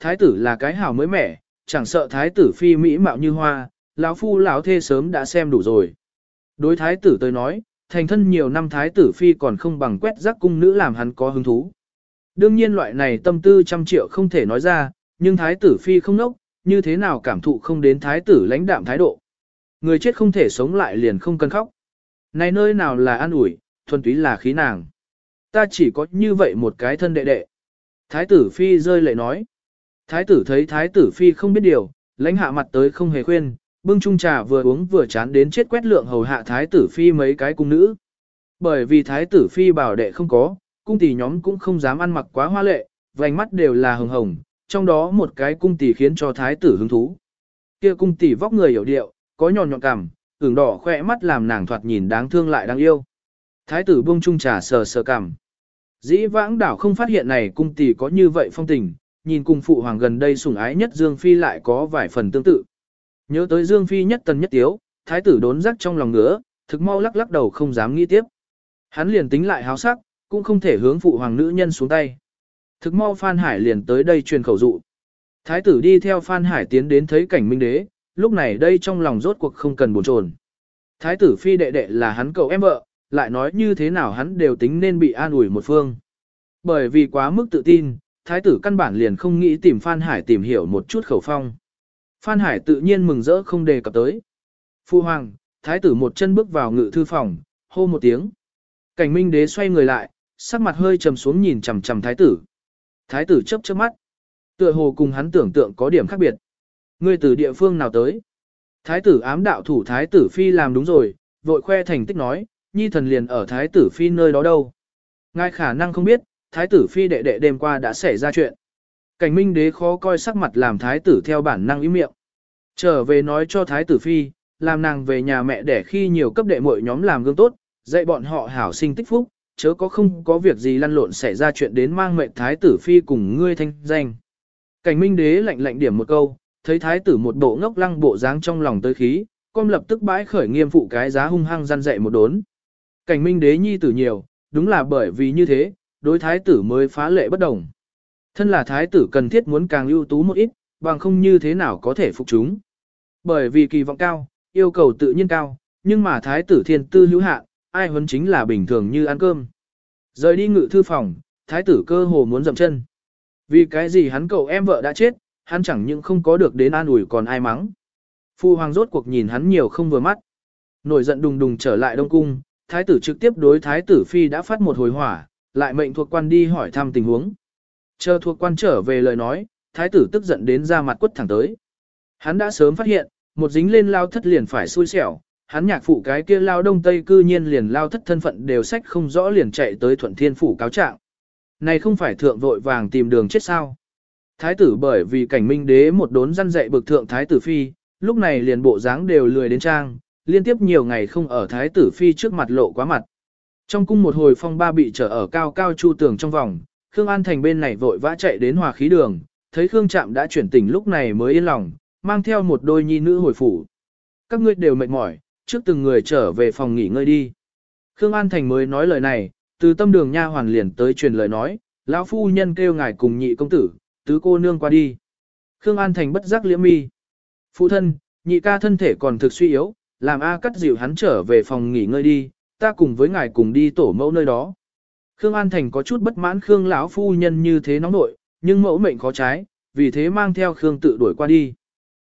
thái tử là cái hảo mới mẻ, chẳng sợ thái tử phi mỹ mạo như hoa, lão phu lão thê sớm đã xem đủ rồi. Đối thái tử tới nói, thành thân nhiều năm thái tử phi còn không bằng quét rác cung nữ làm hắn có hứng thú. Đương nhiên loại này tâm tư trăm triệu không thể nói ra, nhưng thái tử phi không nốc, như thế nào cảm thụ không đến thái tử lãnh đạm thái độ. Người chết không thể sống lại liền không cần khóc. Này nơi nào là an ủi, thuần túy là khí nàng. Ta chỉ có như vậy một cái thân đệ đệ. Thái tử phi rơi lệ nói. Thái tử thấy thái tử phi không biết điều, lãnh hạ mặt tới không hề khuyên, bưng chung trà vừa uống vừa chán đến chết quét lượng hầu hạ thái tử phi mấy cái cung nữ. Bởi vì thái tử phi bảo đệ không có, cung tỷ nhóm cũng không dám ăn mặc quá hoa lệ, vành mắt đều là hồng hồng, trong đó một cái cung tỷ khiến cho thái tử hứng thú. Kia cung tỷ vóc người hiểu điệu, có nhọn nhọn cằm, ửng đỏ khoe mắt làm nàng thoạt nhìn đáng thương lại đáng yêu. Thái tử buông chung trà sờ sờ cằm. Dĩ vãng đảo không phát hiện này cung tỷ có như vậy phong tình, nhìn cùng phụ hoàng gần đây sủng ái nhất Dương Phi lại có vài phần tương tự. Nhớ tới Dương Phi nhất tần nhất tiếu, thái tử đốn rắc trong lòng ngứa, thực mau lắc lắc đầu không dám nghĩ tiếp. Hắn liền tính lại háo sắc, cũng không thể hướng phụ hoàng nữ nhân xuống tay. Thực mau Phan Hải liền tới đây truyền khẩu dụ. Thái tử đi theo Phan Hải tiến đến thấy cảnh minh đế, lúc này đây trong lòng rốt cuộc không cần buồn trồn. Thái tử phi đệ đệ là hắn cậu em vợ, lại nói như thế nào hắn đều tính nên bị an ủi một phương. Bởi vì quá mức tự tin, thái tử căn bản liền không nghĩ tìm Phan Hải tìm hiểu một chút khẩu phong. Phan Hải tự nhiên mừng rỡ không đề cập tới. Phu hoàng, thái tử một chân bước vào ngự thư phòng, hô một tiếng. Cảnh minh đế xoay người lại, sắc mặt hơi trầm xuống nhìn chằm chằm thái tử. Thái tử chớp chớp mắt. Tựa hồ cùng hắn tưởng tượng có điểm khác biệt. Ngươi từ địa phương nào tới? Thái tử ám đạo thủ thái tử phi làm đúng rồi, vội khoe thành tích nói, nhi thần liền ở thái tử phi nơi đó đâu. Ngài khả năng không biết, thái tử phi đệ đệ đêm qua đã xảy ra chuyện. Cảnh minh đế khó coi sắc mặt làm thái tử theo bản năng ý miệng. Trở về nói cho thái tử phi, làm nàng về nhà mẹ để khi nhiều cấp đệ muội nhóm làm gương tốt, dạy bọn họ hảo sinh tích phúc, chớ có không có việc gì lăn lộn xảy ra chuyện đến mang mệnh thái tử phi cùng ngươi thanh danh. Cảnh minh đế lạnh lạnh điểm một câu, thấy thái tử một bộ ngốc lăng bộ dáng trong lòng tới khí, con lập tức bãi khởi nghiêm phụ cái giá hung hăng gian dạy một đốn. Cảnh minh đế nhi tử nhiều, đúng là bởi vì như thế, đối thái tử mới phá lệ bất đồng. Thân là thái tử cần thiết muốn càng ưu tú một ít, bằng không như thế nào có thể phục chúng. Bởi vì kỳ vọng cao, yêu cầu tự nhiên cao, nhưng mà thái tử thiên tư hữu hạn, ai huấn chính là bình thường như ăn cơm. Rời đi ngự thư phòng, thái tử cơ hồ muốn dậm chân. Vì cái gì hắn cậu em vợ đã chết, hắn chẳng những không có được đến an ủi còn ai mắng. Phu hoàng rốt cuộc nhìn hắn nhiều không vừa mắt. Nổi giận đùng đùng trở lại Đông Cung, thái tử trực tiếp đối thái tử phi đã phát một hồi hỏa, lại mệnh thuộc quan đi hỏi thăm tình huống. Chờ thuộc quan trở về lời nói, thái tử tức giận đến ra mặt quất thẳng tới. Hắn đã sớm phát hiện, một dính lên lao thất liền phải xui xẻo, hắn nhạc phụ cái kia lao đông tây cư nhiên liền lao thất thân phận đều sách không rõ liền chạy tới thuận thiên phủ cáo trạng. Này không phải thượng vội vàng tìm đường chết sao. Thái tử bởi vì cảnh minh đế một đốn răn dạy bực thượng thái tử phi, lúc này liền bộ dáng đều lười đến trang, liên tiếp nhiều ngày không ở thái tử phi trước mặt lộ quá mặt. Trong cung một hồi phong ba bị trở ở cao cao chu tường trong vòng, Khương An Thành bên này vội vã chạy đến hòa khí đường, thấy Khương Trạm đã chuyển tỉnh lúc này mới yên lòng, mang theo một đôi nhi nữ hồi phủ. Các ngươi đều mệt mỏi, trước từng người trở về phòng nghỉ ngơi đi. Khương An Thành mới nói lời này, từ tâm đường nha hoàn liền tới truyền lời nói, lão phu nhân kêu ngài cùng nhị công tử, tứ cô nương qua đi. Khương An Thành bất giác liễm mi. Phụ thân, nhị ca thân thể còn thực suy yếu, làm A cắt dịu hắn trở về phòng nghỉ ngơi đi, ta cùng với ngài cùng đi tổ mẫu nơi đó. Khương An Thành có chút bất mãn Khương lão phu nhân như thế nóng nội, nhưng mẫu mệnh khó trái, vì thế mang theo Khương tự đuổi qua đi.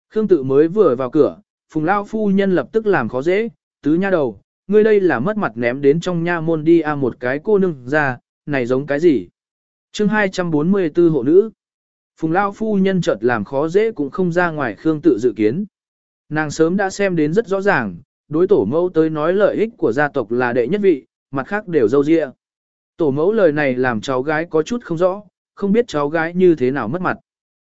Khương tự mới vừa vào cửa, phùng lão phu nhân lập tức làm khó dễ, tứ nha đầu, ngươi đây là mất mặt ném đến trong nha môn đi a một cái cô nương ra, này giống cái gì? chương 244 hộ nữ. Phùng lão phu nhân chợt làm khó dễ cũng không ra ngoài Khương tự dự kiến. Nàng sớm đã xem đến rất rõ ràng, đối tổ mẫu tới nói lợi ích của gia tộc là đệ nhất vị, mặt khác đều dâu dịa. Tổ mẫu lời này làm cháu gái có chút không rõ, không biết cháu gái như thế nào mất mặt.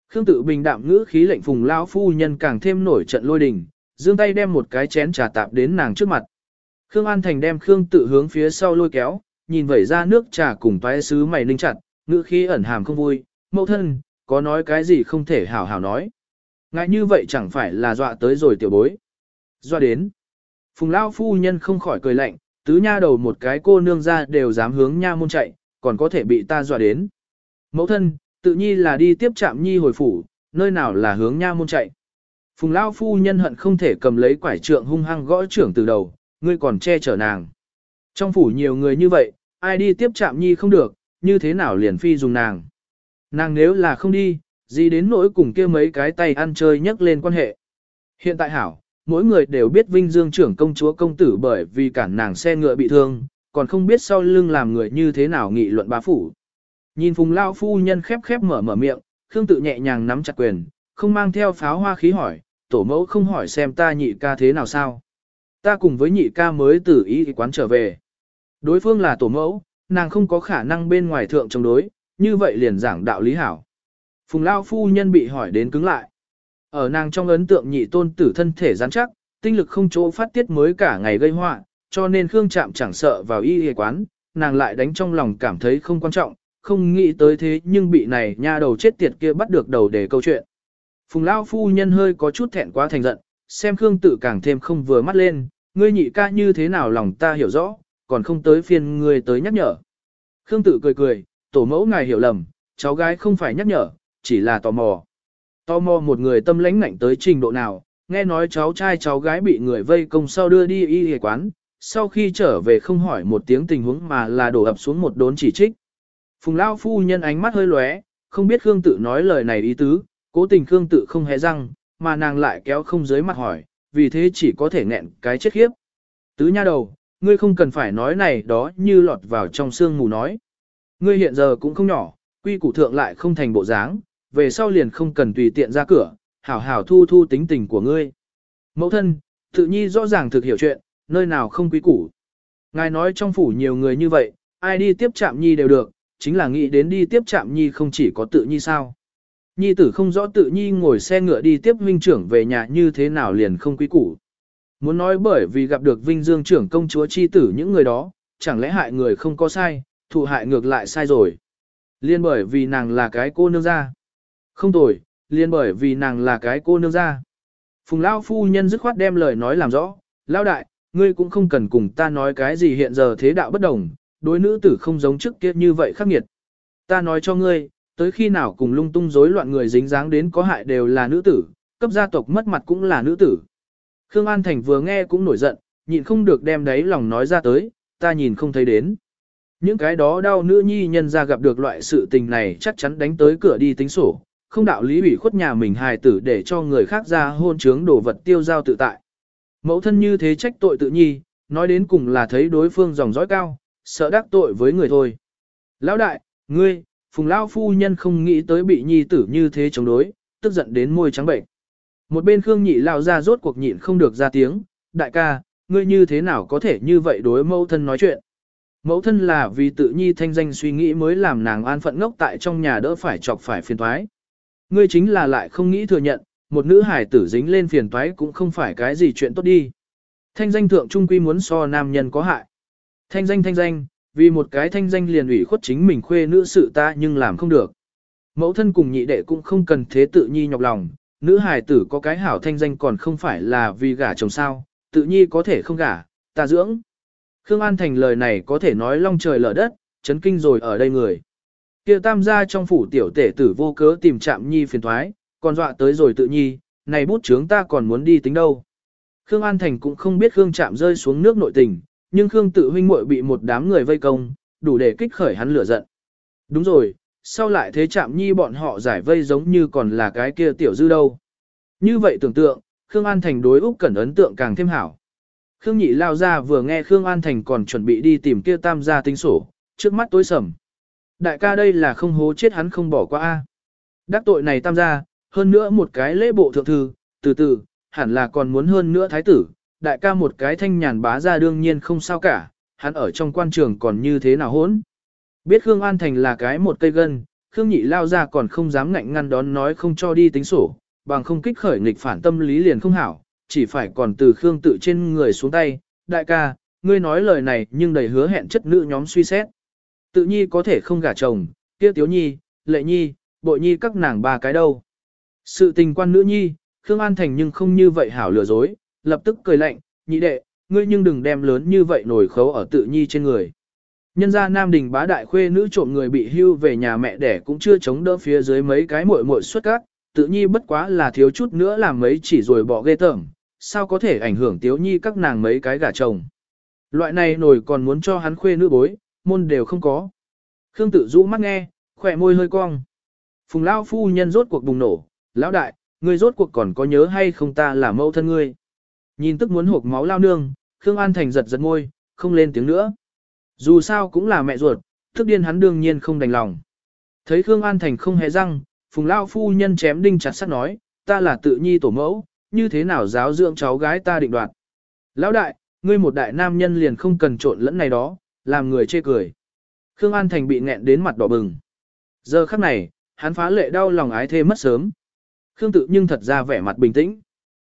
Khương tự bình đạm ngữ khí lệnh phùng lão phu nhân càng thêm nổi trận lôi đình, giương tay đem một cái chén trà tạp đến nàng trước mặt. Khương An Thành đem Khương tự hướng phía sau lôi kéo, nhìn vẩy ra nước trà cùng toái sứ mày ninh chặt, ngữ khí ẩn hàm không vui, mẫu thân, có nói cái gì không thể hảo hảo nói. Ngại như vậy chẳng phải là dọa tới rồi tiểu bối. Dọa đến. Phùng Lao phu nhân không khỏi cười lạnh, tứ nha đầu một cái cô nương ra đều dám hướng nha môn chạy, còn có thể bị ta dọa đến. Mẫu thân, Tự nhi là đi tiếp trạm nhi hồi phủ, nơi nào là hướng nha môn chạy. Phùng Lao phu nhân hận không thể cầm lấy quải trượng hung hăng gõ trưởng từ đầu, ngươi còn che chở nàng. Trong phủ nhiều người như vậy, ai đi tiếp trạm nhi không được, như thế nào liền phi dùng nàng. Nàng nếu là không đi, gì đến nỗi cùng kia mấy cái tay ăn chơi nhắc lên quan hệ. Hiện tại hảo, mỗi người đều biết Vinh Dương trưởng công chúa công tử bởi vì cản nàng xe ngựa bị thương, còn không biết sau lưng làm người như thế nào nghị luận bá phủ. Nhìn Phùng Lao phu nhân khép khép mở mở miệng, Khương tự nhẹ nhàng nắm chặt quyền, không mang theo pháo hoa khí hỏi, tổ mẫu không hỏi xem ta nhị ca thế nào sao. Ta cùng với nhị ca mới tử ý quán trở về. Đối phương là tổ mẫu, nàng không có khả năng bên ngoài thượng chống đối, như vậy liền giảng đạo lý hảo. Phùng Lao phu nhân bị hỏi đến cứng lại. Ở nàng trong ấn tượng nhị tôn tử thân thể rắn chắc, tinh lực không chỗ phát tiết mới cả ngày gây họa, cho nên Khương Trạm chẳng sợ vào y y quán, nàng lại đánh trong lòng cảm thấy không quan trọng, không nghĩ tới thế nhưng bị này nha đầu chết tiệt kia bắt được đầu để câu chuyện. Phùng Lao phu nhân hơi có chút thẹn quá thành giận, xem Khương tử càng thêm không vừa mắt lên, ngươi nhị ca như thế nào lòng ta hiểu rõ, còn không tới phiên ngươi tới nhắc nhở. Khương tử cười cười, tổ mẫu ngài hiểu lầm, cháu gái không phải nhắc nhở, chỉ là tò mò. Tò mò một người tâm lãnh ngạnh tới trình độ nào, nghe nói cháu trai cháu gái bị người vây công sau đưa đi y y quán, sau khi trở về không hỏi một tiếng tình huống mà là đổ ập xuống một đốn chỉ trích. Phùng Lao phu nhân ánh mắt hơi lóe, không biết Khương tự nói lời này ý tứ, cố tình Khương tự không hề răng, mà nàng lại kéo không dưới mặt hỏi, vì thế chỉ có thể nghẹn cái chết khiếp. Tứ nha đầu, ngươi không cần phải nói này đó như lọt vào trong xương mù nói. Ngươi hiện giờ cũng không nhỏ, quy củ thượng lại không thành bộ dáng, về sau liền không cần tùy tiện ra cửa, hảo hảo thu thu tính tình của ngươi. Mẫu thân, tự nhi rõ ràng thực hiểu chuyện, nơi nào không quý củ. Ngài nói trong phủ nhiều người như vậy, ai đi tiếp chạm nhi đều được, chính là nghĩ đến đi tiếp chạm nhi không chỉ có tự nhi sao. Nhi tử không rõ tự nhi ngồi xe ngựa đi tiếp huynh trưởng về nhà như thế nào liền không quý củ. Muốn nói bởi vì gặp được vinh dương trưởng công chúa chi tử những người đó, chẳng lẽ hại người không có sai, thụ hại ngược lại sai rồi. Liên bởi vì nàng là cái cô nương ra. Không tồi, liền bởi vì nàng là cái cô nương ra. Phùng Lao phu nhân dứt khoát đem lời nói làm rõ, Lao đại, ngươi cũng không cần cùng ta nói cái gì hiện giờ thế đạo bất đồng, đối nữ tử không giống trước kia như vậy khắc nghiệt. Ta nói cho ngươi, tới khi nào cùng lung tung rối loạn người dính dáng đến có hại đều là nữ tử, cấp gia tộc mất mặt cũng là nữ tử. Khương An Thành vừa nghe cũng nổi giận, nhịn không được đem đấy lòng nói ra tới, ta nhìn không thấy đến. Những cái đó đau nữ nhi nhân ra gặp được loại sự tình này chắc chắn đánh tới cửa đi tính sổ, không đạo lý ủy khuất nhà mình hài tử để cho người khác ra hôn trướng đồ vật tiêu giao tự tại. Mẫu thân như thế trách tội tự nhi, nói đến cùng là thấy đối phương dòng dõi cao, sợ đắc tội với người thôi. Lão đại, ngươi, phùng lão phu nhân không nghĩ tới bị nhi tử như thế chống đối, tức giận đến môi trắng bệnh. Một bên Khương nhị lao ra rốt cuộc nhịn không được ra tiếng, đại ca, ngươi như thế nào có thể như vậy đối mẫu thân nói chuyện. Mẫu thân là vì tự nhi thanh danh suy nghĩ mới làm nàng an phận ngốc tại trong nhà đỡ phải chọc phải phiền thoái. Ngươi chính là lại không nghĩ thừa nhận, một nữ hải tử dính lên phiền toái cũng không phải cái gì chuyện tốt đi. Thanh danh thượng trung quy muốn so nam nhân có hại. Thanh danh thanh danh, vì một cái thanh danh liền ủy khuất chính mình khuê nữ sự ta nhưng làm không được. Mẫu thân cùng nhị đệ cũng không cần thế tự nhi nhọc lòng, nữ hải tử có cái hảo thanh danh còn không phải là vì gả chồng sao, tự nhi có thể không gả, ta dưỡng. Khương An Thành lời này có thể nói long trời lở đất, chấn kinh rồi ở đây người. Kia tam gia trong phủ tiểu tể tử vô cớ tìm chạm nhi phiền thoái, còn dọa tới rồi tự nhi, này bút chướng ta còn muốn đi tính đâu. Khương An Thành cũng không biết Khương chạm rơi xuống nước nội tình, nhưng Khương tự huynh muội bị một đám người vây công, đủ để kích khởi hắn lửa giận. Đúng rồi, sau lại thế chạm nhi bọn họ giải vây giống như còn là cái kia tiểu dư đâu. Như vậy tưởng tượng, Khương An Thành đối Úc Cẩn ấn tượng càng thêm hảo. Khương Nhị lao ra vừa nghe Khương An Thành còn chuẩn bị đi tìm kia tam gia tính sổ, trước mắt tối sầm. Đại ca đây là không hố chết hắn không bỏ qua a. Đắc tội này tam gia, hơn nữa một cái lễ bộ thượng thư, từ từ, hẳn là còn muốn hơn nữa thái tử, đại ca một cái thanh nhàn bá ra đương nhiên không sao cả, hắn ở trong quan trường còn như thế nào hỗn. Biết Khương An Thành là cái một cây gân, Khương Nhị lao ra còn không dám ngạnh ngăn đón nói không cho đi tính sổ, bằng không kích khởi nghịch phản tâm lý liền không hảo, chỉ phải còn từ Khương tự trên người xuống tay, đại ca, ngươi nói lời này nhưng đầy hứa hẹn chất nữ nhóm suy xét. Tự nhi có thể không gả chồng, kia tiếu nhi, lệ nhi, bội nhi các nàng ba cái đâu. Sự tình quan nữ nhi, Khương An Thành nhưng không như vậy hảo lừa dối, lập tức cười lạnh, nhị đệ, ngươi nhưng đừng đem lớn như vậy nổi khấu ở tự nhi trên người. Nhân gia Nam Đình bá đại khuê nữ trộm người bị hưu về nhà mẹ đẻ cũng chưa chống đỡ phía dưới mấy cái muội muội xuất các, tự nhi bất quá là thiếu chút nữa làm mấy chỉ rồi bỏ ghê tởm, sao có thể ảnh hưởng tiếu nhi các nàng mấy cái gả chồng. Loại này nổi còn muốn cho hắn khuê nữ bối, môn đều không có. Khương tự rũ mắt nghe, khỏe môi hơi cong. Phùng Lao phu nhân rốt cuộc bùng nổ, lão đại, ngươi rốt cuộc còn có nhớ hay không ta là mẫu thân ngươi. Nhìn tức muốn hộp máu lao nương, Khương An Thành giật giật môi, không lên tiếng nữa. Dù sao cũng là mẹ ruột, thức điên hắn đương nhiên không đành lòng. Thấy Khương An Thành không hề răng, Phùng Lao phu nhân chém đinh chặt sắt nói, ta là tự nhi tổ mẫu, như thế nào giáo dưỡng cháu gái ta định đoạt. Lão đại, ngươi một đại nam nhân liền không cần trộn lẫn này đó, làm người chê cười. Khương An Thành bị nghẹn đến mặt đỏ bừng. Giờ khắc này, hắn phá lệ đau lòng ái thê mất sớm. Khương tự nhưng thật ra vẻ mặt bình tĩnh.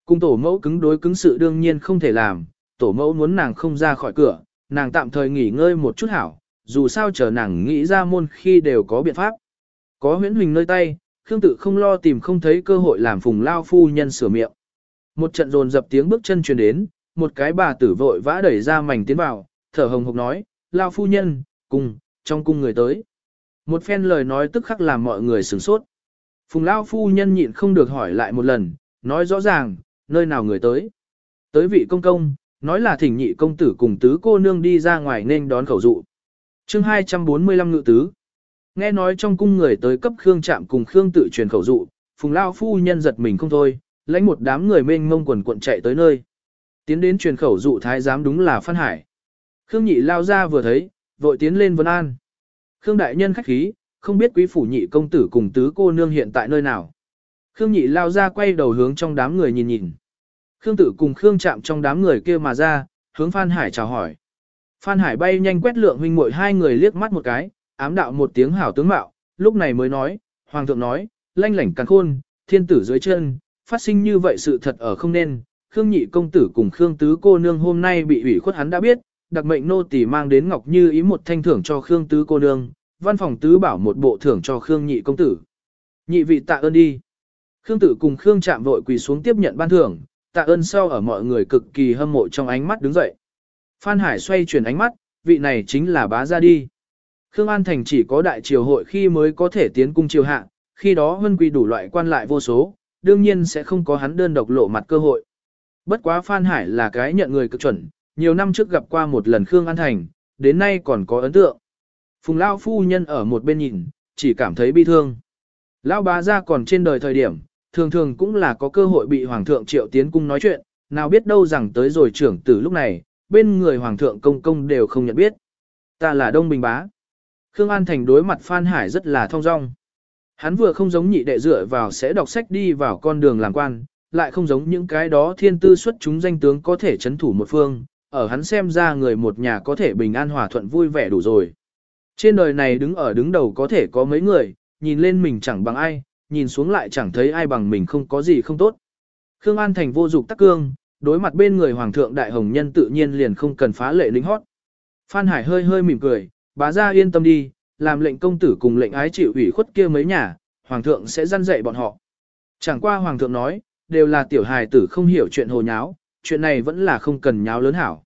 Cùng tổ mẫu cứng đối cứng sự đương nhiên không thể làm, tổ mẫu muốn nàng không ra khỏi cửa, nàng tạm thời nghỉ ngơi một chút hảo, dù sao chờ nàng nghĩ ra môn khi đều có biện pháp. Có huyễn huỳnh nơi tay, Khương tự không lo tìm không thấy cơ hội làm phùng lao phu nhân sửa miệng. Một trận rồn dập tiếng bước chân truyền đến, một cái bà tử vội vã đẩy ra mảnh tiến vào, thở hồng hộc nói, lao phu nhân, cùng, trong cung người tới. Một phen lời nói tức khắc làm mọi người sửng sốt. Phùng lao phu nhân nhịn không được hỏi lại một lần, nói rõ ràng, nơi nào người tới. Tới vị công công, nói là thỉnh nhị công tử cùng tứ cô nương đi ra ngoài nên đón khẩu dụ. chương 245 ngự tứ. Nghe nói trong cung người tới cấp Khương Trạm cùng Khương tự truyền khẩu dụ, Phùng Lao phu nhân giật mình không thôi, lãnh một đám người mênh mông quần cuộn chạy tới nơi. Tiến đến truyền khẩu dụ thái giám đúng là Phan Hải. Khương nhị lao ra vừa thấy, vội tiến lên vân an. Khương đại nhân khách khí, không biết quý phủ nhị công tử cùng tứ cô nương hiện tại nơi nào. Khương nhị lao ra quay đầu hướng trong đám người nhìn nhìn. Khương tử cùng Khương chạm trong đám người kia mà ra, hướng Phan Hải chào hỏi. Phan Hải bay nhanh quét lượng huynh muội hai người liếc mắt một cái, ám đạo một tiếng hảo tướng mạo, lúc này mới nói, Hoàng thượng nói, lanh lảnh càng khôn, thiên tử dưới chân, phát sinh như vậy sự thật ở không nên. Khương nhị công tử cùng Khương tứ cô nương hôm nay bị ủy khuất hắn đã biết, đặc mệnh nô tỳ mang đến Ngọc Như ý một thanh thưởng cho Khương tứ cô nương, văn phòng tứ bảo một bộ thưởng cho Khương nhị công tử. Nhị vị tạ ơn đi. Khương tử cùng Khương chạm vội quỳ xuống tiếp nhận ban thưởng, tạ ơn sau ở mọi người cực kỳ hâm mộ trong ánh mắt đứng dậy. Phan Hải xoay chuyển ánh mắt, vị này chính là bá ra đi. Khương An Thành chỉ có đại triều hội khi mới có thể tiến cung triều hạ, khi đó hân quy đủ loại quan lại vô số, đương nhiên sẽ không có hắn đơn độc lộ mặt cơ hội. Bất quá Phan Hải là cái nhận người cực chuẩn, nhiều năm trước gặp qua một lần Khương An Thành, đến nay còn có ấn tượng. Phùng Lao phu nhân ở một bên nhìn, chỉ cảm thấy bi thương. Lao bá gia còn trên đời thời điểm, thường thường cũng là có cơ hội bị Hoàng thượng triệu tiến cung nói chuyện, nào biết đâu rằng tới rồi trưởng tử lúc này, bên người Hoàng thượng công công đều không nhận biết. Ta là Đông Bình Bá. Khương An Thành đối mặt Phan Hải rất là thong dong. Hắn vừa không giống nhị đệ dựa vào sẽ đọc sách đi vào con đường làm quan, lại không giống những cái đó thiên tư xuất chúng danh tướng có thể chấn thủ một phương, ở hắn xem ra người một nhà có thể bình an hòa thuận vui vẻ đủ rồi. Trên đời này đứng ở đứng đầu có thể có mấy người, nhìn lên mình chẳng bằng ai, nhìn xuống lại chẳng thấy ai bằng mình không có gì không tốt. Khương An Thành vô dục tắc cương, đối mặt bên người Hoàng thượng Đại Hồng Nhân tự nhiên liền không cần phá lệ lính hót. Phan Hải hơi hơi mỉm cười, bá ra yên tâm đi, làm lệnh công tử cùng lệnh ái chịu ủy khuất kia mấy nhà, Hoàng thượng sẽ dăn dạy bọn họ. Chẳng qua Hoàng thượng nói, đều là tiểu hài tử không hiểu chuyện hồ nháo, chuyện này vẫn là không cần nháo lớn hảo.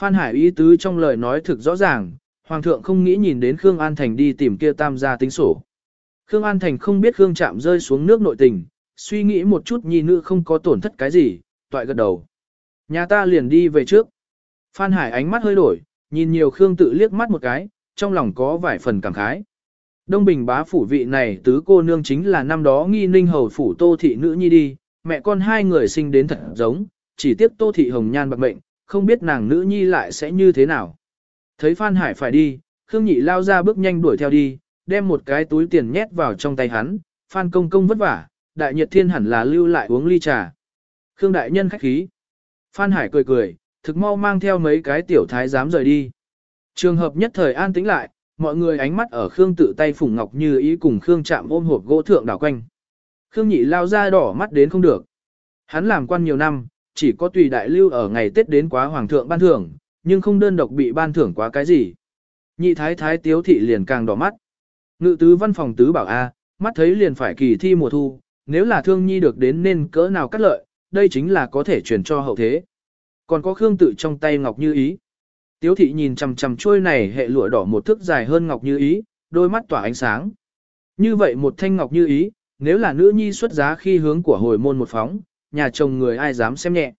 Phan Hải ý tứ trong lời nói thực rõ ràng, Hoàng thượng không nghĩ nhìn đến Khương An Thành đi tìm kia tam gia tính sổ. Khương An Thành không biết Khương Trạm rơi xuống nước nội tình, suy nghĩ một chút nhi nữ không có tổn thất cái gì, toại gật đầu. Nhà ta liền đi về trước. Phan Hải ánh mắt hơi đổi, nhìn nhiều Khương tự liếc mắt một cái, trong lòng có vài phần cảm khái. Đông Bình bá phủ vị này tứ cô nương chính là năm đó nghi ninh hầu phủ tô thị nữ nhi đi, mẹ con hai người sinh đến thật giống, chỉ tiếp tô thị hồng nhan bạc mệnh, không biết nàng nữ nhi lại sẽ như thế nào. Thấy Phan Hải phải đi, Khương Nhị lao ra bước nhanh đuổi theo đi, đem một cái túi tiền nhét vào trong tay hắn, Phan Công Công vất vả, đại nhật thiên hẳn là lưu lại uống ly trà. Khương Đại Nhân khách khí. Phan Hải cười cười, thực mau mang theo mấy cái tiểu thái dám rời đi. Trường hợp nhất thời an tĩnh lại, mọi người ánh mắt ở Khương tự tay phủng ngọc như ý cùng Khương chạm ôm hộp gỗ thượng đảo quanh. Khương nhị lao ra đỏ mắt đến không được. Hắn làm quan nhiều năm, chỉ có tùy đại lưu ở ngày Tết đến quá hoàng thượng ban thưởng, nhưng không đơn độc bị ban thưởng quá cái gì. Nhị thái thái tiếu thị liền càng đỏ mắt. Ngự tứ văn phòng tứ bảo A, mắt thấy liền phải kỳ thi mùa thu, nếu là thương nhi được đến nên cỡ nào cắt lợi, đây chính là có thể truyền cho hậu thế. Còn có Khương tự trong tay ngọc như ý. Tiếu thị nhìn chằm chằm trôi này hệ lụa đỏ một thước dài hơn ngọc như ý, đôi mắt tỏa ánh sáng. Như vậy một thanh ngọc như ý, nếu là nữ nhi xuất giá khi hướng của hồi môn một phóng, nhà chồng người ai dám xem nhẹ.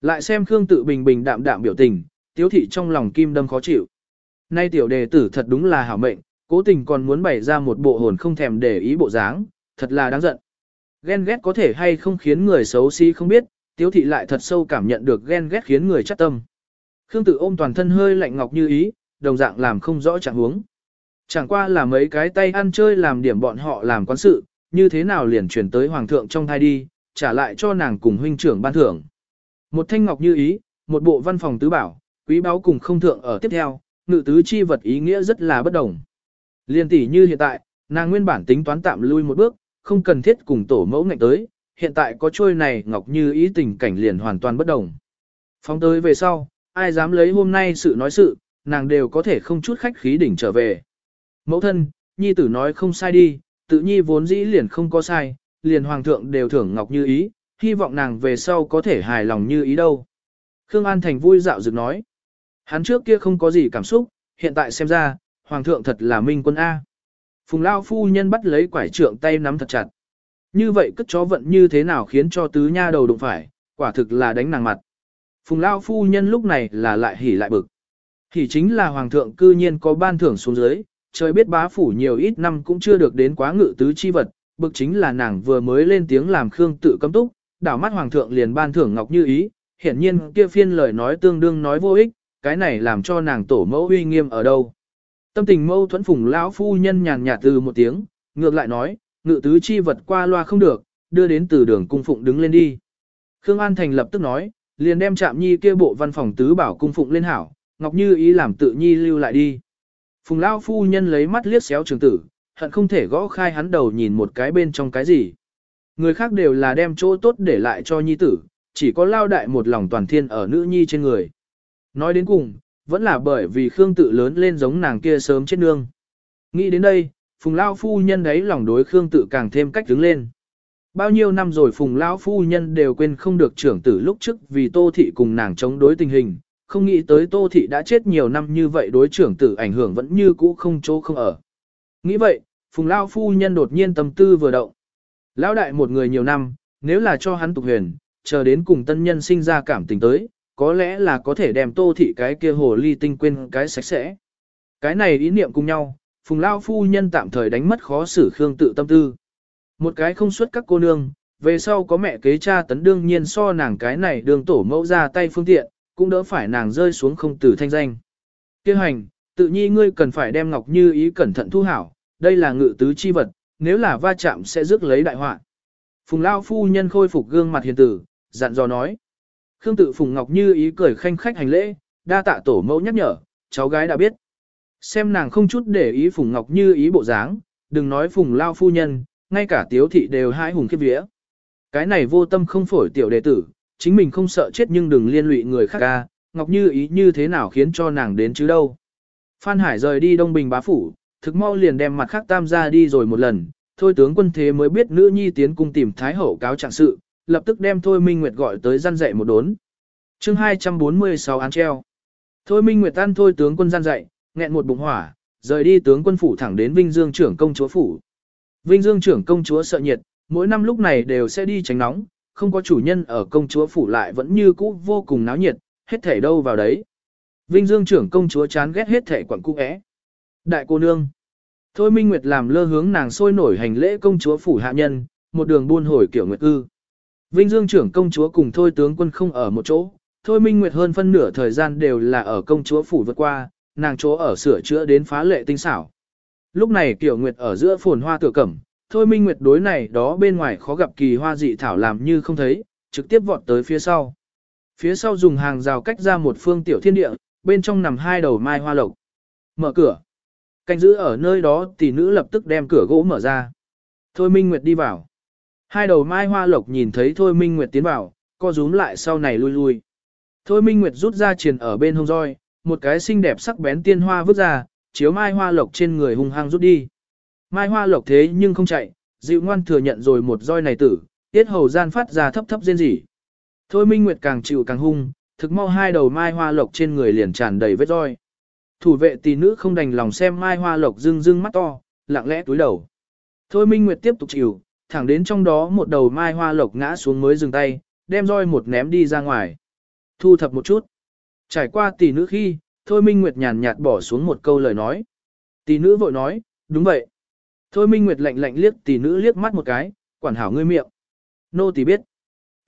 Lại xem Khương tự bình bình đạm đạm biểu tình, tiếu thị trong lòng kim đâm khó chịu. Nay tiểu đề tử thật đúng là hảo mệnh, cố tình còn muốn bày ra một bộ hồn không thèm để ý bộ dáng, thật là đáng giận. Ghen ghét có thể hay không khiến người xấu xí không biết, tiếu thị lại thật sâu cảm nhận được ghen ghét khiến người chắc tâm. Khương tự ôm toàn thân hơi lạnh ngọc như ý, đồng dạng làm không rõ trạng huống. Chẳng qua là mấy cái tay ăn chơi làm điểm bọn họ làm quán sự, như thế nào liền chuyển tới hoàng thượng trong thai đi, trả lại cho nàng cùng huynh trưởng ban thưởng. Một thanh ngọc như ý, một bộ văn phòng tứ bảo, quý báu cùng không thượng ở tiếp theo, ngự tứ chi vật ý nghĩa rất là bất đồng. Liên tỷ như hiện tại, nàng nguyên bản tính toán tạm lui một bước, không cần thiết cùng tổ mẫu ngạnh tới, hiện tại có trôi này ngọc như ý tình cảnh liền hoàn toàn bất đồng. Phóng tới về sau, ai dám lấy hôm nay sự nói sự, nàng đều có thể không chút khách khí đỉnh trở về. Mẫu thân, nhi tử nói không sai đi, tự nhi vốn dĩ liền không có sai, liền hoàng thượng đều thưởng ngọc như ý, hy vọng nàng về sau có thể hài lòng như ý đâu. Khương An Thành vui dạo dựng nói. Hắn trước kia không có gì cảm xúc, hiện tại xem ra, hoàng thượng thật là minh quân A. Phùng Lao phu nhân bắt lấy quải trượng tay nắm thật chặt. Như vậy cất chó vận như thế nào khiến cho tứ nha đầu đụng phải, quả thực là đánh nàng mặt. Phùng Lao phu nhân lúc này là lại hỉ lại bực. Hỉ chính là hoàng thượng cư nhiên có ban thưởng xuống dưới, trời biết bá phủ nhiều ít năm cũng chưa được đến quá ngự tứ chi vật, bực chính là nàng vừa mới lên tiếng làm khương tự cấm túc, đảo mắt hoàng thượng liền ban thưởng ngọc như ý, hiển nhiên kia phiên lời nói tương đương nói vô ích, cái này làm cho nàng tổ mẫu uy nghiêm ở đâu. Tâm tình mâu thuẫn phùng lão phu nhân nhàn nhạt từ một tiếng, ngược lại nói, ngự tứ chi vật qua loa không được, đưa đến từ đường cung phụng đứng lên đi. Khương An Thành lập tức nói, liền đem chạm nhi kia bộ văn phòng tứ bảo cung phụng lên hảo, ngọc như ý làm tự nhi lưu lại đi. Phùng lão phu nhân lấy mắt liếc xéo trường tử, hận không thể gõ khai hắn đầu nhìn một cái bên trong cái gì. Người khác đều là đem chỗ tốt để lại cho nhi tử, chỉ có lao đại một lòng toàn thiên ở nữ nhi trên người. Nói đến cùng, vẫn là bởi vì Khương tự lớn lên giống nàng kia sớm chết nương. Nghĩ đến đây, Phùng Lao Phu Nhân đấy lòng đối Khương tự càng thêm cách đứng lên. Bao nhiêu năm rồi Phùng Lão Phu Nhân đều quên không được trưởng tử lúc trước vì Tô Thị cùng nàng chống đối tình hình, không nghĩ tới Tô Thị đã chết nhiều năm như vậy đối trưởng tử ảnh hưởng vẫn như cũ không chỗ không ở. Nghĩ vậy, Phùng Lao Phu Nhân đột nhiên tâm tư vừa động. Lão đại một người nhiều năm, nếu là cho hắn tục huyền, chờ đến cùng tân nhân sinh ra cảm tình tới, có lẽ là có thể đem tô thị cái kia hồ ly tinh quên cái sạch sẽ. Cái này ý niệm cùng nhau, phùng lao phu nhân tạm thời đánh mất khó xử khương tự tâm tư. Một cái không xuất các cô nương, về sau có mẹ kế cha tấn đương nhiên so nàng cái này đường tổ mẫu ra tay phương tiện, cũng đỡ phải nàng rơi xuống không tử thanh danh. Kêu hành, tự nhi ngươi cần phải đem ngọc như ý cẩn thận thu hảo, đây là ngự tứ chi vật, nếu là va chạm sẽ rước lấy đại họa. Phùng lao phu nhân khôi phục gương mặt hiền tử, dặn dò nói. Khương tự Phùng Ngọc Như ý cười khanh khách hành lễ, đa tạ tổ mẫu nhắc nhở, cháu gái đã biết. Xem nàng không chút để ý Phùng Ngọc Như ý bộ dáng, đừng nói Phùng Lao phu nhân, ngay cả tiếu thị đều hai hùng khiếp vía. Cái này vô tâm không phổi tiểu đệ tử, chính mình không sợ chết nhưng đừng liên lụy người khác ca, Ngọc Như ý như thế nào khiến cho nàng đến chứ đâu. Phan Hải rời đi Đông Bình bá phủ, thực mau liền đem mặt khác tam gia đi rồi một lần, thôi tướng quân thế mới biết nữ nhi tiến cung tìm Thái Hậu cáo trạng sự, lập tức đem Thôi Minh Nguyệt gọi tới gian dạy một đốn. chương 246 án treo. Thôi Minh Nguyệt ăn thôi tướng quân gian dạy, nghẹn một bụng hỏa, rời đi tướng quân phủ thẳng đến Vinh Dương trưởng công chúa phủ. Vinh Dương trưởng công chúa sợ nhiệt, mỗi năm lúc này đều sẽ đi tránh nóng, không có chủ nhân ở công chúa phủ lại vẫn như cũ vô cùng náo nhiệt, hết thể đâu vào đấy. Vinh Dương trưởng công chúa chán ghét hết thể quận cung é. Đại cô nương. Thôi Minh Nguyệt làm lơ hướng nàng sôi nổi hành lễ công chúa phủ hạ nhân, một đường buôn hồi kiểu nguyệt cư. Vinh Dương trưởng công chúa cùng thôi tướng quân không ở một chỗ, thôi Minh Nguyệt hơn phân nửa thời gian đều là ở công chúa phủ vượt qua, nàng chỗ ở sửa chữa đến phá lệ tinh xảo. Lúc này kiểu Nguyệt ở giữa phồn hoa tựa cẩm, thôi Minh Nguyệt đối này đó bên ngoài khó gặp kỳ hoa dị thảo làm như không thấy, trực tiếp vọt tới phía sau. Phía sau dùng hàng rào cách ra một phương tiểu thiên địa, bên trong nằm hai đầu mai hoa lộc. Mở cửa. Canh giữ ở nơi đó tỷ nữ lập tức đem cửa gỗ mở ra. Thôi Minh Nguyệt đi vào. Hai đầu mai hoa lộc nhìn thấy Thôi Minh Nguyệt tiến vào, co rúm lại sau này lui lui. Thôi Minh Nguyệt rút ra triền ở bên hông roi, một cái xinh đẹp sắc bén tiên hoa vứt ra, chiếu mai hoa lộc trên người hung hăng rút đi. Mai hoa lộc thế nhưng không chạy, dịu ngoan thừa nhận rồi một roi này tử, tiết hầu gian phát ra thấp thấp rên rỉ. Thôi Minh Nguyệt càng chịu càng hung, thực mau hai đầu mai hoa lộc trên người liền tràn đầy vết roi. Thủ vệ tỷ nữ không đành lòng xem mai hoa lộc rưng rưng mắt to, lặng lẽ túi đầu. Thôi Minh Nguyệt tiếp tục chịu, thẳng đến trong đó một đầu mai hoa lộc ngã xuống mới dừng tay, đem roi một ném đi ra ngoài. Thu thập một chút. Trải qua tỷ nữ khi, Thôi Minh Nguyệt nhàn nhạt bỏ xuống một câu lời nói. Tỷ nữ vội nói, đúng vậy. Thôi Minh Nguyệt lạnh lạnh liếc tỷ nữ liếc mắt một cái, quản hảo ngươi miệng. Nô tỷ biết.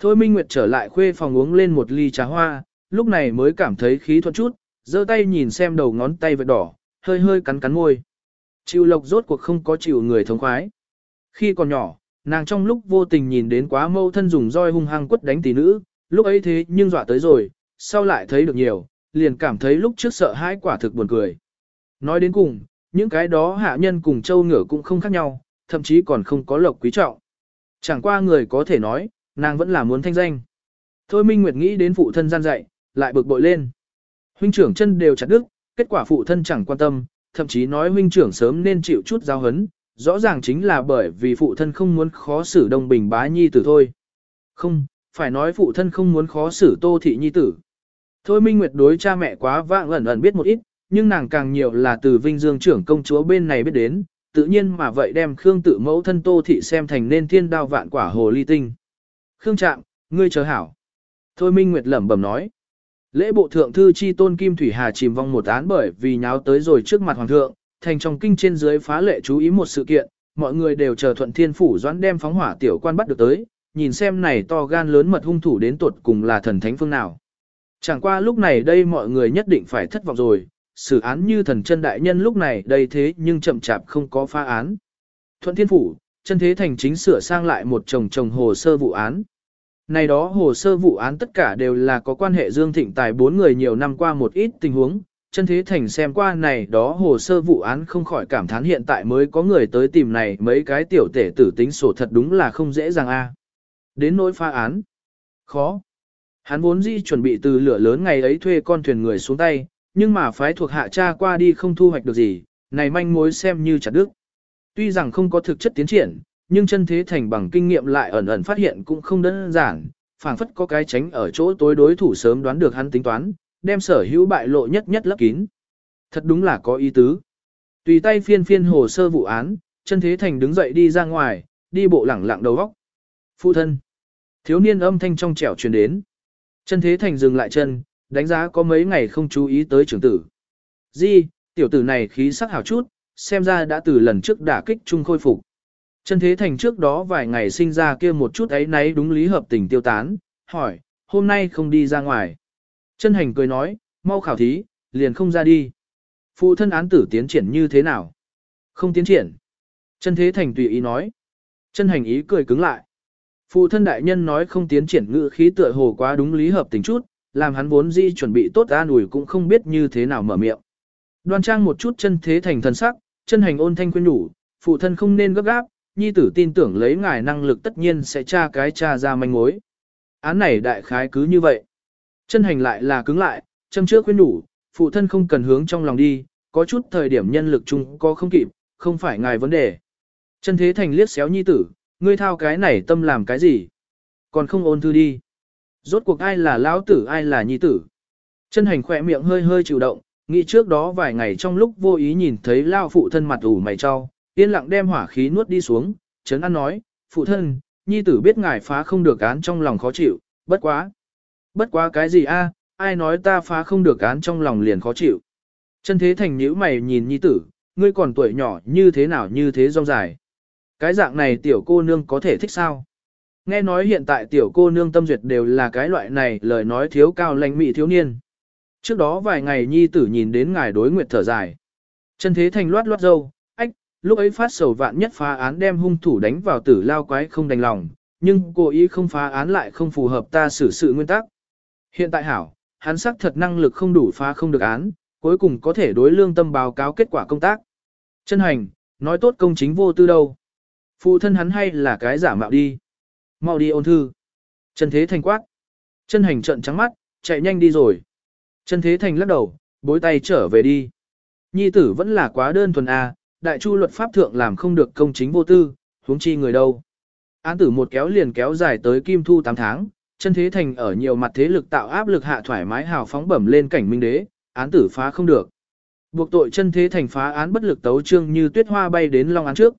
Thôi Minh Nguyệt trở lại khuê phòng uống lên một ly trà hoa, lúc này mới cảm thấy khí thuận chút, giơ tay nhìn xem đầu ngón tay vệt đỏ, hơi hơi cắn cắn môi. Chịu lộc rốt cuộc không có chịu người thống khoái. Khi còn nhỏ, nàng trong lúc vô tình nhìn đến quá mâu thân dùng roi hung hăng quất đánh tỷ nữ, lúc ấy thế nhưng dọa tới rồi, sau lại thấy được nhiều, liền cảm thấy lúc trước sợ hãi quả thực buồn cười. Nói đến cùng, những cái đó hạ nhân cùng châu ngựa cũng không khác nhau, thậm chí còn không có lộc quý trọng. Chẳng qua người có thể nói, nàng vẫn là muốn thanh danh. Thôi Minh Nguyệt nghĩ đến phụ thân gian dạy, lại bực bội lên. Huynh trưởng chân đều chặt đứt, kết quả phụ thân chẳng quan tâm, thậm chí nói huynh trưởng sớm nên chịu chút giáo hấn, rõ ràng chính là bởi vì phụ thân không muốn khó xử đông bình bá nhi tử thôi. Không, phải nói phụ thân không muốn khó xử tô thị nhi tử. Thôi Minh Nguyệt đối cha mẹ quá vãng ẩn ẩn biết một ít, nhưng nàng càng nhiều là từ Vinh Dương trưởng công chúa bên này biết đến, tự nhiên mà vậy đem Khương tự mẫu thân Tô Thị xem thành nên thiên đao vạn quả hồ ly tinh. Khương Trạm, ngươi chờ hảo. Thôi Minh Nguyệt lẩm bẩm nói. Lễ bộ thượng thư chi tôn Kim Thủy Hà chìm vong một án bởi vì nháo tới rồi trước mặt hoàng thượng, thành trong kinh trên dưới phá lệ chú ý một sự kiện, mọi người đều chờ thuận thiên phủ doãn đem phóng hỏa tiểu quan bắt được tới, nhìn xem này to gan lớn mật hung thủ đến tuột cùng là thần thánh phương nào. Chẳng qua lúc này đây mọi người nhất định phải thất vọng rồi, xử án như thần chân đại nhân lúc này đây thế nhưng chậm chạp không có phá án. Thuận thiên phủ, chân thế thành chính sửa sang lại một chồng chồng hồ sơ vụ án. Này đó hồ sơ vụ án tất cả đều là có quan hệ Dương Thịnh Tài bốn người nhiều năm qua một ít tình huống, chân thế thành xem qua này đó hồ sơ vụ án không khỏi cảm thán hiện tại mới có người tới tìm này mấy cái tiểu tể tử tính sổ thật đúng là không dễ dàng a. Đến nỗi phá án, khó. Hắn vốn dĩ chuẩn bị từ lửa lớn ngày ấy thuê con thuyền người xuống tay, nhưng mà phái thuộc hạ cha qua đi không thu hoạch được gì, này manh mối xem như chặt đức. Tuy rằng không có thực chất tiến triển, nhưng chân thế thành bằng kinh nghiệm lại ẩn ẩn phát hiện cũng không đơn giản, phảng phất có cái tránh ở chỗ tối đối thủ sớm đoán được hắn tính toán, đem sở hữu bại lộ nhất nhất lấp kín. Thật đúng là có ý tứ. Tùy tay phiên phiên hồ sơ vụ án, chân thế thành đứng dậy đi ra ngoài, đi bộ lẳng lặng đầu góc. Phụ thân. Thiếu niên âm thanh trong trẻo truyền đến. Chân thế thành dừng lại chân, đánh giá có mấy ngày không chú ý tới trưởng tử. Di, tiểu tử này khí sắc hảo chút, xem ra đã từ lần trước đả kích chung khôi phục. Chân thế thành trước đó vài ngày sinh ra kia một chút ấy nấy đúng lý hợp tình tiêu tán, hỏi, hôm nay không đi ra ngoài. Chân hành cười nói, mau khảo thí, liền không ra đi. Phụ thân án tử tiến triển như thế nào? Không tiến triển. Chân thế thành tùy ý nói. Chân hành ý cười cứng lại. Phụ thân đại nhân nói không tiến triển ngữ khí tựa hồ quá đúng lý hợp tình chút, làm hắn vốn dĩ chuẩn bị tốt an ủi cũng không biết như thế nào mở miệng. Đoan trang một chút chân thế thành thần sắc, chân hành ôn thanh khuyên nhủ, phụ thân không nên gấp gáp, nhi tử tin tưởng lấy ngài năng lực tất nhiên sẽ tra cái tra ra manh mối. Án này đại khái cứ như vậy. Chân hành lại là cứng lại, châm trước khuyên nhủ, phụ thân không cần hướng trong lòng đi, có chút thời điểm nhân lực chung có không kịp, không phải ngài vấn đề. Chân thế thành liếc xéo nhi tử, ngươi thao cái này tâm làm cái gì? Còn không ôn thư đi. Rốt cuộc ai là lão tử ai là nhi tử. Chân hành khỏe miệng hơi hơi chịu động, nghĩ trước đó vài ngày trong lúc vô ý nhìn thấy lao phụ thân mặt ủ mày cho, yên lặng đem hỏa khí nuốt đi xuống, chấn an nói, phụ thân, nhi tử biết ngài phá không được án trong lòng khó chịu, bất quá. Bất quá cái gì a? ai nói ta phá không được án trong lòng liền khó chịu. Chân thế thành nhíu mày nhìn nhi tử, ngươi còn tuổi nhỏ như thế nào như thế rong dài. Cái dạng này tiểu cô nương có thể thích sao? Nghe nói hiện tại tiểu cô nương tâm duyệt đều là cái loại này lời nói thiếu cao lãnh mị thiếu niên. Trước đó vài ngày nhi tử nhìn đến ngài đối nguyệt thở dài. Chân thế thành loát loát dâu, lúc ấy phát sầu vạn nhất phá án đem hung thủ đánh vào tử lao quái không đành lòng, nhưng cố ý không phá án lại không phù hợp ta xử sự nguyên tắc. Hiện tại hảo, hắn xác thật năng lực không đủ phá không được án, cuối cùng có thể đối lương tâm báo cáo kết quả công tác. Chân hành, nói tốt công chính vô tư đâu. Phụ thân hắn hay là cái giả mạo đi. Mau đi ôn thư. Chân thế thành quát. Chân hành trận trắng mắt, chạy nhanh đi rồi. Chân thế thành lắc đầu, bối tay trở về đi. Nhi tử vẫn là quá đơn thuần a, đại chu luật pháp thượng làm không được công chính vô tư, huống chi người đâu. Án tử một kéo liền kéo dài tới kim thu 8 tháng, chân thế thành ở nhiều mặt thế lực tạo áp lực hạ thoải mái hào phóng bẩm lên cảnh minh đế, án tử phá không được. Buộc tội chân thế thành phá án bất lực tấu trương như tuyết hoa bay đến long án trước.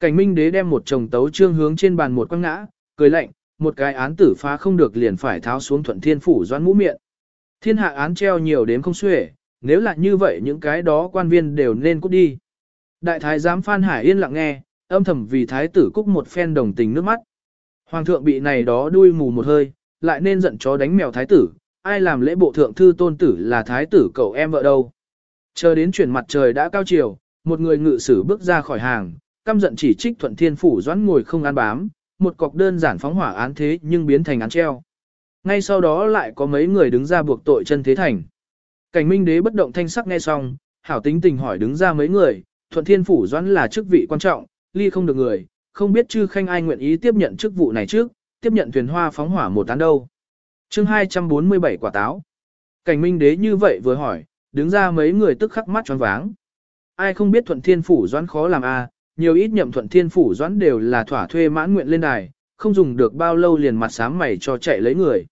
Cảnh minh đế đem một chồng tấu trương hướng trên bàn một quăng ngã, cười lạnh, một cái án tử phá không được liền phải tháo xuống thuận thiên phủ doãn mũ miệng. Thiên hạ án treo nhiều đến không xuể, nếu là như vậy những cái đó quan viên đều nên cút đi. Đại thái giám Phan Hải yên lặng nghe, âm thầm vì thái tử cúc một phen đồng tình nước mắt. Hoàng thượng bị này đó đuôi mù một hơi, lại nên giận chó đánh mèo thái tử, ai làm lễ bộ thượng thư tôn tử là thái tử cậu em vợ đâu. Chờ đến chuyển mặt trời đã cao chiều, một người ngự sử bước ra khỏi hàng, căm giận chỉ trích thuận thiên phủ doãn ngồi không ăn bám, một cọc đơn giản phóng hỏa án thế nhưng biến thành án treo. Ngay sau đó lại có mấy người đứng ra buộc tội chân thế thành. Cảnh minh đế bất động thanh sắc nghe xong, hảo tính tình hỏi đứng ra mấy người, thuận thiên phủ doãn là chức vị quan trọng, ly không được người, không biết chư khanh ai nguyện ý tiếp nhận chức vụ này trước, tiếp nhận thuyền hoa phóng hỏa một tán đâu. chương 247 quả táo. Cảnh minh đế như vậy vừa hỏi, đứng ra mấy người tức khắc mắt tròn váng. Ai không biết thuận thiên phủ doãn khó làm a nhiều ít nhậm thuận thiên phủ doãn đều là thỏa thuê mãn nguyện lên đài, không dùng được bao lâu liền mặt sám mày cho chạy lấy người.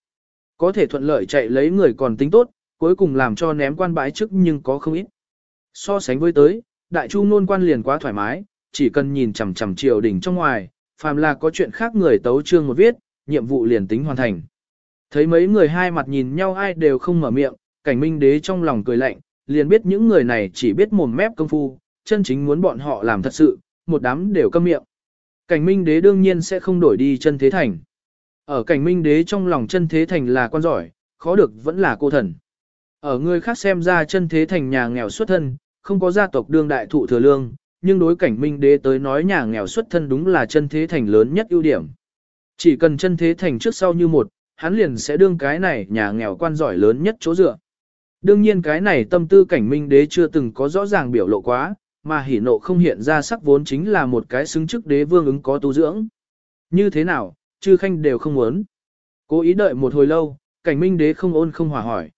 Có thể thuận lợi chạy lấy người còn tính tốt, cuối cùng làm cho ném quan bãi chức nhưng có không ít. So sánh với tới, đại chu nôn quan liền quá thoải mái, chỉ cần nhìn chằm chằm triều đình trong ngoài, phàm là có chuyện khác người tấu trương một viết, nhiệm vụ liền tính hoàn thành. Thấy mấy người hai mặt nhìn nhau ai đều không mở miệng, cảnh minh đế trong lòng cười lạnh, liền biết những người này chỉ biết mồm mép công phu, chân chính muốn bọn họ làm thật sự, một đám đều câm miệng. Cảnh minh đế đương nhiên sẽ không đổi đi chân thế thành. Ở cảnh minh đế trong lòng chân thế thành là quan giỏi, khó được vẫn là cô thần. Ở người khác xem ra chân thế thành nhà nghèo xuất thân, không có gia tộc đương đại thụ thừa lương, nhưng đối cảnh minh đế tới nói nhà nghèo xuất thân đúng là chân thế thành lớn nhất ưu điểm. Chỉ cần chân thế thành trước sau như một, hắn liền sẽ đương cái này nhà nghèo quan giỏi lớn nhất chỗ dựa. Đương nhiên cái này tâm tư cảnh minh đế chưa từng có rõ ràng biểu lộ quá, mà hỉ nộ không hiện ra sắc vốn chính là một cái xứng chức đế vương ứng có tu dưỡng. Như thế nào, chư khanh đều không muốn. Cố ý đợi một hồi lâu, cảnh minh đế không ôn không hòa hỏi.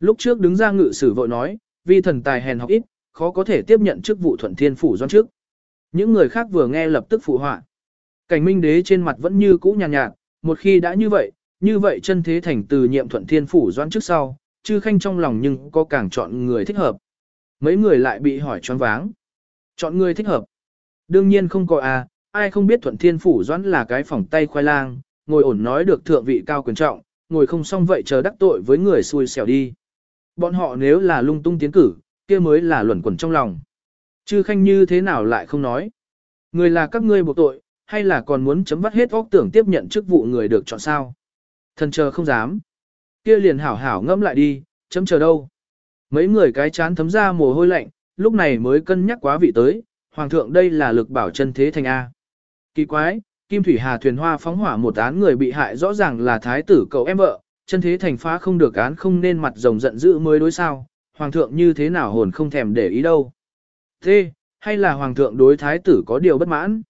Lúc trước đứng ra ngự sử vội nói, vì thần tài hèn học ít, khó có thể tiếp nhận chức vụ thuận thiên phủ doan trước. Những người khác vừa nghe lập tức phụ họa. Cảnh minh đế trên mặt vẫn như cũ nhàn nhạt, nhạt, một khi đã như vậy, như vậy chân thế thành từ nhiệm thuận thiên phủ doan trước sau, chư khanh trong lòng nhưng có càng chọn người thích hợp. Mấy người lại bị hỏi choáng váng. Chọn người thích hợp. Đương nhiên không có à, ai không biết thuận thiên phủ doãn là cái phòng tay khoai lang, ngồi ổn nói được thượng vị cao quyền trọng, ngồi không xong vậy chờ đắc tội với người xui xẻo đi. Bọn họ nếu là lung tung tiến cử, kia mới là luẩn quẩn trong lòng. Chư khanh như thế nào lại không nói. Người là các ngươi buộc tội, hay là còn muốn chấm vắt hết óc tưởng tiếp nhận chức vụ người được chọn sao. Thần chờ không dám. Kia liền hảo hảo ngẫm lại đi, chấm chờ đâu. Mấy người cái chán thấm ra mồ hôi lạnh, lúc này mới cân nhắc quá vị tới, hoàng thượng đây là lực bảo chân thế thành A. Kỳ quái, Kim Thủy Hà thuyền hoa phóng hỏa một án người bị hại rõ ràng là thái tử cậu em vợ, chân thế thành phá không được án không nên mặt rồng giận dữ mới đối sao, hoàng thượng như thế nào hồn không thèm để ý đâu. Thế, hay là hoàng thượng đối thái tử có điều bất mãn?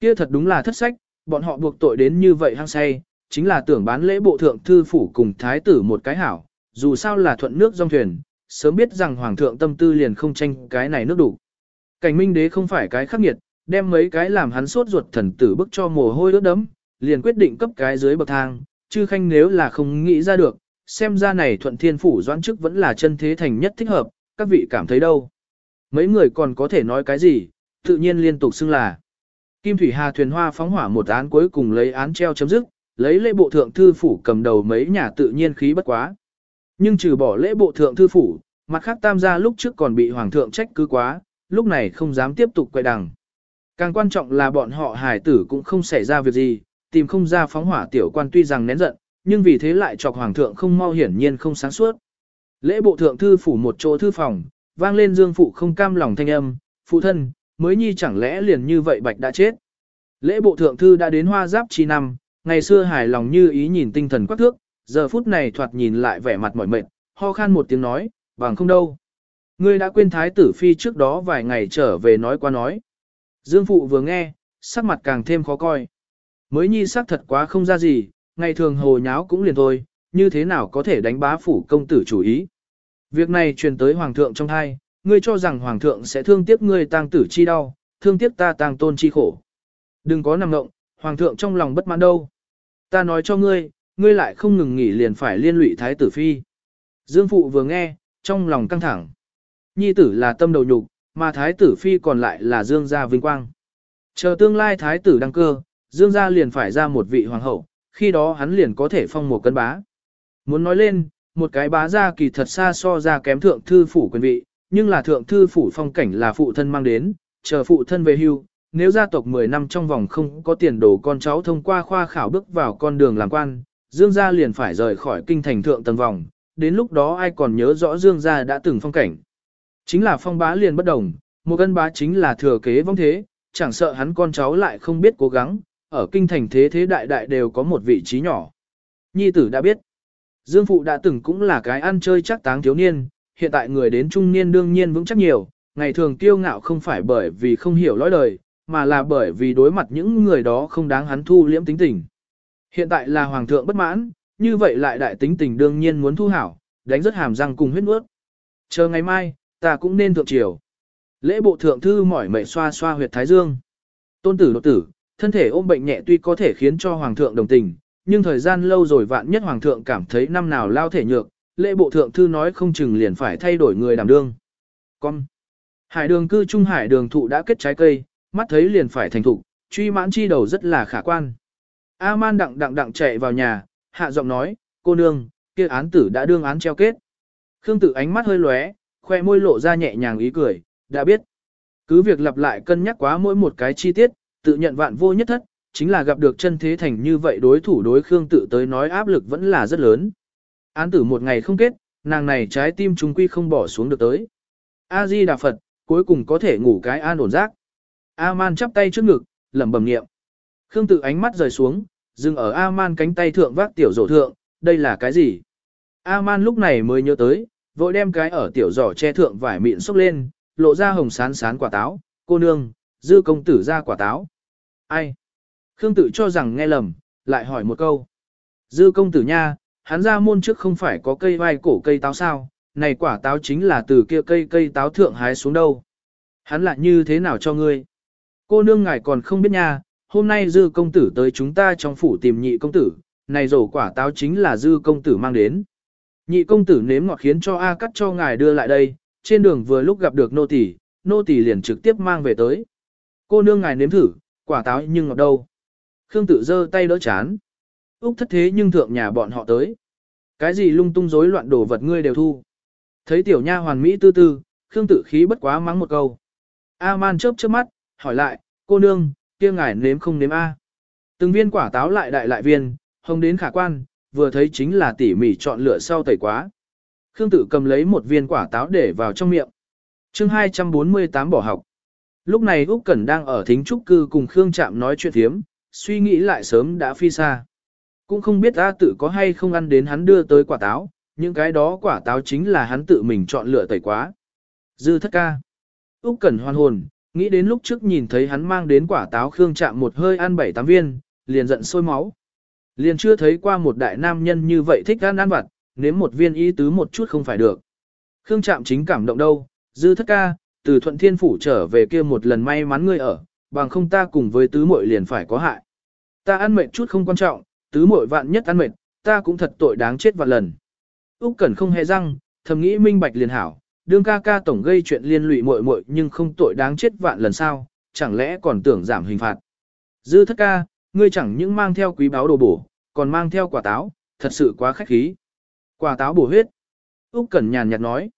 Kia thật đúng là thất sách, bọn họ buộc tội đến như vậy hăng say, chính là tưởng bán lễ bộ thượng thư phủ cùng thái tử một cái hảo, dù sao là thuận nước dòng thuyền, sớm biết rằng hoàng thượng tâm tư liền không tranh cái này nước đủ. Cảnh minh đế không phải cái khắc nghiệt, đem mấy cái làm hắn sốt ruột thần tử bức cho mồ hôi ướt đấm, liền quyết định cấp cái dưới bậc thang, chư khanh nếu là không nghĩ ra được, xem ra này thuận thiên phủ doãn chức vẫn là chân thế thành nhất thích hợp, các vị cảm thấy đâu. Mấy người còn có thể nói cái gì, tự nhiên liên tục xưng là. Kim Thủy Hà thuyền hoa phóng hỏa một án cuối cùng lấy án treo chấm dứt, lấy lễ bộ thượng thư phủ cầm đầu mấy nhà tự nhiên khí bất quá. Nhưng trừ bỏ lễ bộ thượng thư phủ, mặt khác tam gia lúc trước còn bị hoàng thượng trách cứ quá, lúc này không dám tiếp tục quay đằng. Càng quan trọng là bọn họ hải tử cũng không xảy ra việc gì, tìm không ra phóng hỏa tiểu quan tuy rằng nén giận, nhưng vì thế lại chọc hoàng thượng không mau hiển nhiên không sáng suốt. Lễ bộ thượng thư phủ một chỗ thư phòng, vang lên dương phụ không cam lòng thanh âm, phụ thân, mới nhi chẳng lẽ liền như vậy bạch đã chết. Lễ bộ thượng thư đã đến hoa giáp chi năm, ngày xưa hài lòng như ý nhìn tinh thần quắc thước, giờ phút này thoạt nhìn lại vẻ mặt mỏi mệt, ho khan một tiếng nói, bằng không đâu. Ngươi đã quên thái tử phi trước đó vài ngày trở về nói qua nói. Dương phụ vừa nghe, sắc mặt càng thêm khó coi. Mới nhi sắc thật quá không ra gì, ngày thường hồ nháo cũng liền thôi, như thế nào có thể đánh bá phủ công tử chủ ý. Việc này truyền tới hoàng thượng trong thai, ngươi cho rằng hoàng thượng sẽ thương tiếc ngươi tang tử chi đau, thương tiếc ta tang tôn chi khổ. Đừng có nằm ngộng, hoàng thượng trong lòng bất mãn đâu. Ta nói cho ngươi, ngươi lại không ngừng nghỉ liền phải liên lụy thái tử phi. Dương phụ vừa nghe, trong lòng căng thẳng. Nhi tử là tâm đầu nhục, mà thái tử phi còn lại là dương gia vinh quang. Chờ tương lai thái tử đăng cơ, dương gia liền phải ra một vị hoàng hậu, khi đó hắn liền có thể phong một cân bá. Muốn nói lên, một cái bá gia kỳ thật xa so ra kém thượng thư phủ quyền vị, nhưng là thượng thư phủ phong cảnh là phụ thân mang đến, chờ phụ thân về hưu, nếu gia tộc 10 năm trong vòng không có tiền đồ con cháu thông qua khoa khảo bước vào con đường làm quan, Dương gia liền phải rời khỏi kinh thành thượng tầng vòng, đến lúc đó ai còn nhớ rõ Dương gia đã từng phong cảnh. Chính là phong bá liền bất đồng, một cân bá chính là thừa kế vong thế, chẳng sợ hắn con cháu lại không biết cố gắng, ở kinh thành thế thế đại đại đều có một vị trí nhỏ. Nhi tử đã biết, Dương phụ đã từng cũng là cái ăn chơi chắc táng thiếu niên, hiện tại người đến trung niên đương nhiên vững chắc nhiều, ngày thường kiêu ngạo không phải bởi vì không hiểu lõi đời, mà là bởi vì đối mặt những người đó không đáng hắn thu liễm tính tình. Hiện tại là hoàng thượng bất mãn, như vậy lại đại tính tình đương nhiên muốn thu hảo, đánh rất hàm răng cùng huyết ướt. Chờ ngày mai, ta cũng nên thượng triều. Lễ bộ thượng thư mỏi mệt xoa xoa huyệt thái dương. Tôn tử đột tử, thân thể ôm bệnh nhẹ tuy có thể khiến cho hoàng thượng đồng tình, nhưng thời gian lâu rồi vạn nhất hoàng thượng cảm thấy năm nào lao thể nhược, lễ bộ thượng thư nói không chừng liền phải thay đổi người đảm đương. Con. Hải đường cư trung hải đường thụ đã kết trái cây, mắt thấy liền phải thành thụ. truy mãn chi đầu rất là khả quan. A-man đặng đặng đặng chạy vào nhà, hạ giọng nói, cô nương, kia án tử đã đương án treo kết. Khương tử ánh mắt hơi lóe, khoe môi lộ ra nhẹ nhàng ý cười, đã biết. Cứ việc lặp lại cân nhắc quá mỗi một cái chi tiết, tự nhận vạn vô nhất thất, chính là gặp được chân thế thành như vậy đối thủ đối Khương tự tới nói áp lực vẫn là rất lớn. Án tử một ngày không kết, nàng này trái tim trung quy không bỏ xuống được tới. A-di Đà Phật, cuối cùng có thể ngủ cái an ổn giấc. A-man chắp tay trước ngực, lẩm bẩm niệm. Khương tự ánh mắt rời xuống, dừng ở A-man cánh tay thượng vác tiểu rổ thượng, đây là cái gì? A-man lúc này mới nhớ tới, vội đem cái ở tiểu giỏ che thượng vải mịn xốc lên, lộ ra hồng sán sán quả táo, cô nương, dư công tử ra quả táo. Ai? Khương tự cho rằng nghe lầm, lại hỏi một câu. Dư công tử nha, hắn ra môn trước không phải có cây vai cổ cây táo sao, này quả táo chính là từ kia cây cây táo thượng hái xuống đâu. Hắn lại như thế nào cho ngươi? Cô nương ngài còn không biết nha, hôm nay dư công tử tới chúng ta trong phủ tìm nhị công tử, này rổ quả táo chính là dư công tử mang đến. Nhị công tử nếm ngọt khiến cho A cắt cho ngài đưa lại đây, trên đường vừa lúc gặp được nô tỳ, nô tỳ liền trực tiếp mang về tới. Cô nương ngài nếm thử, quả táo nhưng ngọt đâu. Khương tự giơ tay đỡ chán. Úc thất thế nhưng thượng nhà bọn họ tới. Cái gì lung tung rối loạn đồ vật ngươi đều thu. Thấy tiểu nha hoàn mỹ tư tư, Khương tự khí bất quá mắng một câu. A-man chớp chớp mắt, hỏi lại, cô nương, kia ngài nếm không nếm A. Từng viên quả táo lại đại lại viên, hồng đến khả quan, vừa thấy chính là tỉ mỉ chọn lựa sau tẩy quá. Khương tự cầm lấy một viên quả táo để vào trong miệng. chương 248 bỏ học. Lúc này Úc Cẩn đang ở thính trúc cư cùng Khương Trạm nói chuyện thiếm, suy nghĩ lại sớm đã phi xa. Cũng không biết A tự có hay không ăn đến hắn đưa tới quả táo, những cái đó quả táo chính là hắn tự mình chọn lựa tẩy quá. Dư thất ca. Úc Cẩn hoan hồn, nghĩ đến lúc trước nhìn thấy hắn mang đến quả táo Khương Trạm một hơi ăn bảy tám viên, liền giận sôi máu. Liền chưa thấy qua một đại nam nhân như vậy thích ăn ăn vặt, nếm một viên ý tứ một chút không phải được. Khương Trạm chính cảm động đâu, dư thất ca, từ thuận thiên phủ trở về kia một lần may mắn ngươi ở, bằng không ta cùng với tứ muội liền phải có hại. Ta ăn mệt chút không quan trọng, tứ muội vạn nhất ăn mệt, ta cũng thật tội đáng chết vạn lần. Úc Cẩn không hề răng, thầm nghĩ minh bạch liền hảo, đương ca ca tổng gây chuyện liên lụy muội muội nhưng không tội đáng chết vạn lần sao, chẳng lẽ còn tưởng giảm hình phạt. Dư thất ca, ngươi chẳng những mang theo quý báo đồ bổ, còn mang theo quả táo, thật sự quá khách khí. Quả táo bổ huyết. Úc Cẩn nhàn nhạt nói.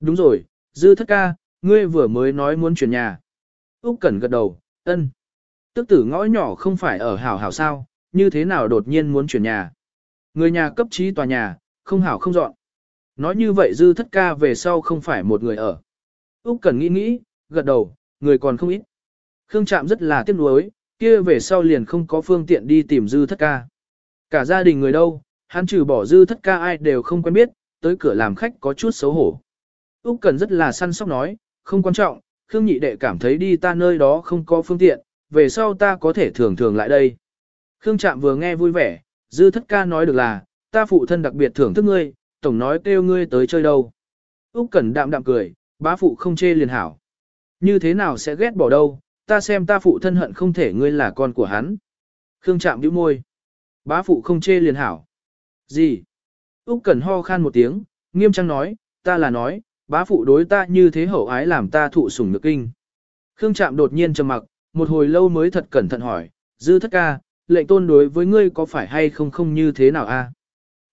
Đúng rồi, dư thất ca, ngươi vừa mới nói muốn chuyển nhà. Úc Cẩn gật đầu, ân. Tức tử ngõ nhỏ không phải ở hảo hảo sao, như thế nào đột nhiên muốn chuyển nhà. Người nhà cấp trí tòa nhà, không hảo không dọn. Nói như vậy dư thất ca về sau không phải một người ở. Úc Cẩn nghĩ nghĩ, gật đầu, người còn không ít. Khương Trạm rất là tiếc nuối, kia về sau liền không có phương tiện đi tìm dư thất ca. Cả gia đình người đâu, hắn trừ bỏ dư thất ca ai đều không quen biết, tới cửa làm khách có chút xấu hổ. Úc Cần rất là săn sóc nói, không quan trọng, Khương nhị đệ cảm thấy đi ta nơi đó không có phương tiện, về sau ta có thể thường thường lại đây. Khương Trạm vừa nghe vui vẻ, dư thất ca nói được là, ta phụ thân đặc biệt thưởng thức ngươi, tổng nói kêu ngươi tới chơi đâu. Úc Cẩn đạm đạm cười, bá phụ không chê liền hảo. Như thế nào sẽ ghét bỏ đâu, ta xem ta phụ thân hận không thể ngươi là con của hắn. Khương Trạm bĩu môi. Bá phụ không chê liền hảo. Gì? Úc Cẩn ho khan một tiếng, nghiêm trang nói, ta là nói, bá phụ đối ta như thế hậu ái làm ta thụ sủng nước kinh. Khương Trạm đột nhiên trầm mặc, một hồi lâu mới thật cẩn thận hỏi, dư thất ca, lệnh tôn đối với ngươi có phải hay không không như thế nào a?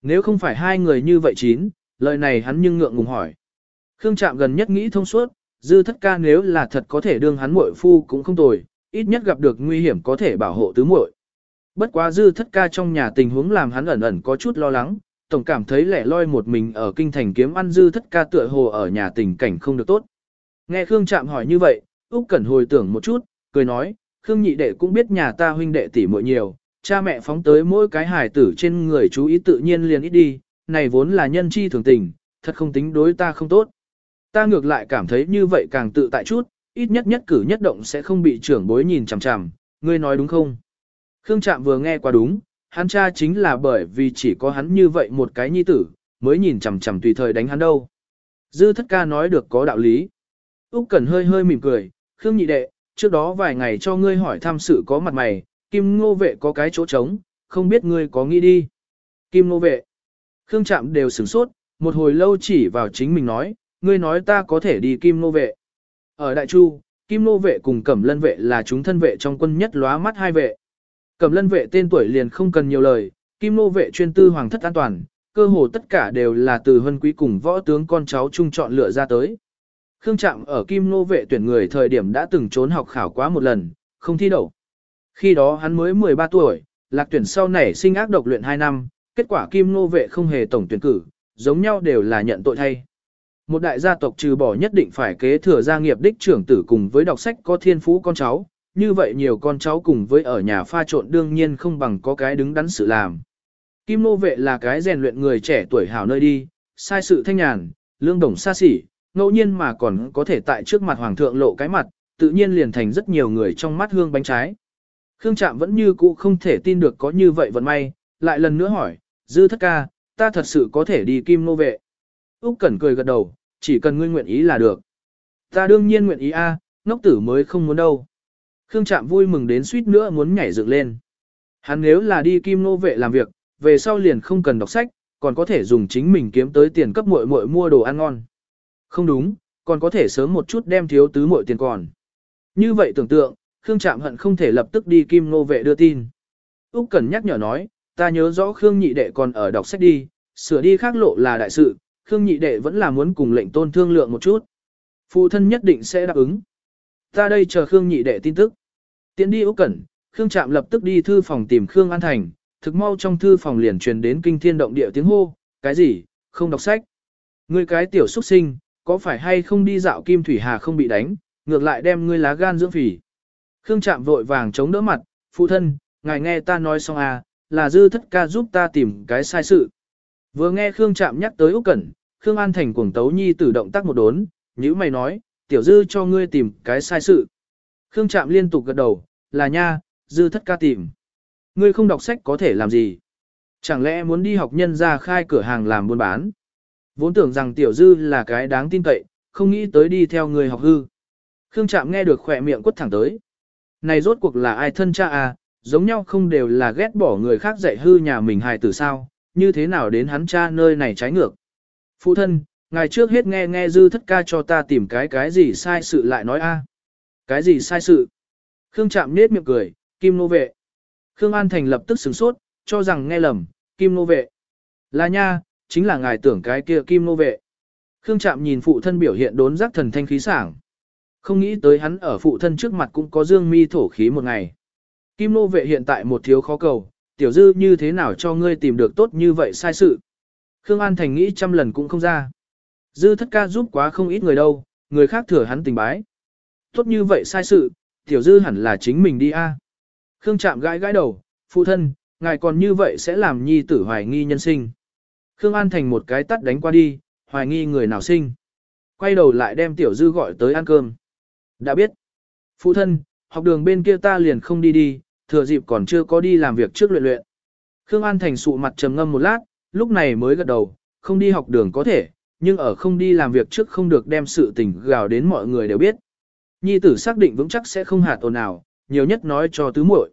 Nếu không phải hai người như vậy chín, lời này hắn nhưng ngượng ngùng hỏi. Khương Trạm gần nhất nghĩ thông suốt, dư thất ca nếu là thật có thể đương hắn muội phu cũng không tồi, ít nhất gặp được nguy hiểm có thể bảo hộ tứ muội. Bất quá dư thất ca trong nhà tình huống làm hắn ẩn ẩn có chút lo lắng, tổng cảm thấy lẻ loi một mình ở kinh thành kiếm ăn dư thất ca tựa hồ ở nhà tình cảnh không được tốt. Nghe Khương Trạm hỏi như vậy, Úc Cẩn hồi tưởng một chút, cười nói, Khương nhị đệ cũng biết nhà ta huynh đệ tỷ muội nhiều, cha mẹ phóng tới mỗi cái hài tử trên người chú ý tự nhiên liền ít đi, này vốn là nhân chi thường tình, thật không tính đối ta không tốt. Ta ngược lại cảm thấy như vậy càng tự tại chút, ít nhất nhất cử nhất động sẽ không bị trưởng bối nhìn chằm chằm, ngươi nói đúng không? Khương Trạm vừa nghe qua đúng, hắn cha chính là bởi vì chỉ có hắn như vậy một cái nhi tử, mới nhìn chằm chằm tùy thời đánh hắn đâu. Dư thất ca nói được có đạo lý. Úc Cẩn hơi hơi mỉm cười, Khương nhị đệ, trước đó vài ngày cho ngươi hỏi thăm sự có mặt mày, Kim Ngô vệ có cái chỗ trống, không biết ngươi có nghĩ đi. Kim Ngô vệ. Khương Trạm đều sửng sốt, một hồi lâu chỉ vào chính mình nói, ngươi nói ta có thể đi Kim Ngô vệ. Ở Đại Chu, Kim Ngô vệ cùng Cẩm Lân vệ là chúng thân vệ trong quân nhất lóa mắt hai vệ. Cẩm Lân vệ tên tuổi liền không cần nhiều lời, Kim Nô vệ chuyên tư hoàng thất an toàn, cơ hồ tất cả đều là từ hân quý cùng võ tướng con cháu chung chọn lựa ra tới. Khương Trạm ở Kim Nô vệ tuyển người thời điểm đã từng trốn học khảo quá một lần, không thi đậu. Khi đó hắn mới 13 tuổi, lạc tuyển sau này sinh ác độc luyện 2 năm, kết quả Kim Nô vệ không hề tổng tuyển cử, giống nhau đều là nhận tội thay. Một đại gia tộc trừ bỏ nhất định phải kế thừa gia nghiệp đích trưởng tử cùng với đọc sách có thiên phú con cháu, như vậy nhiều con cháu cùng với ở nhà pha trộn đương nhiên không bằng có cái đứng đắn sự làm. Kim nô vệ là cái rèn luyện người trẻ tuổi hảo nơi đi, sai sự thanh nhàn, lương đồng xa xỉ, ngẫu nhiên mà còn có thể tại trước mặt hoàng thượng lộ cái mặt, tự nhiên liền thành rất nhiều người trong mắt hương bánh trái. Khương Trạm vẫn như cũ không thể tin được có như vậy vận may, lại lần nữa hỏi, dư thất ca, ta thật sự có thể đi kim nô vệ. Úc Cẩn cười gật đầu, chỉ cần ngươi nguyện ý là được. Ta đương nhiên nguyện ý a, ngốc tử mới không muốn đâu. Khương Trạm vui mừng đến suýt nữa muốn nhảy dựng lên. Hắn nếu là đi kim nô vệ làm việc, về sau liền không cần đọc sách, còn có thể dùng chính mình kiếm tới tiền cấp muội muội mua đồ ăn ngon. Không đúng, còn có thể sớm một chút đem thiếu tứ muội tiền còn. Như vậy tưởng tượng, Khương Trạm hận không thể lập tức đi kim nô vệ đưa tin. Úc Cẩn nhắc nhở nói, ta nhớ rõ Khương nhị đệ còn ở đọc sách đi, sửa đi khác lộ là đại sự, Khương nhị đệ vẫn là muốn cùng lệnh tôn thương lượng một chút. Phụ thân nhất định sẽ đáp ứng. Ta đây chờ Khương nhị đệ tin tức. Tiến đi Úc Cẩn, Khương Trạm lập tức đi thư phòng tìm Khương An Thành, thực mau trong thư phòng liền truyền đến kinh thiên động địa tiếng hô, cái gì, không đọc sách. Ngươi cái tiểu xuất sinh, có phải hay không đi dạo kim thủy hà không bị đánh, ngược lại đem ngươi lá gan dưỡng phỉ. Khương Trạm vội vàng chống đỡ mặt, phụ thân, ngài nghe ta nói xong à, là dư thất ca giúp ta tìm cái sai sự. Vừa nghe Khương Trạm nhắc tới Úc Cẩn, Khương An Thành cuồng tấu nhi tử động tác một đốn, nhữ mày nói, tiểu dư cho ngươi tìm cái sai sự. Khương Trạm liên tục gật đầu, là nha, dư thất ca tìm. Ngươi không đọc sách có thể làm gì? Chẳng lẽ muốn đi học nhân ra khai cửa hàng làm buôn bán? Vốn tưởng rằng tiểu dư là cái đáng tin cậy, không nghĩ tới đi theo người học hư. Khương Trạm nghe được khỏe miệng quất thẳng tới. Này rốt cuộc là ai thân cha à, giống nhau không đều là ghét bỏ người khác dạy hư nhà mình hài tử sao, như thế nào đến hắn cha nơi này trái ngược. Phụ thân, ngày trước hết nghe nghe dư thất ca cho ta tìm cái cái gì sai sự lại nói a Cái gì sai sự? Khương Trạm nết miệng cười, kim nô vệ. Khương An Thành lập tức sửng sốt, cho rằng nghe lầm, kim nô vệ. Là nha, chính là ngài tưởng cái kia kim nô vệ. Khương Trạm nhìn phụ thân biểu hiện đốn giác thần thanh khí sảng. Không nghĩ tới hắn ở phụ thân trước mặt cũng có dương mi thổ khí một ngày. Kim nô vệ hiện tại một thiếu khó cầu, tiểu dư như thế nào cho ngươi tìm được tốt như vậy sai sự. Khương An Thành nghĩ trăm lần cũng không ra. Dư thất ca giúp quá không ít người đâu, người khác thừa hắn tình bái. Tốt như vậy sai sự, tiểu dư hẳn là chính mình đi a. Khương chạm gãi gãi đầu, phụ thân, ngài còn như vậy sẽ làm nhi tử hoài nghi nhân sinh. Khương An Thành một cái tắt đánh qua đi, hoài nghi người nào sinh. Quay đầu lại đem tiểu dư gọi tới ăn cơm. Đã biết. Phụ thân, học đường bên kia ta liền không đi đi, thừa dịp còn chưa có đi làm việc trước luyện luyện. Khương An Thành sụ mặt trầm ngâm một lát, lúc này mới gật đầu, không đi học đường có thể, nhưng ở không đi làm việc trước không được đem sự tình gào đến mọi người đều biết. Nhi tử xác định vững chắc sẽ không hạt ồn nào, nhiều nhất nói cho tứ muội.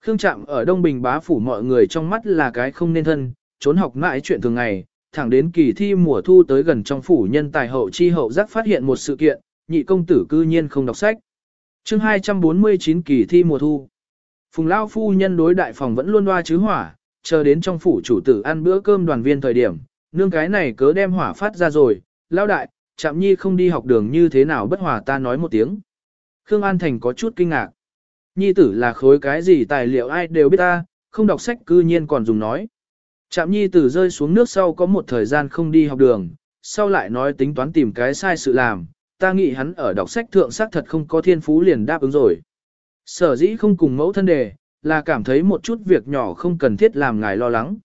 Khương Trạm ở Đông Bình bá phủ mọi người trong mắt là cái không nên thân, trốn học mãi chuyện thường ngày, thẳng đến kỳ thi mùa thu tới gần trong phủ nhân tài hậu chi hậu giác phát hiện một sự kiện, nhị công tử cư nhiên không đọc sách. chương 249 kỳ thi mùa thu. Phùng Lao phu nhân đối đại phòng vẫn luôn loa chứ hỏa, chờ đến trong phủ chủ tử ăn bữa cơm đoàn viên thời điểm, nương cái này cớ đem hỏa phát ra rồi, Lao đại, chạm nhi không đi học đường như thế nào bất hòa ta nói một tiếng. Khương An Thành có chút kinh ngạc. Nhi tử là khối cái gì tài liệu ai đều biết ta, không đọc sách cư nhiên còn dùng nói. Trạm nhi tử rơi xuống nước sau có một thời gian không đi học đường, sau lại nói tính toán tìm cái sai sự làm, ta nghĩ hắn ở đọc sách thượng sắc thật không có thiên phú liền đáp ứng rồi. Sở dĩ không cùng mẫu thân đề, là cảm thấy một chút việc nhỏ không cần thiết làm ngài lo lắng.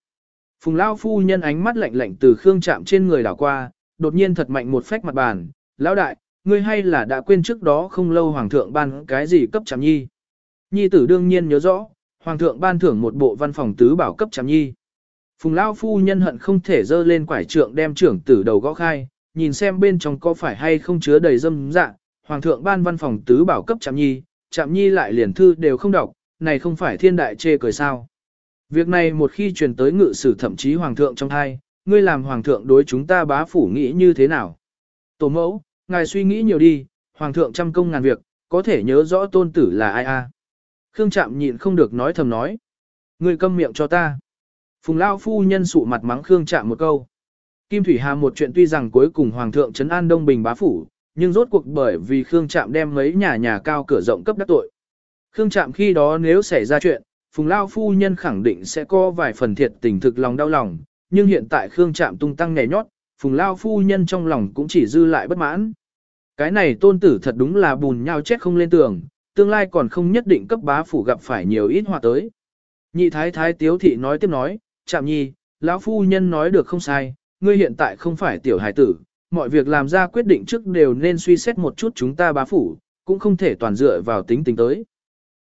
Phùng Lao phu nhân ánh mắt lạnh lạnh từ Khương chạm trên người đảo qua, đột nhiên thật mạnh một phách mặt bàn, lão đại, ngươi hay là đã quên trước đó không lâu hoàng thượng ban cái gì cấp chạm nhi. Nhi tử đương nhiên nhớ rõ, hoàng thượng ban thưởng một bộ văn phòng tứ bảo cấp chạm nhi. Phùng Lao phu nhân hận không thể dơ lên quải trượng đem trưởng tử đầu gõ khai, nhìn xem bên trong có phải hay không chứa đầy dâm dạ, hoàng thượng ban văn phòng tứ bảo cấp chạm nhi, chạm nhi lại liền thư đều không đọc, này không phải thiên đại chê cười sao. Việc này một khi truyền tới ngự sử thậm chí hoàng thượng trong hai, ngươi làm hoàng thượng đối chúng ta bá phủ nghĩ như thế nào? Tổ mẫu, ngài suy nghĩ nhiều đi, hoàng thượng trăm công ngàn việc, có thể nhớ rõ tôn tử là ai a? Khương Trạm nhịn không được nói thầm nói. Ngươi câm miệng cho ta. Phùng Lao phu nhân sụ mặt mắng Khương Trạm một câu. Kim Thủy Hà một chuyện tuy rằng cuối cùng hoàng thượng trấn an Đông Bình bá phủ, nhưng rốt cuộc bởi vì Khương Trạm đem mấy nhà nhà cao cửa rộng cấp đắc tội. Khương Trạm khi đó nếu xảy ra chuyện, Phùng Lao phu nhân khẳng định sẽ có vài phần thiệt tình thực lòng đau lòng, nhưng hiện tại Khương Trạm tung tăng nhảy nhót, Phùng Lao phu nhân trong lòng cũng chỉ dư lại bất mãn. Cái này tôn tử thật đúng là bùn nhau chết không lên tường, tương lai còn không nhất định cấp bá phủ gặp phải nhiều ít họa tới. Nhị thái thái tiếu thị nói tiếp nói, Trạm nhi, lão phu nhân nói được không sai, ngươi hiện tại không phải tiểu hải tử, mọi việc làm ra quyết định trước đều nên suy xét một chút chúng ta bá phủ, cũng không thể toàn dựa vào tính tình tới.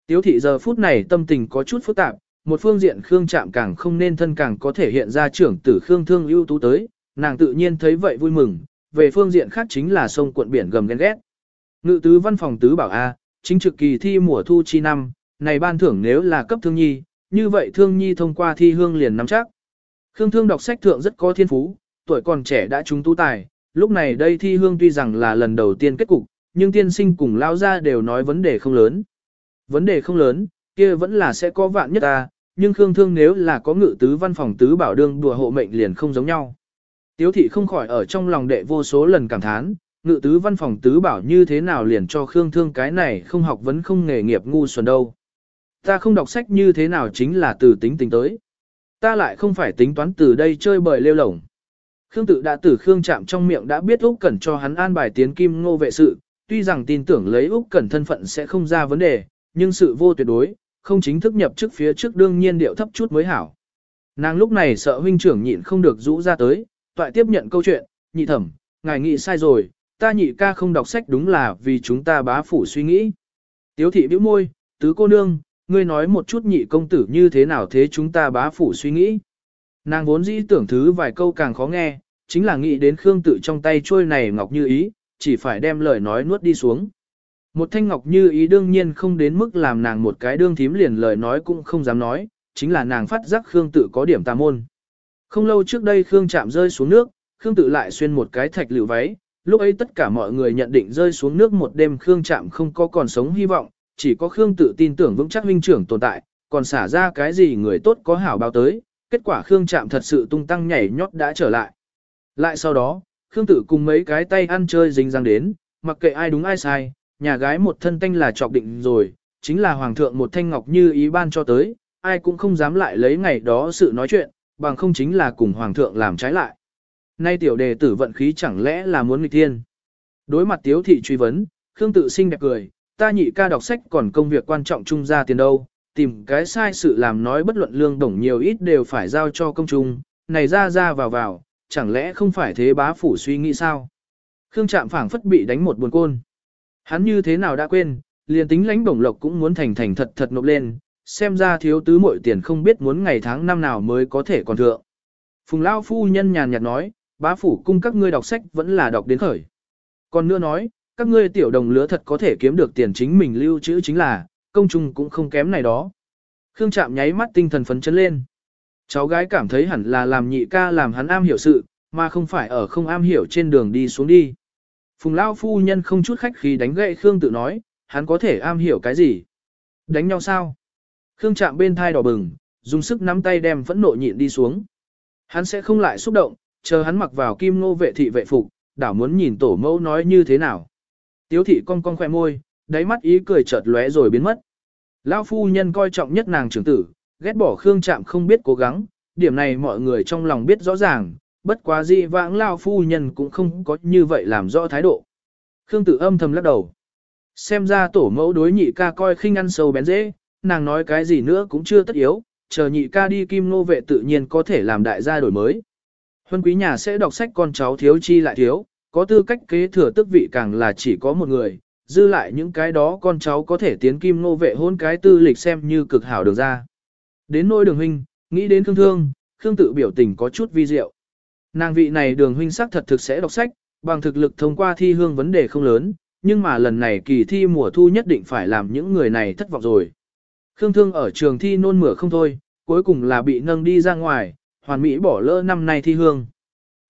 Tiếu thị giờ phút này tâm tình có chút phức tạp, một phương diện Khương Trạm càng không nên thân càng có thể hiện ra trưởng tử Khương Thương ưu tú tới, nàng tự nhiên thấy vậy vui mừng, về phương diện khác chính là sông cuộn biển gầm ghen ghét. Ngự tứ văn phòng tứ bảo A, chính trực kỳ thi mùa thu chi năm, này ban thưởng nếu là cấp thương nhi, như vậy thương nhi thông qua thi hương liền nắm chắc. Khương Thương đọc sách thượng rất có thiên phú, tuổi còn trẻ đã trúng tú tài, lúc này đây thi hương tuy rằng là lần đầu tiên kết cục, nhưng tiên sinh cùng lao ra đều nói vấn đề không lớn. Vấn đề không lớn, kia vẫn là sẽ có vạn nhất ta, nhưng Khương Thương nếu là có ngự tứ văn phòng tứ bảo đương đùa hộ mệnh liền không giống nhau. Tiếu thị không khỏi ở trong lòng đệ vô số lần cảm thán, ngự tứ văn phòng tứ bảo như thế nào liền cho Khương Thương cái này không học vấn không nghề nghiệp ngu xuẩn đâu. Ta không đọc sách như thế nào chính là từ tính tình tới. Ta lại không phải tính toán từ đây chơi bời lêu lổng. Khương tự đã từ Khương chạm trong miệng đã biết Úc Cẩn cho hắn an bài tiến kim ngô vệ sự, tuy rằng tin tưởng lấy Úc Cẩn thân phận sẽ không ra vấn đề, nhưng sự vô tuyệt đối, không chính thức nhập chức phía trước đương nhiên điệu thấp chút mới hảo. Nàng lúc này sợ huynh trưởng nhịn không được rũ ra tới, toại tiếp nhận câu chuyện, nhị thẩm, ngài nghĩ sai rồi, ta nhị ca không đọc sách đúng là vì chúng ta bá phủ suy nghĩ. Tiếu thị bĩu môi, tứ cô nương, ngươi nói một chút nhị công tử như thế nào thế chúng ta bá phủ suy nghĩ. Nàng vốn dĩ tưởng thứ vài câu càng khó nghe, chính là nghĩ đến Khương tự trong tay trôi này ngọc như ý, chỉ phải đem lời nói nuốt đi xuống. Một thanh ngọc như ý đương nhiên không đến mức làm nàng một cái đương thím liền lời nói cũng không dám nói, chính là nàng phát giác Khương tự có điểm tà môn. Không lâu trước đây Khương chạm rơi xuống nước, Khương tự lại xuyên một cái thạch lựu váy, lúc ấy tất cả mọi người nhận định rơi xuống nước một đêm Khương chạm không có còn sống hy vọng, chỉ có Khương tự tin tưởng vững chắc huynh trưởng tồn tại, còn xả ra cái gì người tốt có hảo báo tới, kết quả Khương chạm thật sự tung tăng nhảy nhót đã trở lại. Lại sau đó, Khương tự cùng mấy cái tay ăn chơi dính răng đến, mặc kệ ai đúng ai sai, nhà gái một thân tanh là trọc định rồi, chính là hoàng thượng một thanh ngọc như ý ban cho tới, ai cũng không dám lại lấy ngày đó sự nói chuyện, bằng không chính là cùng hoàng thượng làm trái lại. Nay tiểu đề tử vận khí chẳng lẽ là muốn nghịch thiên. Đối mặt tiếu thị truy vấn, Khương tự sinh đẹp cười, ta nhị ca đọc sách còn công việc quan trọng trung ra tiền đâu, tìm cái sai sự làm nói bất luận lương đồng nhiều ít đều phải giao cho công trung, này ra ra vào vào, chẳng lẽ không phải thế bá phủ suy nghĩ sao? Khương Trạm phảng phất bị đánh một buồn côn. Hắn như thế nào đã quên, liền tính lãnh bổng lộc cũng muốn thành thành thật thật nộp lên, xem ra thiếu tứ muội tiền không biết muốn ngày tháng năm nào mới có thể còn thượng. Phùng Lao phu nhân nhàn nhạt nói, bá phủ cung các ngươi đọc sách vẫn là đọc đến khởi. Còn nữa nói, các ngươi tiểu đồng lứa thật có thể kiếm được tiền chính mình lưu trữ chính là, công chung cũng không kém này đó. Khương Trạm nháy mắt tinh thần phấn chấn lên. Cháu gái cảm thấy hẳn là làm nhị ca làm hắn am hiểu sự, mà không phải ở không am hiểu trên đường đi xuống đi. Phùng Lao phu nhân không chút khách khí đánh gậy Khương tự nói, hắn có thể am hiểu cái gì? Đánh nhau sao? Khương chạm bên thai đỏ bừng, dùng sức nắm tay đem phẫn nộ nhịn đi xuống. Hắn sẽ không lại xúc động, chờ hắn mặc vào kim ngô vệ thị vệ phục, đảo muốn nhìn tổ mẫu nói như thế nào. Tiếu thị cong cong khoe môi, đáy mắt ý cười chợt lóe rồi biến mất. Lão phu nhân coi trọng nhất nàng trưởng tử, ghét bỏ Khương Trạm không biết cố gắng, điểm này mọi người trong lòng biết rõ ràng, bất quá gì vãng lão phu nhân cũng không có như vậy làm rõ thái độ. Khương tự âm thầm lắc đầu. Xem ra tổ mẫu đối nhị ca coi khinh ăn sâu bén dễ, nàng nói cái gì nữa cũng chưa tất yếu, chờ nhị ca đi kim nô vệ tự nhiên có thể làm đại gia đổi mới. Huân quý nhà sẽ đọc sách con cháu thiếu chi lại thiếu, có tư cách kế thừa tước vị càng là chỉ có một người, dư lại những cái đó con cháu có thể tiến kim nô vệ hôn cái tư lịch xem như cực hảo được ra. Đến nỗi đường huynh, nghĩ đến Khương Thương, Khương tự biểu tình có chút vi diệu. Nàng vị này đường huynh sắc thật thực sẽ đọc sách, bằng thực lực thông qua thi hương vấn đề không lớn, nhưng mà lần này kỳ thi mùa thu nhất định phải làm những người này thất vọng rồi. Khương Thương ở trường thi nôn mửa không thôi, cuối cùng là bị nâng đi ra ngoài, hoàn mỹ bỏ lỡ năm nay thi hương.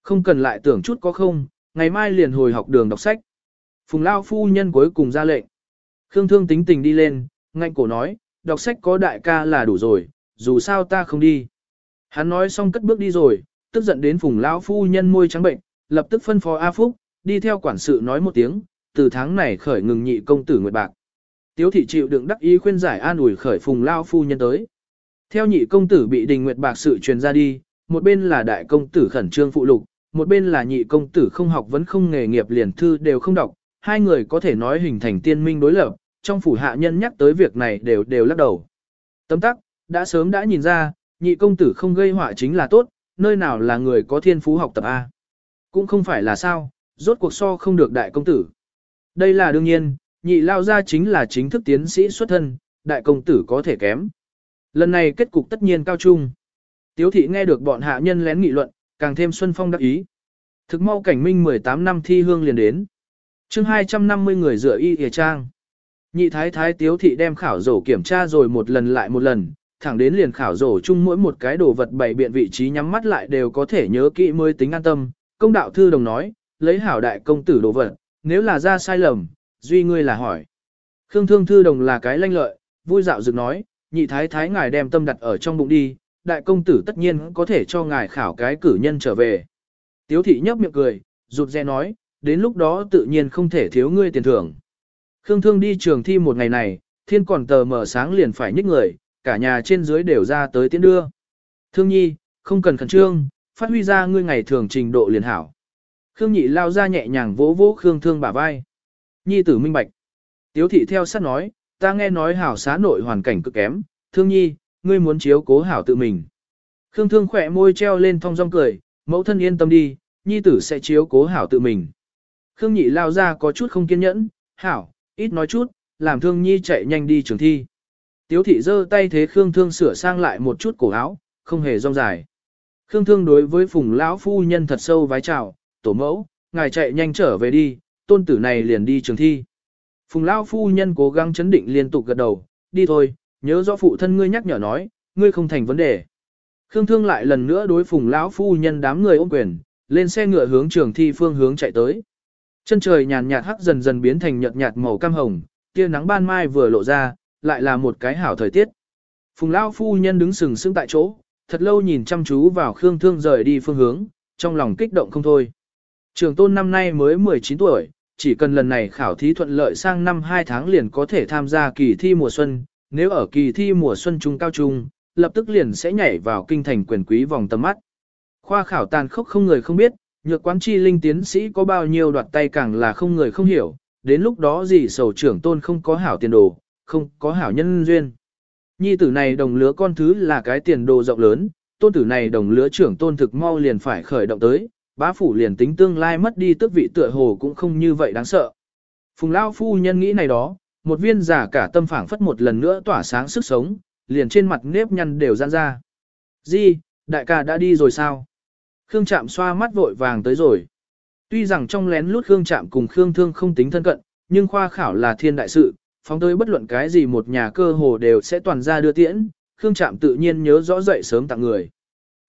Không cần lại tưởng chút có không, ngày mai liền hồi học đường đọc sách. Phùng Lao phu nhân cuối cùng ra lệnh. Khương Thương tính tình đi lên, ngạnh cổ nói, đọc sách có đại ca là đủ rồi, dù sao ta không đi. Hắn nói xong cất bước đi rồi, tức giận đến Phùng Lão phu nhân môi trắng bệnh, lập tức phân phó A Phúc, đi theo quản sự nói một tiếng, từ tháng này khởi ngừng nhị công tử Nguyệt Bạc. Tiếu thị chịu đựng đắc ý khuyên giải an ủi khởi Phùng Lão phu nhân tới. Theo nhị công tử bị đình Nguyệt Bạc sự truyền ra đi, một bên là đại công tử khẩn trương phụ lục, một bên là nhị công tử không học vẫn không nghề nghiệp liền thư đều không đọc, hai người có thể nói hình thành tiên minh đối lập, trong phủ hạ nhân nhắc tới việc này đều đều lắc đầu. Tấm tắc, đã sớm đã nhìn ra, nhị công tử không gây họa chính là tốt, nơi nào là người có thiên phú học tập A. Cũng không phải là sao, rốt cuộc so không được đại công tử. Đây là đương nhiên, nhị lao ra chính là chính thức tiến sĩ xuất thân, đại công tử có thể kém. Lần này kết cục tất nhiên cao trung. Tiếu thị nghe được bọn hạ nhân lén nghị luận, càng thêm xuân phong đắc ý. Thực mau cảnh minh 18 năm thi hương liền đến. chương 250 người dựa y hề trang. Nhị thái thái tiếu thị đem khảo rổ kiểm tra rồi một lần lại một lần, thẳng đến liền khảo rổ chung mỗi một cái đồ vật bày biện vị trí nhắm mắt lại đều có thể nhớ kỹ mới tính an tâm. Công đạo thư đồng nói, lấy hảo đại công tử đồ vật, nếu là ra sai lầm, duy ngươi là hỏi. Khương thương thư đồng là cái lanh lợi, vui dạo dựng nói, nhị thái thái ngài đem tâm đặt ở trong bụng đi, đại công tử tất nhiên có thể cho ngài khảo cái cử nhân trở về. Tiếu thị nhấp miệng cười, rụt rè nói, đến lúc đó tự nhiên không thể thiếu ngươi tiền thưởng. Khương Thương đi trường thi một ngày này, thiên còn tờ mở sáng liền phải nhích người, cả nhà trên dưới đều ra tới tiến đưa. Thương nhi, không cần khẩn trương, phát huy ra ngươi ngày thường trình độ liền hảo. Khương nhị lao ra nhẹ nhàng vỗ vỗ Khương Thương bả vai. Nhi tử minh bạch. Tiếu thị theo sát nói, ta nghe nói hảo xá nội hoàn cảnh cực kém, thương nhi, ngươi muốn chiếu cố hảo tự mình. Khương thương khỏe môi treo lên thong dong cười, mẫu thân yên tâm đi, nhi tử sẽ chiếu cố hảo tự mình. Khương nhị lao ra có chút không kiên nhẫn, hảo, ít nói chút, làm thương nhi chạy nhanh đi trường thi. Tiếu thị giơ tay thế Khương thương sửa sang lại một chút cổ áo, không hề rong dài. Khương thương đối với phùng lão phu nhân thật sâu vái chào, tổ mẫu, ngài chạy nhanh trở về đi, tôn tử này liền đi trường thi. Phùng lão phu nhân cố gắng chấn định liên tục gật đầu, đi thôi, nhớ rõ phụ thân ngươi nhắc nhở nói, ngươi không thành vấn đề. Khương Thương lại lần nữa đối phùng lão phu nhân đám người ôm quyền, lên xe ngựa hướng trường thi phương hướng chạy tới. Chân trời nhàn nhạt hắc dần dần biến thành nhợt nhạt màu cam hồng, tia nắng ban mai vừa lộ ra, lại là một cái hảo thời tiết. Phùng lão phu nhân đứng sừng sững tại chỗ, thật lâu nhìn chăm chú vào Khương Thương rời đi phương hướng, trong lòng kích động không thôi. Trường tôn năm nay mới 19 tuổi, chỉ cần lần này khảo thí thuận lợi sang năm 2 tháng liền có thể tham gia kỳ thi mùa xuân, nếu ở kỳ thi mùa xuân trung cao trung, lập tức liền sẽ nhảy vào kinh thành quyền quý vòng tầm mắt. Khoa khảo tàn khốc không người không biết, nhược quán chi linh tiến sĩ có bao nhiêu đoạt tay càng là không người không hiểu, đến lúc đó gì sầu trưởng tôn không có hảo tiền đồ, không có hảo nhân duyên. Nhi tử này đồng lứa con thứ là cái tiền đồ rộng lớn, tôn tử này đồng lứa trưởng tôn thực mau liền phải khởi động tới, bá phủ liền tính tương lai mất đi tước vị tựa hồ cũng không như vậy đáng sợ. Phùng Lao phu nhân nghĩ này đó, một viên giả cả tâm phảng phất một lần nữa tỏa sáng sức sống, liền trên mặt nếp nhăn đều giãn ra. Di, đại ca đã đi rồi sao? Khương Trạm xoa mắt vội vàng tới rồi. Tuy rằng trong lén lút Khương Trạm cùng Khương Thương không tính thân cận, nhưng khoa khảo là thiên đại sự, phóng tới bất luận cái gì một nhà cơ hồ đều sẽ toàn ra đưa tiễn, Khương Trạm tự nhiên nhớ rõ dậy sớm tặng người.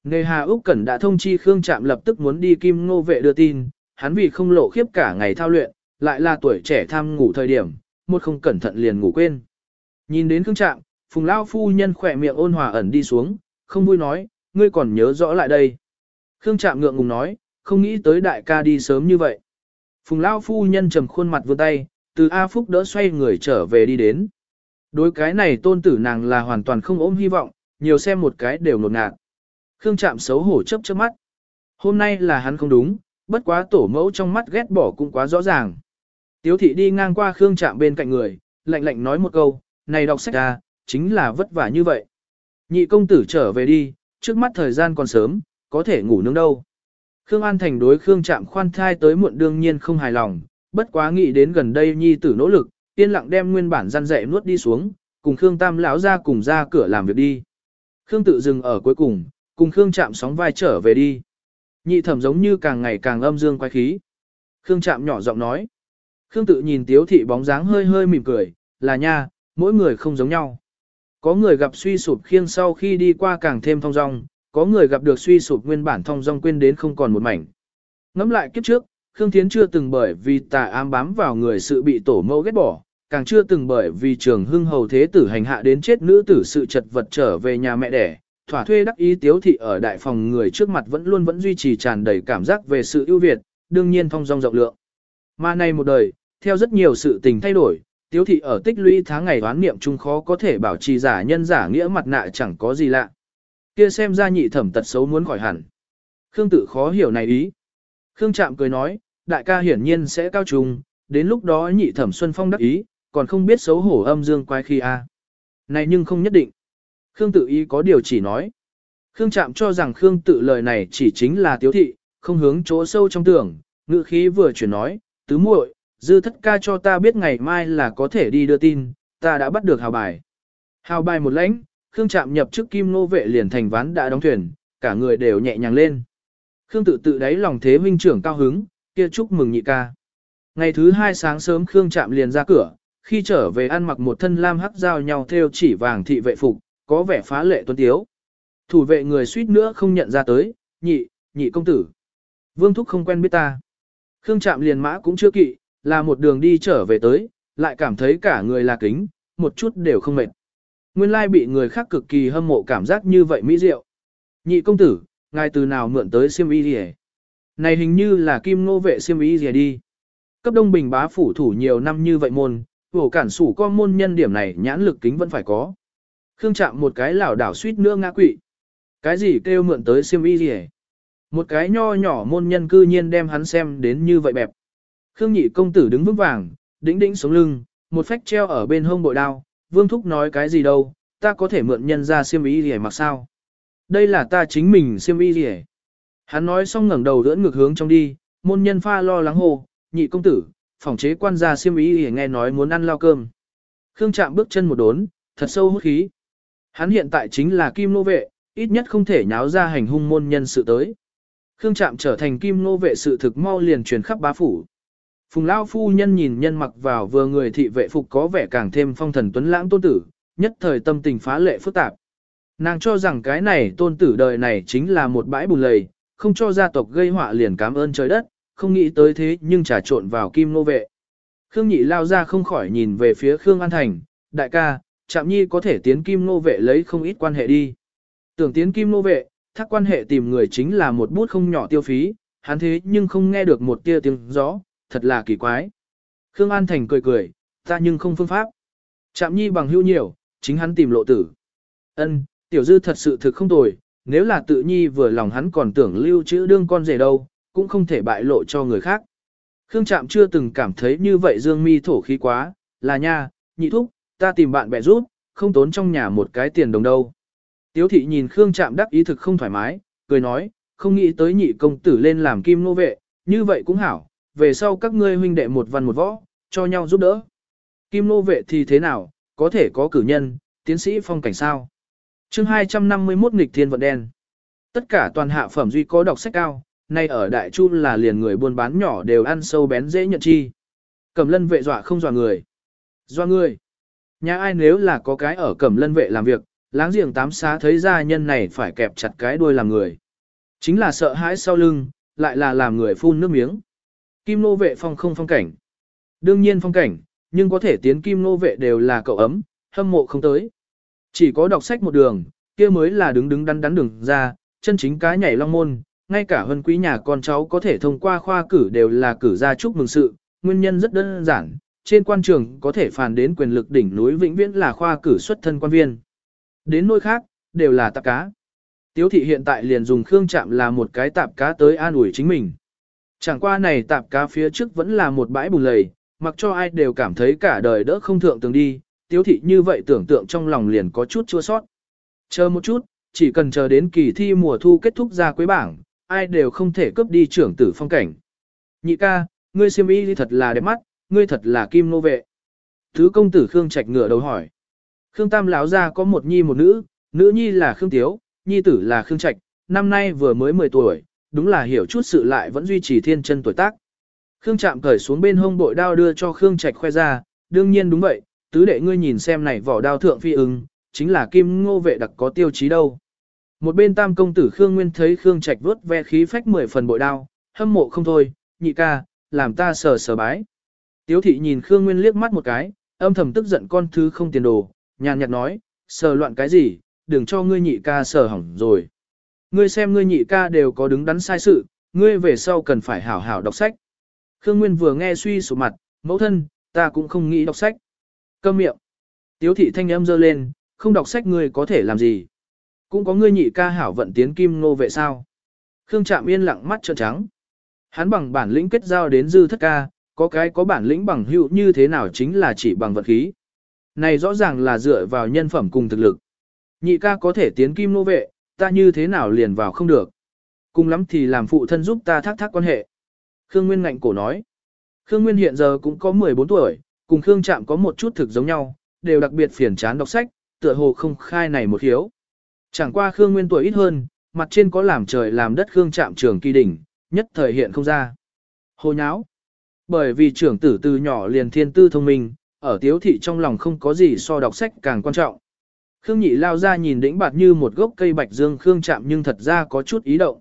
Nề Hà Úc Cẩn đã thông chi Khương Trạm lập tức muốn đi Kim Ngô vệ đưa tin, hắn vì không lộ khiếp cả ngày thao luyện, lại là tuổi trẻ tham ngủ thời điểm, một không cẩn thận liền ngủ quên. Nhìn đến Khương Trạm, Phùng lão phu nhân khỏe miệng ôn hòa ẩn đi xuống, không vui nói, ngươi còn nhớ rõ lại đây. Khương Trạm ngượng ngùng nói, không nghĩ tới đại ca đi sớm như vậy. Phùng lão phu nhân trầm khuôn mặt vươn tay, từ A Phúc đỡ xoay người trở về đi đến. Đối cái này tôn tử nàng là hoàn toàn không ôm hy vọng, nhiều xem một cái đều nột ngạt. Khương Trạm xấu hổ chấp chớp mắt. Hôm nay là hắn không đúng, bất quá tổ mẫu trong mắt ghét bỏ cũng quá rõ ràng. Tiếu thị đi ngang qua Khương Trạm bên cạnh người, lạnh lạnh nói một câu, này đọc sách ra, chính là vất vả như vậy. Nhị công tử trở về đi, trước mắt thời gian còn sớm, có thể ngủ nướng đâu. Khương An Thành đối Khương Trạm khoan thai tới muộn đương nhiên không hài lòng, bất quá nghĩ đến gần đây nhi tử nỗ lực, yên lặng đem nguyên bản gian dạy nuốt đi xuống, cùng Khương Tam lão ra cùng ra cửa làm việc đi. Khương tự dừng ở cuối cùng, cùng Khương Trạm sóng vai trở về đi. Nhị thẩm giống như càng ngày càng âm dương quái khí. Khương Trạm nhỏ giọng nói. Khương tự nhìn tiếu thị bóng dáng hơi hơi mỉm cười, là nha, mỗi người không giống nhau. Có người gặp suy sụp khiêng sau khi đi qua càng thêm thong dong, có người gặp được suy sụp nguyên bản thong dong quên đến không còn một mảnh. Ngắm lại kiếp trước, Khương Thiến chưa từng bởi vì tà ám bám vào người sự bị tổ mẫu ghét bỏ, càng chưa từng bởi vì trường hưng hầu thế tử hành hạ đến chết nữ tử sự chật vật trở về nhà mẹ đẻ. Thỏa thuê đắc ý tiếu thị ở đại phòng người trước mặt vẫn luôn vẫn duy trì tràn đầy cảm giác về sự ưu việt, đương nhiên thong dong rộng lượng. Mà này một đời, theo rất nhiều sự tình thay đổi, tiếu thị ở tích lũy tháng ngày đoán niệm chung khó có thể bảo trì giả nhân giả nghĩa mặt nạ chẳng có gì lạ. Kia xem ra nhị thẩm tật xấu muốn khỏi hẳn. Khương tự khó hiểu này ý. Khương Trạm cười nói, đại ca hiển nhiên sẽ cao trùng, đến lúc đó nhị thẩm Xuân Phong đắc ý, còn không biết xấu hổ âm dương quái khi a. À. Này nhưng không nhất định. Khương tự ý có điều chỉ nói. Khương chạm cho rằng Khương tự lời này chỉ chính là tiếu thị, không hướng chỗ sâu trong tưởng, ngữ khí vừa chuyển nói, tứ muội, dư thất ca cho ta biết ngày mai là có thể đi đưa tin, ta đã bắt được hào bài. Hào bài một lãnh, Khương chạm nhập chức kim nô vệ liền thành ván đã đóng thuyền, cả người đều nhẹ nhàng lên. Khương tự tự đáy lòng thế huynh trưởng cao hứng, kia chúc mừng nhị ca. Ngày thứ hai sáng sớm Khương Trạm liền ra cửa, khi trở về ăn mặc một thân lam hắc giao nhau theo chỉ vàng thị vệ phục, có vẻ phá lệ tuấn tiếu. Thủ vệ người suýt nữa không nhận ra tới, nhị, nhị công tử. Vương Thúc không quen biết ta. Khương Trạm liền mã cũng chưa kỵ, là một đường đi trở về tới, lại cảm thấy cả người là kính, một chút đều không mệt. Nguyên lai bị người khác cực kỳ hâm mộ cảm giác như vậy mỹ diệu. Nhị công tử, ngài từ nào mượn tới siêm y gì này hình như là kim ngô vệ siêm y gì đi. Cấp đông bình bá phủ thủ nhiều năm như vậy môn, vổ cản sủ con môn nhân điểm này nhãn lực kính vẫn phải có. Khương chạm một cái lảo đảo suýt nữa ngã quỵ. Cái gì kêu mượn tới siêm y gì Một cái nho nhỏ môn nhân cư nhiên đem hắn xem đến như vậy bẹp. Khương nhị công tử đứng vững vàng, đĩnh đĩnh sống lưng, một phách treo ở bên hông bội đao, vương thúc nói cái gì đâu, ta có thể mượn nhân ra xiêm y gì mặc sao. Đây là ta chính mình xiêm y gì Hắn nói xong ngẩng đầu đỡ ngược hướng trong đi, môn nhân pha lo lắng hồ, nhị công tử, phòng chế quan gia siêm ý để nghe nói muốn ăn lao cơm. Khương chạm bước chân một đốn, thật sâu hút khí. Hắn hiện tại chính là kim nô vệ, ít nhất không thể nháo ra hành hung môn nhân sự tới. Khương Trạm trở thành kim nô vệ sự thực mau liền truyền khắp bá phủ. Phùng Lao phu nhân nhìn nhân mặc vào vừa người thị vệ phục có vẻ càng thêm phong thần tuấn lãng tôn tử, nhất thời tâm tình phá lệ phức tạp. Nàng cho rằng cái này tôn tử đời này chính là một bãi bùn lầy, không cho gia tộc gây họa liền cảm ơn trời đất, không nghĩ tới thế nhưng trà trộn vào kim nô vệ. Khương Nhị lao ra không khỏi nhìn về phía Khương An Thành, đại ca, Trạm Nhi có thể tiến kim nô vệ lấy không ít quan hệ đi. Tưởng tiến kim nô vệ, thác quan hệ tìm người chính là một bút không nhỏ tiêu phí, hắn thế nhưng không nghe được một tia tiếng gió, thật là kỳ quái. Khương An Thành cười cười, ta nhưng không phương pháp. Trạm nhi bằng hữu nhiều, chính hắn tìm lộ tử. Ân, tiểu dư thật sự thực không tồi, nếu là tự nhi vừa lòng hắn còn tưởng lưu trữ đương con rể đâu, cũng không thể bại lộ cho người khác. Khương Trạm chưa từng cảm thấy như vậy dương mi thổ khí quá, là nha, nhị thúc, ta tìm bạn bè giúp, không tốn trong nhà một cái tiền đồng đâu. Tiếu thị nhìn Khương Trạm đắc ý thực không thoải mái, cười nói, không nghĩ tới nhị công tử lên làm kim nô vệ, như vậy cũng hảo, về sau các ngươi huynh đệ một văn một võ, cho nhau giúp đỡ. Kim nô vệ thì thế nào, có thể có cử nhân, tiến sĩ phong cảnh sao chương 251 nghịch thiên vận đen. Tất cả toàn hạ phẩm duy có đọc sách cao, nay ở Đại Chu là liền người buôn bán nhỏ đều ăn sâu bén dễ nhận chi. Cẩm lân vệ dọa không dọa người. Dọa người. Nhà ai nếu là có cái ở cẩm lân vệ làm việc, Láng giềng tám xá thấy ra nhân này phải kẹp chặt cái đuôi làm người. Chính là sợ hãi sau lưng, lại là làm người phun nước miếng. Kim nô vệ phong không phong cảnh. Đương nhiên phong cảnh, nhưng có thể tiến kim nô vệ đều là cậu ấm, hâm mộ không tới. Chỉ có đọc sách một đường, kia mới là đứng đứng đắn đắn đường ra, chân chính cái nhảy long môn, ngay cả hân quý nhà con cháu có thể thông qua khoa cử đều là cử ra chúc mừng sự, nguyên nhân rất đơn giản, trên quan trường có thể phàn đến quyền lực đỉnh núi vĩnh viễn là khoa cử xuất thân quan viên. Đến nơi khác, đều là tạp cá. Tiếu thị hiện tại liền dùng khương chạm là một cái tạp cá tới an ủi chính mình. Chẳng qua này tạp cá phía trước vẫn là một bãi bùn lầy, mặc cho ai đều cảm thấy cả đời đỡ không thượng tường đi, tiếu thị như vậy tưởng tượng trong lòng liền có chút chua sót. Chờ một chút, chỉ cần chờ đến kỳ thi mùa thu kết thúc ra quế bảng, ai đều không thể cướp đi trưởng tử phong cảnh. Nhị ca, ngươi siêm y thật là đẹp mắt, ngươi thật là kim nô vệ. Thứ công tử Khương Trạch ngửa đầu hỏi. Khương Tam lão gia có một nhi một nữ, nữ nhi là Khương Tiếu, nhi tử là Khương Trạch, năm nay vừa mới 10 tuổi, đúng là hiểu chút sự lại vẫn duy trì thiên chân tuổi tác. Khương Trạm cởi xuống bên hông bội đao đưa cho Khương Trạch khoe ra, đương nhiên đúng vậy, tứ đệ ngươi nhìn xem này vỏ đao thượng phi ưng, chính là kim ngô vệ đặc có tiêu chí đâu. Một bên tam công tử Khương Nguyên thấy Khương Trạch vớt ve khí phách mười phần bội đao, hâm mộ không thôi, nhị ca, làm ta sờ sờ bái. Tiếu thị nhìn Khương Nguyên liếc mắt một cái, âm thầm tức giận con thứ không tiền đồ, nhàn nhạt nói, sờ loạn cái gì, đừng cho ngươi nhị ca sờ hỏng rồi. Ngươi xem ngươi nhị ca đều có đứng đắn sai sự, ngươi về sau cần phải hảo hảo đọc sách. Khương Nguyên vừa nghe suy sụp mặt, mẫu thân, ta cũng không nghĩ đọc sách. Câm miệng. Tiếu thị thanh âm dơ lên, không đọc sách ngươi có thể làm gì. Cũng có ngươi nhị ca hảo vận tiến kim nô vệ sao. Khương Trạm yên lặng mắt trợn trắng. Hắn bằng bản lĩnh kết giao đến dư thất ca, có cái có bản lĩnh bằng hữu như thế nào chính là chỉ bằng vật khí. Này rõ ràng là dựa vào nhân phẩm cùng thực lực. Nhị ca có thể tiến kim nô vệ, ta như thế nào liền vào không được. Cùng lắm thì làm phụ thân giúp ta thác thác quan hệ. Khương Nguyên ngạnh cổ nói. Khương Nguyên hiện giờ cũng có 14 tuổi, cùng Khương Trạm có một chút thực giống nhau, đều đặc biệt phiền chán đọc sách, tựa hồ không khai này một hiếu. Chẳng qua Khương Nguyên tuổi ít hơn, mặt trên có làm trời làm đất Khương Trạm trường kỳ đỉnh, nhất thời hiện không ra. Hồ nháo. Bởi vì trưởng tử từ nhỏ liền thiên tư thông minh, ở tiếu thị trong lòng không có gì so đọc sách càng quan trọng. Khương nhị lao ra nhìn đĩnh bạt như một gốc cây bạch dương Khương Trạm nhưng thật ra có chút ý động.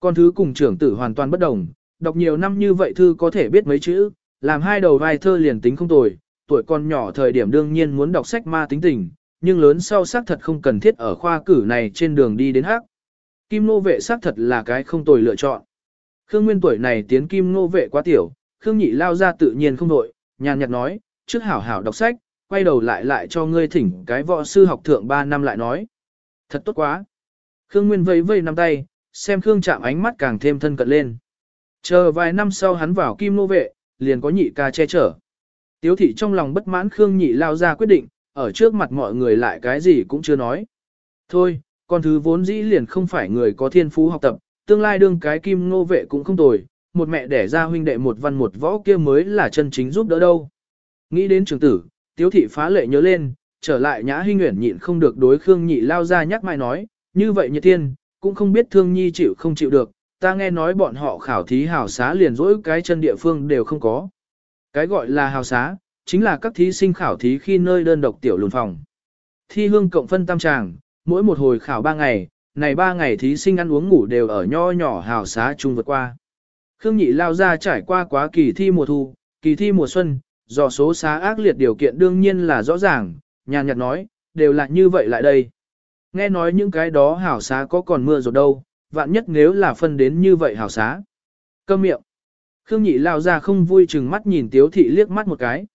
Con thứ cùng trưởng tử hoàn toàn bất đồng, đọc nhiều năm như vậy thư có thể biết mấy chữ, làm hai đầu vai thơ liền tính không tồi, tuổi còn nhỏ thời điểm đương nhiên muốn đọc sách ma tính tình, nhưng lớn sau xác thật không cần thiết ở khoa cử này trên đường đi đến hắc. Kim nô vệ xác thật là cái không tồi lựa chọn. Khương Nguyên tuổi này tiến kim nô vệ quá tiểu, Khương Nhị lao ra tự nhiên không đội, nhàn nhạt nói, trước hảo hảo đọc sách, quay đầu lại lại cho ngươi thỉnh cái võ sư học thượng 3 năm lại nói. Thật tốt quá. Khương Nguyên vây vây nắm tay, xem Khương chạm ánh mắt càng thêm thân cận lên. Chờ vài năm sau hắn vào kim nô vệ, liền có nhị ca che chở. Tiếu thị trong lòng bất mãn Khương nhị lao ra quyết định, ở trước mặt mọi người lại cái gì cũng chưa nói. Thôi, con thứ vốn dĩ liền không phải người có thiên phú học tập, tương lai đương cái kim Ngô vệ cũng không tồi, một mẹ đẻ ra huynh đệ một văn một võ kia mới là chân chính giúp đỡ đâu. Nghĩ đến trường tử, tiếu thị phá lệ nhớ lên, trở lại nhã huynh nguyện nhịn không được đối Khương nhị lao ra nhắc mai nói, như vậy như tiên, cũng không biết thương nhi chịu không chịu được, ta nghe nói bọn họ khảo thí hào xá liền dỗi cái chân địa phương đều không có. Cái gọi là hào xá, chính là các thí sinh khảo thí khi nơi đơn độc tiểu lùn phòng. Thi hương cộng phân tam tràng, mỗi một hồi khảo ba ngày, này ba ngày thí sinh ăn uống ngủ đều ở nho nhỏ hào xá chung vượt qua. Khương Nhị lao ra trải qua quá kỳ thi mùa thu, kỳ thi mùa xuân, do số xá ác liệt điều kiện đương nhiên là rõ ràng, nhàn nhạt nói, đều là như vậy lại đây. Nghe nói những cái đó hảo xá có còn mưa rồi đâu, vạn nhất nếu là phân đến như vậy hảo xá. Câm miệng. Khương Nhị lao ra không vui chừng mắt nhìn Tiếu Thị liếc mắt một cái.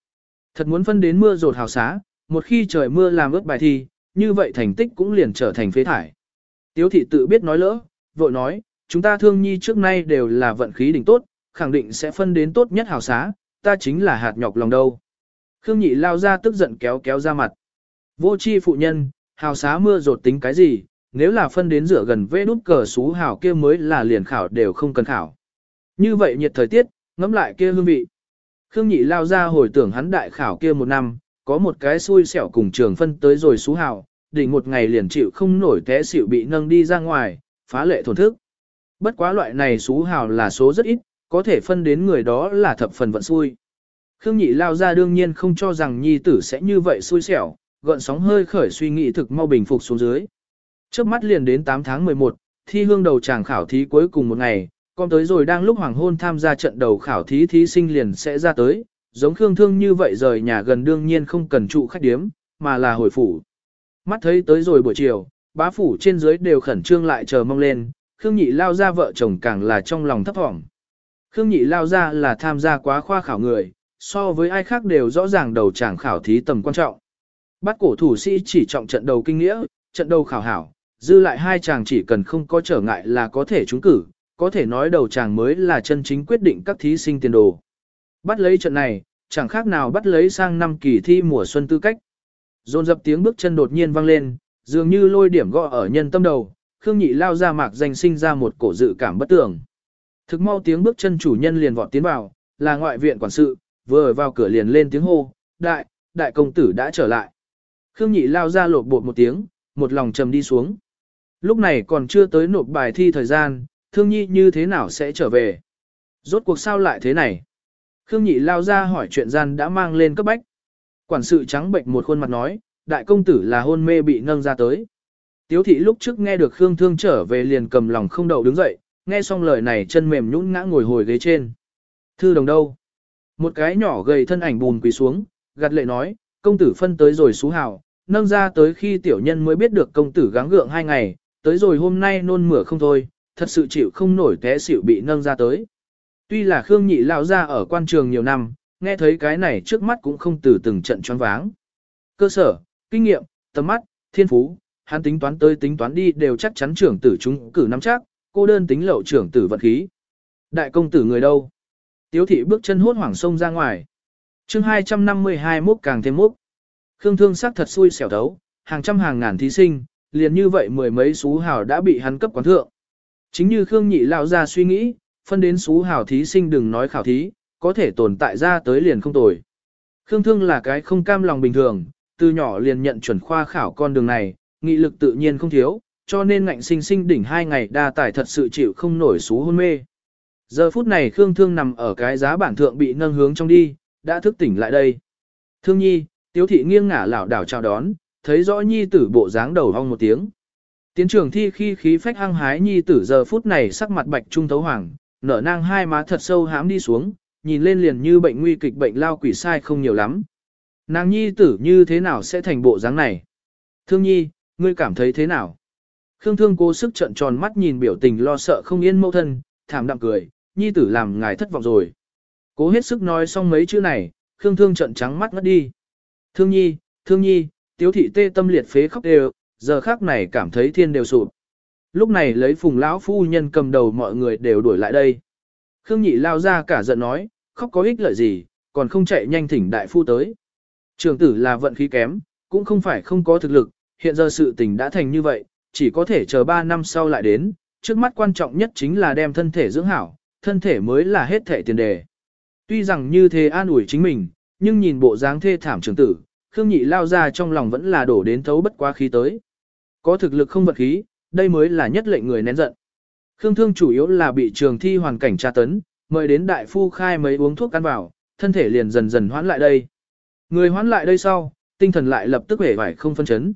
Thật muốn phân đến mưa rột hảo xá, một khi trời mưa làm ướt bài thi, như vậy thành tích cũng liền trở thành phế thải. Tiếu Thị tự biết nói lỡ, vội nói, chúng ta thương nhi trước nay đều là vận khí đỉnh tốt, khẳng định sẽ phân đến tốt nhất hảo xá, ta chính là hạt nhọc lòng đâu. Khương nhị lao ra tức giận kéo kéo ra mặt. Vô chi phụ nhân, hào xá mưa rột tính cái gì, nếu là phân đến rửa gần vê đút cờ xú hào kia mới là liền khảo đều không cần khảo. Như vậy nhiệt thời tiết, ngắm lại kia hương vị. Khương nhị lao ra hồi tưởng hắn đại khảo kia một năm, có một cái xui xẻo cùng trường phân tới rồi xú hào, đỉnh một ngày liền chịu không nổi té xỉu bị nâng đi ra ngoài, phá lệ thổn thức. Bất quá loại này xú hào là số rất ít, có thể phân đến người đó là thập phần vận xui. Khương nhị lao ra đương nhiên không cho rằng nhi tử sẽ như vậy xui xẻo, gợn sóng hơi khởi suy nghĩ thực mau bình phục xuống dưới. Trước mắt liền đến 8 tháng 11, thi hương đầu tràng khảo thí cuối cùng một ngày, con tới rồi đang lúc hoàng hôn tham gia trận đầu khảo thí thí sinh liền sẽ ra tới, giống Khương Thương như vậy rời nhà gần đương nhiên không cần trụ khách điếm, mà là hồi phủ. Mắt thấy tới rồi buổi chiều, bá phủ trên dưới đều khẩn trương lại chờ mong lên, Khương Nhị lao ra vợ chồng càng là trong lòng thấp thỏm. Khương Nhị lao ra là tham gia quá khoa khảo người, so với ai khác đều rõ ràng đầu tràng khảo thí tầm quan trọng. Bắt cổ thủ sĩ chỉ trọng trận đầu kinh nghĩa, trận đầu khảo hảo, dư lại hai chàng chỉ cần không có trở ngại là có thể trúng cử, có thể nói đầu chàng mới là chân chính quyết định các thí sinh tiền đồ. Bắt lấy trận này, chẳng khác nào bắt lấy sang năm kỳ thi mùa xuân tư cách. Dồn dập tiếng bước chân đột nhiên vang lên, dường như lôi điểm gõ ở nhân tâm đầu, Khương Nhị lao ra mạc danh sinh ra một cổ dự cảm bất tường. Thực mau tiếng bước chân chủ nhân liền vọt tiến vào, là ngoại viện quản sự, vừa vào cửa liền lên tiếng hô, đại, đại công tử đã trở lại. Khương Nhị lao ra lột bột một tiếng, một lòng trầm đi xuống. Lúc này còn chưa tới nộp bài thi thời gian, Thương Nhi như thế nào sẽ trở về? Rốt cuộc sao lại thế này? Khương Nhị lao ra hỏi chuyện gian đã mang lên cấp bách. Quản sự trắng bệnh một khuôn mặt nói, đại công tử là hôn mê bị nâng ra tới. Tiếu thị lúc trước nghe được Khương Thương trở về liền cầm lòng không đậu đứng dậy, nghe xong lời này chân mềm nhũn ngã ngồi hồi ghế trên. Thư đồng đâu? Một cái nhỏ gầy thân ảnh bùn quỳ xuống, gạt lệ nói, công tử phân tới rồi xú hào, nâng ra tới khi tiểu nhân mới biết được công tử gắng gượng hai ngày, tới rồi hôm nay nôn mửa không thôi, thật sự chịu không nổi té xỉu bị nâng ra tới. Tuy là Khương Nhị lão ra ở quan trường nhiều năm, nghe thấy cái này trước mắt cũng không từ từng trận choáng váng. Cơ sở, kinh nghiệm, tầm mắt, thiên phú, hắn tính toán tới tính toán đi đều chắc chắn trưởng tử chúng cử nắm chắc, cô đơn tính lậu trưởng tử vận khí. Đại công tử người đâu? Tiếu thị bước chân hốt hoảng sông ra ngoài. chương 252 múc càng thêm múc Khương thương sắc thật xui xẻo thấu, hàng trăm hàng ngàn thí sinh, liền như vậy mười mấy xú hào đã bị hắn cấp quán thượng. Chính như Khương nhị lão ra suy nghĩ, phân đến xú hào thí sinh đừng nói khảo thí, có thể tồn tại ra tới liền không tồi. Khương thương là cái không cam lòng bình thường, từ nhỏ liền nhận chuẩn khoa khảo con đường này, nghị lực tự nhiên không thiếu, cho nên ngạnh sinh sinh đỉnh hai ngày đa tải thật sự chịu không nổi xú hôn mê. Giờ phút này Khương Thương nằm ở cái giá bản thượng bị nâng hướng trong đi, đã thức tỉnh lại đây. Thương nhi, tiếu thị nghiêng ngả lảo đảo chào đón, thấy rõ nhi tử bộ dáng đầu hong một tiếng. Tiến trường thi khi khí phách hăng hái nhi tử giờ phút này sắc mặt bạch trung thấu hoàng, nở nang hai má thật sâu hám đi xuống, nhìn lên liền như bệnh nguy kịch bệnh lao quỷ sai không nhiều lắm. Nàng nhi tử như thế nào sẽ thành bộ dáng này? Thương nhi, ngươi cảm thấy thế nào? Khương thương cố sức trận tròn mắt nhìn biểu tình lo sợ không yên mâu thân, thảm đạm cười, nhi tử làm ngài thất vọng rồi. Cố hết sức nói xong mấy chữ này, Khương thương trận trắng mắt ngất đi. Thương nhi, thương nhi, tiếu thị tê tâm liệt phế khóc đều, giờ khác này cảm thấy thiên đều sụp. Lúc này lấy phùng lão phu nhân cầm đầu mọi người đều đuổi lại đây. Khương nhị lao ra cả giận nói, khóc có ích lợi gì, còn không chạy nhanh thỉnh đại phu tới. Trường tử là vận khí kém, cũng không phải không có thực lực, hiện giờ sự tình đã thành như vậy, chỉ có thể chờ 3 năm sau lại đến, trước mắt quan trọng nhất chính là đem thân thể dưỡng hảo, thân thể mới là hết thể tiền đề. Tuy rằng như thế an ủi chính mình, nhưng nhìn bộ dáng thê thảm trường tử, Khương Nhị lao ra trong lòng vẫn là đổ đến thấu bất quá khí tới. Có thực lực không vật khí, đây mới là nhất lệnh người nén giận. Khương Thương chủ yếu là bị trường thi hoàn cảnh tra tấn, mời đến đại phu khai mấy uống thuốc ăn vào, thân thể liền dần dần hoãn lại đây. Người hoãn lại đây sau, tinh thần lại lập tức vẻ vải không phân chấn.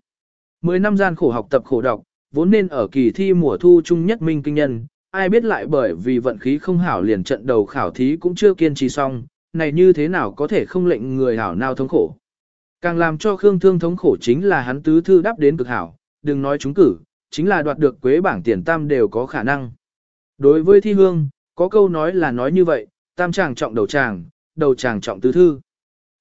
Mười năm gian khổ học tập khổ đọc, vốn nên ở kỳ thi mùa thu chung nhất minh kinh nhân, ai biết lại bởi vì vận khí không hảo liền trận đầu khảo thí cũng chưa kiên trì xong, này như thế nào có thể không lệnh người hảo nào thống khổ. Càng làm cho Khương Thương thống khổ chính là hắn tứ thư đáp đến cực hảo, đừng nói chúng cử, chính là đoạt được quế bảng tiền tam đều có khả năng. Đối với thi hương, có câu nói là nói như vậy, tam chàng trọng đầu chàng, đầu chàng trọng tứ thư.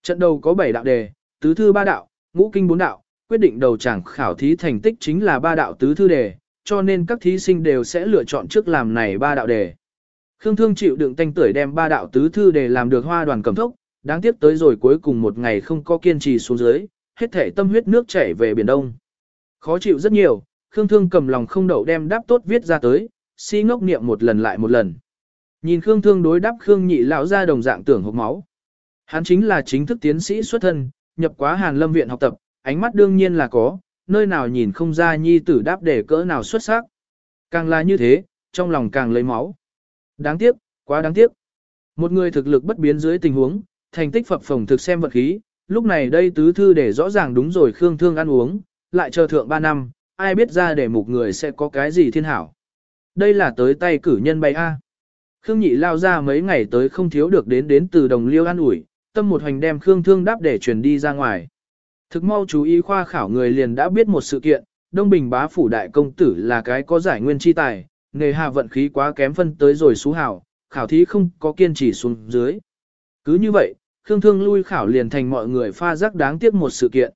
Trận đầu có 7 đạo đề, tứ thư ba đạo, ngũ kinh bốn đạo, quyết định đầu chàng khảo thí thành tích chính là ba đạo tứ thư đề, cho nên các thí sinh đều sẽ lựa chọn trước làm này ba đạo đề. Khương Thương chịu đựng tanh tuổi đem ba đạo tứ thư đề làm được hoa đoàn cầm thốc, đáng tiếc tới rồi cuối cùng một ngày không có kiên trì xuống dưới, hết thể tâm huyết nước chảy về biển đông. Khó chịu rất nhiều, Khương Thương cầm lòng không đậu đem đáp tốt viết ra tới, si ngốc niệm một lần lại một lần. Nhìn Khương Thương đối đáp Khương Nhị lão ra đồng dạng tưởng hộc máu. Hắn chính là chính thức tiến sĩ xuất thân, nhập quá Hàn Lâm viện học tập, ánh mắt đương nhiên là có, nơi nào nhìn không ra nhi tử đáp để cỡ nào xuất sắc. Càng là như thế, trong lòng càng lấy máu. Đáng tiếc, quá đáng tiếc. Một người thực lực bất biến dưới tình huống, thành tích phập phồng thực xem vật khí, lúc này đây tứ thư để rõ ràng đúng rồi Khương Thương ăn uống, lại chờ thượng 3 năm, ai biết ra để mục người sẽ có cái gì thiên hảo. Đây là tới tay cử nhân bay A. Khương Nhị lao ra mấy ngày tới không thiếu được đến đến từ đồng liêu ăn ủi, tâm một hành đem Khương Thương đáp để truyền đi ra ngoài. Thực mau chú ý khoa khảo người liền đã biết một sự kiện, Đông Bình bá phủ đại công tử là cái có giải nguyên chi tài, nghề hạ vận khí quá kém phân tới rồi xú hảo, khảo thí không có kiên trì xuống dưới. Cứ như vậy, Khương Thương lui khảo liền thành mọi người pha rắc đáng tiếc một sự kiện.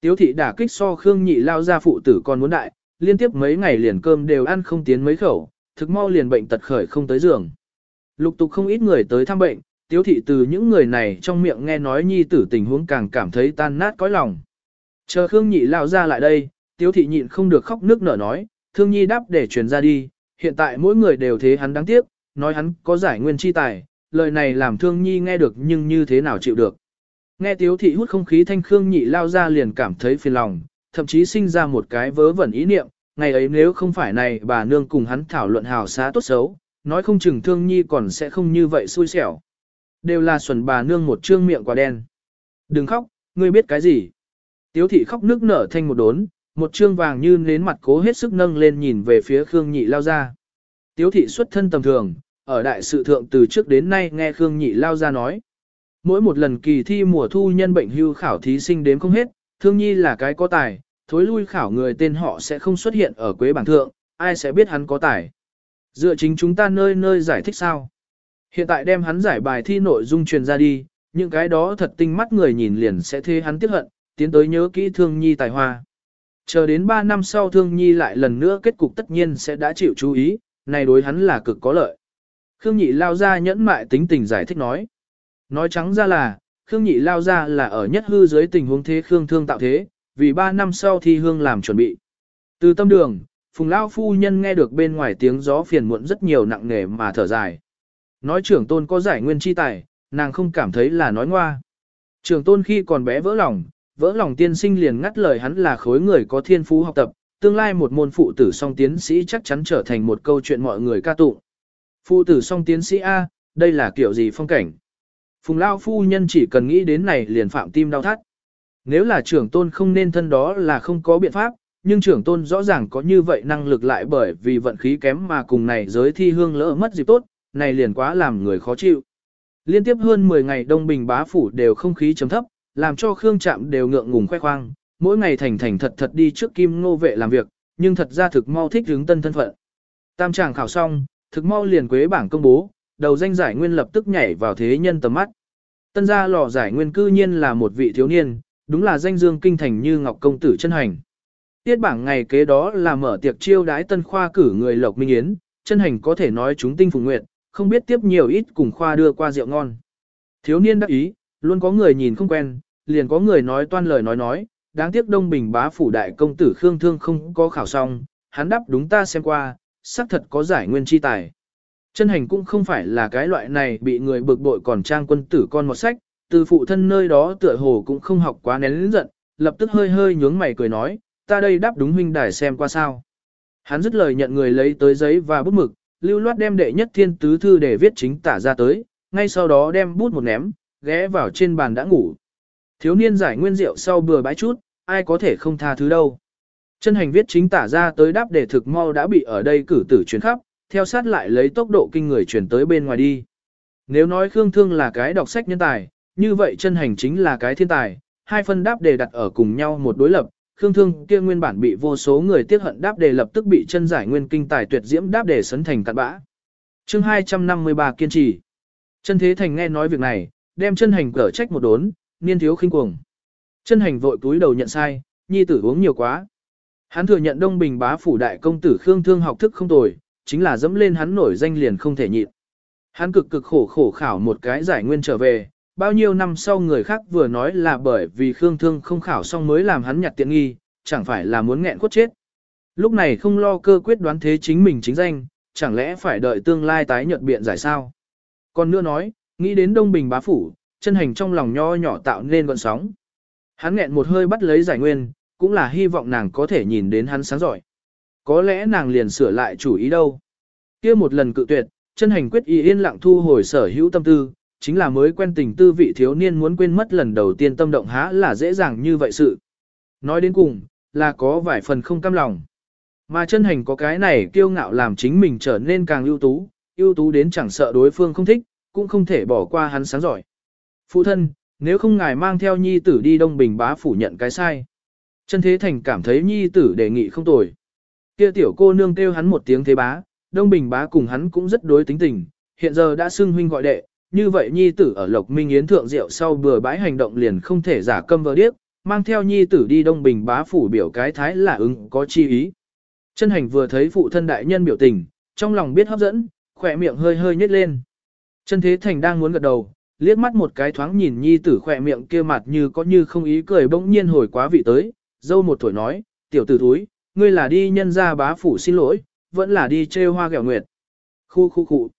Tiếu thị đả kích so Khương nhị lao ra phụ tử còn muốn đại, liên tiếp mấy ngày liền cơm đều ăn không tiến mấy khẩu, thực mau liền bệnh tật khởi không tới giường. Lục tục không ít người tới thăm bệnh, tiếu thị từ những người này trong miệng nghe nói nhi tử tình huống càng cảm thấy tan nát cõi lòng. Chờ Khương nhị lao ra lại đây, tiếu thị nhịn không được khóc nước nở nói, thương nhi đáp để truyền ra đi, hiện tại mỗi người đều thế hắn đáng tiếc, nói hắn có giải nguyên chi tài, lời này làm thương nhi nghe được nhưng như thế nào chịu được. Nghe tiếu thị hút không khí thanh khương nhị lao ra liền cảm thấy phiền lòng, thậm chí sinh ra một cái vớ vẩn ý niệm, ngày ấy nếu không phải này bà nương cùng hắn thảo luận hào xá tốt xấu, nói không chừng thương nhi còn sẽ không như vậy xui xẻo. Đều là xuẩn bà nương một trương miệng quả đen. Đừng khóc, ngươi biết cái gì. Tiếu thị khóc nước nở thanh một đốn, một trương vàng như nến mặt cố hết sức nâng lên nhìn về phía Khương Nhị lao ra. Tiếu thị xuất thân tầm thường, ở đại sự thượng từ trước đến nay nghe Khương Nhị lao ra nói. Mỗi một lần kỳ thi mùa thu nhân bệnh hưu khảo thí sinh đếm không hết, thương nhi là cái có tài, thối lui khảo người tên họ sẽ không xuất hiện ở quế bảng thượng, ai sẽ biết hắn có tài. Dựa chính chúng ta nơi nơi giải thích sao. Hiện tại đem hắn giải bài thi nội dung truyền ra đi, những cái đó thật tinh mắt người nhìn liền sẽ thế hắn tiếc hận, tiến tới nhớ kỹ thương nhi tài hoa. Chờ đến 3 năm sau thương nhi lại lần nữa kết cục tất nhiên sẽ đã chịu chú ý, này đối hắn là cực có lợi. Khương nhị lao ra nhẫn mại tính tình giải thích nói. Nói trắng ra là, Khương nhị lao ra là ở nhất hư dưới tình huống thế Khương thương tạo thế, vì 3 năm sau thi hương làm chuẩn bị. Từ tâm đường, Phùng Lao Phu Nhân nghe được bên ngoài tiếng gió phiền muộn rất nhiều nặng nề mà thở dài. Nói trưởng tôn có giải nguyên chi tài, nàng không cảm thấy là nói ngoa. Trưởng tôn khi còn bé vỡ lòng, vỡ lòng tiên sinh liền ngắt lời hắn là khối người có thiên phú học tập, tương lai một môn phụ tử song tiến sĩ chắc chắn trở thành một câu chuyện mọi người ca tụng. Phụ tử song tiến sĩ A, đây là kiểu gì phong cảnh? Phùng Lao phu nhân chỉ cần nghĩ đến này liền phạm tim đau thắt. Nếu là trưởng tôn không nên thân đó là không có biện pháp, nhưng trưởng tôn rõ ràng có như vậy năng lực lại bởi vì vận khí kém mà cùng này giới thi hương lỡ mất dịp tốt, này liền quá làm người khó chịu. Liên tiếp hơn 10 ngày Đông Bình bá phủ đều không khí chấm thấp, làm cho Khương Trạm đều ngượng ngùng khoe khoang, mỗi ngày thành thành thật thật đi trước kim ngô vệ làm việc, nhưng thật ra thực mau thích hướng tân thân phận. Tam chàng khảo xong, thực mau liền quế bảng công bố, đầu danh giải nguyên lập tức nhảy vào thế nhân tầm mắt. Tân gia lò giải nguyên cư nhiên là một vị thiếu niên, đúng là danh dương kinh thành như ngọc công tử chân hành. Tiết bảng ngày kế đó là mở tiệc chiêu đái tân khoa cử người lộc minh yến, chân hành có thể nói chúng tinh phùng nguyện, không biết tiếp nhiều ít cùng khoa đưa qua rượu ngon. Thiếu niên đắc ý, luôn có người nhìn không quen, liền có người nói toan lời nói nói, đáng tiếc Đông Bình bá phủ đại công tử Khương Thương không có khảo xong, hắn đáp đúng ta xem qua, xác thật có giải nguyên chi tài. Chân hành cũng không phải là cái loại này bị người bực bội còn trang quân tử con một sách, từ phụ thân nơi đó tựa hồ cũng không học quá nén lĩnh giận, lập tức hơi hơi nhướng mày cười nói, ta đây đáp đúng huynh đài xem qua sao. Hắn dứt lời nhận người lấy tới giấy và bút mực, lưu loát đem đệ nhất thiên tứ thư để viết chính tả ra tới, ngay sau đó đem bút một ném, ghé vào trên bàn đã ngủ. Thiếu niên giải nguyên rượu sau bừa bãi chút, ai có thể không tha thứ đâu. Chân hành viết chính tả ra tới đáp để thực mau đã bị ở đây cử tử chuyển khắp, theo sát lại lấy tốc độ kinh người chuyển tới bên ngoài đi. Nếu nói Khương Thương là cái đọc sách nhân tài, như vậy chân hành chính là cái thiên tài, hai phân đáp đề đặt ở cùng nhau một đối lập, Khương Thương kia nguyên bản bị vô số người tiếc hận đáp đề lập tức bị chân giải nguyên kinh tài tuyệt diễm đáp đề sấn thành cặn bã. Chương 253 kiên trì. Chân Thế Thành nghe nói việc này, đem chân hành cở trách một đốn, niên thiếu khinh cuồng. Chân hành vội túi đầu nhận sai, nhi tử uống nhiều quá. Hắn thừa nhận Đông Bình bá phủ đại công tử Khương Thương học thức không tồi, chính là dẫm lên hắn nổi danh liền không thể nhịn. Hắn cực cực khổ khổ khảo một cái giải nguyên trở về, bao nhiêu năm sau người khác vừa nói là bởi vì Khương Thương không khảo xong mới làm hắn nhặt tiện nghi, chẳng phải là muốn nghẹn cốt chết. Lúc này không lo cơ quyết đoán thế chính mình chính danh, chẳng lẽ phải đợi tương lai tái nhợt biện giải sao? Còn nữa nói, nghĩ đến Đông Bình bá phủ, chân hành trong lòng nho nhỏ tạo nên gọn sóng. Hắn nghẹn một hơi bắt lấy giải nguyên, cũng là hy vọng nàng có thể nhìn đến hắn sáng giỏi. Có lẽ nàng liền sửa lại chủ ý đâu. kia một lần cự tuyệt, chân hành quyết ý yên lặng thu hồi sở hữu tâm tư, chính là mới quen tình tư vị thiếu niên muốn quên mất lần đầu tiên tâm động há là dễ dàng như vậy sự. Nói đến cùng, là có vài phần không cam lòng. Mà chân hành có cái này kiêu ngạo làm chính mình trở nên càng ưu tú, ưu tú đến chẳng sợ đối phương không thích, cũng không thể bỏ qua hắn sáng giỏi. Phụ thân, nếu không ngài mang theo nhi tử đi Đông Bình bá phủ nhận cái sai. Chân thế thành cảm thấy nhi tử đề nghị không tồi. Kia tiểu cô nương kêu hắn một tiếng thế bá, Đông Bình bá cùng hắn cũng rất đối tính tình, hiện giờ đã xưng huynh gọi đệ, như vậy nhi tử ở Lộc Minh Yến thượng rượu sau bừa bãi hành động liền không thể giả câm vờ điếc, mang theo nhi tử đi Đông Bình bá phủ biểu cái thái là ứng có chi ý. Chân hành vừa thấy phụ thân đại nhân biểu tình, trong lòng biết hấp dẫn, khỏe miệng hơi hơi nhếch lên. Chân thế thành đang muốn gật đầu, liếc mắt một cái thoáng nhìn nhi tử khỏe miệng kia mặt như có như không ý cười bỗng nhiên hồi quá vị tới, dâu một tuổi nói, tiểu tử thúi, ngươi là đi nhân ra bá phủ xin lỗi, vẫn là đi trêu hoa gẹo nguyệt. Khu khu khu.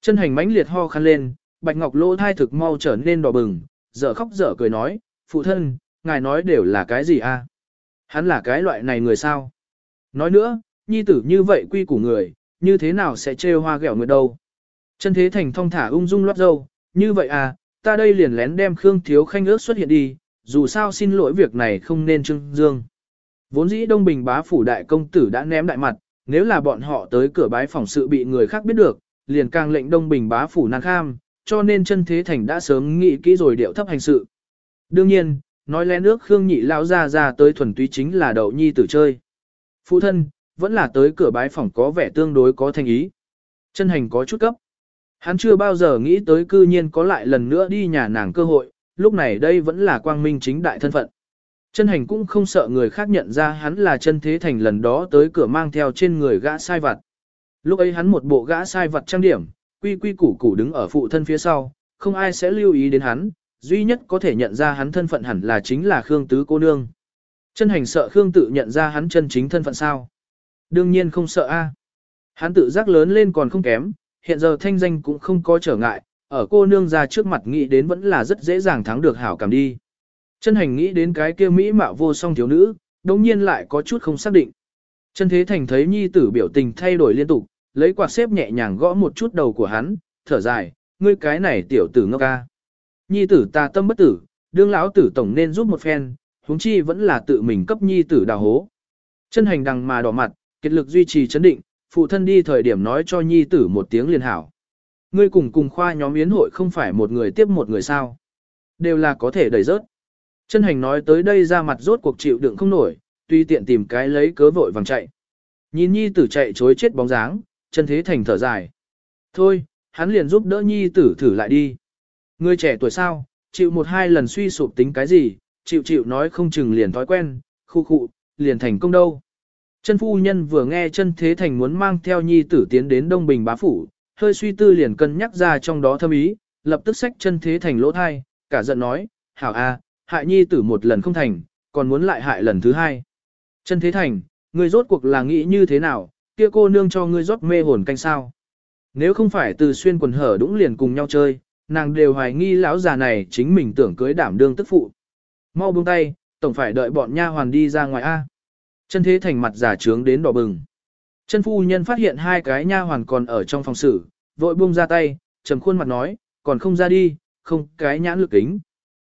Chân hành mãnh liệt ho khăn lên, bạch ngọc lỗ thai thực mau trở nên đỏ bừng, dở khóc dở cười nói, phụ thân, ngài nói đều là cái gì a? Hắn là cái loại này người sao? Nói nữa, nhi tử như vậy quy củ người, như thế nào sẽ trêu hoa gẹo nguyệt đâu? Chân thế thành thong thả ung dung lót dâu, như vậy à, ta đây liền lén đem Khương Thiếu Khanh ước xuất hiện đi, dù sao xin lỗi việc này không nên trưng dương. Vốn dĩ Đông Bình bá phủ đại công tử đã ném đại mặt, nếu là bọn họ tới cửa bái phòng sự bị người khác biết được, liền càng lệnh Đông Bình bá phủ năng kham, cho nên chân thế thành đã sớm nghĩ kỹ rồi điệu thấp hành sự. Đương nhiên, nói lén nước Khương nhị lão ra ra tới thuần túy chính là đậu nhi tử chơi. Phụ thân, vẫn là tới cửa bái phòng có vẻ tương đối có thành ý. Chân hành có chút cấp. Hắn chưa bao giờ nghĩ tới cư nhiên có lại lần nữa đi nhà nàng cơ hội, lúc này đây vẫn là quang minh chính đại thân phận. Chân hành cũng không sợ người khác nhận ra hắn là chân thế thành lần đó tới cửa mang theo trên người gã sai vặt. Lúc ấy hắn một bộ gã sai vặt trang điểm, quy quy củ củ đứng ở phụ thân phía sau, không ai sẽ lưu ý đến hắn, duy nhất có thể nhận ra hắn thân phận hẳn là chính là Khương Tứ cô nương. Chân hành sợ Khương tự nhận ra hắn chân chính thân phận sao? Đương nhiên không sợ a. Hắn tự giác lớn lên còn không kém, hiện giờ thanh danh cũng không có trở ngại, ở cô nương ra trước mặt nghĩ đến vẫn là rất dễ dàng thắng được hảo cảm đi. Chân hành nghĩ đến cái kia mỹ mạo vô song thiếu nữ, đồng nhiên lại có chút không xác định. Chân thế thành thấy nhi tử biểu tình thay đổi liên tục, lấy quạt xếp nhẹ nhàng gõ một chút đầu của hắn, thở dài, ngươi cái này tiểu tử ngốc ca. Nhi tử ta tâm bất tử, đương lão tử tổng nên giúp một phen, huống chi vẫn là tự mình cấp nhi tử đào hố. Chân hành đằng mà đỏ mặt, kết lực duy trì chấn định, phụ thân đi thời điểm nói cho nhi tử một tiếng liền hảo. Ngươi cùng cùng khoa nhóm yến hội không phải một người tiếp một người sao. Đều là có thể đẩy rớt. Chân hành nói tới đây ra mặt rốt cuộc chịu đựng không nổi, tuy tiện tìm cái lấy cớ vội vàng chạy. Nhìn nhi tử chạy chối chết bóng dáng, chân thế thành thở dài. Thôi, hắn liền giúp đỡ nhi tử thử lại đi. Người trẻ tuổi sao, chịu một hai lần suy sụp tính cái gì, chịu chịu nói không chừng liền thói quen, khu khụ, liền thành công đâu. Chân phu nhân vừa nghe chân thế thành muốn mang theo nhi tử tiến đến Đông Bình bá phủ, hơi suy tư liền cân nhắc ra trong đó thâm ý, lập tức xách chân thế thành lỗ thai, cả giận nói, hảo a, hại nhi tử một lần không thành, còn muốn lại hại lần thứ hai. Chân thế thành, người rốt cuộc là nghĩ như thế nào, kia cô nương cho ngươi rót mê hồn canh sao. Nếu không phải từ xuyên quần hở đũng liền cùng nhau chơi, nàng đều hoài nghi lão già này chính mình tưởng cưới đảm đương tức phụ. Mau buông tay, tổng phải đợi bọn nha hoàn đi ra ngoài A. Chân thế thành mặt giả trướng đến đỏ bừng. Chân phu nhân phát hiện hai cái nha hoàn còn ở trong phòng xử, vội buông ra tay, trầm khuôn mặt nói, còn không ra đi, không cái nhãn lực kính.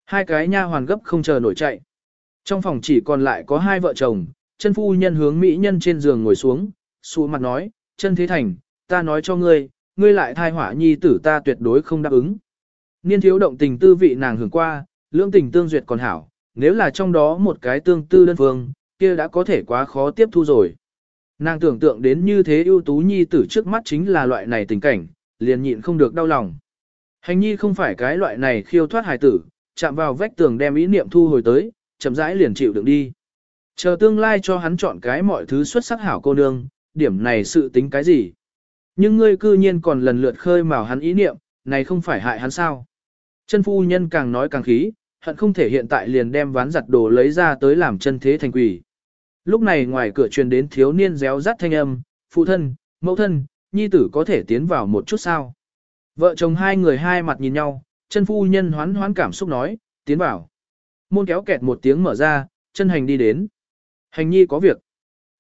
Hai cái nha hoàn gấp không chờ nổi chạy. Trong phòng chỉ còn lại có hai vợ chồng, chân phu nhân hướng mỹ nhân trên giường ngồi xuống, xù mặt nói, chân thế thành, ta nói cho ngươi, ngươi lại thai hỏa nhi tử ta tuyệt đối không đáp ứng. Niên thiếu động tình tư vị nàng hưởng qua, lưỡng tình tương duyệt còn hảo, nếu là trong đó một cái tương tư đơn phương, kia đã có thể quá khó tiếp thu rồi. Nàng tưởng tượng đến như thế ưu tú nhi tử trước mắt chính là loại này tình cảnh, liền nhịn không được đau lòng. Hành nhi không phải cái loại này khiêu thoát hài tử, chạm vào vách tường đem ý niệm thu hồi tới, chậm rãi liền chịu đựng đi. Chờ tương lai cho hắn chọn cái mọi thứ xuất sắc hảo cô nương, điểm này sự tính cái gì. Nhưng ngươi cư nhiên còn lần lượt khơi mào hắn ý niệm, này không phải hại hắn sao. Chân phu nhân càng nói càng khí, hận không thể hiện tại liền đem ván giặt đồ lấy ra tới làm chân thế thành quỷ. Lúc này ngoài cửa truyền đến thiếu niên réo rắt thanh âm, phụ thân, mẫu thân, nhi tử có thể tiến vào một chút sao. Vợ chồng hai người hai mặt nhìn nhau, chân phu nhân hoán hoán cảm xúc nói, tiến vào. Môn kéo kẹt một tiếng mở ra, chân hành đi đến. Hành nhi có việc.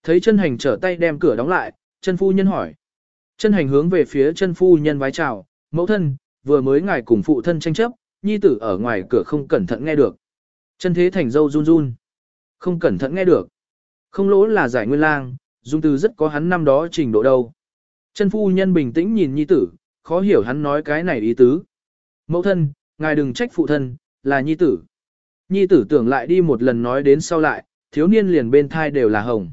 Thấy chân hành trở tay đem cửa đóng lại, chân phu nhân hỏi. Chân hành hướng về phía chân phu nhân vái chào, mẫu thân, vừa mới ngài cùng phụ thân tranh chấp, nhi tử ở ngoài cửa không cẩn thận nghe được. Chân thế thành dâu run run. Không cẩn thận nghe được. Không lỗ là giải nguyên lang, dung từ rất có hắn năm đó trình độ đâu. Chân phu nhân bình tĩnh nhìn nhi tử, khó hiểu hắn nói cái này ý tứ. Mẫu thân, ngài đừng trách phụ thân, là nhi tử. Nhi tử tưởng lại đi một lần nói đến sau lại, thiếu niên liền bên thai đều là hồng.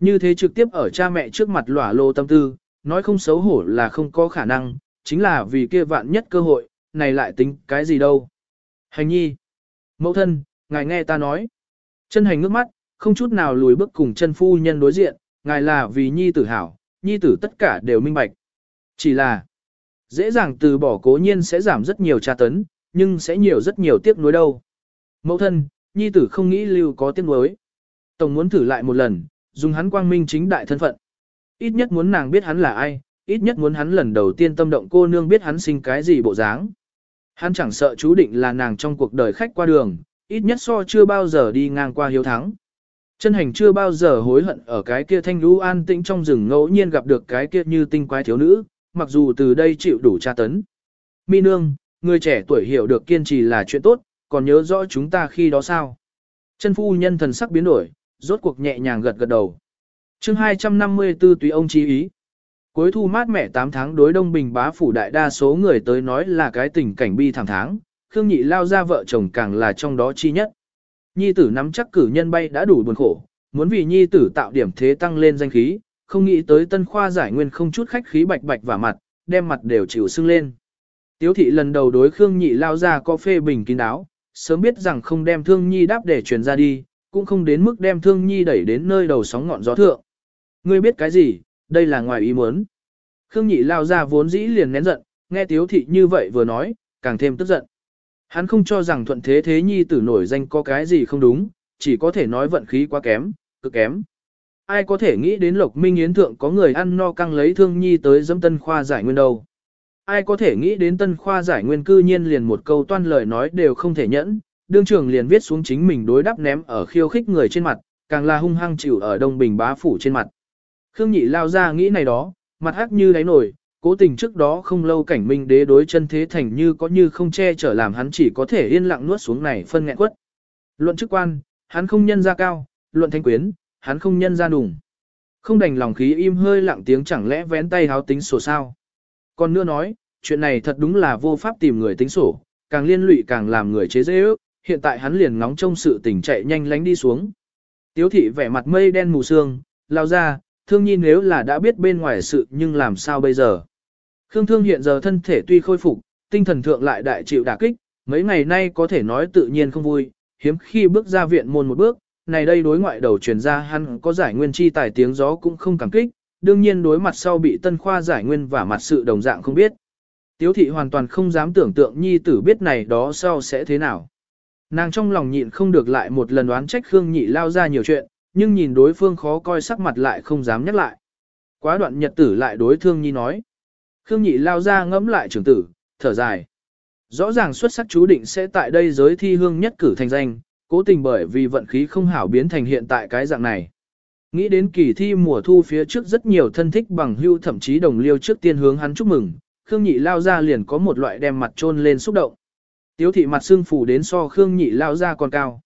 Như thế trực tiếp ở cha mẹ trước mặt lỏa lô tâm tư, nói không xấu hổ là không có khả năng, chính là vì kia vạn nhất cơ hội, này lại tính cái gì đâu. Hành nhi. Mẫu thân, ngài nghe ta nói. Chân hành ngước mắt, không chút nào lùi bước cùng chân phu nhân đối diện, ngài là vì nhi tử hảo, nhi tử tất cả đều minh bạch. Chỉ là, dễ dàng từ bỏ cố nhiên sẽ giảm rất nhiều tra tấn, nhưng sẽ nhiều rất nhiều tiếc nuối đâu. Mẫu thân, nhi tử không nghĩ lưu có tiếc nuối. Tổng muốn thử lại một lần, dùng hắn quang minh chính đại thân phận. Ít nhất muốn nàng biết hắn là ai, ít nhất muốn hắn lần đầu tiên tâm động cô nương biết hắn sinh cái gì bộ dáng. Hắn chẳng sợ chú định là nàng trong cuộc đời khách qua đường, ít nhất so chưa bao giờ đi ngang qua hiếu thắng. Chân hành chưa bao giờ hối hận ở cái kia thanh lũ an tĩnh trong rừng ngẫu nhiên gặp được cái kia như tinh quái thiếu nữ, mặc dù từ đây chịu đủ tra tấn. Mi nương, người trẻ tuổi hiểu được kiên trì là chuyện tốt, còn nhớ rõ chúng ta khi đó sao. Chân phu nhân thần sắc biến đổi, rốt cuộc nhẹ nhàng gật gật đầu. chương 254 tùy ông chí ý. Cuối thu mát mẻ 8 tháng đối đông bình bá phủ đại đa số người tới nói là cái tình cảnh bi thảm tháng, Khương Nhị lao ra vợ chồng càng là trong đó chi nhất. Nhi tử nắm chắc cử nhân bay đã đủ buồn khổ, muốn vì nhi tử tạo điểm thế tăng lên danh khí, không nghĩ tới tân khoa giải nguyên không chút khách khí bạch bạch và mặt, đem mặt đều chịu sưng lên. Tiếu thị lần đầu đối Khương Nhị lao ra có phê bình kín đáo, sớm biết rằng không đem thương nhi đáp để truyền ra đi, cũng không đến mức đem thương nhi đẩy đến nơi đầu sóng ngọn gió thượng. Ngươi biết cái gì, đây là ngoài ý muốn. Khương Nhị lao ra vốn dĩ liền nén giận, nghe Tiếu thị như vậy vừa nói, càng thêm tức giận. Hắn không cho rằng thuận thế thế nhi tử nổi danh có cái gì không đúng, chỉ có thể nói vận khí quá kém, cực kém. Ai có thể nghĩ đến Lộc Minh Yến Thượng có người ăn no căng lấy thương nhi tới dâm tân khoa giải nguyên đâu. Ai có thể nghĩ đến tân khoa giải nguyên cư nhiên liền một câu toan lời nói đều không thể nhẫn, đương trưởng liền viết xuống chính mình đối đáp ném ở khiêu khích người trên mặt, càng là hung hăng chịu ở đông bình bá phủ trên mặt. Khương Nhị lao ra nghĩ này đó, mặt hắc như đáy nổi, cố tình trước đó không lâu cảnh minh đế đối chân thế thành như có như không che chở làm hắn chỉ có thể yên lặng nuốt xuống này phân nghẹn quất. Luận chức quan, hắn không nhân ra cao, luận thanh quyến, hắn không nhân ra đùng. Không đành lòng khí im hơi lặng tiếng chẳng lẽ vén tay háo tính sổ sao. Còn nữa nói, chuyện này thật đúng là vô pháp tìm người tính sổ, càng liên lụy càng làm người chế dễ ước, hiện tại hắn liền ngóng trông sự tình chạy nhanh lánh đi xuống. Tiếu thị vẻ mặt mây đen mù sương, lao ra, thương nhi nếu là đã biết bên ngoài sự nhưng làm sao bây giờ. Khương Thương hiện giờ thân thể tuy khôi phục, tinh thần thượng lại đại chịu đả kích, mấy ngày nay có thể nói tự nhiên không vui, hiếm khi bước ra viện môn một bước, này đây đối ngoại đầu truyền ra hắn có giải nguyên chi tài tiếng gió cũng không cảm kích, đương nhiên đối mặt sau bị tân khoa giải nguyên và mặt sự đồng dạng không biết. Tiếu thị hoàn toàn không dám tưởng tượng nhi tử biết này đó sau sẽ thế nào. Nàng trong lòng nhịn không được lại một lần đoán trách Khương Nhị lao ra nhiều chuyện, nhưng nhìn đối phương khó coi sắc mặt lại không dám nhắc lại. Quá đoạn nhật tử lại đối thương nhi nói. Khương Nhị lao ra ngẫm lại trưởng tử, thở dài. Rõ ràng xuất sắc chú định sẽ tại đây giới thi hương nhất cử thành danh, cố tình bởi vì vận khí không hảo biến thành hiện tại cái dạng này. Nghĩ đến kỳ thi mùa thu phía trước rất nhiều thân thích bằng hưu thậm chí đồng liêu trước tiên hướng hắn chúc mừng, Khương Nhị lao ra liền có một loại đem mặt trôn lên xúc động. Tiếu thị mặt xương phủ đến so Khương Nhị lao ra còn cao.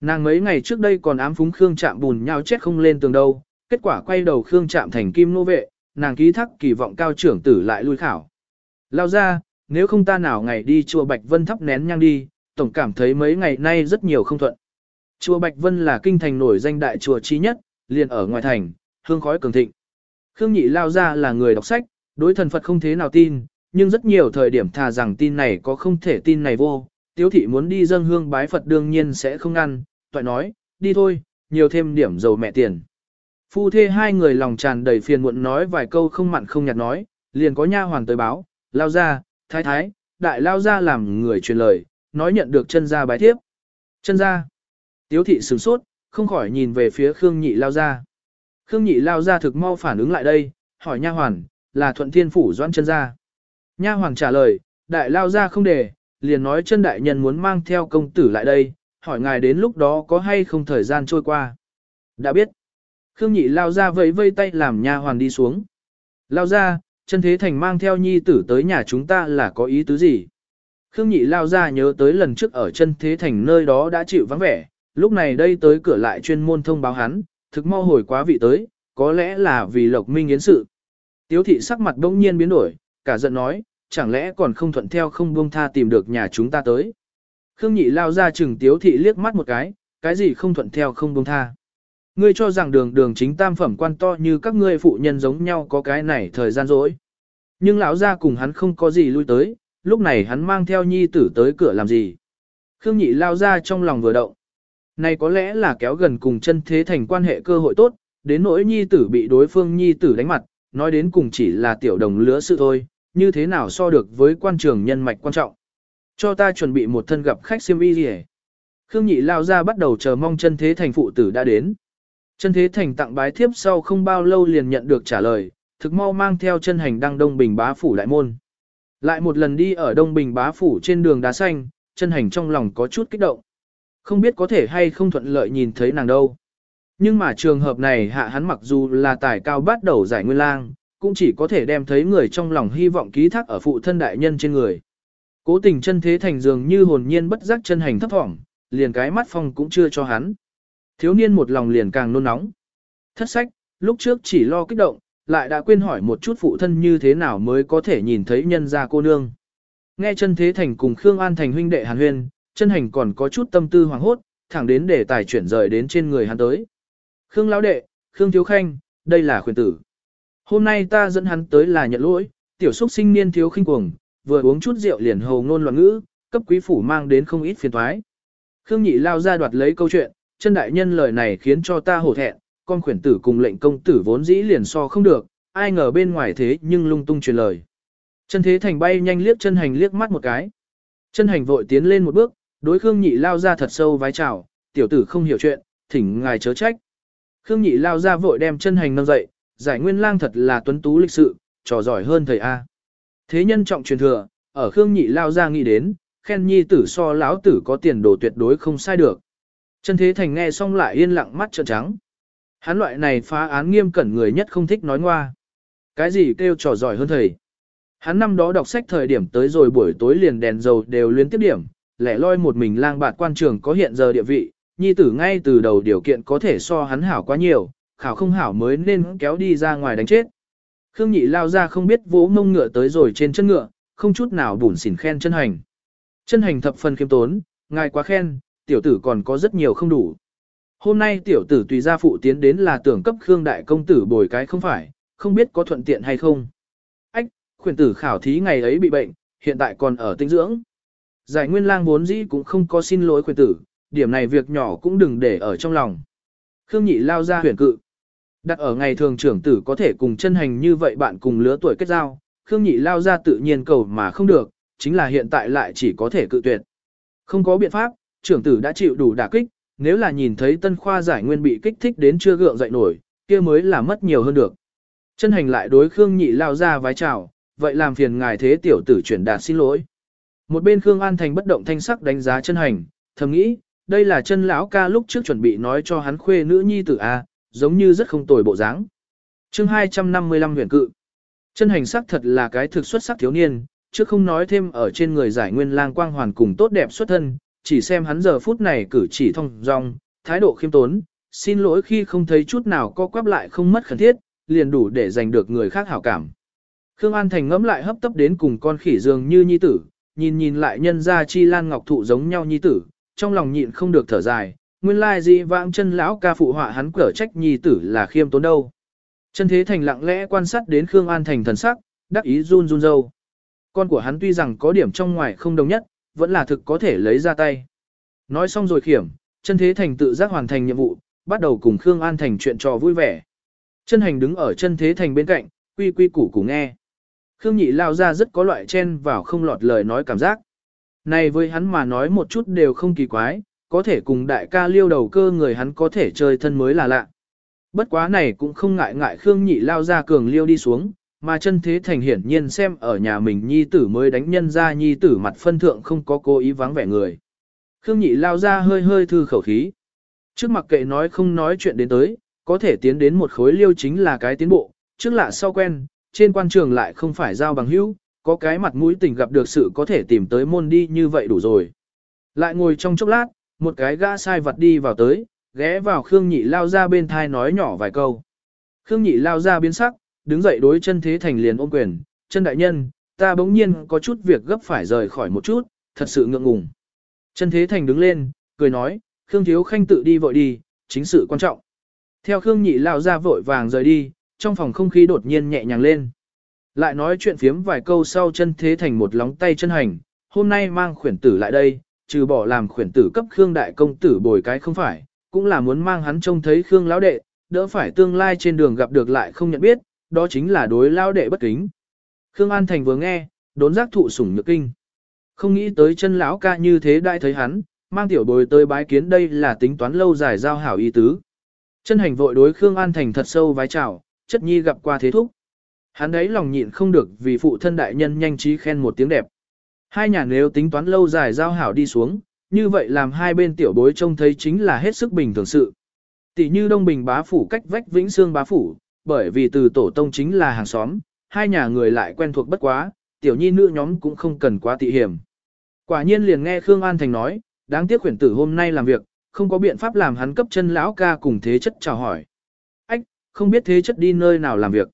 Nàng mấy ngày trước đây còn ám phúng Khương chạm bùn nhau chết không lên tường đâu, kết quả quay đầu Khương chạm thành kim nô vệ, nàng ký thác kỳ vọng cao trưởng tử lại lui khảo. Lao ra, nếu không ta nào ngày đi chùa Bạch Vân thắp nén nhang đi, tổng cảm thấy mấy ngày nay rất nhiều không thuận. Chùa Bạch Vân là kinh thành nổi danh đại chùa trí nhất, liền ở ngoài thành, hương khói cường thịnh. Khương Nhị Lao ra là người đọc sách, đối thần Phật không thế nào tin, nhưng rất nhiều thời điểm thà rằng tin này có không thể tin này vô. Tiếu thị muốn đi dâng hương bái Phật đương nhiên sẽ không ngăn, toại nói, đi thôi, nhiều thêm điểm dầu mẹ tiền. Phu thê hai người lòng tràn đầy phiền muộn nói vài câu không mặn không nhạt nói, liền có nha hoàng tới báo, lao ra, thái thái, đại lao ra làm người truyền lời, nói nhận được chân gia bái tiếp. Chân gia, Tiếu thị sửng sốt, không khỏi nhìn về phía Khương Nhị lao ra. Khương Nhị lao ra thực mau phản ứng lại đây, hỏi nha hoàn, là thuận thiên phủ doãn chân gia. Nha hoàn trả lời, đại lao ra không để, liền nói chân đại nhân muốn mang theo công tử lại đây, hỏi ngài đến lúc đó có hay không thời gian trôi qua. Đã biết. Khương nhị lao ra vẫy vây tay làm nha hoàn đi xuống. Lao ra, Chân thế thành mang theo nhi tử tới nhà chúng ta là có ý tứ gì? Khương nhị lao ra nhớ tới lần trước ở chân thế thành nơi đó đã chịu vắng vẻ, lúc này đây tới cửa lại chuyên môn thông báo hắn, thực mau hồi quá vị tới, có lẽ là vì lộc minh yến sự. Tiếu thị sắc mặt bỗng nhiên biến đổi, cả giận nói, chẳng lẽ còn không thuận theo không buông tha tìm được nhà chúng ta tới. Khương nhị lao ra chừng tiếu thị liếc mắt một cái, cái gì không thuận theo không buông tha. Ngươi cho rằng đường đường chính tam phẩm quan to như các ngươi phụ nhân giống nhau có cái này thời gian rỗi. Nhưng lão gia cùng hắn không có gì lui tới, lúc này hắn mang theo nhi tử tới cửa làm gì. Khương nhị lao ra trong lòng vừa động. Này có lẽ là kéo gần cùng chân thế thành quan hệ cơ hội tốt, đến nỗi nhi tử bị đối phương nhi tử đánh mặt, nói đến cùng chỉ là tiểu đồng lứa sự thôi, như thế nào so được với quan trường nhân mạch quan trọng. Cho ta chuẩn bị một thân gặp khách siêm y gì Khương nhị lao ra bắt đầu chờ mong chân thế thành phụ tử đã đến. Chân thế thành tặng bái thiếp sau không bao lâu liền nhận được trả lời, thực mau mang theo chân hành đăng đông bình bá phủ đại môn. Lại một lần đi ở đông bình bá phủ trên đường đá xanh, chân hành trong lòng có chút kích động. Không biết có thể hay không thuận lợi nhìn thấy nàng đâu. Nhưng mà trường hợp này hạ hắn mặc dù là tài cao bắt đầu giải nguyên lang, cũng chỉ có thể đem thấy người trong lòng hy vọng ký thác ở phụ thân đại nhân trên người. Cố tình chân thế thành dường như hồn nhiên bất giác chân hành thấp thỏm, liền cái mắt phong cũng chưa cho hắn. Thiếu niên một lòng liền càng nôn nóng. Thất sách, lúc trước chỉ lo kích động, lại đã quên hỏi một chút phụ thân như thế nào mới có thể nhìn thấy nhân gia cô nương. Nghe chân thế thành cùng Khương An thành huynh đệ hàn huyên, chân hành còn có chút tâm tư hoàng hốt, thẳng đến để tài chuyển rời đến trên người hắn tới. Khương lão đệ, Khương thiếu khanh, đây là khuyên tử. Hôm nay ta dẫn hắn tới là nhận lỗi, tiểu xúc sinh niên thiếu khinh cuồng, vừa uống chút rượu liền hầu ngôn loạn ngữ, cấp quý phủ mang đến không ít phiền toái. Khương nhị lao ra đoạt lấy câu chuyện, chân đại nhân lời này khiến cho ta hổ thẹn, con khuyển tử cùng lệnh công tử vốn dĩ liền so không được, ai ngờ bên ngoài thế nhưng lung tung truyền lời. Chân thế thành bay nhanh liếc chân hành liếc mắt một cái. Chân hành vội tiến lên một bước, đối Khương nhị lao ra thật sâu vái chào, tiểu tử không hiểu chuyện, thỉnh ngài chớ trách. Khương nhị lao ra vội đem chân hành nâng dậy, giải nguyên lang thật là tuấn tú lịch sự, trò giỏi hơn thầy A. Thế nhân trọng truyền thừa, ở Khương nhị lao ra nghĩ đến, khen nhi tử so lão tử có tiền đồ tuyệt đối không sai được trần thế thành nghe xong lại yên lặng mắt trợn trắng. Hắn loại này phá án nghiêm cẩn người nhất không thích nói ngoa. Cái gì kêu trò giỏi hơn thầy. Hắn năm đó đọc sách thời điểm tới rồi buổi tối liền đèn dầu đều liên tiếp điểm, lẻ loi một mình lang bạt quan trường có hiện giờ địa vị, nhi tử ngay từ đầu điều kiện có thể so hắn hảo quá nhiều, khảo không hảo mới nên kéo đi ra ngoài đánh chết. Khương nhị lao ra không biết vỗ mông ngựa tới rồi trên chân ngựa, không chút nào bùn xỉn khen chân hành. Chân hành thập phần khiêm tốn, ngài quá khen, tiểu tử còn có rất nhiều không đủ. Hôm nay tiểu tử tùy gia phụ tiến đến là tưởng cấp Khương đại công tử bồi cái không phải, không biết có thuận tiện hay không. Ách, khuyển tử khảo thí ngày ấy bị bệnh, hiện tại còn ở tinh dưỡng. Giải nguyên lang vốn dĩ cũng không có xin lỗi khuyển tử, điểm này việc nhỏ cũng đừng để ở trong lòng. Khương nhị lao ra huyền cự. Đặt ở ngày thường trưởng tử có thể cùng chân hành như vậy bạn cùng lứa tuổi kết giao, Khương nhị lao ra tự nhiên cầu mà không được, chính là hiện tại lại chỉ có thể cự tuyệt. Không có biện pháp, trưởng tử đã chịu đủ đả kích, nếu là nhìn thấy tân khoa giải nguyên bị kích thích đến chưa gượng dậy nổi, kia mới là mất nhiều hơn được. Chân hành lại đối Khương nhị lao ra vái chào, vậy làm phiền ngài thế tiểu tử chuyển đạt xin lỗi. Một bên Khương An Thành bất động thanh sắc đánh giá chân hành, thầm nghĩ, đây là chân lão ca lúc trước chuẩn bị nói cho hắn khuê nữ nhi tử A, giống như rất không tồi bộ dáng. chương 255 huyền cự. Chân hành sắc thật là cái thực xuất sắc thiếu niên, chứ không nói thêm ở trên người giải nguyên lang quang hoàn cùng tốt đẹp xuất thân, chỉ xem hắn giờ phút này cử chỉ thông dong, thái độ khiêm tốn, xin lỗi khi không thấy chút nào co quắp lại không mất khẩn thiết, liền đủ để giành được người khác hảo cảm. Khương An Thành ngẫm lại hấp tấp đến cùng con khỉ dường như nhi tử, nhìn nhìn lại nhân ra chi lan ngọc thụ giống nhau nhi tử, trong lòng nhịn không được thở dài, nguyên lai gì vãng chân lão ca phụ họa hắn cở trách nhi tử là khiêm tốn đâu. Chân thế thành lặng lẽ quan sát đến Khương An Thành thần sắc, đắc ý run run râu. Con của hắn tuy rằng có điểm trong ngoài không đồng nhất, vẫn là thực có thể lấy ra tay. Nói xong rồi khiểm, chân thế thành tự giác hoàn thành nhiệm vụ, bắt đầu cùng Khương An Thành chuyện trò vui vẻ. Chân hành đứng ở chân thế thành bên cạnh, quy quy củ củ nghe. Khương nhị lao ra rất có loại chen vào không lọt lời nói cảm giác. Này với hắn mà nói một chút đều không kỳ quái, có thể cùng đại ca liêu đầu cơ người hắn có thể chơi thân mới là lạ. Bất quá này cũng không ngại ngại Khương nhị lao ra cường liêu đi xuống, mà chân thế thành hiển nhiên xem ở nhà mình nhi tử mới đánh nhân ra nhi tử mặt phân thượng không có cố ý vắng vẻ người. Khương nhị lao ra hơi hơi thư khẩu khí. Trước mặt kệ nói không nói chuyện đến tới, có thể tiến đến một khối liêu chính là cái tiến bộ, trước lạ sau quen, trên quan trường lại không phải giao bằng hữu, có cái mặt mũi tình gặp được sự có thể tìm tới môn đi như vậy đủ rồi. Lại ngồi trong chốc lát, một cái gã sai vật đi vào tới, ghé vào Khương Nhị lao ra bên thai nói nhỏ vài câu. Khương Nhị lao ra biến sắc, đứng dậy đối chân thế thành liền ôm quyền, chân đại nhân, ta bỗng nhiên có chút việc gấp phải rời khỏi một chút, thật sự ngượng ngùng. Chân thế thành đứng lên, cười nói, Khương Thiếu Khanh tự đi vội đi, chính sự quan trọng. Theo Khương Nhị lao ra vội vàng rời đi, trong phòng không khí đột nhiên nhẹ nhàng lên. Lại nói chuyện phiếm vài câu sau chân thế thành một lóng tay chân hành, hôm nay mang khuyển tử lại đây, trừ bỏ làm khuyển tử cấp Khương đại công tử bồi cái không phải, cũng là muốn mang hắn trông thấy Khương lão đệ, đỡ phải tương lai trên đường gặp được lại không nhận biết, đó chính là đối lao đệ bất kính. Khương An Thành vừa nghe, đốn giác thụ sủng nhược kinh. Không nghĩ tới chân lão ca như thế đại thấy hắn, mang tiểu bồi tới bái kiến đây là tính toán lâu dài giao hảo y tứ. Chân hành vội đối Khương An Thành thật sâu vái chào, chất nhi gặp qua thế thúc. Hắn đấy lòng nhịn không được vì phụ thân đại nhân nhanh trí khen một tiếng đẹp. Hai nhà nếu tính toán lâu dài giao hảo đi xuống, như vậy làm hai bên tiểu bối trông thấy chính là hết sức bình thường sự. Tỷ như Đông Bình bá phủ cách vách Vĩnh Xương bá phủ, bởi vì từ tổ tông chính là hàng xóm, hai nhà người lại quen thuộc bất quá, tiểu nhi nữ nhóm cũng không cần quá tị hiểm. Quả nhiên liền nghe Khương An Thành nói, đáng tiếc khuyển tử hôm nay làm việc, không có biện pháp làm hắn cấp chân lão ca cùng thế chất chào hỏi. Ách, không biết thế chất đi nơi nào làm việc.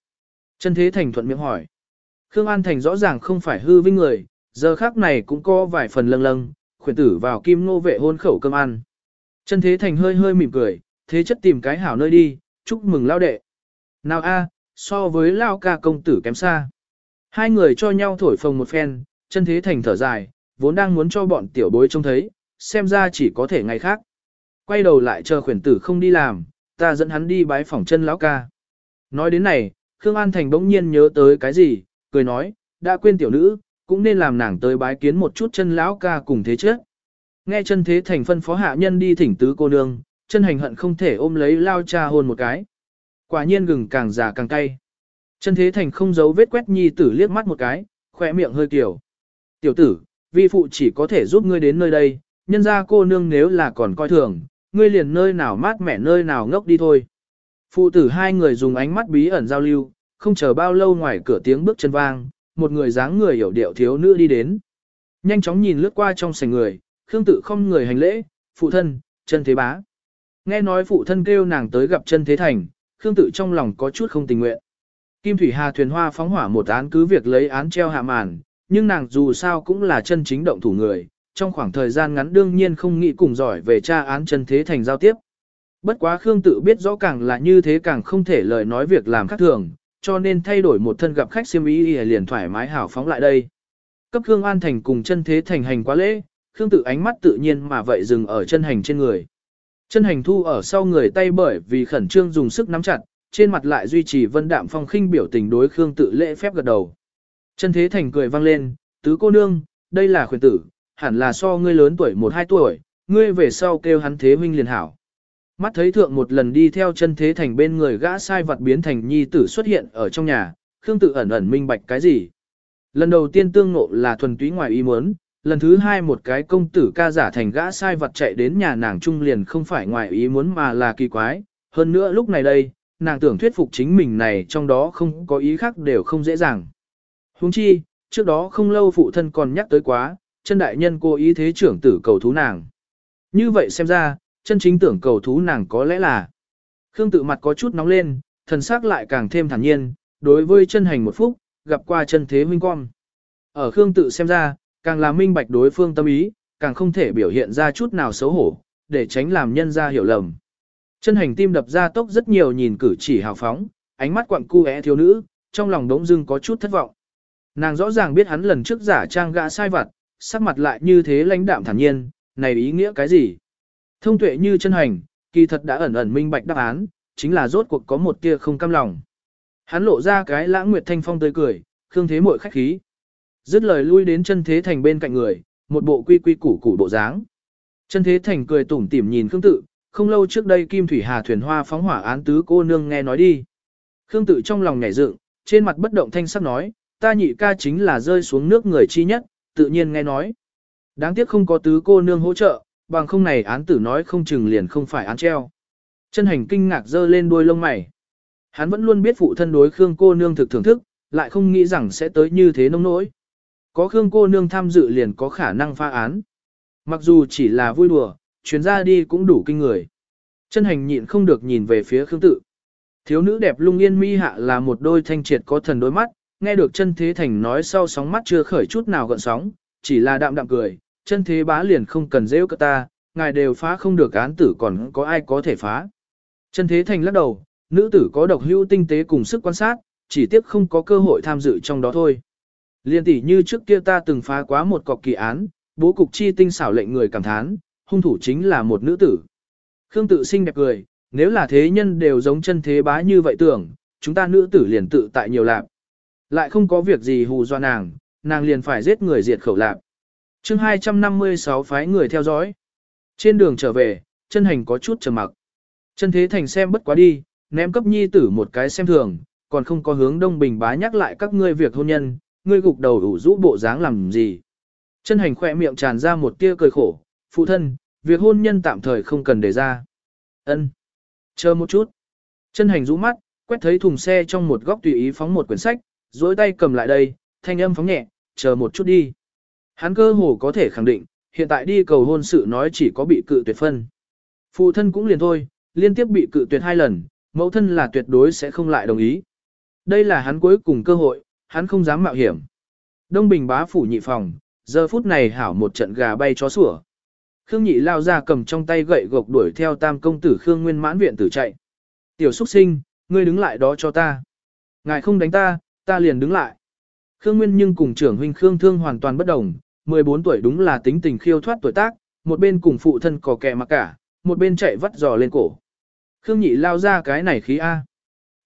Chân thế thành thuận miệng hỏi. Khương An Thành rõ ràng không phải hư vinh người, giờ khác này cũng có vài phần lâng lâng, khuyển tử vào kim ngô vệ hôn khẩu cơm ăn. Chân thế thành hơi hơi mỉm cười, thế chất tìm cái hảo nơi đi, chúc mừng lao đệ. Nào a, so với lao ca công tử kém xa. Hai người cho nhau thổi phồng một phen, chân thế thành thở dài, vốn đang muốn cho bọn tiểu bối trông thấy, xem ra chỉ có thể ngày khác. Quay đầu lại chờ khuyển tử không đi làm, ta dẫn hắn đi bái phỏng chân lão ca. Nói đến này, Khương An Thành bỗng nhiên nhớ tới cái gì, cười nói, đã quên tiểu nữ, cũng nên làm nàng tới bái kiến một chút chân lão ca cùng thế chứ. Nghe chân thế thành phân phó hạ nhân đi thỉnh tứ cô nương, chân hành hận không thể ôm lấy lao cha hôn một cái. Quả nhiên gừng càng già càng cay. Chân thế thành không giấu vết quét nhi tử liếc mắt một cái, khỏe miệng hơi kiểu. Tiểu tử, vi phụ chỉ có thể giúp ngươi đến nơi đây, nhân ra cô nương nếu là còn coi thường, ngươi liền nơi nào mát mẻ nơi nào ngốc đi thôi. Phụ tử hai người dùng ánh mắt bí ẩn giao lưu, không chờ bao lâu ngoài cửa tiếng bước chân vang, một người dáng người hiểu điệu thiếu nữ đi đến. Nhanh chóng nhìn lướt qua trong sảnh người, Khương tự không người hành lễ, phụ thân, chân thế bá. Nghe nói phụ thân kêu nàng tới gặp chân thế thành, Khương tự trong lòng có chút không tình nguyện. Kim Thủy Hà thuyền hoa phóng hỏa một án cứ việc lấy án treo hạ màn, nhưng nàng dù sao cũng là chân chính động thủ người, trong khoảng thời gian ngắn đương nhiên không nghĩ cùng giỏi về tra án chân thế thành giao tiếp. Bất quá Khương tự biết rõ càng là như thế càng không thể lời nói việc làm khác thường, cho nên thay đổi một thân gặp khách xiêm y liền thoải mái hào phóng lại đây. Cấp Khương An Thành cùng chân thế thành hành quá lễ, Khương tự ánh mắt tự nhiên mà vậy dừng ở chân hành trên người. Chân hành thu ở sau người tay bởi vì khẩn trương dùng sức nắm chặt, trên mặt lại duy trì vân đạm phong khinh biểu tình đối Khương tự lễ phép gật đầu. Chân thế thành cười vang lên, tứ cô nương, đây là khuyển tử, hẳn là so ngươi lớn tuổi một hai tuổi, ngươi về sau kêu hắn thế huynh liền hảo. Mắt thấy thượng một lần đi theo chân thế thành bên người gã sai vật biến thành nhi tử xuất hiện ở trong nhà, Khương tự ẩn ẩn minh bạch cái gì. Lần đầu tiên tương ngộ là thuần túy ngoài ý muốn, lần thứ hai một cái công tử ca giả thành gã sai vật chạy đến nhà nàng trung liền không phải ngoài ý muốn mà là kỳ quái. Hơn nữa lúc này đây, nàng tưởng thuyết phục chính mình này trong đó không có ý khác đều không dễ dàng. Huống chi, trước đó không lâu phụ thân còn nhắc tới quá, chân đại nhân cô ý thế trưởng tử cầu thú nàng. Như vậy xem ra, chân chính tưởng cầu thú nàng có lẽ là. Khương tự mặt có chút nóng lên, thần sắc lại càng thêm thản nhiên, đối với chân hành một phút, gặp qua chân thế huynh con. Ở Khương tự xem ra, càng là minh bạch đối phương tâm ý, càng không thể biểu hiện ra chút nào xấu hổ, để tránh làm nhân ra hiểu lầm. Chân hành tim đập ra tốc rất nhiều nhìn cử chỉ hào phóng, ánh mắt quặng cu é thiếu nữ, trong lòng đống dưng có chút thất vọng. Nàng rõ ràng biết hắn lần trước giả trang gã sai vặt, sắc mặt lại như thế lãnh đạm thản nhiên, này ý nghĩa cái gì? Thông tuệ như chân hành, kỳ thật đã ẩn ẩn minh bạch đáp án, chính là rốt cuộc có một tia không cam lòng. Hắn lộ ra cái lãng nguyệt thanh phong tươi cười, khương thế muội khách khí. Dứt lời lui đến chân thế thành bên cạnh người, một bộ quy quy củ củ bộ dáng. Chân thế thành cười tủm tỉm nhìn khương tự, không lâu trước đây Kim Thủy Hà thuyền hoa phóng hỏa án tứ cô nương nghe nói đi. Khương tự trong lòng nhảy dựng, trên mặt bất động thanh sắc nói, ta nhị ca chính là rơi xuống nước người chi nhất, tự nhiên nghe nói. Đáng tiếc không có tứ cô nương hỗ trợ, bằng không này án tử nói không chừng liền không phải án treo. Chân hành kinh ngạc dơ lên đuôi lông mày. Hắn vẫn luôn biết phụ thân đối Khương cô nương thực thưởng thức, lại không nghĩ rằng sẽ tới như thế nông nỗi. Có Khương cô nương tham dự liền có khả năng pha án. Mặc dù chỉ là vui đùa, chuyến ra đi cũng đủ kinh người. Chân hành nhịn không được nhìn về phía Khương tự. Thiếu nữ đẹp lung yên mi hạ là một đôi thanh triệt có thần đôi mắt, nghe được chân thế thành nói sau sóng mắt chưa khởi chút nào gợn sóng, chỉ là đạm đạm cười, chân thế bá liền không cần dễ cơ ta, ngài đều phá không được án tử còn có ai có thể phá. Chân thế thành lắc đầu, nữ tử có độc hữu tinh tế cùng sức quan sát, chỉ tiếc không có cơ hội tham dự trong đó thôi. Liên tỷ như trước kia ta từng phá quá một cọc kỳ án, bố cục chi tinh xảo lệnh người cảm thán, hung thủ chính là một nữ tử. Khương tự sinh đẹp cười, nếu là thế nhân đều giống chân thế bá như vậy tưởng, chúng ta nữ tử liền tự tại nhiều lạc. Lại không có việc gì hù do nàng, nàng liền phải giết người diệt khẩu lạc. chương 256 phái người theo dõi. Trên đường trở về, chân hành có chút trầm mặc. Chân thế thành xem bất quá đi, ném cấp nhi tử một cái xem thường, còn không có hướng đông bình bá nhắc lại các ngươi việc hôn nhân, ngươi gục đầu ủ rũ bộ dáng làm gì. Chân hành khỏe miệng tràn ra một tia cười khổ, phụ thân, việc hôn nhân tạm thời không cần để ra. Ân, Chờ một chút. Chân hành rũ mắt, quét thấy thùng xe trong một góc tùy ý phóng một quyển sách, dối tay cầm lại đây, thanh âm phóng nhẹ, chờ một chút đi. Hắn cơ hồ có thể khẳng định, hiện tại đi cầu hôn sự nói chỉ có bị cự tuyệt phân. Phụ thân cũng liền thôi, liên tiếp bị cự tuyệt hai lần, mẫu thân là tuyệt đối sẽ không lại đồng ý. Đây là hắn cuối cùng cơ hội, hắn không dám mạo hiểm. Đông Bình bá phủ nhị phòng, giờ phút này hảo một trận gà bay chó sủa. Khương nhị lao ra cầm trong tay gậy gộc đuổi theo tam công tử Khương Nguyên mãn viện tử chạy. Tiểu xuất sinh, ngươi đứng lại đó cho ta. Ngài không đánh ta, ta liền đứng lại. Khương Nguyên nhưng cùng trưởng huynh Khương Thương hoàn toàn bất đồng, 14 tuổi đúng là tính tình khiêu thoát tuổi tác, một bên cùng phụ thân cò kẹ mặc cả, một bên chạy vắt giò lên cổ. Khương nhị lao ra cái này khí A.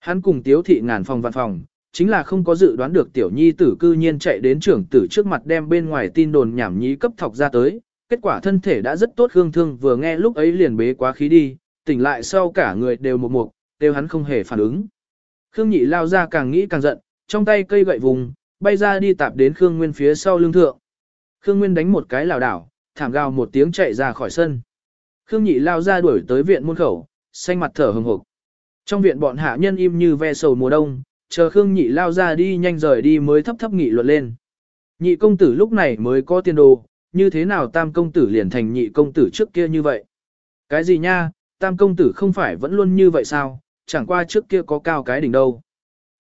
Hắn cùng tiếu thị ngàn phòng vạn phòng, chính là không có dự đoán được tiểu nhi tử cư nhiên chạy đến trưởng tử trước mặt đem bên ngoài tin đồn nhảm nhí cấp thọc ra tới. Kết quả thân thể đã rất tốt Khương Thương vừa nghe lúc ấy liền bế quá khí đi, tỉnh lại sau cả người đều một mục, đều hắn không hề phản ứng. Khương nhị lao ra càng nghĩ càng giận, trong tay cây gậy vùng, bay ra đi tạp đến Khương Nguyên phía sau lưng thượng. Khương Nguyên đánh một cái lảo đảo, thảm gào một tiếng chạy ra khỏi sân. Khương nhị lao ra đuổi tới viện môn khẩu, xanh mặt thở hừng hực. Trong viện bọn hạ nhân im như ve sầu mùa đông, chờ Khương nhị lao ra đi nhanh rời đi mới thấp thấp nghị luận lên. Nhị công tử lúc này mới có tiền đồ, như thế nào tam công tử liền thành nhị công tử trước kia như vậy. Cái gì nha, tam công tử không phải vẫn luôn như vậy sao, chẳng qua trước kia có cao cái đỉnh đâu.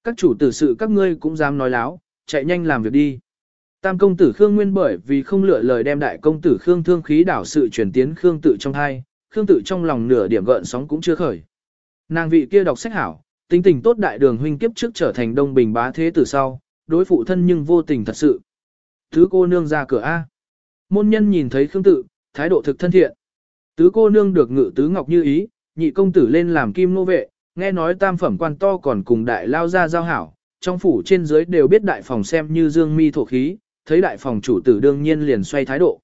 Các chủ tử sự các ngươi cũng dám nói láo, chạy nhanh làm việc đi. Tam công tử Khương Nguyên bởi vì không lựa lời đem đại công tử Khương Thương khí đảo sự chuyển tiến Khương tự trong hai, Khương tự trong lòng nửa điểm gợn sóng cũng chưa khởi. Nàng vị kia đọc sách hảo, tính tình tốt đại đường huynh kiếp trước trở thành đông bình bá thế tử sau, đối phụ thân nhưng vô tình thật sự. Thứ cô nương ra cửa A. Môn nhân nhìn thấy Khương tự, thái độ thực thân thiện. Tứ cô nương được ngự tứ ngọc như ý, nhị công tử lên làm kim nô vệ, nghe nói tam phẩm quan to còn cùng đại lao ra giao hảo, trong phủ trên dưới đều biết đại phòng xem như dương mi thổ khí, thấy đại phòng chủ tử đương nhiên liền xoay thái độ.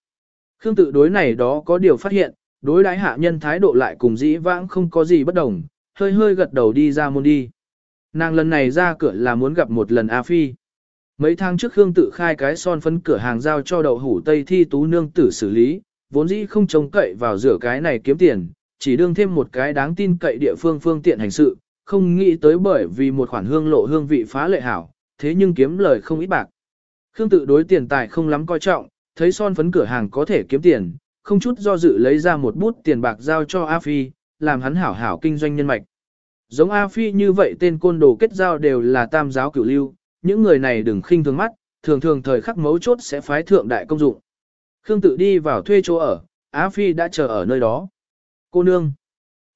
Khương tự đối này đó có điều phát hiện, đối đái hạ nhân thái độ lại cùng dĩ vãng không có gì bất đồng, hơi hơi gật đầu đi ra môn đi. Nàng lần này ra cửa là muốn gặp một lần A Phi. Mấy tháng trước Khương tự khai cái son phấn cửa hàng giao cho đậu hủ Tây Thi Tú Nương tử xử lý, vốn dĩ không trông cậy vào rửa cái này kiếm tiền, chỉ đương thêm một cái đáng tin cậy địa phương phương tiện hành sự, không nghĩ tới bởi vì một khoản hương lộ hương vị phá lệ hảo, thế nhưng kiếm lời không ít bạc. Khương tự đối tiền tài không lắm coi trọng, thấy son phấn cửa hàng có thể kiếm tiền, không chút do dự lấy ra một bút tiền bạc giao cho A Phi, làm hắn hảo hảo kinh doanh nhân mạch. Giống A Phi như vậy tên côn đồ kết giao đều là tam giáo cửu lưu, những người này đừng khinh thường mắt, thường thường thời khắc mấu chốt sẽ phái thượng đại công dụng. Khương tự đi vào thuê chỗ ở, A Phi đã chờ ở nơi đó. Cô nương.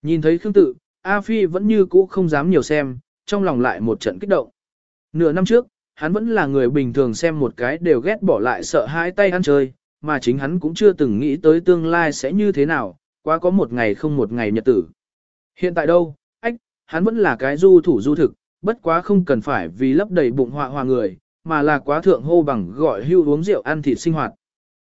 Nhìn thấy Khương tự, A Phi vẫn như cũ không dám nhiều xem, trong lòng lại một trận kích động. Nửa năm trước, hắn vẫn là người bình thường xem một cái đều ghét bỏ lại sợ hãi tay ăn chơi, mà chính hắn cũng chưa từng nghĩ tới tương lai sẽ như thế nào, quá có một ngày không một ngày nhật tử. Hiện tại đâu, ách, hắn vẫn là cái du thủ du thực, bất quá không cần phải vì lấp đầy bụng họa hòa người, mà là quá thượng hô bằng gọi hưu uống rượu ăn thịt sinh hoạt.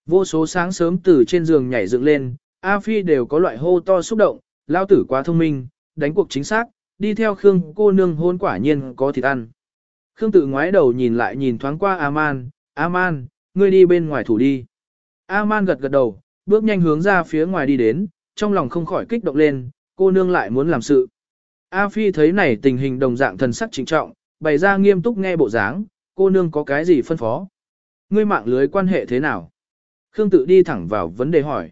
Vô số sáng sớm từ trên giường nhảy dựng lên, A Phi đều có loại hô to xúc động, lao tử quá thông minh, đánh cuộc chính xác, đi theo Khương cô nương hôn quả nhiên có thịt ăn. Khương tự ngoái đầu nhìn lại nhìn thoáng qua A-man, A-man, ngươi đi bên ngoài thủ đi. A-man gật gật đầu, bước nhanh hướng ra phía ngoài đi đến, trong lòng không khỏi kích động lên, cô nương lại muốn làm sự. A Phi thấy này tình hình đồng dạng thần sắc trịnh trọng, bày ra nghiêm túc nghe bộ dáng, cô nương có cái gì phân phó. Ngươi mạng lưới quan hệ thế nào? Khương tự đi thẳng vào vấn đề hỏi.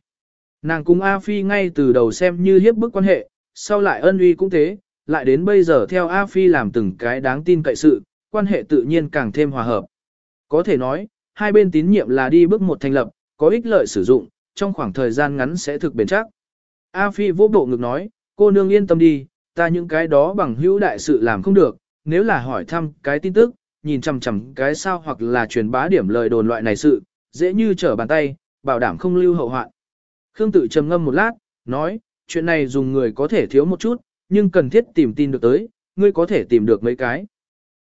Nàng cùng A Phi ngay từ đầu xem như hiếp bức quan hệ, sau lại ân uy cũng thế, lại đến bây giờ theo A Phi làm từng cái đáng tin cậy sự, quan hệ tự nhiên càng thêm hòa hợp. Có thể nói, hai bên tín nhiệm là đi bước một thành lập, có ích lợi sử dụng, trong khoảng thời gian ngắn sẽ thực bền chắc. A Phi vô bộ ngực nói, cô nương yên tâm đi, ta những cái đó bằng hữu đại sự làm không được, nếu là hỏi thăm cái tin tức, nhìn chằm chằm cái sao hoặc là truyền bá điểm lời đồn loại này sự, dễ như trở bàn tay, bảo đảm không lưu hậu hoạn. Khương tự trầm ngâm một lát, nói, chuyện này dùng người có thể thiếu một chút, nhưng cần thiết tìm tin được tới, ngươi có thể tìm được mấy cái.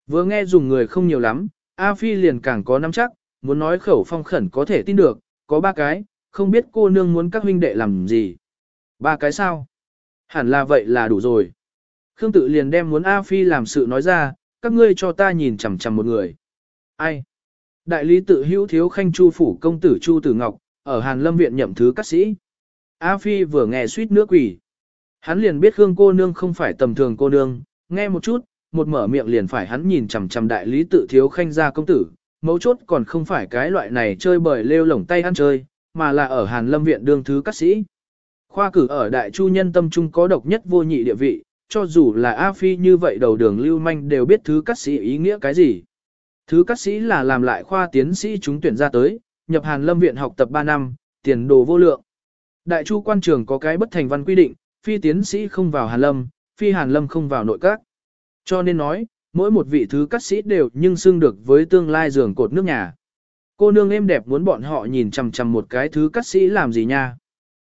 Vừa nghe dùng người không nhiều lắm, A Phi liền càng có nắm chắc, muốn nói khẩu phong khẩn có thể tin được, có ba cái, không biết cô nương muốn các huynh đệ làm gì. Ba cái sao? Hẳn là vậy là đủ rồi. Khương tự liền đem muốn A Phi làm sự nói ra, các ngươi cho ta nhìn chằm chằm một người. Ai? Đại lý tự hữu thiếu khanh chu phủ công tử Chu Tử Ngọc, ở Hàn Lâm Viện nhậm thứ các sĩ. A Phi vừa nghe suýt nước quỷ. Hắn liền biết Khương cô nương không phải tầm thường cô nương, nghe một chút, một mở miệng liền phải hắn nhìn chằm chằm đại lý tự thiếu khanh gia công tử, mấu chốt còn không phải cái loại này chơi bời lêu lổng tay ăn chơi, mà là ở Hàn Lâm Viện đương thứ các sĩ. Khoa cử ở đại chu nhân tâm trung có độc nhất vô nhị địa vị, cho dù là A Phi như vậy đầu đường lưu manh đều biết thứ cát sĩ ý nghĩa cái gì. Thứ cát sĩ là làm lại khoa tiến sĩ chúng tuyển ra tới, nhập Hàn Lâm Viện học tập 3 năm, tiền đồ vô lượng. Đại chu quan trường có cái bất thành văn quy định, phi tiến sĩ không vào Hàn Lâm, phi Hàn Lâm không vào nội các. Cho nên nói, mỗi một vị thứ cắt sĩ đều nhưng xưng được với tương lai giường cột nước nhà. Cô nương êm đẹp muốn bọn họ nhìn chằm chằm một cái thứ cắt sĩ làm gì nha.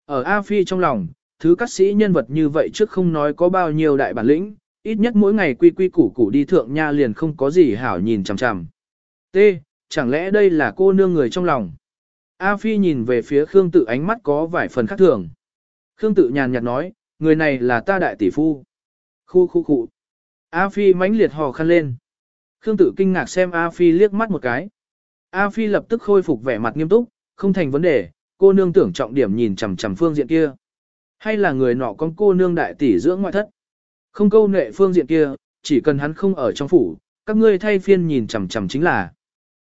Ở A Phi trong lòng, thứ cát sĩ nhân vật như vậy trước không nói có bao nhiêu đại bản lĩnh, ít nhất mỗi ngày quy quy củ củ đi thượng nha liền không có gì hảo nhìn chằm chằm. T. Chẳng lẽ đây là cô nương người trong lòng? A Phi nhìn về phía Khương Tự ánh mắt có vài phần khác thường. Khương Tự nhàn nhạt nói, người này là ta đại tỷ phu. Khu khu khu. A Phi mãnh liệt hò khăn lên. Khương Tự kinh ngạc xem A Phi liếc mắt một cái. A Phi lập tức khôi phục vẻ mặt nghiêm túc, không thành vấn đề, cô nương tưởng trọng điểm nhìn chằm chằm phương diện kia. Hay là người nọ con cô nương đại tỷ dưỡng ngoại thất. Không câu nệ phương diện kia, chỉ cần hắn không ở trong phủ, các ngươi thay phiên nhìn chằm chằm chính là.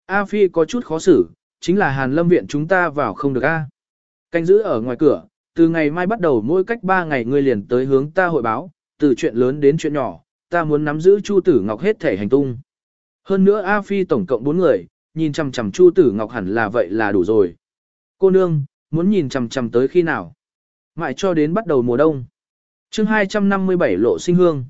A Phi có chút khó xử, chính là Hàn Lâm viện chúng ta vào không được a. Canh giữ ở ngoài cửa, từ ngày mai bắt đầu mỗi cách 3 ngày ngươi liền tới hướng ta hội báo, từ chuyện lớn đến chuyện nhỏ, ta muốn nắm giữ Chu Tử Ngọc hết thể hành tung. Hơn nữa A Phi tổng cộng 4 người, nhìn chằm chằm Chu Tử Ngọc hẳn là vậy là đủ rồi. Cô nương, muốn nhìn chằm chằm tới khi nào? Mãi cho đến bắt đầu mùa đông. chương 257 lộ sinh hương.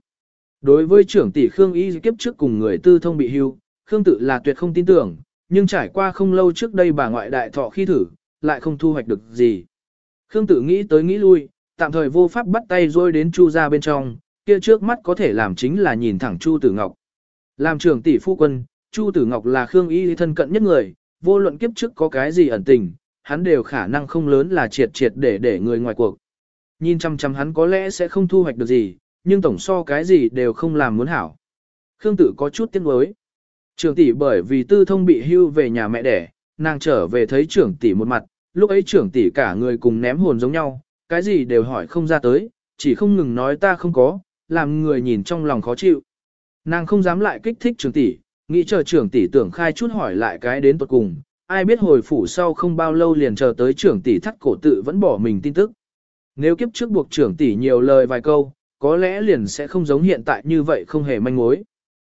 Đối với trưởng tỷ Khương Y kiếp trước cùng người tư thông bị hưu, Khương tự là tuyệt không tin tưởng, nhưng trải qua không lâu trước đây bà ngoại đại thọ khi thử, lại không thu hoạch được gì. Khương tự nghĩ tới nghĩ lui, tạm thời vô pháp bắt tay rồi đến Chu ra bên trong, kia trước mắt có thể làm chính là nhìn thẳng Chu Tử Ngọc. Làm trưởng tỷ phu quân, Chu Tử Ngọc là Khương Y thân cận nhất người, vô luận kiếp trước có cái gì ẩn tình, hắn đều khả năng không lớn là triệt triệt để để người ngoài cuộc. Nhìn chăm chăm hắn có lẽ sẽ không thu hoạch được gì, nhưng tổng so cái gì đều không làm muốn hảo. Khương Tử có chút tiếc nuối. Trưởng tỷ bởi vì tư thông bị hưu về nhà mẹ đẻ, nàng trở về thấy trưởng tỷ một mặt, lúc ấy trưởng tỷ cả người cùng ném hồn giống nhau, cái gì đều hỏi không ra tới, chỉ không ngừng nói ta không có, làm người nhìn trong lòng khó chịu. Nàng không dám lại kích thích trưởng tỷ, nghĩ chờ trưởng tỷ tưởng khai chút hỏi lại cái đến tuột cùng, ai biết hồi phủ sau không bao lâu liền chờ tới trưởng tỷ thắt cổ tự vẫn bỏ mình tin tức. Nếu kiếp trước buộc trưởng tỷ nhiều lời vài câu, có lẽ liền sẽ không giống hiện tại như vậy không hề manh mối.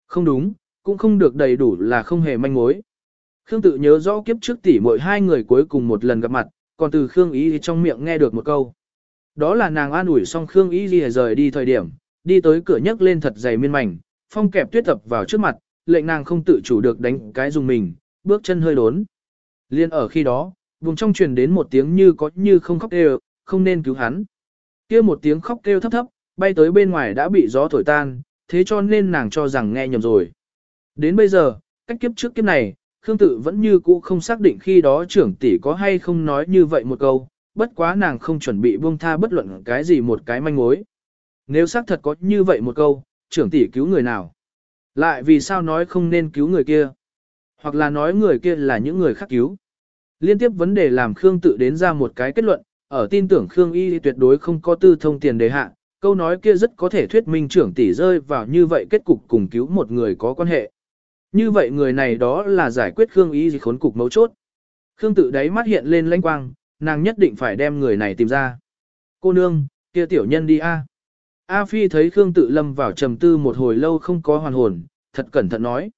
Không đúng, cũng không được đầy đủ là không hề manh mối. Khương tự nhớ rõ kiếp trước tỷ mỗi hai người cuối cùng một lần gặp mặt, còn từ Khương Ý trong miệng nghe được một câu. Đó là nàng an ủi xong Khương Ý gì rời đi thời điểm, đi tới cửa nhấc lên thật dày miên mảnh, phong kẹp tuyết tập vào trước mặt, lệnh nàng không tự chủ được đánh cái dùng mình, bước chân hơi đốn. Liên ở khi đó, vùng trong truyền đến một tiếng như có như không khóc kêu, không nên cứu hắn. kia một tiếng khóc kêu thấp thấp, bay tới bên ngoài đã bị gió thổi tan, thế cho nên nàng cho rằng nghe nhầm rồi. Đến bây giờ, cách kiếp trước kiếp này, Khương Tự vẫn như cũ không xác định khi đó trưởng tỷ có hay không nói như vậy một câu, bất quá nàng không chuẩn bị buông tha bất luận cái gì một cái manh mối. Nếu xác thật có như vậy một câu, trưởng tỷ cứu người nào? Lại vì sao nói không nên cứu người kia? Hoặc là nói người kia là những người khác cứu? Liên tiếp vấn đề làm Khương Tự đến ra một cái kết luận, ở tin tưởng Khương Y tuyệt đối không có tư thông tiền đề hạ, câu nói kia rất có thể thuyết minh trưởng tỷ rơi vào như vậy kết cục cùng cứu một người có quan hệ. Như vậy người này đó là giải quyết Khương y gì khốn cục mấu chốt. Khương tự đáy mắt hiện lên lánh quang, nàng nhất định phải đem người này tìm ra. Cô nương, kia tiểu nhân đi a. A Phi thấy Khương tự lâm vào trầm tư một hồi lâu không có hoàn hồn, thật cẩn thận nói.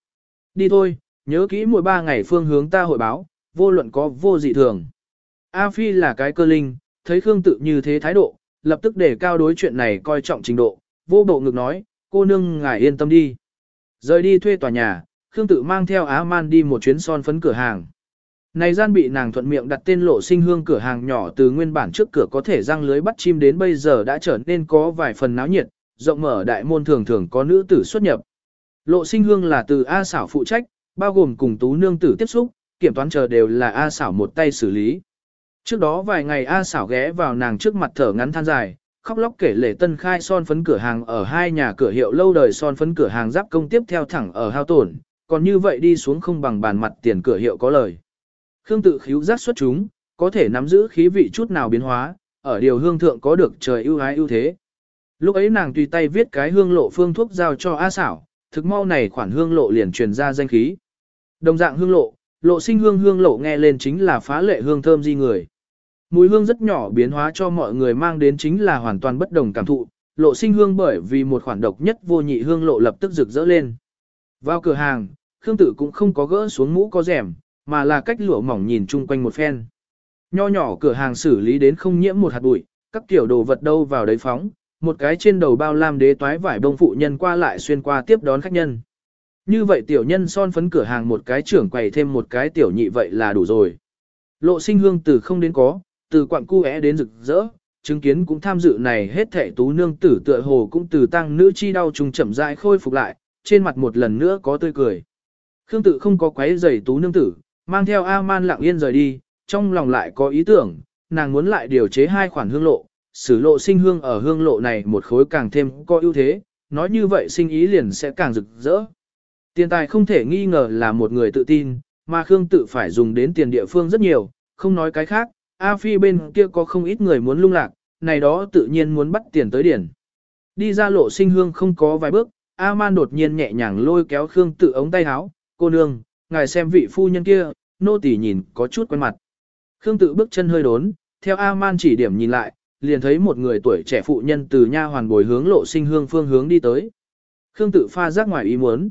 Đi thôi, nhớ kỹ mỗi ba ngày phương hướng ta hội báo, vô luận có vô dị thường. A Phi là cái cơ linh, thấy Khương tự như thế thái độ, lập tức để cao đối chuyện này coi trọng trình độ, vô bộ ngực nói, cô nương ngài yên tâm đi. Rời đi thuê tòa nhà, Khương tự mang theo Á Man đi một chuyến son phấn cửa hàng. Này gian bị nàng thuận miệng đặt tên lộ sinh hương cửa hàng nhỏ từ nguyên bản trước cửa có thể răng lưới bắt chim đến bây giờ đã trở nên có vài phần náo nhiệt, rộng mở đại môn thường thường có nữ tử xuất nhập. Lộ sinh hương là từ A xảo phụ trách, bao gồm cùng tú nương tử tiếp xúc, kiểm toán chờ đều là A xảo một tay xử lý. Trước đó vài ngày A xảo ghé vào nàng trước mặt thở ngắn than dài, khóc lóc kể lể tân khai son phấn cửa hàng ở hai nhà cửa hiệu lâu đời son phấn cửa hàng giáp công tiếp theo thẳng ở hao tổn, còn như vậy đi xuống không bằng bàn mặt tiền cửa hiệu có lời. Khương tự khíu giác xuất chúng, có thể nắm giữ khí vị chút nào biến hóa, ở điều hương thượng có được trời ưu ái ưu thế. Lúc ấy nàng tùy tay viết cái hương lộ phương thuốc giao cho A xảo, thực mau này khoản hương lộ liền truyền ra danh khí. Đồng dạng hương lộ, lộ sinh hương hương lộ nghe lên chính là phá lệ hương thơm di người. Mùi hương rất nhỏ biến hóa cho mọi người mang đến chính là hoàn toàn bất đồng cảm thụ, lộ sinh hương bởi vì một khoản độc nhất vô nhị hương lộ lập tức rực rỡ lên. Vào cửa hàng, Khương Tử cũng không có gỡ xuống mũ có rèm, mà là cách lụa mỏng nhìn chung quanh một phen. Nho nhỏ cửa hàng xử lý đến không nhiễm một hạt bụi, các kiểu đồ vật đâu vào đấy phóng, một cái trên đầu bao lam đế toái vải bông phụ nhân qua lại xuyên qua tiếp đón khách nhân. Như vậy tiểu nhân son phấn cửa hàng một cái trưởng quầy thêm một cái tiểu nhị vậy là đủ rồi. Lộ sinh hương từ không đến có, từ quặng cu é đến rực rỡ, chứng kiến cũng tham dự này hết thẻ tú nương tử tựa hồ cũng từ tăng nữ chi đau trùng chậm rãi khôi phục lại, trên mặt một lần nữa có tươi cười. Khương tự không có quấy giày tú nương tử, mang theo A-man lặng yên rời đi, trong lòng lại có ý tưởng, nàng muốn lại điều chế hai khoản hương lộ, sử lộ sinh hương ở hương lộ này một khối càng thêm có ưu thế, nói như vậy sinh ý liền sẽ càng rực rỡ. Tiền tài không thể nghi ngờ là một người tự tin, mà Khương tự phải dùng đến tiền địa phương rất nhiều, không nói cái khác, A Phi bên kia có không ít người muốn lung lạc, này đó tự nhiên muốn bắt tiền tới điển. Đi ra lộ sinh hương không có vài bước, A Man đột nhiên nhẹ nhàng lôi kéo Khương tự ống tay áo, cô nương, ngài xem vị phu nhân kia, nô tỳ nhìn có chút quen mặt. Khương tự bước chân hơi đốn, theo A Man chỉ điểm nhìn lại, liền thấy một người tuổi trẻ phụ nhân từ nha hoàn bồi hướng lộ sinh hương phương hướng đi tới. Khương tự pha giác ngoài ý muốn.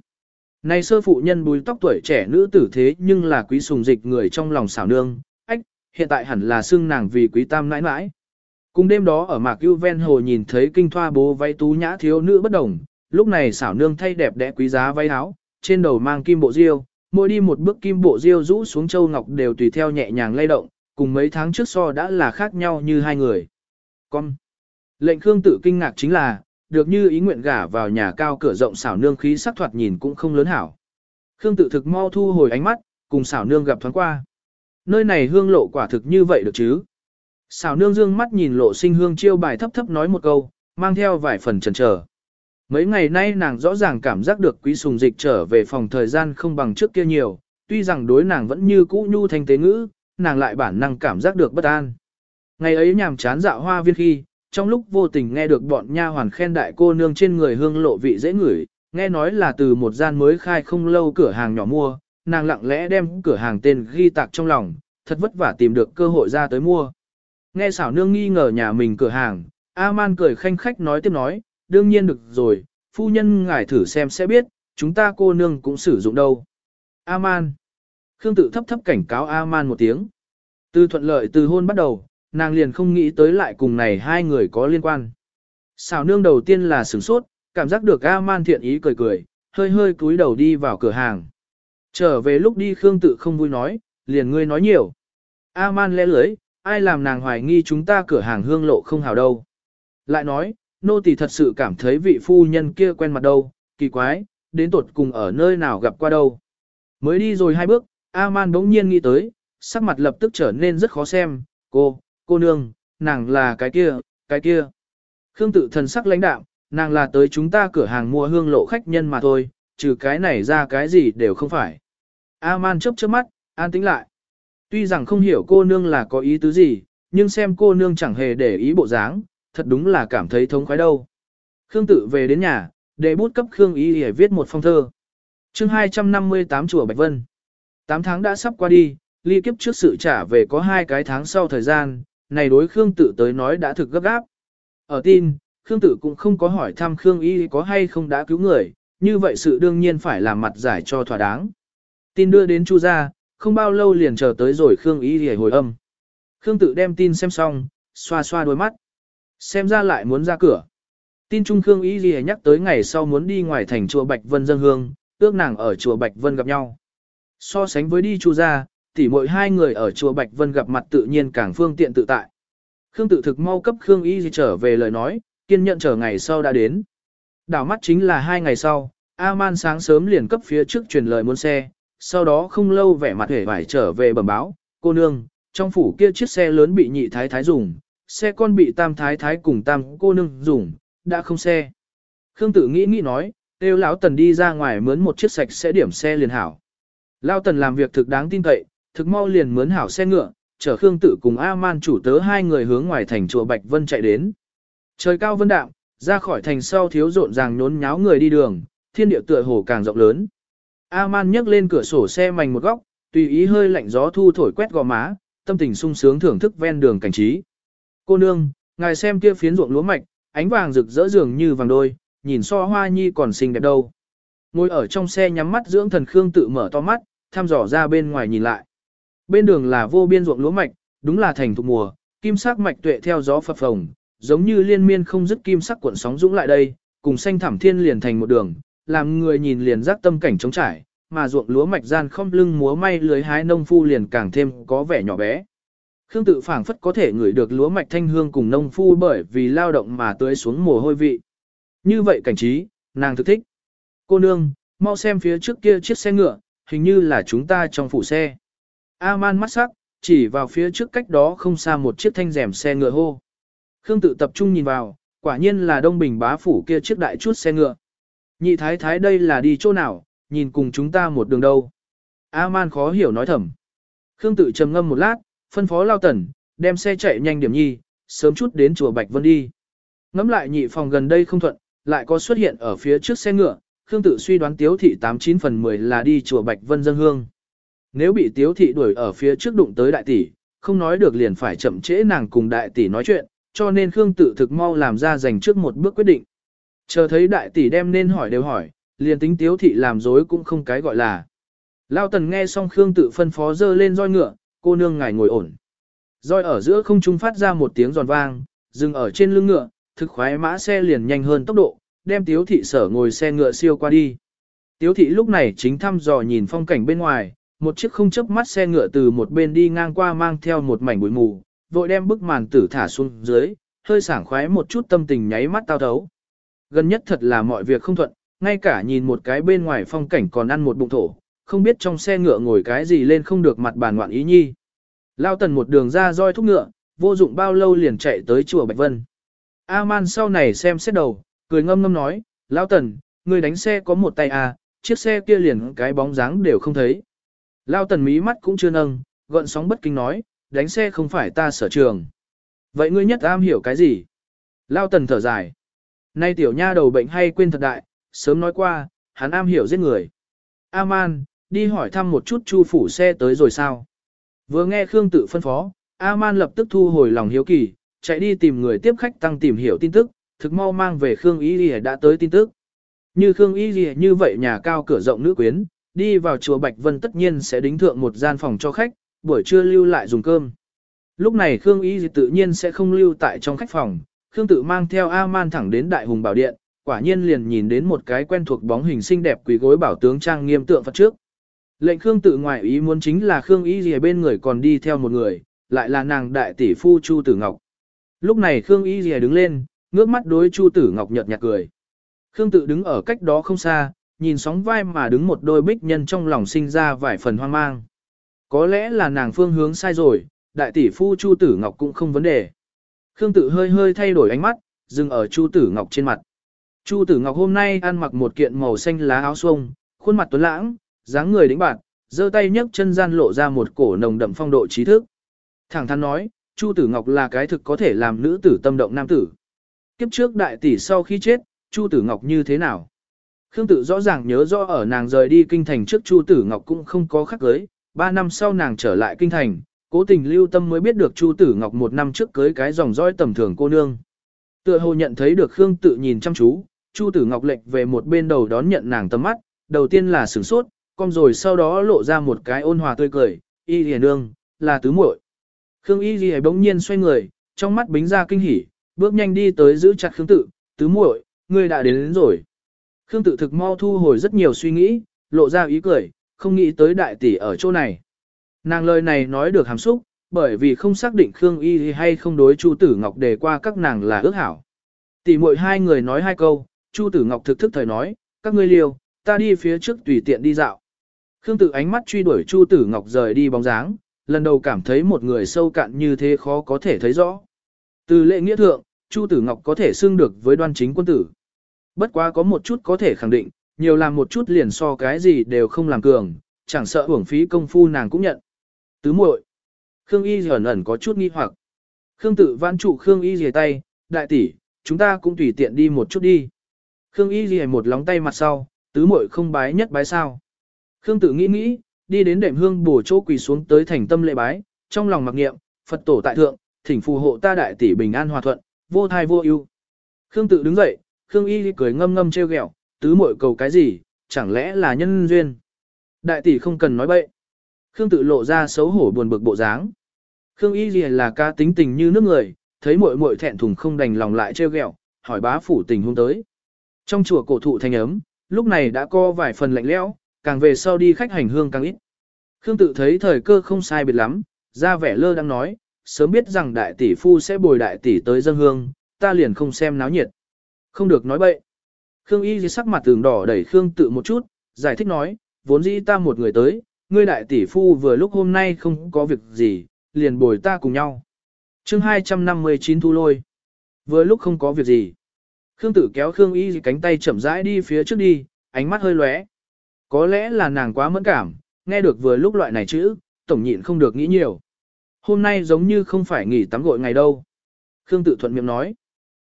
Này sơ phụ nhân bùi tóc tuổi trẻ nữ tử thế nhưng là quý sùng dịch người trong lòng xảo nương, ách, hiện tại hẳn là xưng nàng vì quý tam nãi nãi. Cùng đêm đó ở mạc ưu ven hồ nhìn thấy kinh thoa bố váy tú nhã thiếu nữ bất đồng, lúc này xảo nương thay đẹp đẽ quý giá váy áo, trên đầu mang kim bộ diêu, mỗi đi một bước kim bộ diêu rũ xuống châu ngọc đều tùy theo nhẹ nhàng lay động, cùng mấy tháng trước so đã là khác nhau như hai người. Con. Lệnh Khương tự kinh ngạc chính là, được như ý nguyện gả vào nhà cao cửa rộng xảo nương khí sắc thoạt nhìn cũng không lớn hảo. Khương tự thực mau thu hồi ánh mắt, cùng xảo nương gặp thoáng qua. Nơi này hương lộ quả thực như vậy được chứ? Xảo nương dương mắt nhìn lộ sinh hương chiêu bài thấp thấp nói một câu, mang theo vài phần chần chờ. Mấy ngày nay nàng rõ ràng cảm giác được quý sùng dịch trở về phòng thời gian không bằng trước kia nhiều, tuy rằng đối nàng vẫn như cũ nhu thanh tế ngữ, nàng lại bản năng cảm giác được bất an. Ngày ấy nhàm chán dạo hoa viên khi, trong lúc vô tình nghe được bọn nha hoàn khen đại cô nương trên người hương lộ vị dễ ngửi, nghe nói là từ một gian mới khai không lâu cửa hàng nhỏ mua, nàng lặng lẽ đem cửa hàng tên ghi tạc trong lòng, thật vất vả tìm được cơ hội ra tới mua. Nghe xảo nương nghi ngờ nhà mình cửa hàng, A-man cười khanh khách nói tiếp nói, đương nhiên được rồi, phu nhân ngài thử xem sẽ biết, chúng ta cô nương cũng sử dụng đâu. A-man. Khương tự thấp thấp cảnh cáo A-man một tiếng. Từ thuận lợi từ hôn bắt đầu, nàng liền không nghĩ tới lại cùng này hai người có liên quan. Xào nương đầu tiên là sửng sốt, cảm giác được A-man thiện ý cười cười, hơi hơi cúi đầu đi vào cửa hàng. Trở về lúc đi Khương tự không vui nói, liền ngươi nói nhiều. A-man lẽ lưới, ai làm nàng hoài nghi chúng ta cửa hàng hương lộ không hào đâu. Lại nói, nô tỳ thật sự cảm thấy vị phu nhân kia quen mặt đâu, kỳ quái, đến tột cùng ở nơi nào gặp qua đâu. Mới đi rồi hai bước, A-man bỗng nhiên nghĩ tới, sắc mặt lập tức trở nên rất khó xem, cô, cô nương, nàng là cái kia, cái kia. Khương tự thần sắc lãnh đạm, nàng là tới chúng ta cửa hàng mua hương lộ khách nhân mà thôi, trừ cái này ra cái gì đều không phải. A-man chớp chớp mắt, an tĩnh lại. Tuy rằng không hiểu cô nương là có ý tứ gì, nhưng xem cô nương chẳng hề để ý bộ dáng, thật đúng là cảm thấy thống khoái đâu. Khương tự về đến nhà, để bút cấp Khương Y để viết một phong thơ. chương 258 chùa Bạch Vân. 8 tháng đã sắp qua đi, ly kiếp trước sự trả về có hai cái tháng sau thời gian, này đối Khương tự tới nói đã thực gấp gáp. Ở tin, Khương tự cũng không có hỏi thăm Khương Y có hay không đã cứu người, như vậy sự đương nhiên phải làm mặt giải cho thỏa đáng. Tin đưa đến Chu gia, không bao lâu liền chờ tới rồi Khương Y để hồi âm. Khương tự đem tin xem xong, xoa xoa đôi mắt. Xem ra lại muốn ra cửa. Tin Trung Khương Y Ghi nhắc tới ngày sau muốn đi ngoài thành chùa Bạch Vân dân hương, ước nàng ở chùa Bạch Vân gặp nhau. So sánh với đi chu gia, tỉ mỗi hai người ở chùa Bạch Vân gặp mặt tự nhiên càng phương tiện tự tại. Khương tự thực mau cấp Khương Y di trở về lời nói, kiên nhận chờ ngày sau đã đến. Đảo mắt chính là hai ngày sau, A-man sáng sớm liền cấp phía trước truyền lời muốn xe, sau đó không lâu vẻ mặt hề vải trở về bẩm báo, cô nương, trong phủ kia chiếc xe lớn bị nhị thái thái dùng, xe con bị tam thái thái cùng tam cô nương dùng, đã không xe. Khương Tự nghĩ nghĩ nói, kêu lão tần đi ra ngoài mướn một chiếc sạch sẽ điểm xe liền hảo. Lão tần làm việc thực đáng tin cậy, thực mau liền mướn hảo xe ngựa, chở Khương tử cùng A-man chủ tớ hai người hướng ngoài thành chùa Bạch Vân chạy đến. Trời cao vân đạm, ra khỏi thành sau thiếu rộn ràng nhốn nháo người đi đường, thiên địa tựa hồ càng rộng lớn. A-man nhấc lên cửa sổ xe mảnh một góc, tùy ý hơi lạnh gió thu thổi quét gò má, tâm tình sung sướng thưởng thức ven đường cảnh trí. Cô nương, ngài xem kia phiến ruộng lúa mạch, ánh vàng rực rỡ dường như vàng đôi, nhìn so hoa nhi còn xinh đẹp đâu. Ngồi ở trong xe nhắm mắt dưỡng thần Khương tự mở to mắt, thăm dò ra bên ngoài nhìn lại. Bên đường là vô biên ruộng lúa mạch, đúng là thành thuộc mùa, kim sắc mạch tuệ theo gió phập phồng, giống như liên miên không dứt kim sắc cuộn sóng dũng lại đây, cùng xanh thảm thiên liền thành một đường, làm người nhìn liền giác tâm cảnh trống trải, mà ruộng lúa mạch gian không lưng múa may lưới hái nông phu liền càng thêm có vẻ nhỏ bé. Khương tự phảng phất có thể ngửi được lúa mạch thanh hương cùng nông phu bởi vì lao động mà tưới xuống mồ hôi vị. Như vậy cảnh trí, nàng thực thích. Cô nương, mau xem phía trước kia chiếc xe ngựa, hình như là chúng ta trong phủ xe. A-man mắt sắc, chỉ vào phía trước cách đó không xa một chiếc thanh rèm xe ngựa hô. Khương tự tập trung nhìn vào, quả nhiên là đông bình bá phủ kia chiếc đại chút xe ngựa. Nhị thái thái đây là đi chỗ nào, nhìn cùng chúng ta một đường đâu. A-man khó hiểu nói thầm. Khương tự trầm ngâm một lát, phân phó lao tần, đem xe chạy nhanh điểm nhi, sớm chút đến chùa Bạch Vân đi. Ngắm lại nhị phòng gần đây không thuận, lại có xuất hiện ở phía trước xe ngựa, Khương tự suy đoán tiếu thị 89 phần 10 là đi chùa Bạch Vân dân hương. Nếu bị tiếu thị đuổi ở phía trước đụng tới đại tỷ, không nói được liền phải chậm trễ nàng cùng đại tỷ nói chuyện, cho nên Khương tự thực mau làm ra dành trước một bước quyết định. Chờ thấy đại tỷ đem nên hỏi đều hỏi, liền tính tiếu thị làm dối cũng không cái gọi là. Lao tần nghe xong Khương tự phân phó dơ lên roi ngựa, cô nương ngài ngồi ổn. Roi ở giữa không trung phát ra một tiếng giòn vang, dừng ở trên lưng ngựa, thực khoái mã xe liền nhanh hơn tốc độ, đem tiếu thị sở ngồi xe ngựa siêu qua đi. Tiếu thị lúc này chính thăm dò nhìn phong cảnh bên ngoài, một chiếc không chớp mắt xe ngựa từ một bên đi ngang qua mang theo một mảnh bụi mù, vội đem bức màn tử thả xuống dưới, hơi sảng khoái một chút tâm tình nháy mắt tao thấu. Gần nhất thật là mọi việc không thuận, ngay cả nhìn một cái bên ngoài phong cảnh còn ăn một bụng thổ, không biết trong xe ngựa ngồi cái gì lên không được mặt bàn ngoạn ý nhi. Lao tần một đường ra roi thúc ngựa, vô dụng bao lâu liền chạy tới chùa Bạch Vân. A-man sau này xem xét đầu, cười ngâm ngâm nói, Lao tần, người đánh xe có một tay à, chiếc xe kia liền cái bóng dáng đều không thấy. Lao tần mí mắt cũng chưa nâng, gợn sóng bất kinh nói, đánh xe không phải ta sở trường. Vậy ngươi nhất am hiểu cái gì? Lao tần thở dài. Nay tiểu nha đầu bệnh hay quên thật đại, sớm nói qua, hắn am hiểu giết người. Aman, đi hỏi thăm một chút chu phủ xe tới rồi sao. Vừa nghe Khương tự phân phó, Aman lập tức thu hồi lòng hiếu kỳ, chạy đi tìm người tiếp khách tăng tìm hiểu tin tức, thực mau mang về Khương Y Lì đã tới tin tức. Như Khương Y Lì như vậy nhà cao cửa rộng nữ quyến, đi vào chùa Bạch Vân tất nhiên sẽ đính thượng một gian phòng cho khách, buổi trưa lưu lại dùng cơm. Lúc này Khương Y thì tự nhiên sẽ không lưu tại trong khách phòng, Khương tự mang theo A-man thẳng đến Đại Hùng Bảo Điện, quả nhiên liền nhìn đến một cái quen thuộc bóng hình xinh đẹp quỳ gối bảo tướng trang nghiêm tượng Phật trước. Lệnh Khương tự ngoại ý muốn chính là Khương Y Lìa bên người còn đi theo một người, lại là nàng đại tỷ phu Chu Tử Ngọc. Lúc này Khương Y gì đứng lên, ngước mắt đối Chu Tử Ngọc nhợt nhạt cười. Khương tự đứng ở cách đó không xa, nhìn sóng vai mà đứng một đôi bích nhân trong lòng sinh ra vài phần hoang mang. Có lẽ là nàng phương hướng sai rồi, đại tỷ phu Chu Tử Ngọc cũng không vấn đề. Khương tự hơi hơi thay đổi ánh mắt, dừng ở Chu Tử Ngọc trên mặt. Chu Tử Ngọc hôm nay ăn mặc một kiện màu xanh lá áo xuông, khuôn mặt tuấn lãng, dáng người đĩnh bạn, giơ tay nhấc chân gian lộ ra một cổ nồng đậm phong độ trí thức. Thẳng thắn nói, Chu Tử Ngọc là cái thực có thể làm nữ tử tâm động nam tử. Kiếp trước đại tỷ sau khi chết, Chu Tử Ngọc như thế nào? Khương tự rõ ràng nhớ rõ ở nàng rời đi kinh thành trước Chu Tử Ngọc cũng không có khắc cưới, ba năm sau nàng trở lại kinh thành, cố tình lưu tâm mới biết được Chu Tử Ngọc một năm trước cưới cái dòng dõi tầm thường cô nương. Tựa hồ nhận thấy được Khương tự nhìn chăm chú, Chu Tử Ngọc lệch về một bên đầu đón nhận nàng tầm mắt, đầu tiên là sửng sốt, con rồi sau đó lộ ra một cái ôn hòa tươi cười, y liền nương, là tứ muội. Khương y lìa bỗng nhiên xoay người, trong mắt bính ra kinh hỉ, bước nhanh đi tới giữ chặt Khương tự, tứ muội, ngươi đã đến, đến rồi. Khương tự thực mau thu hồi rất nhiều suy nghĩ, lộ ra ý cười, không nghĩ tới đại tỷ ở chỗ này. Nàng lời này nói được hàm xúc, bởi vì không xác định Khương Y hay không đối Chu Tử Ngọc đề qua các nàng là ước hảo. Tỷ muội hai người nói hai câu, Chu Tử Ngọc thực thức thời nói, các ngươi liều, ta đi phía trước tùy tiện đi dạo. Khương Tử ánh mắt truy đuổi Chu Tử Ngọc rời đi bóng dáng, lần đầu cảm thấy một người sâu cạn như thế khó có thể thấy rõ. Từ lệ nghĩa thượng, Chu Tử Ngọc có thể xưng được với đoan chính quân tử. Bất quá có một chút có thể khẳng định, nhiều làm một chút liền so cái gì đều không làm cường, chẳng sợ hưởng phí công phu nàng cũng nhận. Tứ muội. Khương Y ẩn ẩn có chút nghi hoặc. Khương tự vãn trụ Khương Y rìa tay, đại tỷ, chúng ta cũng tùy tiện đi một chút đi. Khương Y rìa một lóng tay mặt sau, tứ muội không bái nhất bái sao. Khương tự nghĩ nghĩ, đi đến đệm hương bổ chỗ quỳ xuống tới thành tâm lễ bái, trong lòng mặc niệm, Phật tổ tại thượng, thỉnh phù hộ ta đại tỷ bình an hòa thuận, vô thai vô ưu. Khương tự đứng dậy, Khương Y cười ngâm ngâm trêu ghẹo, tứ muội cầu cái gì, chẳng lẽ là nhân duyên. Đại tỷ không cần nói bậy. Khương tự lộ ra xấu hổ buồn bực bộ dáng. Khương Y lì là ca tính tình như nước người, thấy muội muội thẹn thùng không đành lòng lại trêu ghẹo, hỏi bá phủ tình huống tới. Trong chùa cổ thụ thanh ấm, lúc này đã có vài phần lạnh lẽo, càng về sau đi khách hành hương càng ít. Khương tự thấy thời cơ không sai biệt lắm, ra vẻ lơ đang nói, sớm biết rằng đại tỷ phu sẽ bồi đại tỷ tới dân hương, ta liền không xem náo nhiệt. Không được nói bậy. Khương Y sắc mặt tường đỏ đẩy Khương tự một chút, giải thích nói, vốn dĩ ta một người tới, ngươi đại tỷ phu vừa lúc hôm nay không có việc gì, liền bồi ta cùng nhau. chương 259 thu lôi. Vừa lúc không có việc gì. Khương tử kéo Khương Y cánh tay chậm rãi đi phía trước đi, ánh mắt hơi lóe. Có lẽ là nàng quá mẫn cảm, nghe được vừa lúc loại này chữ, tổng nhịn không được nghĩ nhiều. Hôm nay giống như không phải nghỉ tắm gội ngày đâu. Khương tự thuận miệng nói.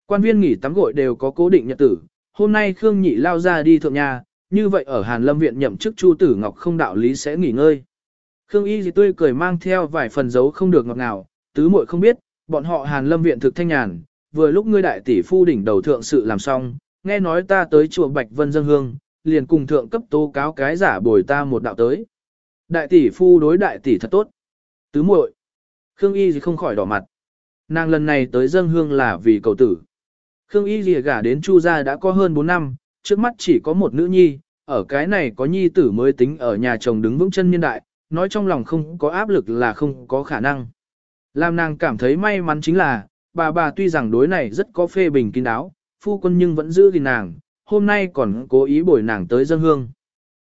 Quan viên nghỉ tắm gội đều có cố định nhật tử, hôm nay Khương Nhị lao ra đi thượng nhà, như vậy ở Hàn Lâm viện nhậm chức Chu Tử Ngọc không đạo lý sẽ nghỉ ngơi. Khương Y gì tươi cười mang theo vài phần dấu không được ngọt ngào, tứ muội không biết, bọn họ Hàn Lâm viện thực thanh nhàn, vừa lúc ngươi đại tỷ phu đỉnh đầu thượng sự làm xong, nghe nói ta tới chùa Bạch Vân dân hương, liền cùng thượng cấp tố cáo cái giả bồi ta một đạo tới. Đại tỷ phu đối đại tỷ thật tốt. Tứ muội. Khương Y gì không khỏi đỏ mặt. Nàng lần này tới dân hương là vì cầu tử. Khương Y lìa gả đến Chu gia đã có hơn 4 năm, trước mắt chỉ có một nữ nhi, ở cái này có nhi tử mới tính ở nhà chồng đứng vững chân niên đại, nói trong lòng không có áp lực là không có khả năng. Làm nàng cảm thấy may mắn chính là, bà bà tuy rằng đối này rất có phê bình kín đáo, phu quân nhưng vẫn giữ gìn nàng, hôm nay còn cố ý bồi nàng tới dân hương.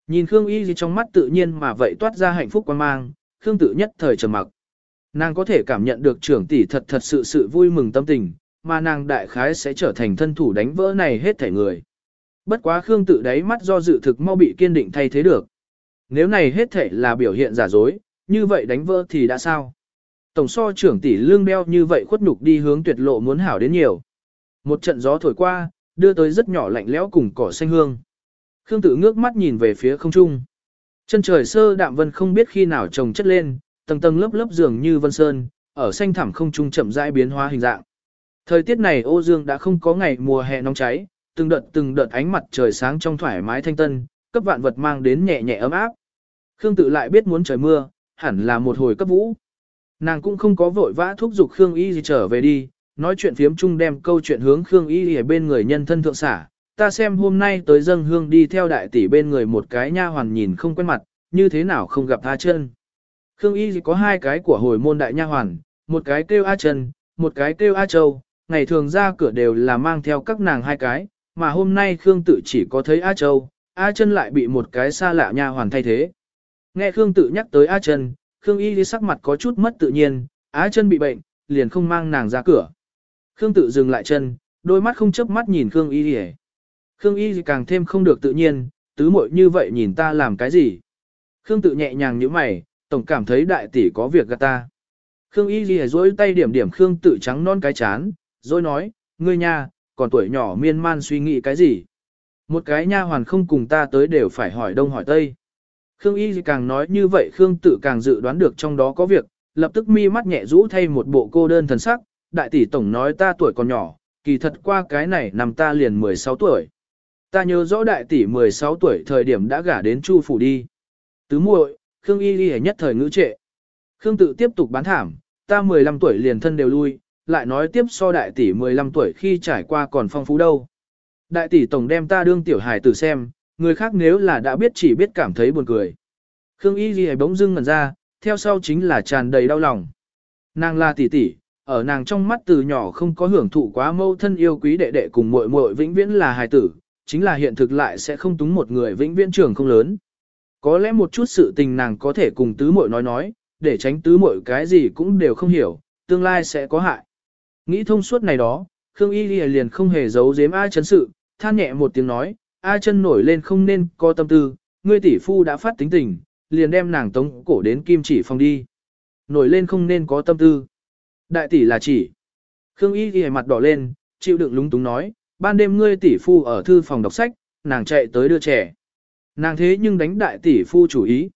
Nhìn Khương Y gì trong mắt tự nhiên mà vậy toát ra hạnh phúc quan mang, Khương tự nhất thời trầm mặc. Nàng có thể cảm nhận được trưởng tỷ thật thật sự sự vui mừng tâm tình, mà nàng đại khái sẽ trở thành thân thủ đánh vỡ này hết thể người. Bất quá Khương tự đáy mắt do dự thực mau bị kiên định thay thế được. Nếu này hết thể là biểu hiện giả dối, như vậy đánh vỡ thì đã sao? Tổng so trưởng tỷ lương đeo như vậy khuất nhục đi hướng tuyệt lộ muốn hảo đến nhiều. Một trận gió thổi qua, đưa tới rất nhỏ lạnh lẽo cùng cỏ xanh hương. Khương tự ngước mắt nhìn về phía không trung. Chân trời sơ đạm vân không biết khi nào trồng chất lên, tầng tầng lớp lớp dường như vân sơn, ở xanh thẳm không trung chậm rãi biến hóa hình dạng. Thời tiết này ô dương đã không có ngày mùa hè nóng cháy, từng đợt từng đợt ánh mặt trời sáng trong thoải mái thanh tân, cấp vạn vật mang đến nhẹ nhẹ ấm áp. Khương tự lại biết muốn trời mưa, hẳn là một hồi cấp vũ. Nàng cũng không có vội vã thúc giục Khương Y gì trở về đi, nói chuyện phiếm chung đem câu chuyện hướng Khương Y ở bên người nhân thân thượng xả. Ta xem hôm nay tới dâng hương đi theo đại tỷ bên người một cái nha hoàn nhìn không quen mặt, như thế nào không gặp A chân. Khương Y có hai cái của hồi môn đại nha hoàn, một cái kêu A chân, một cái kêu A châu, ngày thường ra cửa đều là mang theo các nàng hai cái, mà hôm nay Khương Tự chỉ có thấy A Châu, A Chân lại bị một cái xa lạ nha hoàn thay thế. Nghe Khương Tự nhắc tới A Chân, Khương Y sắc mặt có chút mất tự nhiên, A Chân bị bệnh, liền không mang nàng ra cửa. Khương Tự dừng lại chân, đôi mắt không chớp mắt nhìn Khương Y Lìa. Khương Y càng thêm không được tự nhiên, tứ muội như vậy nhìn ta làm cái gì? Khương Tự nhẹ nhàng nhíu mày, tổng cảm thấy đại tỷ có việc gạt ta. Khương Y Lìa duỗi tay điểm điểm Khương Tự trắng non cái chán, rồi nói, ngươi nha, còn tuổi nhỏ miên man suy nghĩ cái gì. Một cái nha hoàn không cùng ta tới đều phải hỏi đông hỏi tây. Khương Y càng nói như vậy Khương tự càng dự đoán được trong đó có việc, lập tức mi mắt nhẹ rũ thay một bộ cô đơn thần sắc, đại tỷ tổng nói ta tuổi còn nhỏ, kỳ thật qua cái này nằm ta liền 16 tuổi. Ta nhớ rõ đại tỷ 16 tuổi thời điểm đã gả đến Chu phủ đi. Tứ muội, Khương Y Y nhất thời ngữ trệ. Khương tự tiếp tục bán thảm, ta 15 tuổi liền thân đều lui, lại nói tiếp so đại tỷ 15 tuổi khi trải qua còn phong phú đâu. Đại tỷ tổng đem ta đương tiểu hài tử xem, người khác nếu là đã biết chỉ biết cảm thấy buồn cười. Khương Y Ghi bỗng dưng ngẩn ra, theo sau chính là tràn đầy đau lòng. Nàng là tỷ tỷ, ở nàng trong mắt từ nhỏ không có hưởng thụ quá mâu thân yêu quý đệ đệ cùng muội muội vĩnh viễn là hài tử, chính là hiện thực lại sẽ không túng một người vĩnh viễn trưởng không lớn. Có lẽ một chút sự tình nàng có thể cùng tứ muội nói nói, để tránh tứ muội cái gì cũng đều không hiểu, tương lai sẽ có hại. Nghĩ thông suốt này đó, Khương Y Ghi liền không hề giấu giếm ai chấn sự, than nhẹ một tiếng nói, A chân nổi lên không nên có tâm tư, ngươi tỷ phu đã phát tính tình, liền đem nàng tống cổ đến kim chỉ phòng đi. Nổi lên không nên có tâm tư. Đại tỷ là chỉ. Khương Y ghi mặt đỏ lên, chịu đựng lúng túng nói, ban đêm ngươi tỷ phu ở thư phòng đọc sách, nàng chạy tới đưa trẻ. Nàng thế nhưng đánh đại tỷ phu chủ ý.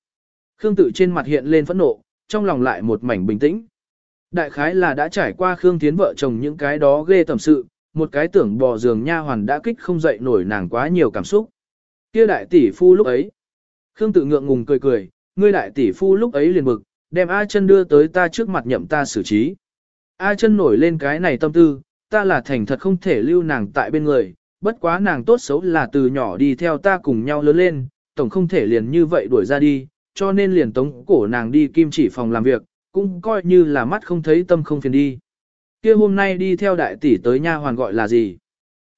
Khương tự trên mặt hiện lên phẫn nộ, trong lòng lại một mảnh bình tĩnh. Đại khái là đã trải qua Khương Tiến vợ chồng những cái đó ghê tầm sự, một cái tưởng bò giường nha hoàn đã kích không dậy nổi nàng quá nhiều cảm xúc. Kia đại tỷ phu lúc ấy. Khương tự ngượng ngùng cười cười, ngươi đại tỷ phu lúc ấy liền bực, đem A chân đưa tới ta trước mặt nhậm ta xử trí. A chân nổi lên cái này tâm tư, ta là thành thật không thể lưu nàng tại bên người, bất quá nàng tốt xấu là từ nhỏ đi theo ta cùng nhau lớn lên, tổng không thể liền như vậy đuổi ra đi, cho nên liền tống cổ nàng đi kim chỉ phòng làm việc, cũng coi như là mắt không thấy tâm không phiền đi kia hôm nay đi theo đại tỷ tới nha hoàn gọi là gì?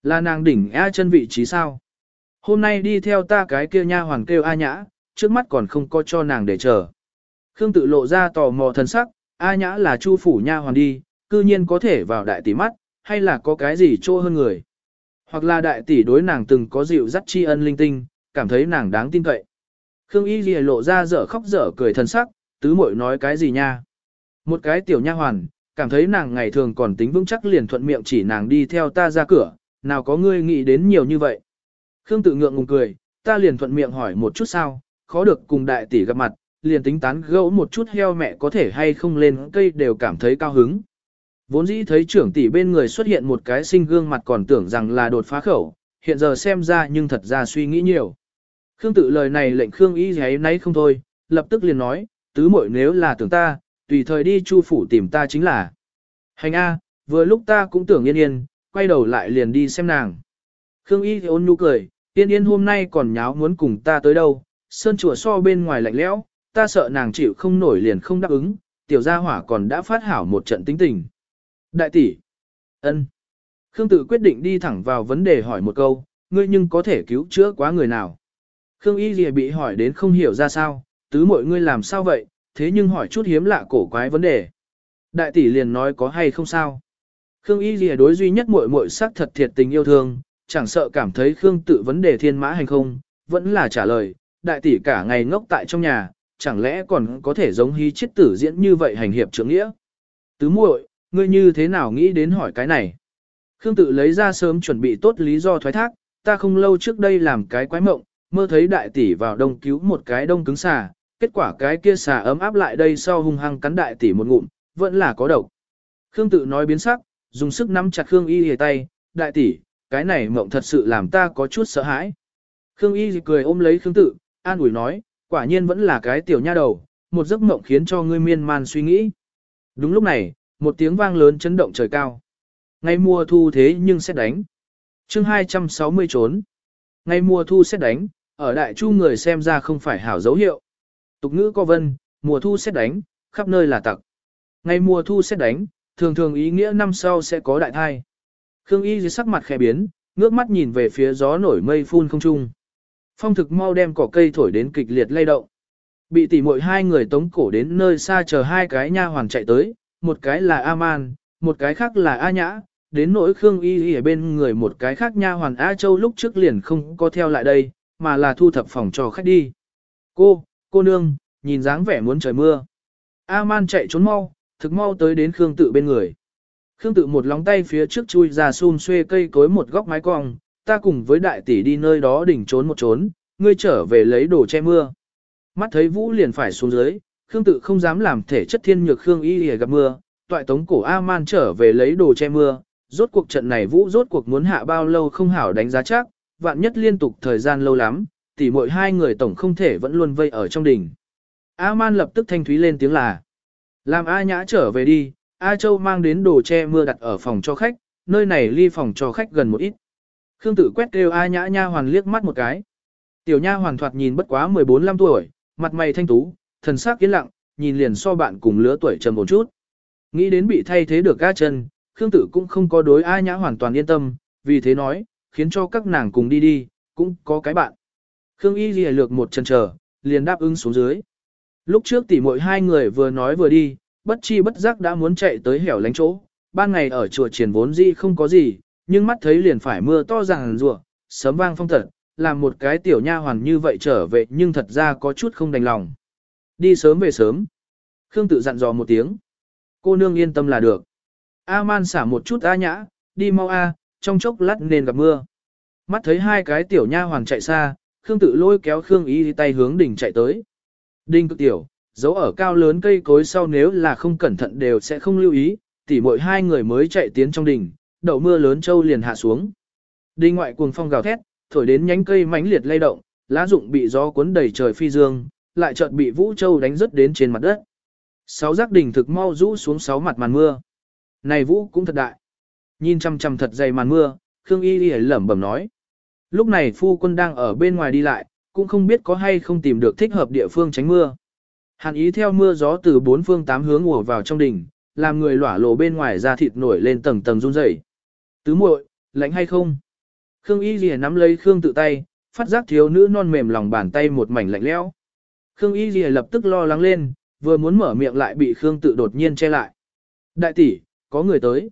Là nàng đỉnh A chân vị trí sao? Hôm nay đi theo ta cái kia nha hoàn kêu A nhã, trước mắt còn không có cho nàng để chờ. Khương tự lộ ra tò mò thân sắc, A nhã là chu phủ nha hoàn đi, cư nhiên có thể vào đại tỷ mắt, hay là có cái gì trô hơn người. Hoặc là đại tỷ đối nàng từng có dịu dắt tri ân linh tinh, cảm thấy nàng đáng tin cậy. Khương y lìa lộ ra dở khóc dở cười thân sắc, tứ muội nói cái gì nha. Một cái tiểu nha hoàn, cảm thấy nàng ngày thường còn tính vững chắc liền thuận miệng chỉ nàng đi theo ta ra cửa, nào có ngươi nghĩ đến nhiều như vậy. Khương tự ngượng ngùng cười, ta liền thuận miệng hỏi một chút sao, khó được cùng đại tỷ gặp mặt, liền tính tán gẫu một chút heo mẹ có thể hay không lên cây đều cảm thấy cao hứng. Vốn dĩ thấy trưởng tỷ bên người xuất hiện một cái sinh gương mặt còn tưởng rằng là đột phá khẩu, hiện giờ xem ra nhưng thật ra suy nghĩ nhiều. Khương tự lời này lệnh Khương ý giấy nấy không thôi, lập tức liền nói, tứ muội nếu là tưởng ta, tùy thời đi chu phủ tìm ta chính là. Hành A, vừa lúc ta cũng tưởng yên yên, quay đầu lại liền đi xem nàng. Khương Y thì ôn nhu cười, yên yên hôm nay còn nháo muốn cùng ta tới đâu, sơn chùa so bên ngoài lạnh lẽo, ta sợ nàng chịu không nổi liền không đáp ứng, tiểu gia hỏa còn đã phát hảo một trận tính tình. Đại tỷ, ân. Khương tự quyết định đi thẳng vào vấn đề hỏi một câu, ngươi nhưng có thể cứu chữa quá người nào. Khương Y Lìa bị hỏi đến không hiểu ra sao, tứ mọi ngươi làm sao vậy, thế nhưng hỏi chút hiếm lạ cổ quái vấn đề. Đại tỷ liền nói có hay không sao. Khương Y Lìa đối duy nhất muội muội sắc thật thiệt tình yêu thương, chẳng sợ cảm thấy Khương tự vấn đề thiên mã hành không, vẫn là trả lời, đại tỷ cả ngày ngốc tại trong nhà, chẳng lẽ còn có thể giống hí chết tử diễn như vậy hành hiệp trưởng nghĩa. Tứ muội, ngươi như thế nào nghĩ đến hỏi cái này? Khương tự lấy ra sớm chuẩn bị tốt lý do thoái thác, ta không lâu trước đây làm cái quái mộng, mơ thấy đại tỷ vào đông cứu một cái đông cứng xà, kết quả cái kia xà ấm áp lại đây sau hung hăng cắn đại tỷ một ngụm, vẫn là có độc. Khương tự nói biến sắc, dùng sức nắm chặt Khương Y hề tay, đại tỷ, cái này mộng thật sự làm ta có chút sợ hãi. Khương Y cười ôm lấy Khương tự, an ủi nói, quả nhiên vẫn là cái tiểu nha đầu, một giấc mộng khiến cho ngươi miên man suy nghĩ. Đúng lúc này, một tiếng vang lớn chấn động trời cao. Ngày mùa thu thế nhưng sẽ đánh. chương 260 trốn. Ngày mùa thu sẽ đánh, ở đại chu người xem ra không phải hảo dấu hiệu. Tục ngữ có vân, mùa thu xét đánh, khắp nơi là tặc. Ngày mùa thu xét đánh, thường thường ý nghĩa năm sau sẽ có đại thai. Khương Y dưới sắc mặt khẽ biến, ngước mắt nhìn về phía gió nổi mây phun không trung. Phong thực mau đem cỏ cây thổi đến kịch liệt lay động. Bị tỉ muội hai người tống cổ đến nơi xa chờ hai cái nha hoàng chạy tới, một cái là A-man, một cái khác là A Nhã, đến nỗi Khương Y ở bên người một cái khác nha hoàn A Châu lúc trước liền không có theo lại đây, mà là thu thập phòng cho khách đi. Cô, cô nương, nhìn dáng vẻ muốn trời mưa. A-man chạy trốn mau, thực mau tới đến Khương tự bên người. Khương tự một lóng tay phía trước chui ra xun xuê cây cối một góc mái cong, ta cùng với đại tỷ đi nơi đó đỉnh trốn một trốn, ngươi trở về lấy đồ che mưa. Mắt thấy Vũ liền phải xuống dưới, Khương tự không dám làm thể chất thiên nhược Khương y lìa gặp mưa, toại tống cổ A-man trở về lấy đồ che mưa, rốt cuộc trận này Vũ rốt cuộc muốn hạ bao lâu không hảo đánh giá chắc, vạn nhất liên tục thời gian lâu lắm, tỷ mỗi hai người tổng không thể vẫn luôn vây ở trong đỉnh. A-man lập tức thanh thúy lên tiếng là, làm A nhã trở về đi, A Châu mang đến đồ che mưa đặt ở phòng cho khách, nơi này ly phòng cho khách gần một ít. Khương Tử quét kêu A Nhã nha hoàn liếc mắt một cái. Tiểu nha hoàn thoạt nhìn bất quá 14-15 tuổi, mặt mày thanh tú, thần sắc yên lặng, nhìn liền so bạn cùng lứa tuổi trầm một chút. Nghĩ đến bị thay thế được A chân, Khương Tử cũng không có đối A Nhã hoàn toàn yên tâm, vì thế nói, khiến cho các nàng cùng đi đi, cũng có cái bạn. Khương Y lìa lược một chân chờ, liền đáp ứng xuống dưới. Lúc trước tỷ muội hai người vừa nói vừa đi, bất chi bất giác đã muốn chạy tới hẻo lánh chỗ. Ban ngày ở chùa triển vốn gì không có gì, nhưng mắt thấy liền phải mưa to ràng rủa. sớm vang phong thật, làm một cái tiểu nha hoàn như vậy trở về nhưng thật ra có chút không đành lòng. Đi sớm về sớm. Khương tự dặn dò một tiếng. Cô nương yên tâm là được. A-man xả một chút A nhã, đi mau A, trong chốc lát nên gặp mưa. Mắt thấy hai cái tiểu nha hoàn chạy xa, Khương tự lôi kéo Khương y tay hướng đỉnh chạy tới. Đinh cực tiểu, giấu ở cao lớn cây cối sau nếu là không cẩn thận đều sẽ không lưu ý, tỉ mỗi hai người mới chạy tiến trong đỉnh, đậu mưa lớn châu liền hạ xuống. Đinh ngoại cuồng phong gào thét, thổi đến nhánh cây mãnh liệt lay động, lá rụng bị gió cuốn đầy trời phi dương, lại chợt bị Vũ Châu đánh rớt đến trên mặt đất. Sáu giác đỉnh thực mau rũ xuống sáu mặt màn mưa. Này Vũ cũng thật đại. Nhìn chăm chăm thật dày màn mưa, Khương Y Y lẩm bẩm nói. Lúc này phu quân đang ở bên ngoài đi lại, cũng không biết có hay không tìm được thích hợp địa phương tránh mưa. Hàn ý theo mưa gió từ bốn phương tám hướng ùa vào trong đỉnh, làm người lỏa lộ bên ngoài da thịt nổi lên tầng tầng run rẩy. Tứ muội, lạnh hay không? Khương Y Lìa nắm lấy Khương tự tay, phát giác thiếu nữ non mềm lòng bàn tay một mảnh lạnh lẽo. Khương Y Lìa lập tức lo lắng lên, vừa muốn mở miệng lại bị Khương tự đột nhiên che lại. Đại tỷ, có người tới.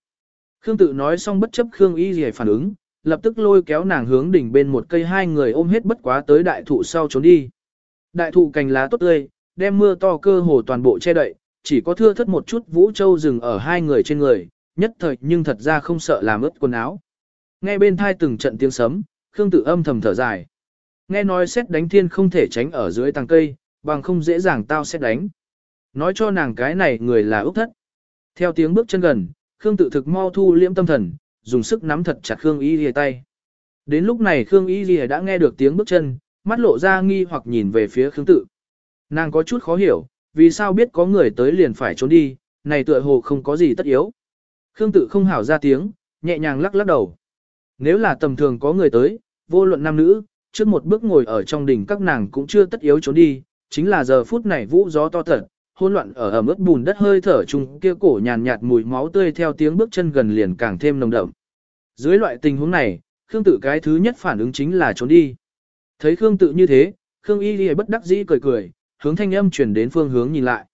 Khương tự nói xong bất chấp Khương Y Lìa phản ứng, lập tức lôi kéo nàng hướng đỉnh bên một cây hai người ôm hết bất quá tới đại thụ sau trốn đi. Đại thụ cành lá tốt tươi, đem mưa to cơ hồ toàn bộ che đậy, chỉ có thưa thất một chút vũ châu rừng ở hai người trên người, nhất thời nhưng thật ra không sợ làm ướt quần áo. Nghe bên thai từng trận tiếng sấm, Khương Tử âm thầm thở dài. Nghe nói xét đánh thiên không thể tránh ở dưới tàng cây, bằng không dễ dàng tao xét đánh. Nói cho nàng cái này người là úc thất. Theo tiếng bước chân gần, Khương Tử thực mau thu liễm tâm thần, dùng sức nắm thật chặt Khương Y Lìa tay. Đến lúc này Khương Y Lìa đã nghe được tiếng bước chân, mắt lộ ra nghi hoặc nhìn về phía Khương tự. Nàng có chút khó hiểu, vì sao biết có người tới liền phải trốn đi, này tựa hồ không có gì tất yếu. Khương tự không hảo ra tiếng, nhẹ nhàng lắc lắc đầu. Nếu là tầm thường có người tới, vô luận nam nữ, trước một bước ngồi ở trong đỉnh các nàng cũng chưa tất yếu trốn đi, chính là giờ phút này vũ gió to thật, hỗn loạn ở ẩm ướt bùn đất hơi thở chung kia cổ nhàn nhạt mùi máu tươi theo tiếng bước chân gần liền càng thêm nồng đậm. Dưới loại tình huống này, Khương tự cái thứ nhất phản ứng chính là trốn đi. Thấy Khương tự như thế, Khương y đi bất đắc dĩ cười cười, hướng thanh âm truyền đến phương hướng nhìn lại.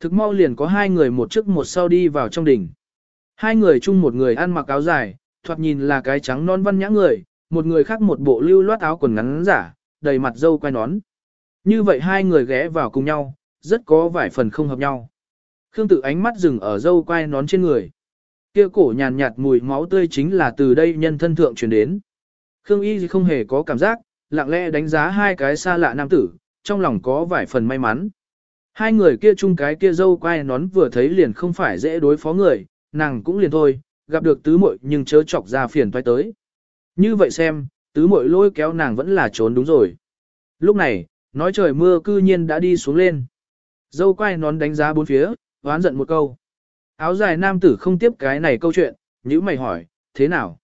Thực mau liền có hai người một trước một sau đi vào trong đỉnh. Hai người chung một người ăn mặc áo dài, thoạt nhìn là cái trắng non văn nhã người, một người khác một bộ lưu loát áo quần ngắn giả, đầy mặt dâu quai nón. Như vậy hai người ghé vào cùng nhau, rất có vài phần không hợp nhau. Khương tự ánh mắt dừng ở dâu quai nón trên người. Kia cổ nhàn nhạt mùi máu tươi chính là từ đây nhân thân thượng truyền đến. Khương y không hề có cảm giác, lặng lẽ đánh giá hai cái xa lạ nam tử, trong lòng có vài phần may mắn. Hai người kia chung cái kia dâu quai nón vừa thấy liền không phải dễ đối phó người, nàng cũng liền thôi, gặp được tứ muội nhưng chớ chọc ra phiền toái tới. Như vậy xem, tứ muội lôi kéo nàng vẫn là trốn đúng rồi. Lúc này, nói trời mưa cư nhiên đã đi xuống lên. Dâu quai nón đánh giá bốn phía, oán giận một câu. Áo dài nam tử không tiếp cái này câu chuyện, nhữ mày hỏi, thế nào?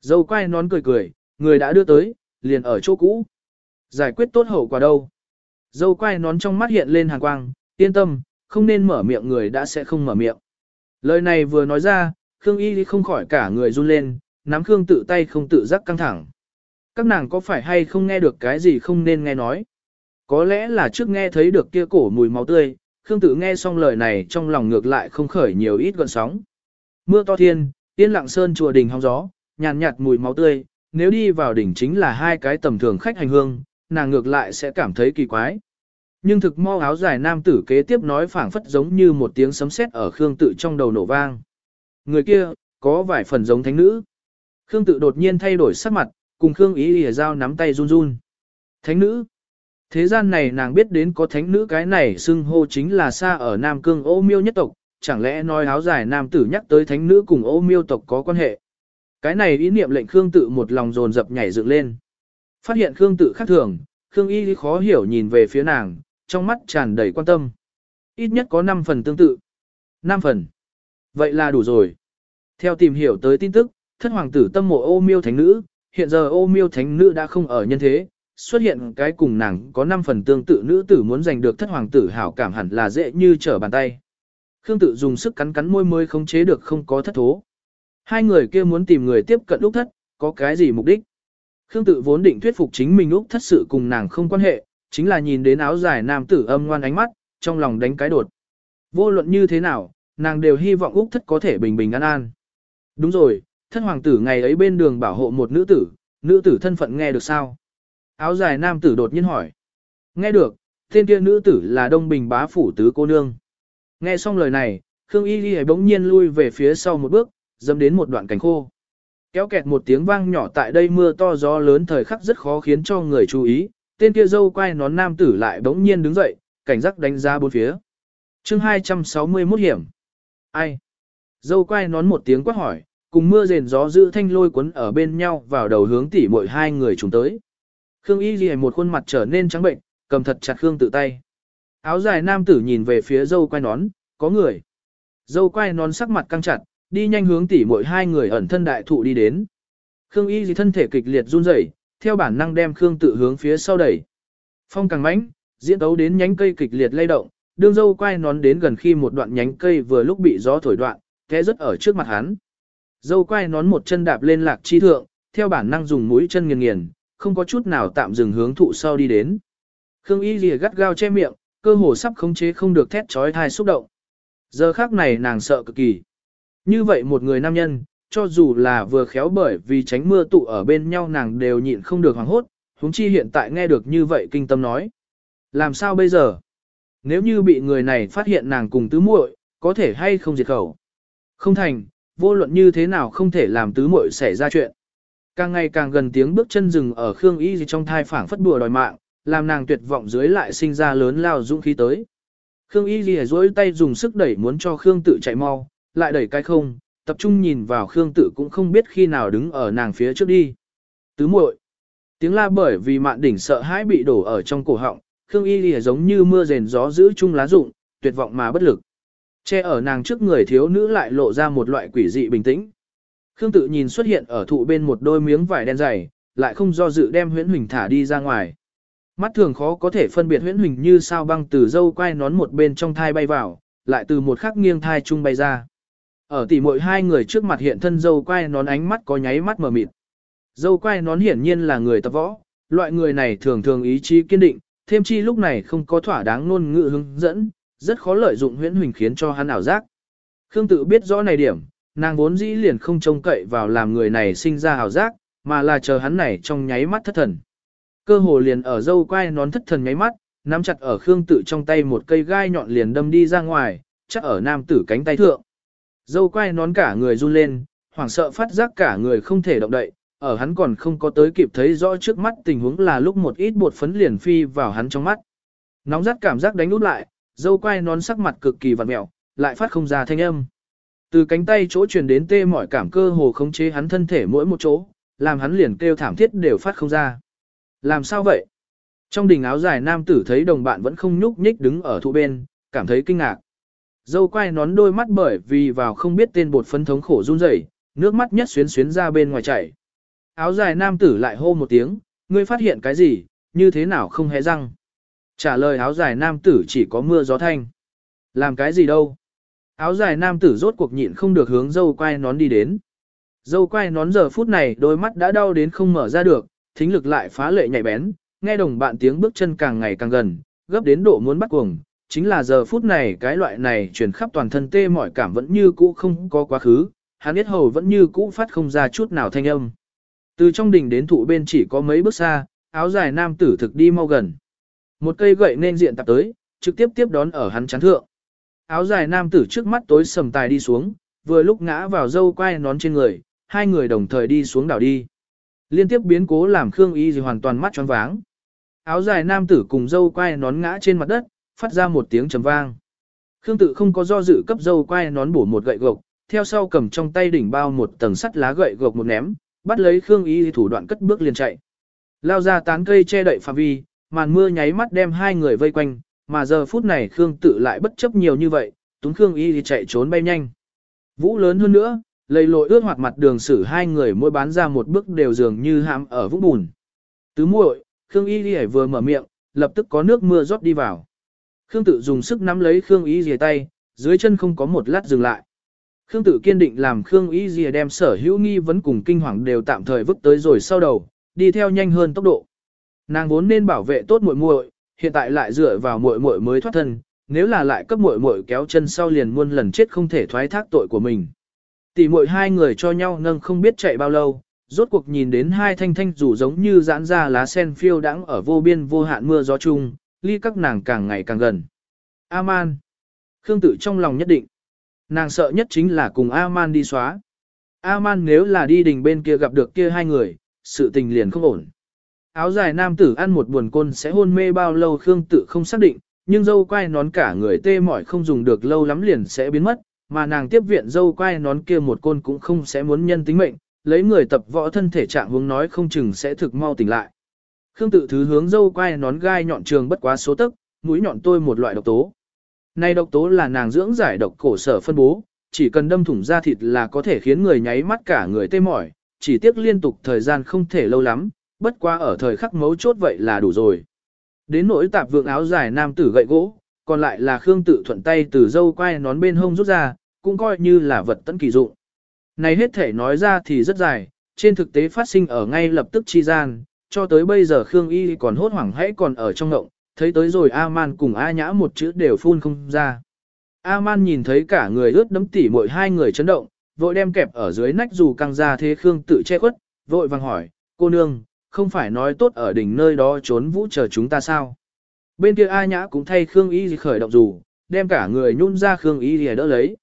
Dâu quai nón cười cười, người đã đưa tới, liền ở chỗ cũ. Giải quyết tốt hậu quả đâu? Dâu quai nón trong mắt hiện lên hàn quang, yên tâm, không nên mở miệng người đã sẽ không mở miệng. Lời này vừa nói ra, Khương Y không khỏi cả người run lên, nắm Khương tự tay không tự giác căng thẳng. Các nàng có phải hay không nghe được cái gì không nên nghe nói? Có lẽ là trước nghe thấy được kia cổ mùi máu tươi, Khương tự nghe xong lời này trong lòng ngược lại không khởi nhiều ít gợn sóng. Mưa to thiên, tiên lặng sơn chùa đình hóng gió, nhàn nhạt mùi máu tươi, nếu đi vào đỉnh chính là hai cái tầm thường khách hành hương, nàng ngược lại sẽ cảm thấy kỳ quái. Nhưng thực mau áo dài nam tử kế tiếp nói phảng phất giống như một tiếng sấm sét ở Khương tự trong đầu nổ vang. người kia, có vài phần giống thánh nữ. Khương tự đột nhiên thay đổi sắc mặt, cùng Khương ý lìa dao nắm tay run run. Thánh nữ. Thế gian này nàng biết đến có thánh nữ cái này xưng hô chính là xa ở Nam Cương ô miêu nhất tộc, chẳng lẽ nói áo dài nam tử nhắc tới thánh nữ cùng ô miêu tộc có quan hệ. Cái này ý niệm lệnh Khương tự một lòng dồn dập nhảy dựng lên. Phát hiện Khương tự khác thường, Khương y khó hiểu nhìn về phía nàng, trong mắt tràn đầy quan tâm. Ít nhất có 5 phần tương tự. 5 phần. Vậy là đủ rồi. Theo tìm hiểu tới tin tức, thất hoàng tử tâm mộ ô miêu thánh nữ, hiện giờ ô miêu thánh nữ đã không ở nhân thế, xuất hiện cái cùng nàng có 5 phần tương tự nữ tử muốn giành được thất hoàng tử hảo cảm hẳn là dễ như trở bàn tay. Khương tự dùng sức cắn cắn môi mới không chế được không có thất thố. Hai người kia muốn tìm người tiếp cận Úc thất, có cái gì mục đích? Khương tự vốn định thuyết phục chính mình Úc thất sự cùng nàng không quan hệ, chính là nhìn đến áo dài nam tử âm ngoan ánh mắt, trong lòng đánh cái đột. Vô luận như thế nào, nàng đều hy vọng Úc thất có thể bình bình an an. Đúng rồi, thân hoàng tử ngày ấy bên đường bảo hộ một nữ tử, nữ tử thân phận nghe được sao? Áo dài nam tử đột nhiên hỏi. Nghe được, tên kia nữ tử là Đông Bình bá phủ tứ cô nương. Nghe xong lời này, Khương Y Ghi bỗng nhiên lui về phía sau một bước, dâm đến một đoạn cảnh khô. Kéo kẹt một tiếng vang nhỏ tại đây mưa to gió lớn thời khắc rất khó khiến cho người chú ý, tên kia dâu quay nón nam tử lại bỗng nhiên đứng dậy, cảnh giác đánh ra bốn phía. chương 261 hiểm. Ai? Dâu quay nón một tiếng quát hỏi, cùng mưa rền gió giữ thanh lôi cuốn ở bên nhau vào đầu hướng tỉ mỗi hai người chúng tới. Khương Y Ghi một khuôn mặt trở nên trắng bệnh, cầm thật chặt Khương tự tay. Áo dài nam tử nhìn về phía dâu quay nón, có người. Dâu quay nón sắc mặt căng chặt, đi nhanh hướng tỉ mỗi hai người ẩn thân đại thụ đi đến. Khương Y Ghi thân thể kịch liệt run rẩy, theo bản năng đem Khương tự hướng phía sau đẩy. Phong càng mãnh, diễn tấu đến nhánh cây kịch liệt lay động, đương dâu quay nón đến gần khi một đoạn nhánh cây vừa lúc bị gió thổi đoạn, té rất ở trước mặt hắn. Dâu quay nón một chân đạp lên lạc chi thượng, theo bản năng dùng mũi chân nghiền nghiền, không có chút nào tạm dừng hướng thụ sau đi đến. Khương Y lìa gắt gao che miệng, cơ hồ sắp khống chế không được thét trói thai xúc động. Giờ khác này nàng sợ cực kỳ. Như vậy một người nam nhân, cho dù là vừa khéo bởi vì tránh mưa tụ ở bên nhau nàng đều nhịn không được hoảng hốt, huống chi hiện tại nghe được như vậy kinh tâm nói. Làm sao bây giờ? Nếu như bị người này phát hiện nàng cùng tứ muội, có thể hay không diệt khẩu? Không thành, vô luận như thế nào không thể làm tứ muội xảy ra chuyện. Càng ngày càng gần tiếng bước chân rừng ở Khương Y trong thai phảng phất bùa đòi mạng, làm nàng tuyệt vọng dưới lại sinh ra lớn lao dũng khí tới. Khương Y gì dối tay dùng sức đẩy muốn cho Khương tự chạy mau, lại đẩy cái không, tập trung nhìn vào Khương tự cũng không biết khi nào đứng ở nàng phía trước đi. Tứ muội Tiếng la bởi vì mạn đỉnh sợ hãi bị đổ ở trong cổ họng, Khương Y lìa giống như mưa rền gió giữ chung lá rụng, tuyệt vọng mà bất lực. Che ở nàng trước người thiếu nữ lại lộ ra một loại quỷ dị bình tĩnh. Khương tự nhìn xuất hiện ở thụ bên một đôi miếng vải đen dày, lại không do dự đem huyễn huỳnh thả đi ra ngoài. Mắt thường khó có thể phân biệt huyễn huỳnh như sao băng từ dâu quay nón một bên trong thai bay vào, lại từ một khắc nghiêng thai trung bay ra. Ở tỉ mội hai người trước mặt hiện thân dâu quay nón ánh mắt có nháy mắt mờ mịt. Dâu quay nón hiển nhiên là người tập võ, loại người này thường thường ý chí kiên định, thêm chi lúc này không có thỏa đáng ngôn ngữ hướng dẫn, rất khó lợi dụng huyễn huỳnh khiến cho hắn ảo giác. Khương tự biết rõ này điểm, nàng vốn dĩ liền không trông cậy vào làm người này sinh ra hào giác, mà là chờ hắn này trong nháy mắt thất thần. Cơ hồ liền ở dâu quai nón thất thần nháy mắt, nắm chặt ở Khương Tự trong tay một cây gai nhọn liền đâm đi ra ngoài, chắc ở nam tử cánh tay thượng. Dâu quai nón cả người run lên, hoảng sợ phát giác cả người không thể động đậy, ở hắn còn không có tới kịp thấy rõ trước mắt tình huống là lúc một ít bột phấn liền phi vào hắn trong mắt. Nóng rát cảm giác đánh út lại, dâu quai nón sắc mặt cực kỳ vặn mẹo, lại phát không ra thanh âm. Từ cánh tay chỗ truyền đến tê mọi cảm cơ hồ khống chế hắn thân thể mỗi một chỗ, làm hắn liền kêu thảm thiết đều phát không ra. Làm sao vậy? Trong đỉnh áo dài nam tử thấy đồng bạn vẫn không nhúc nhích đứng ở thụ bên, cảm thấy kinh ngạc. Dâu quay nón đôi mắt bởi vì vào không biết tên bột phấn thống khổ run rẩy, nước mắt nhất xuyến xuyến ra bên ngoài chảy. Áo dài nam tử lại hô một tiếng, ngươi phát hiện cái gì, như thế nào không hé răng. Trả lời áo dài nam tử chỉ có mưa gió thanh. Làm cái gì đâu? Áo dài nam tử rốt cuộc nhịn không được hướng dâu quay nón đi đến. Dâu quay nón giờ phút này đôi mắt đã đau đến không mở ra được, thính lực lại phá lệ nhạy bén, nghe đồng bạn tiếng bước chân càng ngày càng gần, gấp đến độ muốn bắt cuồng, chính là giờ phút này cái loại này truyền khắp toàn thân tê mọi cảm vẫn như cũ không có quá khứ, hắn biết hầu vẫn như cũ phát không ra chút nào thanh âm. Từ trong đỉnh đến thụ bên chỉ có mấy bước xa, áo dài nam tử thực đi mau gần. Một cây gậy nên diện tập tới, trực tiếp tiếp đón ở hắn chán thượng. Áo dài nam tử trước mắt tối sầm tài đi xuống, vừa lúc ngã vào dâu quai nón trên người, hai người đồng thời đi xuống đảo đi. Liên tiếp biến cố làm Khương Y gì hoàn toàn mắt tròn váng. Áo dài nam tử cùng dâu quai nón ngã trên mặt đất, phát ra một tiếng trầm vang. Khương tự không có do dự cấp dâu quai nón bổ một gậy gộc, theo sau cầm trong tay đỉnh bao một tầng sắt lá gậy gộc một ném, bắt lấy Khương Y thủ đoạn cất bước liền chạy. Lao ra tán cây che đậy phạm vi, màn mưa nháy mắt đem hai người vây quanh, mà giờ phút này Khương tự lại bất chấp nhiều như vậy, túng Khương Y thì chạy trốn bay nhanh. Vũ lớn hơn nữa, lầy lội ướt hoạt mặt đường xử hai người mỗi bán ra một bước đều dường như hãm ở vũng bùn. Tứ muội, Khương Y thì vừa mở miệng, lập tức có nước mưa rót đi vào. Khương tự dùng sức nắm lấy Khương Y thì tay, dưới chân không có một lát dừng lại. Khương tự kiên định làm Khương Y Lì đem sở hữu nghi vấn cùng kinh hoàng đều tạm thời vứt tới rồi sau đầu, đi theo nhanh hơn tốc độ. Nàng vốn nên bảo vệ tốt muội muội, hiện tại lại dựa vào muội muội mới thoát thân, nếu là lại cấp muội muội kéo chân sau liền muôn lần chết không thể thoái thác tội của mình. Tỷ muội hai người cho nhau nâng không biết chạy bao lâu, rốt cuộc nhìn đến hai thanh thanh rủ giống như giãn ra lá sen phiêu đãng ở vô biên vô hạn mưa gió chung, ly các nàng càng ngày càng gần. Aman. Khương tự trong lòng nhất định. Nàng sợ nhất chính là cùng Aman đi xóa. Aman nếu là đi đình bên kia gặp được kia hai người, sự tình liền không ổn. Áo dài nam tử ăn một buồn côn sẽ hôn mê bao lâu Khương tự không xác định, nhưng dâu quai nón cả người tê mỏi không dùng được lâu lắm liền sẽ biến mất, mà nàng tiếp viện dâu quai nón kia một côn cũng không sẽ muốn nhân tính mệnh, lấy người tập võ thân thể trạng hướng nói không chừng sẽ thực mau tỉnh lại. Khương tự thứ hướng dâu quai nón gai nhọn trường bất quá số tức, mũi nhọn tôi một loại độc tố. Này độc tố là nàng dưỡng giải độc cổ sở phân bố, chỉ cần đâm thủng da thịt là có thể khiến người nháy mắt cả người tê mỏi, chỉ tiếc liên tục thời gian không thể lâu lắm, bất quá ở thời khắc mấu chốt vậy là đủ rồi. Đến nỗi tạp vượng áo dài nam tử gậy gỗ, còn lại là Khương tự thuận tay từ dâu quai nón bên hông rút ra, cũng coi như là vật tấn kỳ dụng. Này hết thể nói ra thì rất dài, trên thực tế phát sinh ở ngay lập tức chi gian, cho tới bây giờ Khương Y còn hốt hoảng hãy còn ở trong ngộng, thấy tới rồi A-man cùng A nhã một chữ đều phun không ra. A-man nhìn thấy cả người ướt đấm tỉ mỗi hai người chấn động, vội đem kẹp ở dưới nách dù căng ra thế Khương tự che khuất, vội vàng hỏi, cô nương, không phải nói tốt ở đỉnh nơi đó trốn vũ chờ chúng ta sao? Bên kia A nhã cũng thay Khương Y khởi động dù, đem cả người nhún ra Khương Y đỡ lấy.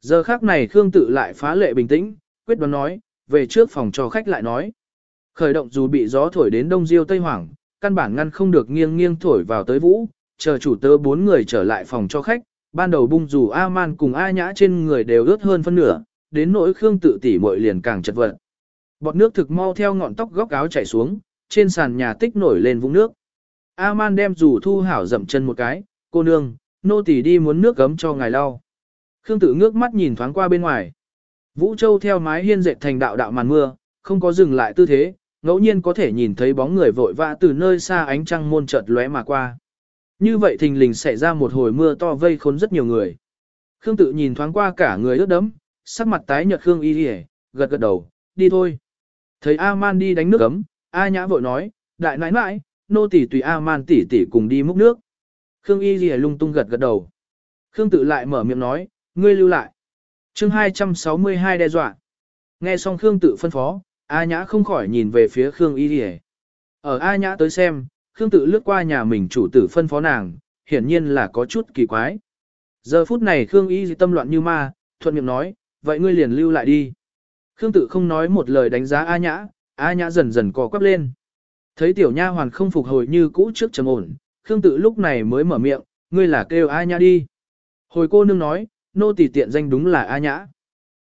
Giờ khác này Khương tự lại phá lệ bình tĩnh, quyết đoán nói, về trước phòng cho khách lại nói. Khởi động dù bị gió thổi đến đông diêu tây hoảng, căn bản ngăn không được nghiêng nghiêng thổi vào tới vũ, chờ chủ tớ bốn người trở lại phòng cho khách, ban đầu bung dù A-man cùng A nhã trên người đều ướt hơn phân nửa, đến nỗi Khương tự tỉ muội liền càng chật vật. Bọt nước thực mau theo ngọn tóc góc áo chảy xuống, trên sàn nhà tích nổi lên vũng nước. A-man đem dù thu hảo dậm chân một cái, cô nương, nô tỳ đi muốn nước gấm cho ngài lau. Khương tử ngước mắt nhìn thoáng qua bên ngoài. Vũ Châu theo mái hiên dệt thành đạo đạo màn mưa, không có dừng lại tư thế, ngẫu nhiên có thể nhìn thấy bóng người vội vã từ nơi xa ánh trăng môn chợt lóe mà qua. Như vậy thình lình xảy ra một hồi mưa to vây khốn rất nhiều người. Khương tự nhìn thoáng qua cả người ướt đẫm, sắc mặt tái nhợt Khương Y Liễu, gật gật đầu, đi thôi. Thấy A-man đi đánh nước cấm, A Nhã vội nói, đại nãi nãi, nô tỷ tùy A-man tỷ tỷ cùng đi múc nước. Khương Y Liễu lung tung gật gật đầu. Khương tự lại mở miệng nói, ngươi lưu lại. chương 262 đe dọa. Nghe xong Khương tự phân phó, A Nhã không khỏi nhìn về phía Khương Y Điề. Ở A Nhã tới xem, Khương tự lướt qua nhà mình chủ tử phân phó nàng, hiển nhiên là có chút kỳ quái. Giờ phút này Khương Y tâm loạn như ma, thuận miệng nói, vậy ngươi liền lưu lại đi. Khương tự không nói một lời đánh giá A Nhã, A Nhã dần dần co quắp lên. Thấy tiểu nha hoàn không phục hồi như cũ trước trầm ổn, Khương tự lúc này mới mở miệng, ngươi là kêu A Nhã đi. Hồi cô nương nói, nô tỳ tiện danh đúng là A Nhã.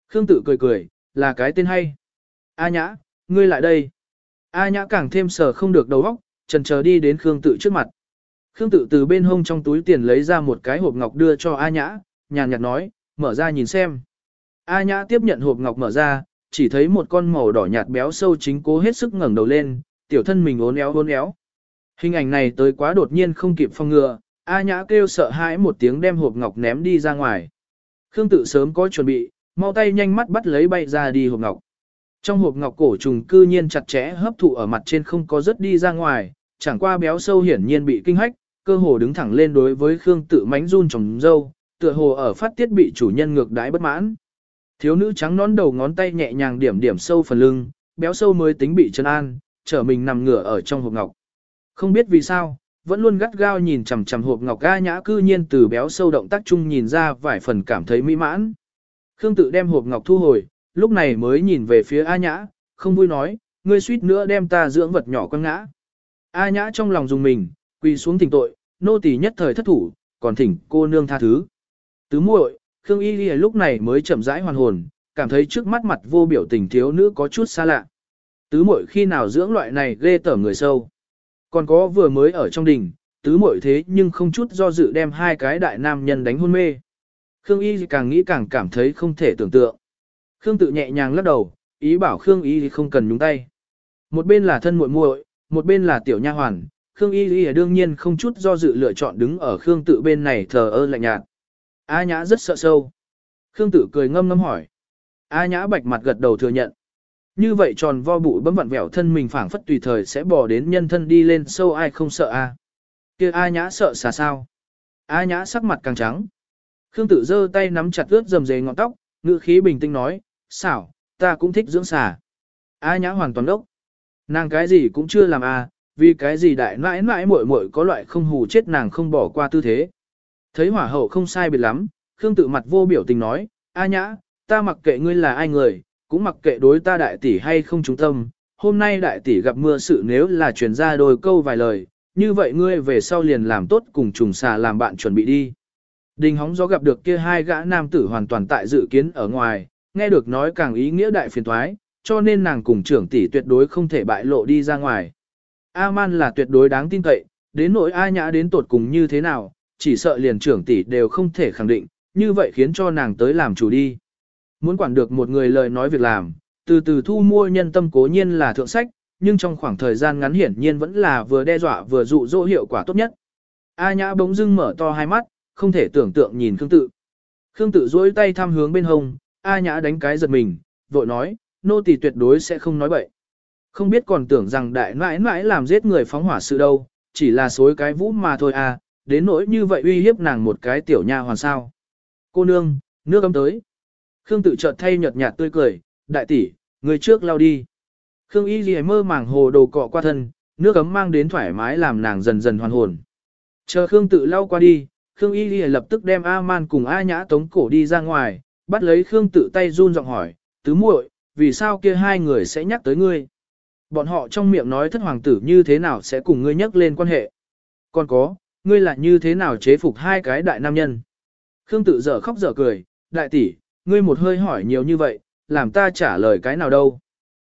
Khương tự cười cười, là cái tên hay. A Nhã, ngươi lại đây. A Nhã càng thêm sờ không được đầu óc, chần chờ đi đến Khương tự trước mặt. Khương tự từ bên hông trong túi tiền lấy ra một cái hộp ngọc đưa cho A Nhã, nhàn nhạt nói, mở ra nhìn xem. A Nhã tiếp nhận hộp ngọc mở ra, chỉ thấy một con màu đỏ nhạt béo sâu chính cố hết sức ngẩng đầu lên, tiểu thân mình ốn éo ốn éo. Hình ảnh này tới quá đột nhiên không kịp phong ngừa, A Nhã kêu sợ hãi một tiếng đem hộp ngọc ném đi ra ngoài. Khương tự sớm có chuẩn bị, mau tay nhanh mắt bắt lấy bay ra đi hộp ngọc. Trong hộp ngọc cổ trùng cư nhiên chặt chẽ hấp thụ ở mặt trên không có rớt đi ra ngoài, chẳng qua béo sâu hiển nhiên bị kinh hách, cơ hồ đứng thẳng lên đối với Khương tự mánh run trồng dâu, tựa hồ ở phát tiết bị chủ nhân ngược đãi bất mãn. Thiếu nữ trắng nón đầu ngón tay nhẹ nhàng điểm điểm sâu phần lưng, béo sâu mới tính bị chân an, trở mình nằm ngửa ở trong hộp ngọc. Không biết vì sao, vẫn luôn gắt gao nhìn chằm chằm hộp ngọc ga nhã cư nhiên từ béo sâu động tác chung nhìn ra vài phần cảm thấy mỹ mãn. Khương tự đem hộp ngọc thu hồi, lúc này mới nhìn về phía A Nhã, không vui nói, ngươi suýt nữa đem ta dưỡng vật nhỏ quăng ngã. A Nhã trong lòng dùng mình, quỳ xuống thỉnh tội, nô tỳ nhất thời thất thủ, còn thỉnh cô nương tha thứ. Tứ muội, Khương Y Ghi lúc này mới chậm rãi hoàn hồn, cảm thấy trước mắt mặt vô biểu tình thiếu nữ có chút xa lạ. Tứ muội khi nào dưỡng loại này ghê tởm người sâu. Còn có vừa mới ở trong đình, tứ muội thế nhưng không chút do dự đem hai cái đại nam nhân đánh hôn mê. Khương Y càng nghĩ càng cảm thấy không thể tưởng tượng. Khương tự nhẹ nhàng lắc đầu, ý bảo Khương Y không cần nhúng tay. Một bên là thân muội muội, một bên là tiểu nha hoàn, Khương Y Y đương nhiên không chút do dự lựa chọn đứng ở Khương tự bên này thờ ơ lạnh nhạt. A Nhã rất sợ sâu. Khương tử cười ngâm ngâm hỏi. A Nhã bạch mặt gật đầu thừa nhận. Như vậy tròn vo bụi bấm vặn vẹo thân mình phảng phất tùy thời sẽ bỏ đến nhân thân đi lên sâu ai không sợ a. Kia A Nhã sợ xà sao? A Nhã sắc mặt càng trắng. Khương tử giơ tay nắm chặt ướt dầm dề ngọn tóc, ngữ khí bình tĩnh nói, xảo, ta cũng thích dưỡng xà. A Nhã hoàn toàn đốc. Nàng cái gì cũng chưa làm a, vì cái gì đại nãi nãi muội muội có loại không hù chết nàng không bỏ qua tư thế. Thấy hỏa hậu không sai biệt lắm, Khương tự mặt vô biểu tình nói, A nhã, ta mặc kệ ngươi là ai người, cũng mặc kệ đối ta đại tỷ hay không trung tâm, hôm nay đại tỷ gặp mưa sự nếu là truyền ra đôi câu vài lời, như vậy ngươi về sau liền làm tốt cùng trùng xà làm bạn chuẩn bị đi. Đình hóng gió gặp được kia hai gã nam tử hoàn toàn tại dự kiến ở ngoài, nghe được nói càng ý nghĩa đại phiền thoái, cho nên nàng cùng trưởng tỷ tuyệt đối không thể bại lộ đi ra ngoài. A-man là tuyệt đối đáng tin cậy, đến nỗi A nhã đến tột cùng như thế nào, chỉ sợ liền trưởng tỷ đều không thể khẳng định, như vậy khiến cho nàng tới làm chủ đi. Muốn quản được một người lời nói việc làm, từ từ thu mua nhân tâm cố nhiên là thượng sách, nhưng trong khoảng thời gian ngắn hiển nhiên vẫn là vừa đe dọa vừa dụ dỗ hiệu quả tốt nhất. A nhã bỗng dưng mở to hai mắt, không thể tưởng tượng nhìn Khương Tự. Khương Tự duỗi tay thăm hướng bên hông, A nhã đánh cái giật mình, vội nói, nô tỳ tuyệt đối sẽ không nói bậy. Không biết còn tưởng rằng đại nãi nãi làm giết người phóng hỏa sự đâu, chỉ là xối cái vũ mà thôi à, đến nỗi như vậy uy hiếp nàng một cái tiểu nha hoàn sao. Cô nương, nước ấm tới. Khương tự chợt thay nhợt nhạt tươi cười, đại tỷ, người trước lao đi. Khương y gì mơ màng hồ đồ cọ qua thân, nước ấm mang đến thoải mái làm nàng dần dần hoàn hồn. Chờ Khương tự lao qua đi, Khương y gì lập tức đem A-man cùng A nhã tống cổ đi ra ngoài, bắt lấy Khương tự tay run giọng hỏi, tứ muội, vì sao kia hai người sẽ nhắc tới ngươi? Bọn họ trong miệng nói thất hoàng tử như thế nào sẽ cùng ngươi nhắc lên quan hệ. Còn có, ngươi là như thế nào chế phục hai cái đại nam nhân. Khương tự dở khóc dở cười, đại tỷ, ngươi một hơi hỏi nhiều như vậy, làm ta trả lời cái nào đâu.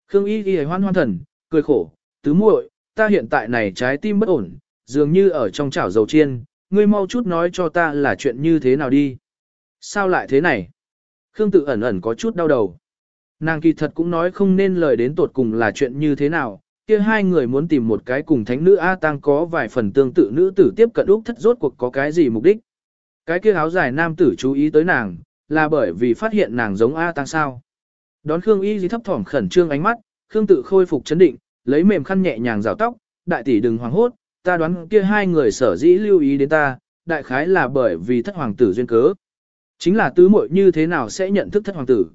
Khương y ghi hoan hoan thần, cười khổ, tứ muội, ta hiện tại này trái tim bất ổn, dường như ở trong chảo dầu chiên, ngươi mau chút nói cho ta là chuyện như thế nào đi. Sao lại thế này? Khương tự ẩn ẩn có chút đau đầu. Nàng kỳ thật cũng nói không nên lời đến tột cùng là chuyện như thế nào, kia hai người muốn tìm một cái cùng thánh nữ A Tăng có vài phần tương tự nữ tử tiếp cận Úc thất rốt cuộc có cái gì mục đích. Cái kia áo dài nam tử chú ý tới nàng, là bởi vì phát hiện nàng giống A Tăng sao. Đón Khương Y Di thấp thỏm khẩn trương ánh mắt, Khương tự khôi phục chấn định, lấy mềm khăn nhẹ nhàng rào tóc, đại tỷ đừng hoảng hốt, ta đoán kia hai người sở dĩ lưu ý đến ta, đại khái là bởi vì thất hoàng tử duyên cớ. Chính là tứ muội như thế nào sẽ nhận thức thất hoàng tử.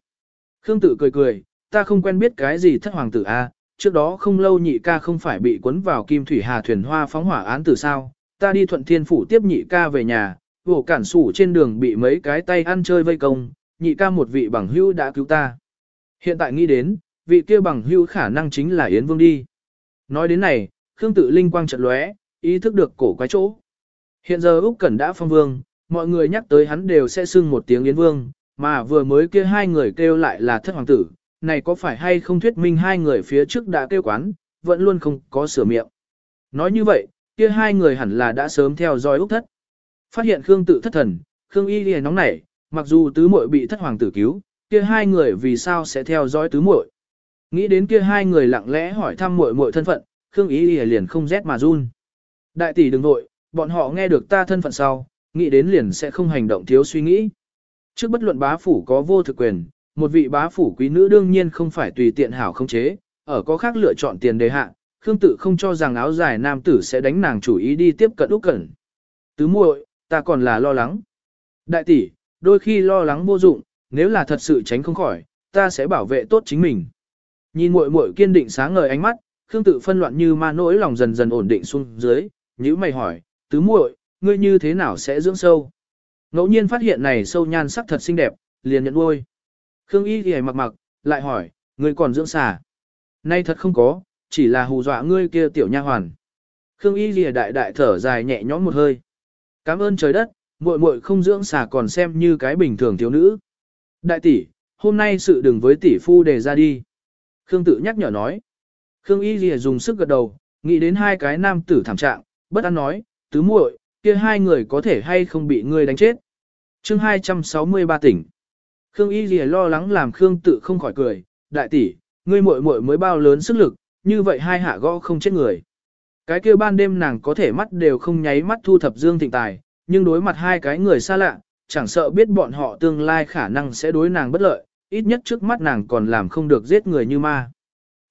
Khương tự cười cười, ta không quen biết cái gì thất hoàng tử a, trước đó không lâu nhị ca không phải bị cuốn vào kim thủy hà thuyền hoa phóng hỏa án từ sao, ta đi thuận thiên phủ tiếp nhị ca về nhà, vổ cản sủ trên đường bị mấy cái tay ăn chơi vây công, nhị ca một vị bằng hữu đã cứu ta. Hiện tại nghĩ đến, vị kia bằng hữu khả năng chính là Yến Vương đi. Nói đến này, Khương tự linh quang trận lóe, ý thức được cổ quái chỗ. Hiện giờ Úc Cẩn đã phong vương, mọi người nhắc tới hắn đều sẽ xưng một tiếng Yến Vương, mà vừa mới kia hai người kêu lại là thất hoàng tử, này có phải hay không thuyết minh hai người phía trước đã kêu quán, vẫn luôn không có sửa miệng. Nói như vậy, kia hai người hẳn là đã sớm theo dõi Úc thất. Phát hiện Khương tự thất thần, Khương y liền nóng nảy, mặc dù tứ muội bị thất hoàng tử cứu, kia hai người vì sao sẽ theo dõi tứ muội? Nghĩ đến kia hai người lặng lẽ hỏi thăm muội muội thân phận, Khương y liền không rét mà run. Đại tỷ đừng nội, bọn họ nghe được ta thân phận sau, nghĩ đến liền sẽ không hành động thiếu suy nghĩ. Trước bất luận bá phủ có vô thực quyền, một vị bá phủ quý nữ đương nhiên không phải tùy tiện hảo không chế, ở có khác lựa chọn tiền đề hạ, Khương tự không cho rằng áo dài nam tử sẽ đánh nàng chủ ý đi tiếp cận Úc Cẩn. Tứ muội, ta còn là lo lắng. Đại tỷ, đôi khi lo lắng vô dụng, nếu là thật sự tránh không khỏi, ta sẽ bảo vệ tốt chính mình. Nhìn muội muội kiên định sáng ngời ánh mắt, Khương tự phân loạn như ma nỗi lòng dần dần ổn định xuống dưới, nhíu mày hỏi, "Tứ muội, ngươi như thế nào sẽ dưỡng sâu?" Ngẫu nhiên phát hiện này sâu nhan sắc thật xinh đẹp, liền nhận nuôi. Khương Y thì mặc mặc, lại hỏi, ngươi còn dưỡng xà. Nay thật không có, chỉ là hù dọa ngươi kia tiểu nha hoàn. Khương Y lìa đại đại thở dài nhẹ nhõm một hơi. Cảm ơn trời đất, muội muội không dưỡng xà còn xem như cái bình thường thiếu nữ. Đại tỷ, hôm nay sự đừng với tỷ phu đề ra đi. Khương tự nhắc nhở nói. Khương Y lìa dùng sức gật đầu, nghĩ đến hai cái nam tử thảm trạng, bất an nói, tứ muội, kia hai người có thể hay không bị ngươi đánh chết. Chương 263 tỉnh. Khương Y lìa lo lắng làm Khương tự không khỏi cười, đại tỷ, ngươi muội muội mới bao lớn sức lực, như vậy hai hạ gõ không chết người. Cái kia ban đêm nàng có thể mắt đều không nháy mắt thu thập Dương Thịnh Tài, nhưng đối mặt hai cái người xa lạ, chẳng sợ biết bọn họ tương lai khả năng sẽ đối nàng bất lợi, ít nhất trước mắt nàng còn làm không được giết người như ma.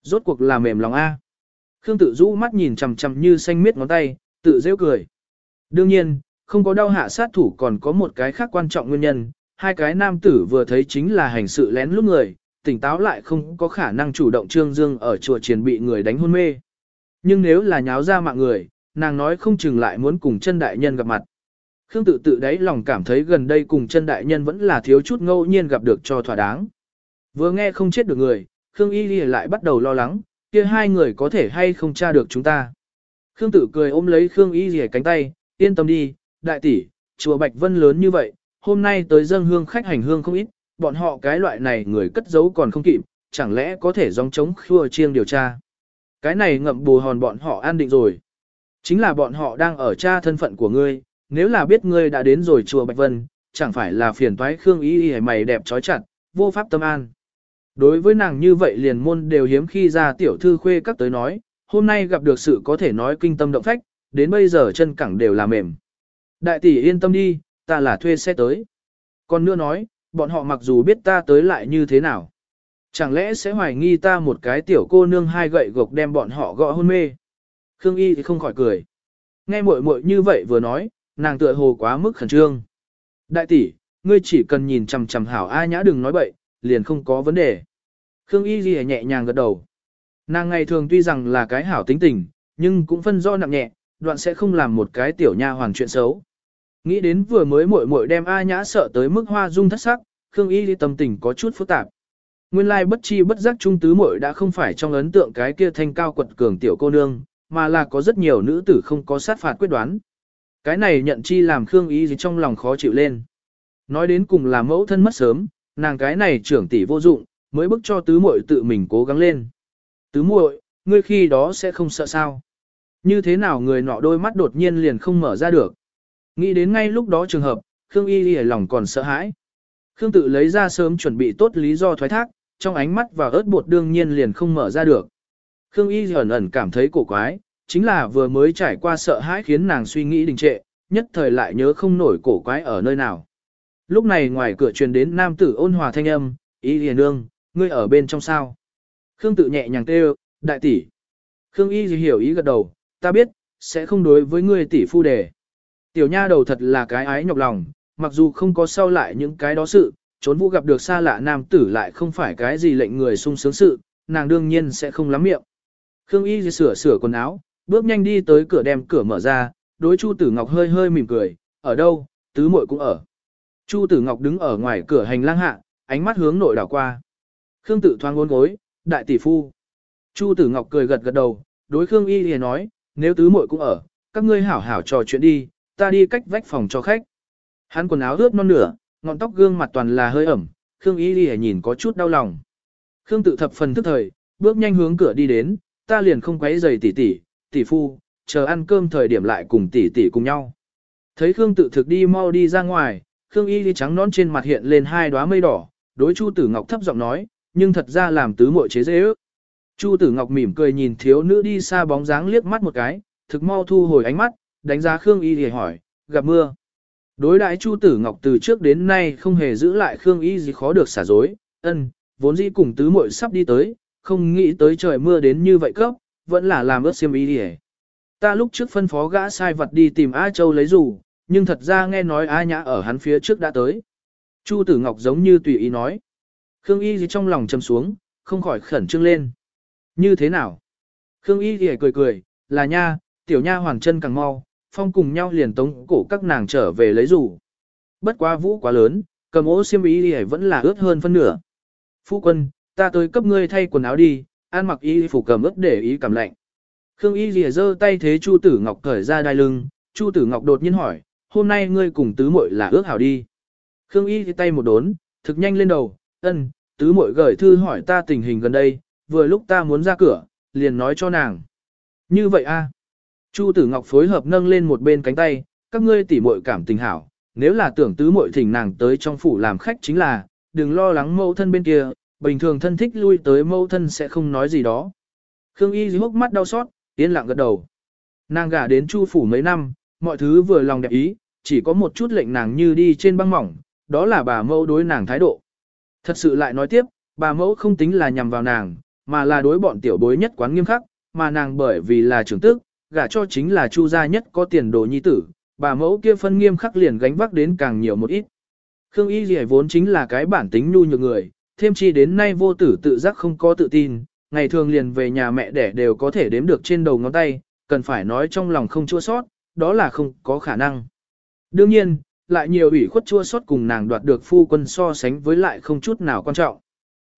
Rốt cuộc là mềm lòng A. Khương tự rũ mắt nhìn chằm chằm như xanh miết ngón tay, tự rêu cười. Đương nhiên, không có đau hạ sát thủ còn có một cái khác quan trọng nguyên nhân, hai cái nam tử vừa thấy chính là hành sự lén lút người, tỉnh táo lại không có khả năng chủ động trương dương ở chùa triền bị người đánh hôn mê. Nhưng nếu là nháo ra mạng người, nàng nói không chừng lại muốn cùng chân đại nhân gặp mặt. Khương tự tự đáy lòng cảm thấy gần đây cùng chân đại nhân vẫn là thiếu chút ngẫu nhiên gặp được cho thỏa đáng. Vừa nghe không chết được người, Khương Y Ghi lại bắt đầu lo lắng, kia hai người có thể hay không tra được chúng ta. Khương tự cười ôm lấy Khương Y Ghi cánh tay, yên tâm đi, đại tỷ, chùa Bạch Vân lớn như vậy, hôm nay tới dân hương khách hành hương không ít, bọn họ cái loại này người cất giấu còn không kịp, chẳng lẽ có thể dòng chống khua chiêng điều tra. Cái này ngậm bù hòn bọn họ an định rồi. Chính là bọn họ đang ở tra thân phận của ngươi, nếu là biết ngươi đã đến rồi chùa Bạch Vân, chẳng phải là phiền toái Khương Y Y mày đẹp trói chặt, vô pháp tâm an. Đối với nàng như vậy liền môn đều hiếm khi ra tiểu thư khuê các tới nói, hôm nay gặp được sự có thể nói kinh tâm động phách, đến bây giờ chân cẳng đều là mềm. Đại tỷ yên tâm đi, ta là thuê xe tới. Còn nữa nói, bọn họ mặc dù biết ta tới lại như thế nào. Chẳng lẽ sẽ hoài nghi ta một cái tiểu cô nương hai gậy gộc đem bọn họ gõ hôn mê. Khương Y thì không khỏi cười. Nghe muội muội như vậy vừa nói, nàng tựa hồ quá mức khẩn trương. Đại tỷ, ngươi chỉ cần nhìn chằm chằm hảo A nhã đừng nói bậy, liền không có vấn đề. Khương Y Ghi nhẹ nhàng gật đầu. Nàng ngày thường tuy rằng là cái hảo tính tình, nhưng cũng phân do nặng nhẹ, đoạn sẽ không làm một cái tiểu nha hoàng chuyện xấu. Nghĩ đến vừa mới muội muội đem A Nhã sợ tới mức hoa dung thất sắc, Khương Y tâm tình có chút phức tạp. Nguyên lai bất chi bất giác trung tứ muội đã không phải trong ấn tượng cái kia thanh cao quật cường tiểu cô nương, mà là có rất nhiều nữ tử không có sát phạt quyết đoán. Cái này nhận chi làm Khương Y gì trong lòng khó chịu lên. Nói đến cùng là mẫu thân mất sớm, nàng cái này trưởng tỷ vô dụng, mới bức cho tứ muội tự mình cố gắng lên. Tứ muội, ngươi khi đó sẽ không sợ sao? Như thế nào người nọ đôi mắt đột nhiên liền không mở ra được? Nghĩ đến ngay lúc đó trường hợp, Khương Y Y lòng còn sợ hãi. Khương tự lấy ra sớm chuẩn bị tốt lý do thoái thác, trong ánh mắt và ớt bột đương nhiên liền không mở ra được. Khương Y ẩn ẩn cảm thấy cổ quái, chính là vừa mới trải qua sợ hãi khiến nàng suy nghĩ đình trệ, nhất thời lại nhớ không nổi cổ quái ở nơi nào. Lúc này ngoài cửa truyền đến nam tử ôn hòa thanh âm, Y liền nương, ngươi ở bên trong sao. Khương tự nhẹ nhàng kêu, đại tỷ. Khương Y hiểu ý gật đầu, ta biết, sẽ không đối với ngươi tỷ phu đề. Tiểu nha đầu thật là cái ái nhọc lòng, mặc dù không có sau lại những cái đó sự, trốn vũ gặp được xa lạ nam tử lại không phải cái gì lệnh người sung sướng sự, nàng đương nhiên sẽ không lắm miệng. Khương Y sửa sửa quần áo, bước nhanh đi tới cửa đem cửa mở ra, đối Chu Tử Ngọc hơi hơi mỉm cười, ở đâu, tứ muội cũng ở. Chu Tử Ngọc đứng ở ngoài cửa hành lang hạ, ánh mắt hướng nội đảo qua. Khương Tử thoáng uốn gối, đại tỷ phu. Chu Tử Ngọc cười gật gật đầu, đối Khương Y liền nói, nếu tứ muội cũng ở, các ngươi hảo hảo trò chuyện đi, ta đi cách vách phòng cho khách. Hắn quần áo ướt non nửa, ngọn tóc gương mặt toàn là hơi ẩm, Khương Y Ghi nhìn có chút đau lòng. Khương tự thập phần tức thời, bước nhanh hướng cửa đi đến, ta liền không quấy giày tỷ tỷ, tỷ phu, chờ ăn cơm thời điểm lại cùng tỷ tỷ cùng nhau. Thấy Khương tự thực đi mau đi ra ngoài, Khương Y Ghi trắng nón trên mặt hiện lên hai đóa mây đỏ, đối Chu Tử Ngọc thấp giọng nói, nhưng thật ra làm tứ muội chế dễ ước. Chu Tử Ngọc mỉm cười nhìn thiếu nữ đi xa bóng dáng liếc mắt một cái, thực mau thu hồi ánh mắt, đánh giá Khương Y thì hỏi, gặp mưa. Đối đãi Chu Tử Ngọc từ trước đến nay không hề giữ lại Khương Y gì khó được xả dối, ân, vốn dĩ cùng tứ muội sắp đi tới, không nghĩ tới trời mưa đến như vậy cấp, vẫn là làm ướt xiêm y đi Ta lúc trước phân phó gã sai vật đi tìm A Châu lấy dù, nhưng thật ra nghe nói A Nhã ở hắn phía trước đã tới. Chu Tử Ngọc giống như tùy ý nói. Khương Y gì trong lòng trầm xuống, không khỏi khẩn trương lên. Như thế nào? Khương Y gì cười cười, là nha, tiểu nha hoàng chân càng mau, phong cùng nhau liền tống cổ các nàng trở về lấy rủ. Bất quá vũ quá lớn, cầm ố xiêm y đi vẫn là ướt hơn phân nửa. Phu quân, ta tới cấp ngươi thay quần áo đi, ăn mặc y phục cầm ướt để ý cảm lạnh. Khương y lìa giơ tay thế Chu Tử Ngọc cởi ra đai lưng, Chu Tử Ngọc đột nhiên hỏi, hôm nay ngươi cùng tứ muội là ước hảo đi. Khương y thì tay một đốn, thực nhanh lên đầu, ân, tứ muội gửi thư hỏi ta tình hình gần đây, vừa lúc ta muốn ra cửa, liền nói cho nàng. Như vậy a Chu Tử Ngọc phối hợp nâng lên một bên cánh tay, các ngươi tỉ muội cảm tình hảo, nếu là tưởng tứ muội thỉnh nàng tới trong phủ làm khách chính là, đừng lo lắng mẫu thân bên kia, bình thường thân thích lui tới mẫu thân sẽ không nói gì đó. Khương Y hốc mắt đau xót, yên lặng gật đầu. Nàng gả đến Chu phủ mấy năm, mọi thứ vừa lòng đẹp ý, chỉ có một chút lệnh nàng như đi trên băng mỏng, đó là bà mẫu đối nàng thái độ. Thật sự lại nói tiếp, bà mẫu không tính là nhằm vào nàng, mà là đối bọn tiểu bối nhất quán nghiêm khắc, mà nàng bởi vì là trưởng tức, gả cho chính là chu gia nhất có tiền đồ nhi tử, bà mẫu kia phân nghiêm khắc liền gánh vác đến càng nhiều một ít. Khương Y Lì vốn chính là cái bản tính nhu nhược người, thêm chi đến nay vô tử tự giác không có tự tin, ngày thường liền về nhà mẹ đẻ đều có thể đếm được trên đầu ngón tay, cần phải nói trong lòng không chua sót, đó là không có khả năng. Đương nhiên, lại nhiều ủy khuất chua sót cùng nàng đoạt được phu quân so sánh với lại không chút nào quan trọng.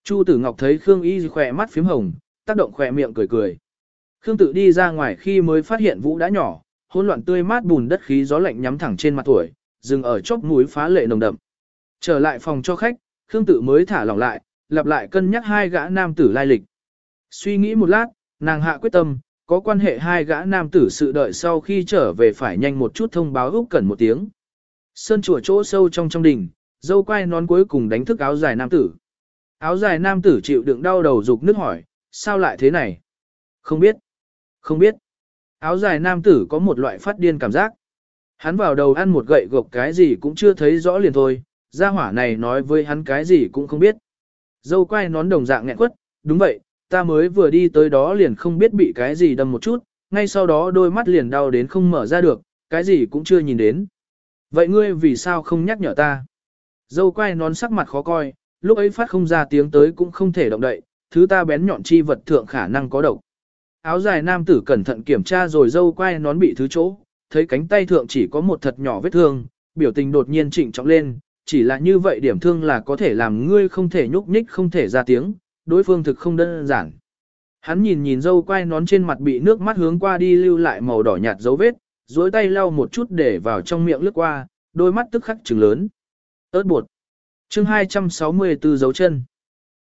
Chu Tử Ngọc thấy Khương Y khỏe mắt phím hồng, tác động khỏe miệng cười cười. Khương tự đi ra ngoài khi mới phát hiện vũ đã nhỏ, hỗn loạn tươi mát bùn đất khí gió lạnh nhắm thẳng trên mặt tuổi, dừng ở chóp mũi phá lệ nồng đậm. Trở lại phòng cho khách, Khương tự mới thả lỏng lại, lặp lại cân nhắc hai gã nam tử lai lịch. Suy nghĩ một lát, nàng hạ quyết tâm, có quan hệ hai gã nam tử sự đợi sau khi trở về phải nhanh một chút thông báo Úc Cẩn một tiếng. Sơn chùa chỗ sâu trong trong đình, dâu quai nón cuối cùng đánh thức áo dài nam tử. Áo dài nam tử chịu đựng đau đầu dục nước hỏi, sao lại thế này? Không biết. Không biết. Áo dài nam tử có một loại phát điên cảm giác. Hắn vào đầu ăn một gậy gộc cái gì cũng chưa thấy rõ liền thôi, gia hỏa này nói với hắn cái gì cũng không biết. Dâu quai nón đồng dạng nghẹn quất, đúng vậy, ta mới vừa đi tới đó liền không biết bị cái gì đâm một chút, ngay sau đó đôi mắt liền đau đến không mở ra được, cái gì cũng chưa nhìn đến. Vậy ngươi vì sao không nhắc nhở ta? Dâu quai nón sắc mặt khó coi, lúc ấy phát không ra tiếng tới cũng không thể động đậy, thứ ta bén nhọn chi vật thượng khả năng có độc. Áo dài nam tử cẩn thận kiểm tra rồi dâu quai nón bị thứ chỗ, thấy cánh tay thượng chỉ có một thật nhỏ vết thương, biểu tình đột nhiên trịnh trọng lên, chỉ là như vậy điểm thương là có thể làm ngươi không thể nhúc nhích không thể ra tiếng, đối phương thực không đơn giản. Hắn nhìn nhìn dâu quai nón trên mặt bị nước mắt hướng qua đi lưu lại màu đỏ nhạt dấu vết, duỗi tay lau một chút để vào trong miệng lướt qua, đôi mắt tức khắc trừng lớn. ớt bột. chương 264 dấu chân.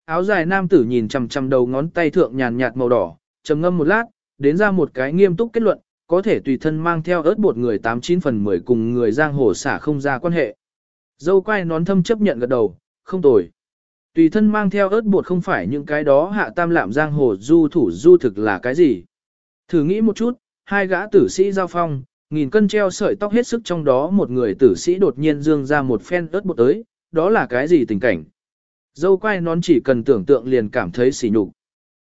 Áo dài nam tử nhìn chằm chằm đầu ngón tay thượng nhàn nhạt màu đỏ, trầm ngâm một lát, đến ra một cái nghiêm túc kết luận, có thể tùy thân mang theo ớt bột người 89 phần 10 cùng người giang hồ xả không ra quan hệ. Dâu quai nón thâm chấp nhận gật đầu, không tồi. Tùy thân mang theo ớt bột không phải những cái đó hạ tam lạm giang hồ du thủ du thực là cái gì. Thử nghĩ một chút, hai gã tử sĩ giao phong, nghìn cân treo sợi tóc hết sức trong đó một người tử sĩ đột nhiên dương ra một phen ớt bột tới, đó là cái gì tình cảnh. Dâu quai nón chỉ cần tưởng tượng liền cảm thấy xỉ nhục.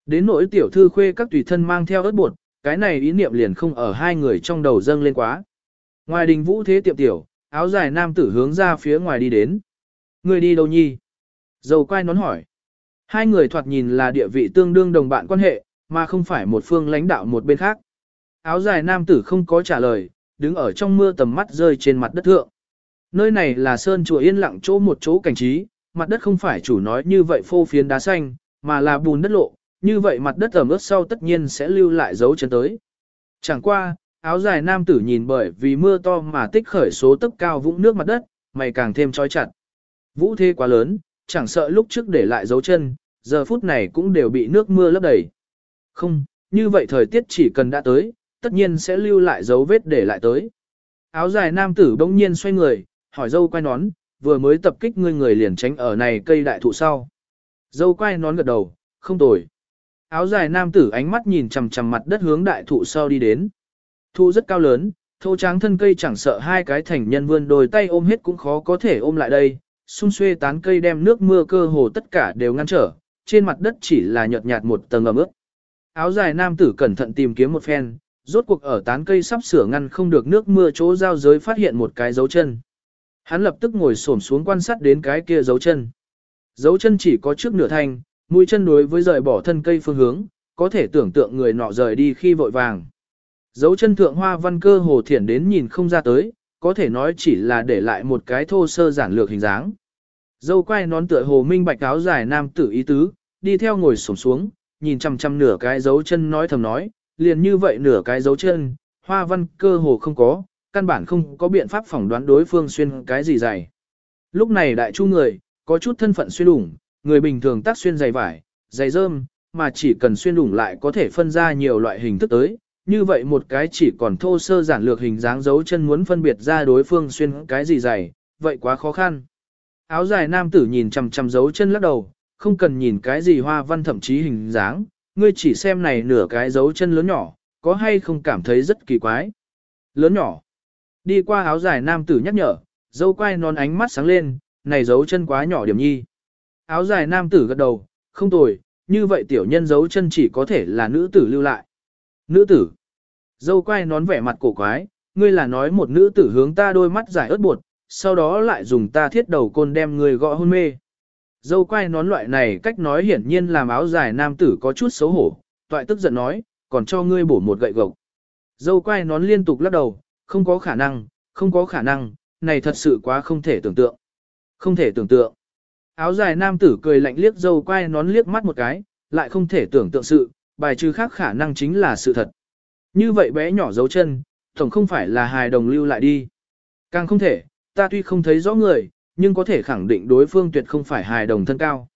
Đến nỗi tiểu thư khuê các tùy thân mang theo ớt bột, cái này ý niệm liền không ở hai người trong đầu dâng lên quá. Ngoài đình vũ thế tiệm tiểu, áo dài nam tử hướng ra phía ngoài đi đến. Người đi đâu nhi? Dầu quai nón hỏi. Hai người thoạt nhìn là địa vị tương đương đồng bạn quan hệ, mà không phải một phương lãnh đạo một bên khác. Áo dài nam tử không có trả lời, đứng ở trong mưa tầm mắt rơi trên mặt đất thượng. Nơi này là sơn chùa yên lặng chỗ một chỗ cảnh trí, mặt đất không phải chủ nói như vậy phô phiến đá xanh, mà là bùn đất lộ, như vậy mặt đất ẩm ướt sau tất nhiên sẽ lưu lại dấu chân tới. Chẳng qua, áo dài nam tử nhìn bởi vì mưa to mà tích khởi số tấp cao vũng nước mặt đất, mày càng thêm trói chặt. Vũ thế quá lớn, chẳng sợ lúc trước để lại dấu chân, giờ phút này cũng đều bị nước mưa lấp đầy. Không, như vậy thời tiết chỉ cần đã tới, tất nhiên sẽ lưu lại dấu vết để lại tới. Áo dài nam tử bỗng nhiên xoay người, hỏi dâu quay nón, vừa mới tập kích ngươi người liền tránh ở này cây đại thụ sau. Dâu quay nón gật đầu, không tồi. Áo dài nam tử ánh mắt nhìn chằm chằm mặt đất hướng đại thụ sau đi đến. Thụ rất cao lớn, thô tráng thân cây chẳng sợ hai cái thành nhân vươn đôi tay ôm hết cũng khó có thể ôm lại đây, xung xuê tán cây đem nước mưa cơ hồ tất cả đều ngăn trở, trên mặt đất chỉ là nhợt nhạt một tầng ẩm ướt. Áo dài nam tử cẩn thận tìm kiếm một phen, rốt cuộc ở tán cây sắp sửa ngăn không được nước mưa chỗ giao giới phát hiện một cái dấu chân. Hắn lập tức ngồi xổm xuống quan sát đến cái kia dấu chân. Dấu chân chỉ có trước nửa thanh, mũi chân đối với rời bỏ thân cây phương hướng, có thể tưởng tượng người nọ rời đi khi vội vàng. Dấu chân thượng hoa văn cơ hồ thiển đến nhìn không ra tới, có thể nói chỉ là để lại một cái thô sơ giản lược hình dáng. Dâu quay nón tựa hồ minh bạch áo dài nam tử ý tứ, đi theo ngồi sổng xuống, nhìn chằm chằm nửa cái dấu chân nói thầm nói, liền như vậy nửa cái dấu chân, hoa văn cơ hồ không có, căn bản không có biện pháp phỏng đoán đối phương xuyên cái gì dày. Lúc này đại chu người, có chút thân phận xuyên đủng, người bình thường tác xuyên giày vải, giày rơm, mà chỉ cần xuyên đủng lại có thể phân ra nhiều loại hình thức tới. Như vậy một cái chỉ còn thô sơ giản lược hình dáng dấu chân muốn phân biệt ra đối phương xuyên cái gì dày, vậy quá khó khăn. Áo dài nam tử nhìn chằm chằm dấu chân lắc đầu, không cần nhìn cái gì hoa văn thậm chí hình dáng, ngươi chỉ xem này nửa cái dấu chân lớn nhỏ, có hay không cảm thấy rất kỳ quái. Lớn nhỏ. Đi qua áo dài nam tử nhắc nhở, dâu quai non ánh mắt sáng lên, này dấu chân quá nhỏ điểm nhi. Áo dài nam tử gật đầu, không tồi, như vậy tiểu nhân dấu chân chỉ có thể là nữ tử lưu lại. Nữ tử. Dâu quay nón vẻ mặt cổ quái, ngươi là nói một nữ tử hướng ta đôi mắt giải ớt bột, sau đó lại dùng ta thiết đầu côn đem người gõ hôn mê. Dâu quay nón loại này cách nói hiển nhiên làm áo dài nam tử có chút xấu hổ, toại tức giận nói, còn cho ngươi bổ một gậy gộc. Dâu quay nón liên tục lắc đầu, không có khả năng, không có khả năng, này thật sự quá không thể tưởng tượng. Không thể tưởng tượng. Áo dài nam tử cười lạnh liếc dâu quay nón liếc mắt một cái, lại không thể tưởng tượng sự, bài trừ khác khả năng chính là sự thật. Như vậy bé nhỏ dấu chân, tổng không phải là hài đồng lưu lại đi. Càng không thể, ta tuy không thấy rõ người, nhưng có thể khẳng định đối phương tuyệt không phải hài đồng thân cao.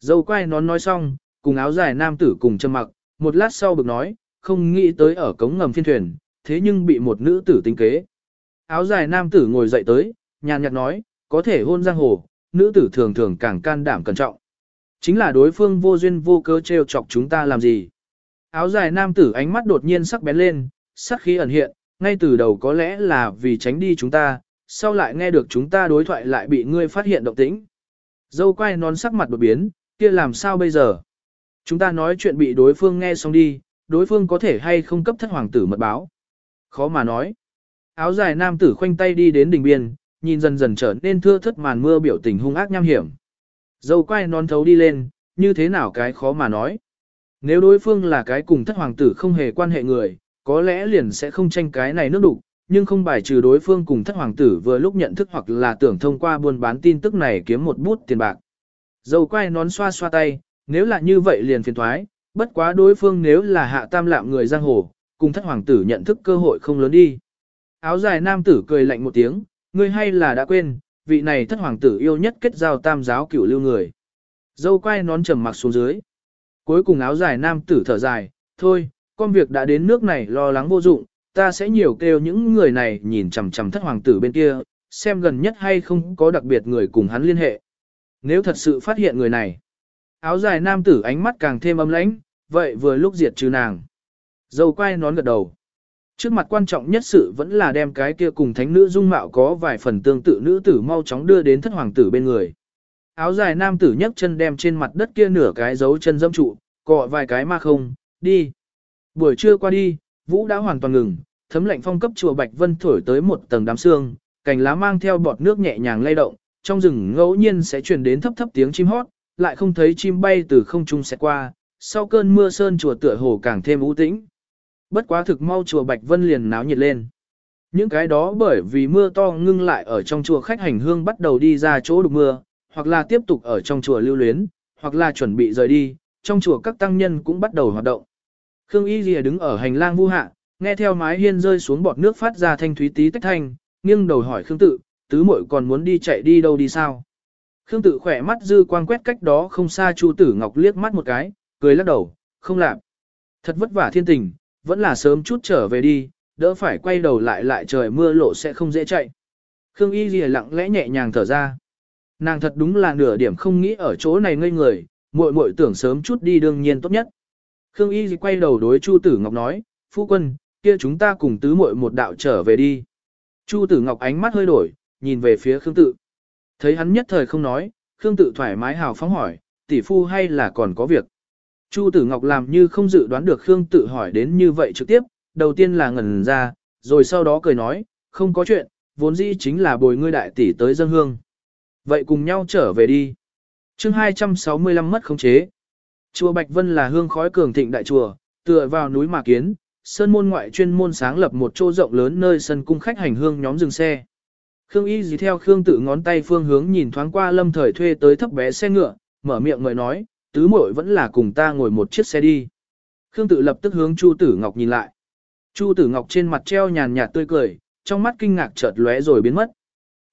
Dâu quay nón nói xong, cùng áo dài nam tử cùng châm mặc, một lát sau bực nói, không nghĩ tới ở cống ngầm phiên thuyền, thế nhưng bị một nữ tử tính kế. Áo dài nam tử ngồi dậy tới, nhàn nhạt nói, có thể hôn giang hồ, nữ tử thường thường càng can đảm cẩn trọng. Chính là đối phương vô duyên vô cớ trêu chọc chúng ta làm gì. Áo dài nam tử ánh mắt đột nhiên sắc bén lên, sắc khí ẩn hiện, ngay từ đầu có lẽ là vì tránh đi chúng ta, sau lại nghe được chúng ta đối thoại lại bị ngươi phát hiện động tĩnh. Dâu quay nón sắc mặt đột biến, kia làm sao bây giờ? Chúng ta nói chuyện bị đối phương nghe xong đi, đối phương có thể hay không cấp thất hoàng tử mật báo. Khó mà nói. Áo dài nam tử khoanh tay đi đến đỉnh biên, nhìn dần dần trở nên thưa thất màn mưa biểu tình hung ác nham hiểm. Dâu quay non thấu đi lên, như thế nào cái khó mà nói. Nếu đối phương là cái cùng thất hoàng tử không hề quan hệ người, có lẽ liền sẽ không tranh cái này nước đủ, nhưng không bài trừ đối phương cùng thất hoàng tử vừa lúc nhận thức hoặc là tưởng thông qua buôn bán tin tức này kiếm một bút tiền bạc. Dâu quay nón xoa xoa tay, nếu là như vậy liền phiền thoái, bất quá đối phương nếu là hạ tam lạm người giang hồ, cùng thất hoàng tử nhận thức cơ hội không lớn đi. Áo dài nam tử cười lạnh một tiếng, ngươi hay là đã quên, vị này thất hoàng tử yêu nhất kết giao tam giáo cửu lưu người. Dâu quay nón trầm mặc xuống dưới. Cuối cùng áo dài nam tử thở dài, thôi, công việc đã đến nước này lo lắng vô dụng, ta sẽ nhiều kêu những người này nhìn chằm chằm thất hoàng tử bên kia, xem gần nhất hay không có đặc biệt người cùng hắn liên hệ. Nếu thật sự phát hiện người này, áo dài nam tử ánh mắt càng thêm âm lãnh, vậy vừa lúc diệt trừ nàng. Dâu quay nón gật đầu. Trước mặt quan trọng nhất sự vẫn là đem cái kia cùng thánh nữ dung mạo có vài phần tương tự nữ tử mau chóng đưa đến thất hoàng tử bên người. Áo dài nam tử nhấc chân đem trên mặt đất kia nửa cái dấu chân dâm trụ, cọ vài cái mà không, đi. Buổi trưa qua đi, vũ đã hoàn toàn ngừng, thấm lạnh phong cấp chùa Bạch Vân thổi tới một tầng đám sương, cành lá mang theo bọt nước nhẹ nhàng lay động, trong rừng ngẫu nhiên sẽ truyền đến thấp thấp tiếng chim hót, lại không thấy chim bay từ không trung sẽ qua, sau cơn mưa sơn chùa tựa hồ càng thêm u tĩnh. Bất quá thực mau chùa Bạch Vân liền náo nhiệt lên. Những cái đó bởi vì mưa to ngưng lại ở trong chùa khách hành hương bắt đầu đi ra chỗ đục mưa, hoặc là tiếp tục ở trong chùa lưu luyến, hoặc là chuẩn bị rời đi, trong chùa các tăng nhân cũng bắt đầu hoạt động. Khương Y Lìa đứng ở hành lang vu hạ, nghe theo mái hiên rơi xuống bọt nước phát ra thanh thúy tí tách thanh, nghiêng đầu hỏi Khương Tự, tứ muội còn muốn đi chạy đi đâu đi sao? Khương Tự khỏe mắt dư quang quét cách đó không xa Chu Tử Ngọc liếc mắt một cái, cười lắc đầu, không làm. Thật vất vả thiên tình, vẫn là sớm chút trở về đi, đỡ phải quay đầu lại lại trời mưa lộ sẽ không dễ chạy. Khương Y Ghi lặng lẽ nhẹ nhàng thở ra. Nàng thật đúng là nửa điểm không nghĩ ở chỗ này ngây người, muội muội tưởng sớm chút đi đương nhiên tốt nhất. Khương Y quay đầu đối Chu Tử Ngọc nói, phu quân, kia chúng ta cùng tứ muội một đạo trở về đi. Chu Tử Ngọc ánh mắt hơi đổi, nhìn về phía Khương Tự. Thấy hắn nhất thời không nói, Khương Tự thoải mái hào phóng hỏi, tỷ phu hay là còn có việc. Chu Tử Ngọc làm như không dự đoán được Khương Tự hỏi đến như vậy trực tiếp, đầu tiên là ngẩn ra, rồi sau đó cười nói, không có chuyện, vốn dĩ chính là bồi ngươi đại tỷ tới dân hương. Vậy cùng nhau trở về đi. chương 265 mất khống chế. Chùa Bạch Vân là hương khói cường thịnh đại chùa, tựa vào núi mà kiến, sơn môn ngoại chuyên môn sáng lập một chỗ rộng lớn nơi sân cung khách hành hương nhóm dừng xe. Khương Y dì theo Khương tự ngón tay phương hướng nhìn thoáng qua lâm thời thuê tới thấp bé xe ngựa, mở miệng người nói, tứ muội vẫn là cùng ta ngồi một chiếc xe đi. Khương tự lập tức hướng Chu Tử Ngọc nhìn lại. Chu Tử Ngọc trên mặt treo nhàn nhạt tươi cười, trong mắt kinh ngạc chợt lóe rồi biến mất.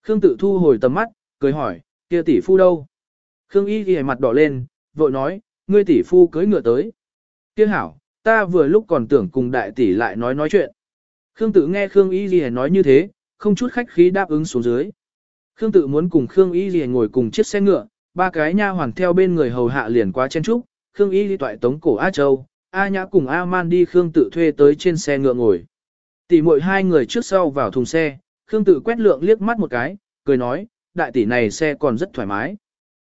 Khương tự thu hồi tầm mắt, cười hỏi, kia tỷ phu đâu? Khương Y ghi mặt đỏ lên, vội nói, ngươi tỷ phu cưới ngựa tới. Kia hảo, ta vừa lúc còn tưởng cùng đại tỷ lại nói nói chuyện. Khương tự nghe Khương Y ghi nói như thế, không chút khách khí đáp ứng xuống dưới. Khương tự muốn cùng Khương Y ghi ngồi cùng chiếc xe ngựa, ba cái nha hoàn theo bên người hầu hạ liền qua chen trúc, Khương Y đi toại tống cổ A Châu, A Nhã cùng A Man đi Khương tự thuê tới trên xe ngựa ngồi. Tỷ muội hai người trước sau vào thùng xe, Khương tự quét lượng liếc mắt một cái, cười nói, đại tỷ này xe còn rất thoải mái.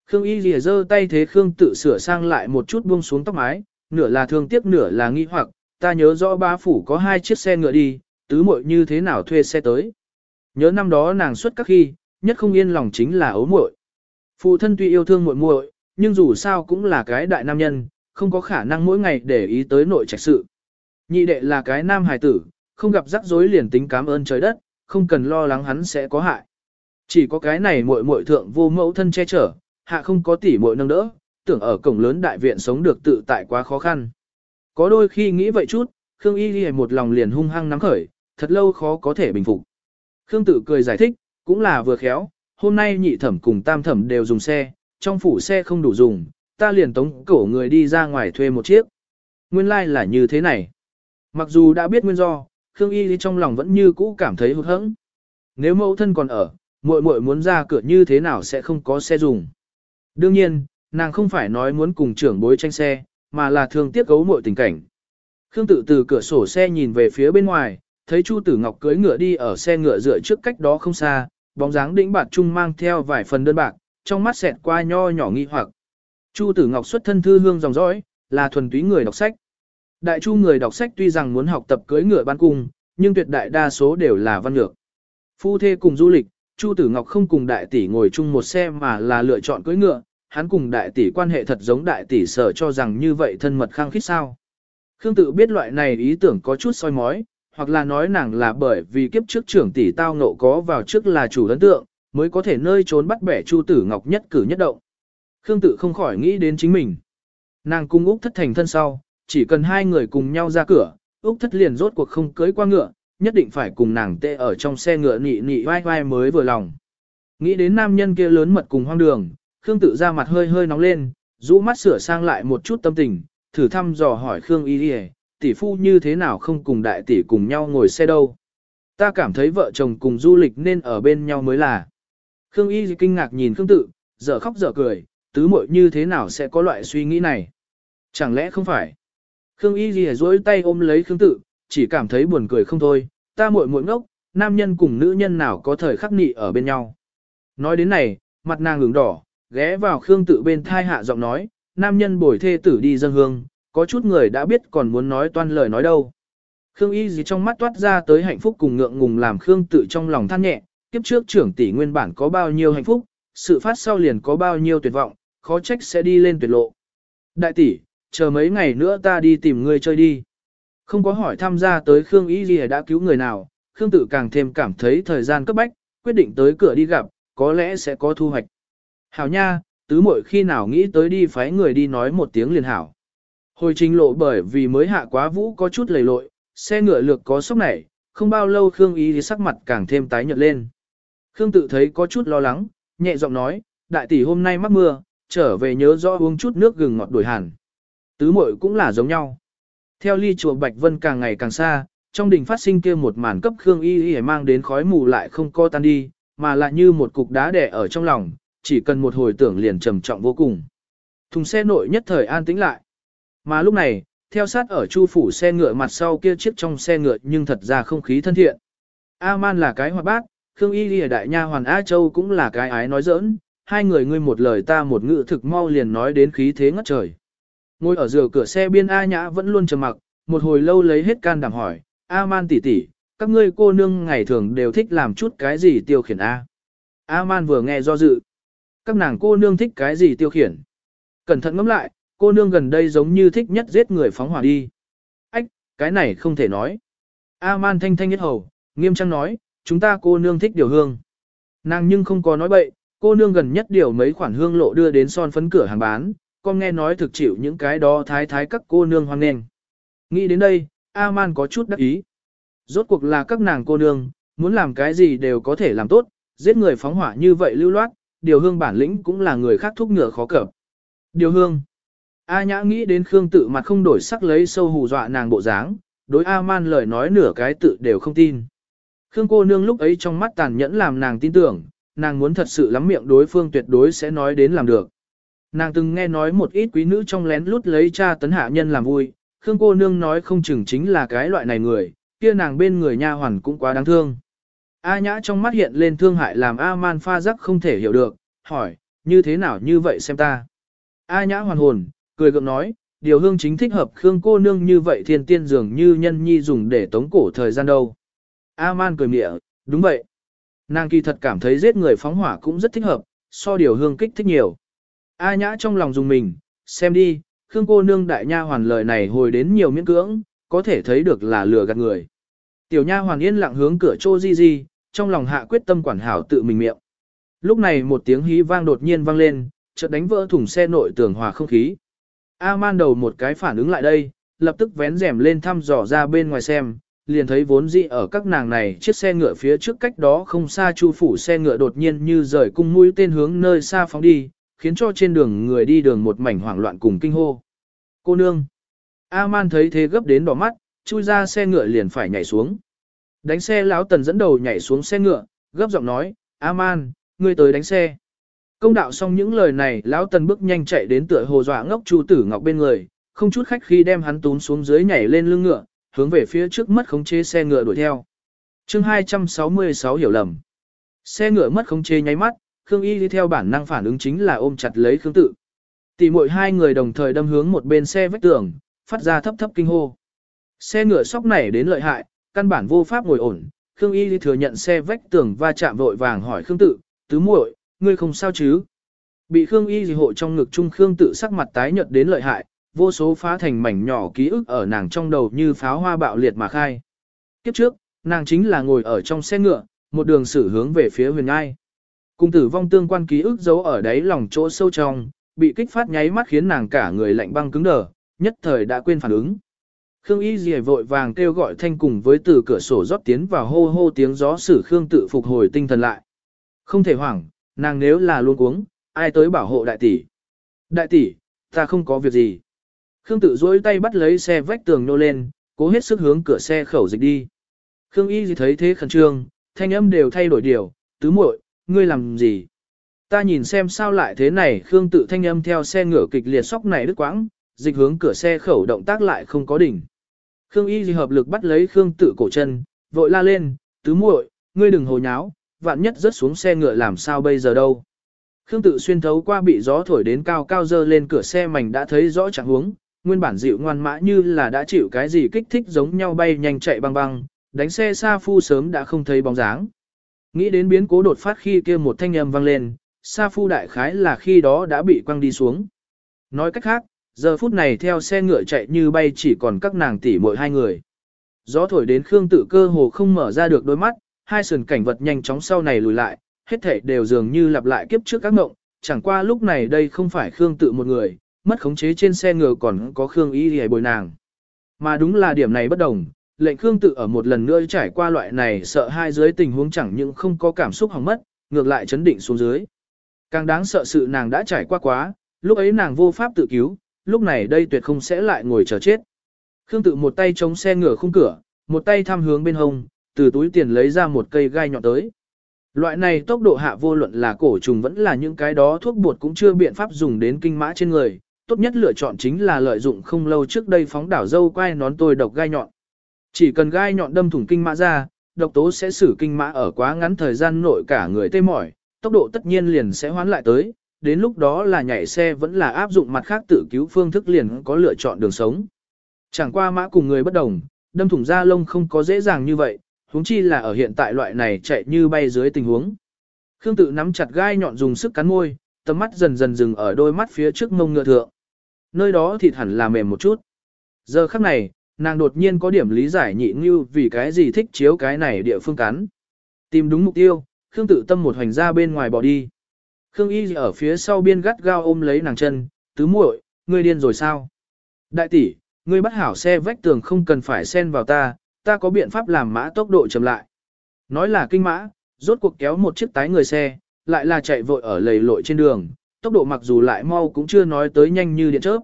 Khương Y lìa giơ tay thế Khương tự sửa sang lại một chút buông xuống tóc mái, nửa là thương tiếc nửa là nghi hoặc, ta nhớ rõ ba phủ có hai chiếc xe ngựa đi, tứ muội như thế nào thuê xe tới. Nhớ năm đó nàng xuất các khi, nhất không yên lòng chính là ấu muội. Phụ thân tuy yêu thương muội muội, nhưng dù sao cũng là cái đại nam nhân, không có khả năng mỗi ngày để ý tới nội trạch sự. Nhị đệ là cái nam hài tử, không gặp rắc rối liền tính cảm ơn trời đất, không cần lo lắng hắn sẽ có hại. Chỉ có cái này muội muội thượng vô mẫu thân che chở, hạ không có tỷ muội nâng đỡ, tưởng ở cổng lớn đại viện sống được tự tại quá khó khăn. Có đôi khi nghĩ vậy chút, Khương Y Ghi một lòng liền hung hăng nắm khởi, thật lâu khó có thể bình phục. Khương Tử cười giải thích, cũng là vừa khéo, hôm nay nhị thẩm cùng tam thẩm đều dùng xe, trong phủ xe không đủ dùng, ta liền tống cổ người đi ra ngoài thuê một chiếc. Nguyên lai like là như thế này. Mặc dù đã biết nguyên do, Khương Y trong lòng vẫn như cũ cảm thấy hụt hẫng. Nếu mẫu thân còn ở, muội muội muốn ra cửa như thế nào sẽ không có xe dùng. Đương nhiên, nàng không phải nói muốn cùng trưởng bối tranh xe, mà là thường tiếc gấu muội tình cảnh. Khương tự từ cửa sổ xe nhìn về phía bên ngoài, thấy Chu Tử Ngọc cưỡi ngựa đi ở xe ngựa dựa trước cách đó không xa, bóng dáng đĩnh bạc trung mang theo vài phần đơn bạc, trong mắt xẹt qua nho nhỏ nghi hoặc. Chu Tử Ngọc xuất thân thư hương dòng dõi, là thuần túy người đọc sách. Đại chu người đọc sách tuy rằng muốn học tập cưỡi ngựa ban cung, nhưng tuyệt đại đa số đều là văn lược. Phu thê cùng du lịch, Chu Tử Ngọc không cùng đại tỷ ngồi chung một xe mà là lựa chọn cưỡi ngựa, hắn cùng đại tỷ quan hệ thật giống đại tỷ sợ cho rằng như vậy thân mật khăng khít sao. Khương tự biết loại này ý tưởng có chút soi mói, hoặc là nói nàng là bởi vì kiếp trước trưởng tỷ tao ngộ có vào trước là chủ ấn tượng, mới có thể nơi trốn bắt bẻ Chu Tử Ngọc nhất cử nhất động. Khương tự không khỏi nghĩ đến chính mình. Nàng cung Úc thất thành thân sau, chỉ cần hai người cùng nhau ra cửa, Úc thất liền rốt cuộc không cưới qua ngựa, nhất định phải cùng nàng tê ở trong xe ngựa nị nị vai vai mới vừa lòng. Nghĩ đến nam nhân kia lớn mật cùng hoang đường, Khương tự ra mặt hơi hơi nóng lên, rũ mắt sửa sang lại một chút tâm tình, thử thăm dò hỏi Khương y Y, tỷ phu như thế nào không cùng đại tỷ cùng nhau ngồi xe đâu. Ta cảm thấy vợ chồng cùng du lịch nên ở bên nhau mới là. Khương y kinh ngạc nhìn Khương tự, dở khóc dở cười, tứ muội như thế nào sẽ có loại suy nghĩ này. Chẳng lẽ không phải? Khương y ghi dối tay ôm lấy Khương tự, chỉ cảm thấy buồn cười không thôi, ta muội muội ngốc, nam nhân cùng nữ nhân nào có thời khắc nị ở bên nhau. Nói đến này, mặt nàng ửng đỏ, ghé vào Khương tự bên thai hạ giọng nói, nam nhân bồi thê tử đi dân hương, có chút người đã biết còn muốn nói toan lời nói đâu. Khương y gì trong mắt toát ra tới hạnh phúc cùng ngượng ngùng làm Khương tự trong lòng than nhẹ, kiếp trước trưởng tỷ nguyên bản có bao nhiêu hạnh phúc, sự phát sau liền có bao nhiêu tuyệt vọng, khó trách sẽ đi lên tuyệt lộ. Đại tỷ, chờ mấy ngày nữa ta đi tìm ngươi chơi đi. Không có hỏi tham gia tới Khương Y gì đã cứu người nào, Khương tự càng thêm cảm thấy thời gian cấp bách, quyết định tới cửa đi gặp, có lẽ sẽ có thu hoạch. Hảo nha, tứ muội khi nào nghĩ tới đi phái người đi nói một tiếng liền hảo. Hồi trình lộ bởi vì mới hạ quá vũ có chút lầy lội, xe ngựa lược có sốc nảy, không bao lâu Khương Y thì sắc mặt càng thêm tái nhợt lên. Khương tự thấy có chút lo lắng, nhẹ giọng nói, đại tỷ hôm nay mắc mưa, trở về nhớ rõ uống chút nước gừng ngọt đổi hẳn. Tứ muội cũng là giống nhau. Theo ly chùa Bạch Vân càng ngày càng xa, trong đình phát sinh kia một màn cấp Khương Y Y mang đến khói mù lại không co tan đi, mà lại như một cục đá đè ở trong lòng, chỉ cần một hồi tưởng liền trầm trọng vô cùng. Thùng xe nội nhất thời an tĩnh lại. Mà lúc này, theo sát ở chu phủ xe ngựa mặt sau kia chiếc trong xe ngựa nhưng thật ra không khí thân thiện. A-man là cái hoạt bát, Khương Y Lìa đại nha hoàn A Châu cũng là cái ái nói giỡn, hai người ngươi một lời ta một ngữ thực mau liền nói đến khí thế ngất trời. Ngồi ở giữa cửa xe biên A Nhã vẫn luôn trầm mặc, một hồi lâu lấy hết can đảm hỏi, A Man tỷ tỷ, các ngươi cô nương ngày thường đều thích làm chút cái gì tiêu khiển A. A Man vừa nghe do dự. Các nàng cô nương thích cái gì tiêu khiển. Cẩn thận ngẫm lại, cô nương gần đây giống như thích nhất giết người phóng hỏa đi. Ách, cái này không thể nói. A Man thanh thanh nhất hầu, nghiêm trang nói, chúng ta cô nương thích điều hương. Nàng nhưng không có nói bậy, cô nương gần nhất điều mấy khoản hương lộ đưa đến son phấn cửa hàng bán, con nghe nói thực chịu những cái đó thái thái các cô nương hoang nền. Nghĩ đến đây, A-man có chút đắc ý. Rốt cuộc là các nàng cô nương, muốn làm cái gì đều có thể làm tốt, giết người phóng hỏa như vậy lưu loát, điều hương bản lĩnh cũng là người khác thúc ngựa khó cập. Điều hương. A nhã nghĩ đến Khương tự mặt không đổi sắc lấy sâu hù dọa nàng bộ dáng, đối A-man lời nói nửa cái tự đều không tin. Khương cô nương lúc ấy trong mắt tàn nhẫn làm nàng tin tưởng, nàng muốn thật sự lắm miệng đối phương tuyệt đối sẽ nói đến làm được. Nàng từng nghe nói một ít quý nữ trong lén lút lấy cha tấn hạ nhân làm vui, Khương cô nương nói không chừng chính là cái loại này người, kia nàng bên người nha hoàn cũng quá đáng thương. A nhã trong mắt hiện lên thương hại làm A man pha rắc không thể hiểu được, hỏi, như thế nào như vậy xem ta. A nhã hoàn hồn, cười gượng nói, điều hương chính thích hợp Khương cô nương như vậy thiên tiên dường như nhân nhi dùng để tống cổ thời gian đâu. A man cười mỉa, đúng vậy. Nàng kỳ thật cảm thấy giết người phóng hỏa cũng rất thích hợp, so điều hương kích thích nhiều. A nhã trong lòng dùng mình, xem đi, Khương cô nương đại nha hoàn lời này hồi đến nhiều miễn cưỡng, có thể thấy được là lừa gạt người. Tiểu nha hoàn yên lặng hướng cửa trô di di, trong lòng hạ quyết tâm quản hảo tự mình miệng. Lúc này một tiếng hí vang đột nhiên vang lên, chợt đánh vỡ thùng xe nội tường hòa không khí. A man đầu một cái phản ứng lại đây, lập tức vén rèm lên thăm dò ra bên ngoài xem, liền thấy vốn dĩ ở các nàng này chiếc xe ngựa phía trước cách đó không xa chu phủ xe ngựa đột nhiên như rời cung mũi tên hướng nơi xa phóng đi, khiến cho trên đường người đi đường một mảnh hoảng loạn cùng kinh hô. Cô nương! A-man thấy thế gấp đến đỏ mắt, chui ra xe ngựa liền phải nhảy xuống. Đánh xe lão tần dẫn đầu nhảy xuống xe ngựa, gấp giọng nói, A-man, ngươi tới đánh xe. Công đạo xong những lời này, lão tần bước nhanh chạy đến tựa hồ dọa ngốc chu tử ngọc bên người, không chút khách khi đem hắn tún xuống dưới nhảy lên lưng ngựa, hướng về phía trước mất khống chế xe ngựa đuổi theo. chương 266 hiểu lầm. Xe ngựa mất khống chế nháy mắt, Khương Y đi theo bản năng phản ứng chính là ôm chặt lấy Khương Tự. Tỷ muội hai người đồng thời đâm hướng một bên xe vách tường, phát ra thấp thấp kinh hô. Xe ngựa sóc này đến lợi hại, căn bản vô pháp ngồi ổn. Khương Y thừa nhận xe vách tường va chạm vội vàng hỏi Khương Tự, tứ muội, ngươi không sao chứ? Bị Khương Y gì hộ trong ngực Trung Khương Tự sắc mặt tái nhợt đến lợi hại, vô số phá thành mảnh nhỏ ký ức ở nàng trong đầu như pháo hoa bạo liệt mà khai. Kiếp trước, nàng chính là ngồi ở trong xe ngựa, một đường xử hướng về phía huyền Ai, Cùng tử vong tương quan ký ức giấu ở đáy lòng chỗ sâu trong, bị kích phát nháy mắt khiến nàng cả người lạnh băng cứng đờ, nhất thời đã quên phản ứng. Khương Y Dì vội vàng kêu gọi thanh cùng với từ cửa sổ rót tiến vào hô hô tiếng gió sử Khương tự phục hồi tinh thần lại. Không thể hoảng, nàng nếu là luôn cuống, ai tới bảo hộ đại tỷ. Đại tỷ, ta không có việc gì. Khương tự duỗi tay bắt lấy xe vách tường nô lên, cố hết sức hướng cửa xe khẩu dịch đi. Khương Y gì thấy thế khẩn trương, thanh âm đều thay đổi điều, tứ muội, ngươi làm gì? Ta nhìn xem sao lại thế này Khương tự thanh âm theo xe ngựa kịch liệt sóc này đứt quãng, dịch hướng cửa xe khẩu động tác lại không có đỉnh. Khương y gì hợp lực bắt lấy Khương tự cổ chân, vội la lên, tứ muội, ngươi đừng hồ nháo, vạn nhất rớt xuống xe ngựa làm sao bây giờ đâu. Khương tự xuyên thấu qua bị gió thổi đến cao cao dơ lên cửa xe mảnh đã thấy rõ trạng huống, nguyên bản dịu ngoan mã như là đã chịu cái gì kích thích giống nhau bay nhanh chạy băng băng, đánh xe xa phu sớm đã không thấy bóng dáng. Nghĩ đến biến cố đột phát khi kia một thanh âm vang lên, Sa Phu đại khái là khi đó đã bị quăng đi xuống. Nói cách khác, giờ phút này theo xe ngựa chạy như bay chỉ còn các nàng tỷ muội hai người. Gió thổi đến Khương tự cơ hồ không mở ra được đôi mắt, hai sườn cảnh vật nhanh chóng sau này lùi lại, hết thảy đều dường như lặp lại kiếp trước các ngộng, chẳng qua lúc này đây không phải Khương tự một người, mất khống chế trên xe ngựa còn có Khương Y Liễu bồi nàng. Mà đúng là điểm này bất đồng, lệnh Khương tự ở một lần nữa trải qua loại này sợ hai dưới tình huống chẳng những không có cảm xúc hỏng mất, ngược lại chấn định xuống dưới. Càng đáng sợ sự nàng đã trải qua quá, lúc ấy nàng vô pháp tự cứu, lúc này đây tuyệt không sẽ lại ngồi chờ chết. Khương tự một tay chống xe ngựa khung cửa, một tay thăm hướng bên hông, từ túi tiền lấy ra một cây gai nhọn tới. Loại này tốc độ hạ vô luận là cổ trùng vẫn là những cái đó thuốc bột cũng chưa biện pháp dùng đến kinh mã trên người, tốt nhất lựa chọn chính là lợi dụng không lâu trước đây phóng đảo dâu quai nón tôi độc gai nhọn. Chỉ cần gai nhọn đâm thủng kinh mã ra, độc tố sẽ xử kinh mã ở quá ngắn thời gian nội cả người tê mỏi, tốc độ tất nhiên liền sẽ hoán lại tới, đến lúc đó là nhảy xe vẫn là áp dụng mặt khác tự cứu phương thức liền có lựa chọn đường sống. Chẳng qua mã cùng người bất đồng, đâm thủng da lông không có dễ dàng như vậy, huống chi là ở hiện tại loại này chạy như bay dưới tình huống. Khương tự nắm chặt gai nhọn dùng sức cắn môi, tầm mắt dần dần dừng ở đôi mắt phía trước mông ngựa thượng. Nơi đó thịt hẳn là mềm một chút. Giờ khắc này, nàng đột nhiên có điểm lý giải nhị như vì cái gì thích chiếu cái này địa phương cắn. Tìm đúng mục tiêu, Khương tự tâm một hoành ra bên ngoài bỏ đi. Khương y ở phía sau biên gắt gao ôm lấy nàng chân, tứ muội, ngươi điên rồi sao? Đại tỷ, ngươi bắt hảo xe vách tường không cần phải xen vào ta, ta có biện pháp làm mã tốc độ chậm lại. Nói là kinh mã, rốt cuộc kéo một chiếc tái người xe, lại là chạy vội ở lầy lội trên đường, tốc độ mặc dù lại mau cũng chưa nói tới nhanh như điện chớp.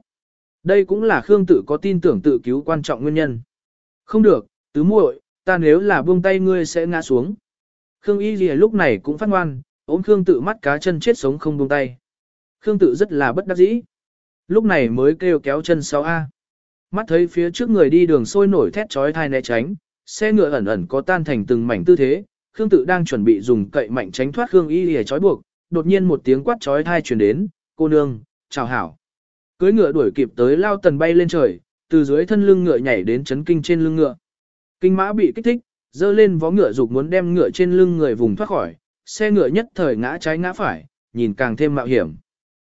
Đây cũng là Khương tự có tin tưởng tự cứu quan trọng nguyên nhân. Không được, tứ muội, ta nếu là buông tay ngươi sẽ ngã xuống. Khương Y Lìa lúc này cũng phát ngoan, ôm Khương tự mắt cá chân chết sống không buông tay. Khương tự rất là bất đắc dĩ. Lúc này mới kêu kéo chân 6A. Mắt thấy phía trước người đi đường sôi nổi thét chói thai né tránh, xe ngựa ẩn ẩn có tan thành từng mảnh tư thế, Khương tự đang chuẩn bị dùng cậy mạnh tránh thoát Khương Y Lìa trói buộc, đột nhiên một tiếng quát chói thai truyền đến, cô nương, chào hảo. cưỡi ngựa đuổi kịp tới lao tần bay lên trời, từ dưới thân lưng ngựa nhảy đến chấn kinh trên lưng ngựa. Kinh mã bị kích thích, dơ lên vó ngựa dục muốn đem ngựa trên lưng người vùng thoát khỏi, xe ngựa nhất thời ngã trái ngã phải, nhìn càng thêm mạo hiểm.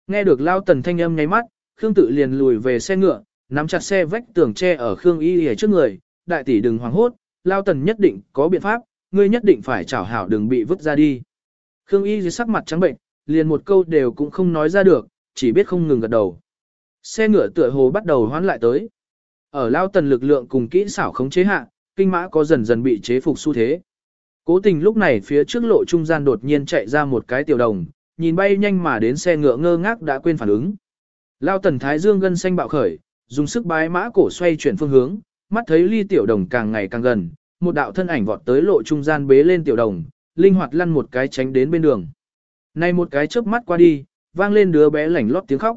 Nghe được lao tần thanh âm nháy mắt, Khương tự liền lùi về xe ngựa, nắm chặt xe vách tường tre ở Khương Y Y trước người, đại tỷ đừng hoảng hốt, lao tần nhất định có biện pháp, ngươi nhất định phải chảo hảo đừng bị vứt ra đi. Khương Y dưới sắc mặt trắng bệnh, liền một câu đều cũng không nói ra được, chỉ biết không ngừng gật đầu. Xe ngựa tựa hồ bắt đầu hoán lại tới. Ở lao tần lực lượng cùng kỹ xảo khống chế hạ, kinh mã có dần dần bị chế phục xu thế. Cố tình lúc này phía trước lộ trung gian đột nhiên chạy ra một cái tiểu đồng, nhìn bay nhanh mà đến xe ngựa ngơ ngác đã quên phản ứng. Lao tần thái dương gân xanh bạo khởi, dùng sức bái mã cổ xoay chuyển phương hướng, mắt thấy ly tiểu đồng càng ngày càng gần, một đạo thân ảnh vọt tới lộ trung gian bế lên tiểu đồng, linh hoạt lăn một cái tránh đến bên đường. Này một cái chớp mắt qua đi, vang lên đứa bé lảnh lót tiếng khóc.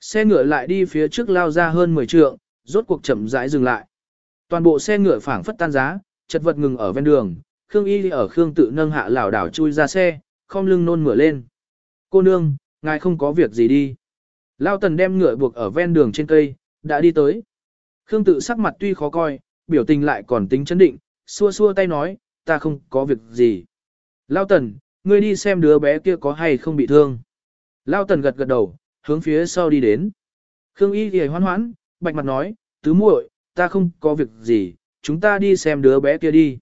Xe ngựa lại đi phía trước lao ra hơn 10 trượng, rốt cuộc chậm rãi dừng lại. Toàn bộ xe ngựa phảng phất tan giá, chật vật ngừng ở ven đường, Khương Y ở Khương tự nâng hạ lảo đảo chui ra xe, không lưng nôn mửa lên. Cô nương, ngài không có việc gì đi. Lao tần đem ngựa buộc ở ven đường trên cây, đã đi tới. Khương tự sắc mặt tuy khó coi, biểu tình lại còn tính chấn định, xua xua tay nói, ta không có việc gì. Lao tần, ngươi đi xem đứa bé kia có hay không bị thương. Lao tần gật gật đầu, hướng phía sau đi đến. Khương y thì hoan hoãn, bạch mặt nói, tứ muội, ta không có việc gì, chúng ta đi xem đứa bé kia đi.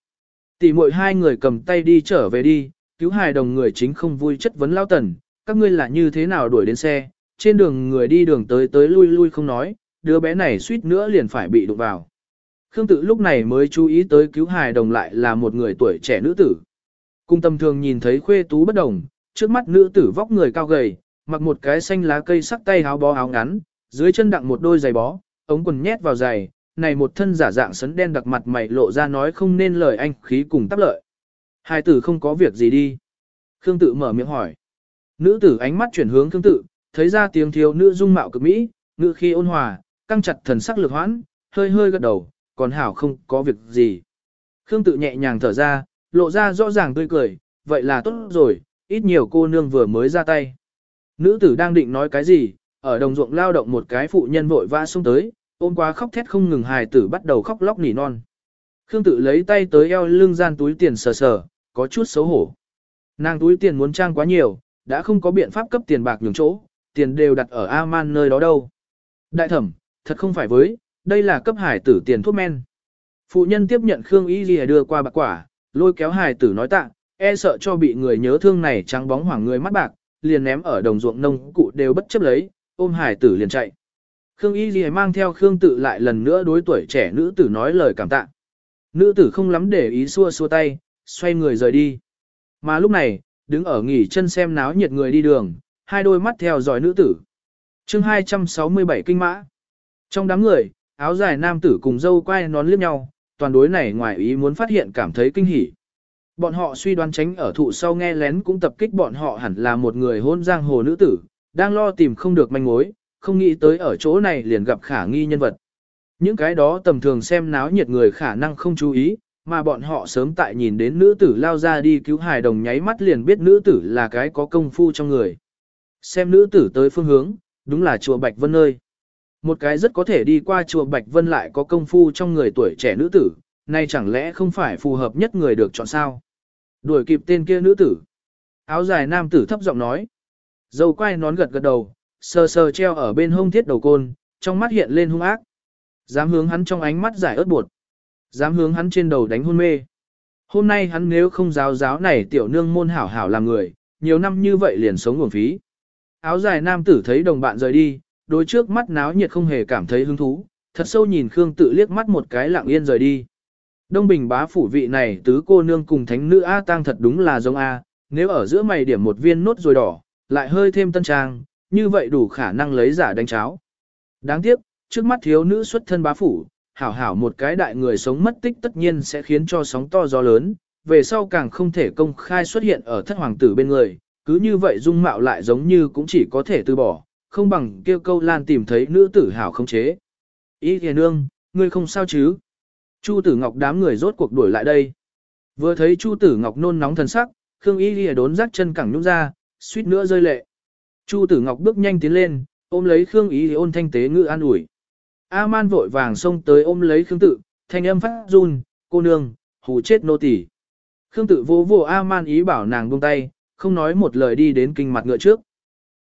Tỷ muội hai người cầm tay đi trở về đi, cứu hài đồng người chính không vui chất vấn Lao tần, các ngươi là như thế nào đuổi đến xe, trên đường người đi đường tới tới lui lui không nói, đứa bé này suýt nữa liền phải bị đụng vào. Khương tự lúc này mới chú ý tới cứu hài đồng lại là một người tuổi trẻ nữ tử. Cung tâm thường nhìn thấy khuê tú bất đồng, trước mắt nữ tử vóc người cao gầy, mặc một cái xanh lá cây sắc tay áo bó áo ngắn, dưới chân đặng một đôi giày bó, ống quần nhét vào giày, này một thân giả dạng sấn đen đặc mặt mày lộ ra nói không nên lời anh khí cùng tác lợi. Hai tử không có việc gì đi. Khương tự mở miệng hỏi. Nữ tử ánh mắt chuyển hướng Khương tự, thấy ra tiếng thiếu nữ dung mạo cực mỹ, ngữ khi ôn hòa, căng chặt thần sắc lực hoãn, hơi hơi gật đầu, còn hảo không có việc gì. Khương tự nhẹ nhàng thở ra, lộ ra rõ ràng tươi cười, vậy là tốt rồi, ít nhiều cô nương vừa mới ra tay. Nữ tử đang định nói cái gì, ở đồng ruộng lao động một cái phụ nhân vội vã xuống tới, ôm quá khóc thét không ngừng hài tử bắt đầu khóc lóc nỉ non. Khương tự lấy tay tới eo lưng gian túi tiền sờ sờ, có chút xấu hổ. Nàng túi tiền muốn trang quá nhiều, đã không có biện pháp cấp tiền bạc nhường chỗ, tiền đều đặt ở A-man nơi đó đâu. Đại thẩm, thật không phải với, đây là cấp hải tử tiền thuốc men. Phụ nhân tiếp nhận Khương Y Ghi đưa qua bạc quả, lôi kéo hải tử nói tạ, e sợ cho bị người nhớ thương này trắng bóng hoảng người mắt bạc, liền ném ở đồng ruộng nông cụ đều bất chấp lấy, ôm hải tử liền chạy. Khương Y Ghi mang theo Khương tự lại lần nữa đối tuổi trẻ nữ tử nói lời cảm tạ. Nữ tử không lắm để ý xua xua tay, xoay người rời đi. Mà lúc này, đứng ở nghỉ chân xem náo nhiệt người đi đường, hai đôi mắt theo dõi nữ tử. chương 267 kinh mã. Trong đám người, áo dài nam tử cùng dâu quay nón liếc nhau, toàn đối này ngoài ý muốn phát hiện cảm thấy kinh hỉ. Bọn họ suy đoán tránh ở thụ sau nghe lén cũng tập kích bọn họ hẳn là một người hôn giang hồ nữ tử, đang lo tìm không được manh mối, không nghĩ tới ở chỗ này liền gặp khả nghi nhân vật. Những cái đó tầm thường xem náo nhiệt người khả năng không chú ý, mà bọn họ sớm tại nhìn đến nữ tử lao ra đi cứu hài đồng nháy mắt liền biết nữ tử là cái có công phu trong người. Xem nữ tử tới phương hướng, đúng là chùa Bạch Vân nơi. Một cái rất có thể đi qua chùa Bạch Vân lại có công phu trong người tuổi trẻ nữ tử, nay chẳng lẽ không phải phù hợp nhất người được chọn sao? Đuổi kịp tên kia nữ tử. Áo dài nam tử thấp giọng nói. Dâu quay nón gật gật đầu, sờ sờ treo ở bên hông thiết đầu côn, trong mắt hiện lên hung ác. Dám hướng hắn trong ánh mắt giải ớt bột. Dám hướng hắn trên đầu đánh hôn mê. Hôm nay hắn nếu không giáo giáo này tiểu nương môn hảo hảo làm người, nhiều năm như vậy liền sống nguồn phí. Áo dài nam tử thấy đồng bạn rời đi, Đối trước mắt náo nhiệt không hề cảm thấy hứng thú, thật sâu nhìn Khương tự liếc mắt một cái lặng yên rời đi. Đông Bình bá phủ vị này tứ cô nương cùng thánh nữ A tang thật đúng là giống A, nếu ở giữa mày điểm một viên nốt rồi đỏ, lại hơi thêm tân trang, như vậy đủ khả năng lấy giả đánh cháo. Đáng tiếc, trước mắt thiếu nữ xuất thân bá phủ, hảo hảo một cái đại người sống mất tích tất nhiên sẽ khiến cho sóng to gió lớn, về sau càng không thể công khai xuất hiện ở thất hoàng tử bên người, cứ như vậy dung mạo lại giống như cũng chỉ có thể từ bỏ, không bằng kêu câu lan tìm thấy nữ tử hảo không chế. Ý thề nương, ngươi không sao chứ? Chu tử ngọc đám người rốt cuộc đuổi lại đây. Vừa thấy Chu tử ngọc nôn nóng thần sắc, Khương Y lìa đốn rắc chân cẳng nhúc ra, suýt nữa rơi lệ. Chu tử ngọc bước nhanh tiến lên, ôm lấy Khương Y ôn thanh tế ngự an ủi. A-man vội vàng xông tới ôm lấy Khương tự, thanh âm phát run, cô nương, hù chết nô tỳ. Khương tự vô vô A-man ý bảo nàng buông tay, không nói một lời đi đến kinh mặt ngựa trước.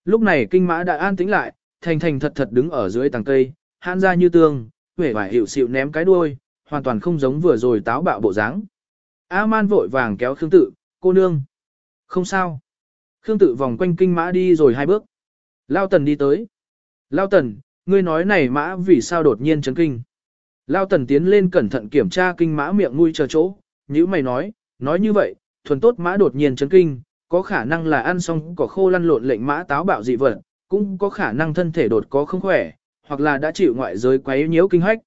Lúc này kinh mã đã an tĩnh lại, thành thành thật thật đứng ở dưới tầng cây, hãn ra như tương, vẻ vải hiệu xịu ném cái đuôi, hoàn toàn không giống vừa rồi táo bạo bộ dáng. A-man vội vàng kéo Khương tự, cô nương. Không sao. Khương tự vòng quanh kinh mã đi rồi hai bước. Lao tần đi tới. Lao tần, ngươi nói này mã vì sao đột nhiên chấn kinh. Lao tần tiến lên cẩn thận kiểm tra kinh mã miệng mũi chờ chỗ, như mày nói, nói như vậy, thuần tốt mã đột nhiên chấn kinh, có khả năng là ăn xong cỏ khô lăn lộn lệnh mã táo bạo dị vật, cũng có khả năng thân thể đột có không khỏe, hoặc là đã chịu ngoại giới quấy nhiễu kinh hách.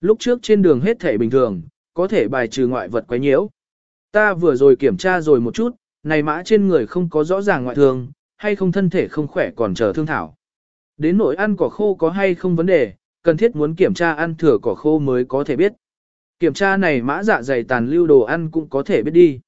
Lúc trước trên đường hết thể bình thường, có thể bài trừ ngoại vật quấy nhiễu. Ta vừa rồi kiểm tra rồi một chút, này mã trên người không có rõ ràng ngoại thương, hay không thân thể không khỏe còn chờ thương thảo. Đến nỗi ăn cỏ khô có hay không vấn đề, cần thiết muốn kiểm tra ăn thừa cỏ khô mới có thể biết. Kiểm tra này mã dạ dày tàn lưu đồ ăn cũng có thể biết đi.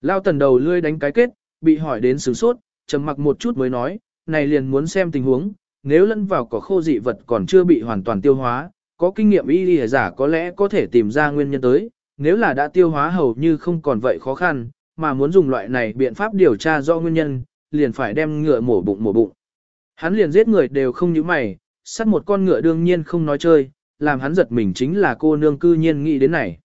Lao tần đầu lươi đánh cái kết, bị hỏi đến sướng sốt, trầm mặc một chút mới nói, này liền muốn xem tình huống, nếu lẫn vào cỏ khô dị vật còn chưa bị hoàn toàn tiêu hóa, có kinh nghiệm y lìa giả có lẽ có thể tìm ra nguyên nhân tới, nếu là đã tiêu hóa hầu như không còn vậy khó khăn, mà muốn dùng loại này biện pháp điều tra do nguyên nhân, liền phải đem ngựa mổ bụng mổ bụng. Hắn liền giết người đều không như mày, sát một con ngựa đương nhiên không nói chơi, làm hắn giật mình chính là cô nương cư nhiên nghĩ đến này.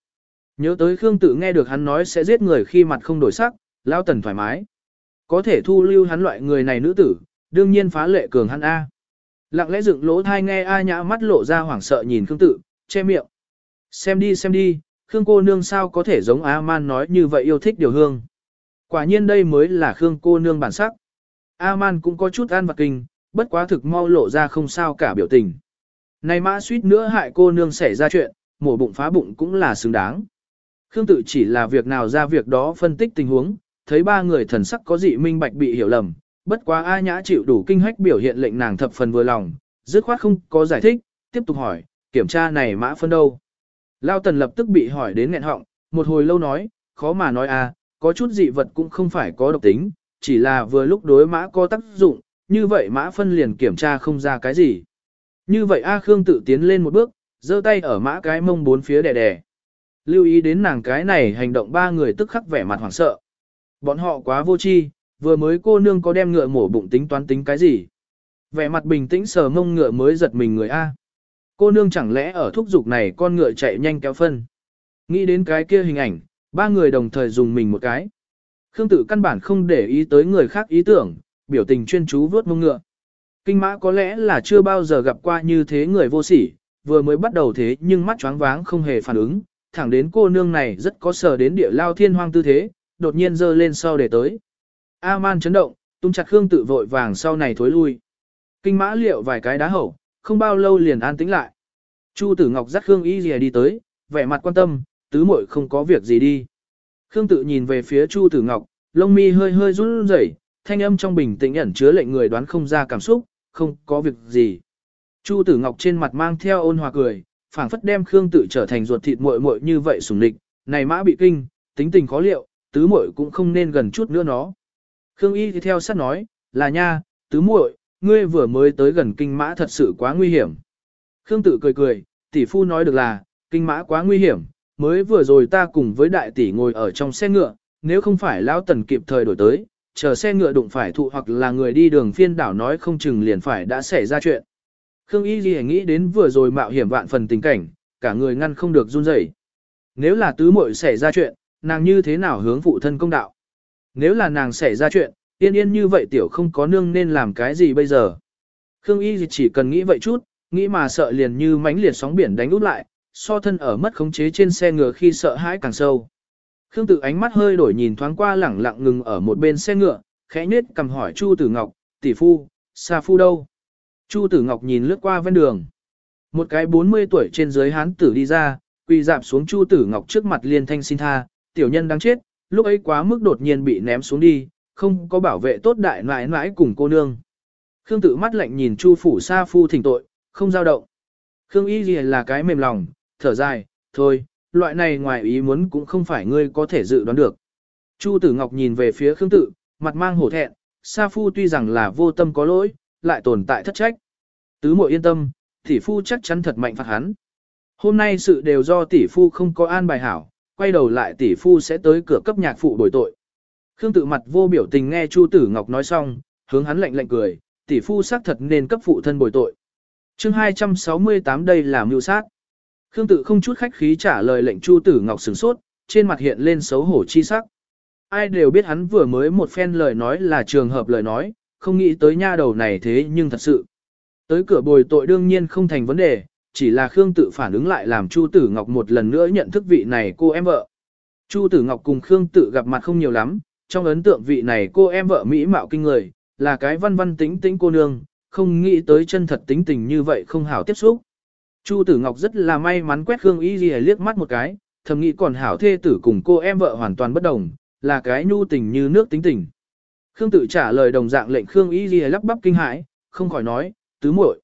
Nhớ tới Khương tự nghe được hắn nói sẽ giết người khi mặt không đổi sắc, lao tần thoải mái. Có thể thu lưu hắn loại người này nữ tử, đương nhiên phá lệ cường hắn A. Lặng lẽ dựng lỗ thai nghe A nhã mắt lộ ra hoảng sợ nhìn Khương tự, che miệng. Xem đi xem đi, Khương cô nương sao có thể giống A man nói như vậy yêu thích điều hương. Quả nhiên đây mới là Khương cô nương bản sắc. A man cũng có chút an vật kinh, bất quá thực mau lộ ra không sao cả biểu tình. Này mã suýt nữa hại cô nương xảy ra chuyện, mổ bụng phá bụng cũng là xứng đáng. Khương tự chỉ là việc nào ra việc đó phân tích tình huống, thấy ba người thần sắc có dị minh bạch bị hiểu lầm, bất quá A Nhã chịu đủ kinh hách biểu hiện lệnh nàng thập phần vừa lòng, dứt khoát không có giải thích, tiếp tục hỏi, kiểm tra này mã phân đâu. Lao Tần lập tức bị hỏi đến nghẹn họng, một hồi lâu nói, khó mà nói a, có chút dị vật cũng không phải có độc tính, chỉ là vừa lúc đối mã có tác dụng, như vậy mã phân liền kiểm tra không ra cái gì. Như vậy A Khương tự tiến lên một bước, giơ tay ở mã cái mông bốn phía đè đè. Lưu ý đến nàng cái này hành động ba người tức khắc vẻ mặt hoảng sợ. Bọn họ quá vô tri, vừa mới cô nương có đem ngựa mổ bụng tính toán tính cái gì. Vẻ mặt bình tĩnh sờ mông ngựa mới giật mình người A. Cô nương chẳng lẽ ở thúc dục này con ngựa chạy nhanh kéo phân. Nghĩ đến cái kia hình ảnh, ba người đồng thời dùng mình một cái. Khương tự căn bản không để ý tới người khác ý tưởng, biểu tình chuyên chú vớt mông ngựa. Kinh mã có lẽ là chưa bao giờ gặp qua như thế người vô sỉ, vừa mới bắt đầu thế nhưng mắt choáng váng không hề phản ứng, thẳng đến cô nương này rất có sở đến địa lao thiên hoang tư thế, đột nhiên giơ lên sau để tới. A-man chấn động, tung chặt Khương tự vội vàng sau này thối lui. Kinh mã liệu vài cái đá hậu, không bao lâu liền an tĩnh lại. Chu tử ngọc dắt Khương y rìa đi tới, vẻ mặt quan tâm, tứ muội không có việc gì đi. Khương tự nhìn về phía Chu tử ngọc, lông mi hơi hơi run rẩy, thanh âm trong bình tĩnh ẩn chứa lệnh người đoán không ra cảm xúc, không có việc gì. Chu tử ngọc trên mặt mang theo ôn hòa cười, phảng phất đem Khương tự trở thành ruột thịt muội muội như vậy sủng lịch, này mã bị kinh, tính tình khó liệu, tứ muội cũng không nên gần chút nữa nó. Khương y thì theo sát nói, là nha, tứ muội, ngươi vừa mới tới gần kinh mã thật sự quá nguy hiểm. Khương tự cười cười, tỷ phu nói được là, kinh mã quá nguy hiểm, mới vừa rồi ta cùng với đại tỷ ngồi ở trong xe ngựa, nếu không phải lão tần kịp thời đổi tới, chờ xe ngựa đụng phải thụ hoặc là người đi đường phiên đảo nói không chừng liền phải đã xảy ra chuyện. Khương Y Ghi nghĩ đến vừa rồi mạo hiểm vạn phần tình cảnh, cả người ngăn không được run rẩy. Nếu là tứ muội xảy ra chuyện, nàng như thế nào hướng phụ thân công đạo. Nếu là nàng xảy ra chuyện, yên yên như vậy tiểu không có nương nên làm cái gì bây giờ. Khương Y chỉ cần nghĩ vậy chút, nghĩ mà sợ liền như mánh liệt sóng biển đánh út lại, so thân ở mất khống chế trên xe ngựa khi sợ hãi càng sâu. Khương tự ánh mắt hơi đổi nhìn thoáng qua lẳng lặng ngừng ở một bên xe ngựa, khẽ nết cầm hỏi Chu Tử Ngọc, tỷ phu, xa phu đâu? Chu Tử Ngọc nhìn lướt qua ven đường. Một cái 40 tuổi trên dưới hán tử đi ra, quỳ dạp xuống Chu Tử Ngọc trước mặt liên thanh xin tha, tiểu nhân đang chết, lúc ấy quá mức đột nhiên bị ném xuống đi, không có bảo vệ tốt đại nãi nãi cùng cô nương. Khương tự mắt lạnh nhìn Chu phủ sa phu thỉnh tội, không dao động. Khương y gì là cái mềm lòng, thở dài, thôi, loại này ngoài ý muốn cũng không phải ngươi có thể dự đoán được. Chu tử ngọc nhìn về phía Khương tự, mặt mang hổ thẹn, sa phu tuy rằng là vô tâm có lỗi, lại tồn tại thất trách. Tứ muội yên tâm, tỷ phu chắc chắn thật mạnh phạt hắn. Hôm nay sự đều do tỷ phu không có an bài hảo, quay đầu lại tỷ phu sẽ tới cửa cấp nhạc phụ đổi tội. Khương tự mặt vô biểu tình nghe Chu Tử Ngọc nói xong, hướng hắn lạnh lạnh cười, tỷ phu xác thật nên cấp phụ thân bồi tội. Chương 268 đây là mưu sát. Khương tự không chút khách khí trả lời lệnh Chu Tử Ngọc sửng sốt, trên mặt hiện lên xấu hổ chi sắc. Ai đều biết hắn vừa mới một phen lời nói là trường hợp lời nói, không nghĩ tới nha đầu này thế nhưng thật sự. Tới cửa bồi tội đương nhiên không thành vấn đề, chỉ là Khương tự phản ứng lại làm Chu Tử Ngọc một lần nữa nhận thức vị này cô em vợ. Chu Tử Ngọc cùng Khương tự gặp mặt không nhiều lắm, trong ấn tượng vị này cô em vợ mỹ mạo kinh người, là cái văn văn tính tính cô nương, không nghĩ tới chân thật tính tình như vậy không hảo tiếp xúc. Chu Tử Ngọc rất là may mắn quét Khương Y Ghi liếc mắt một cái, thầm nghĩ còn hảo thê tử cùng cô em vợ hoàn toàn bất đồng, là cái nhu tình như nước tính tình. Khương Tự trả lời đồng dạng lệnh Khương Y Ghi lắp bắp kinh hãi, không khỏi nói, tứ muội.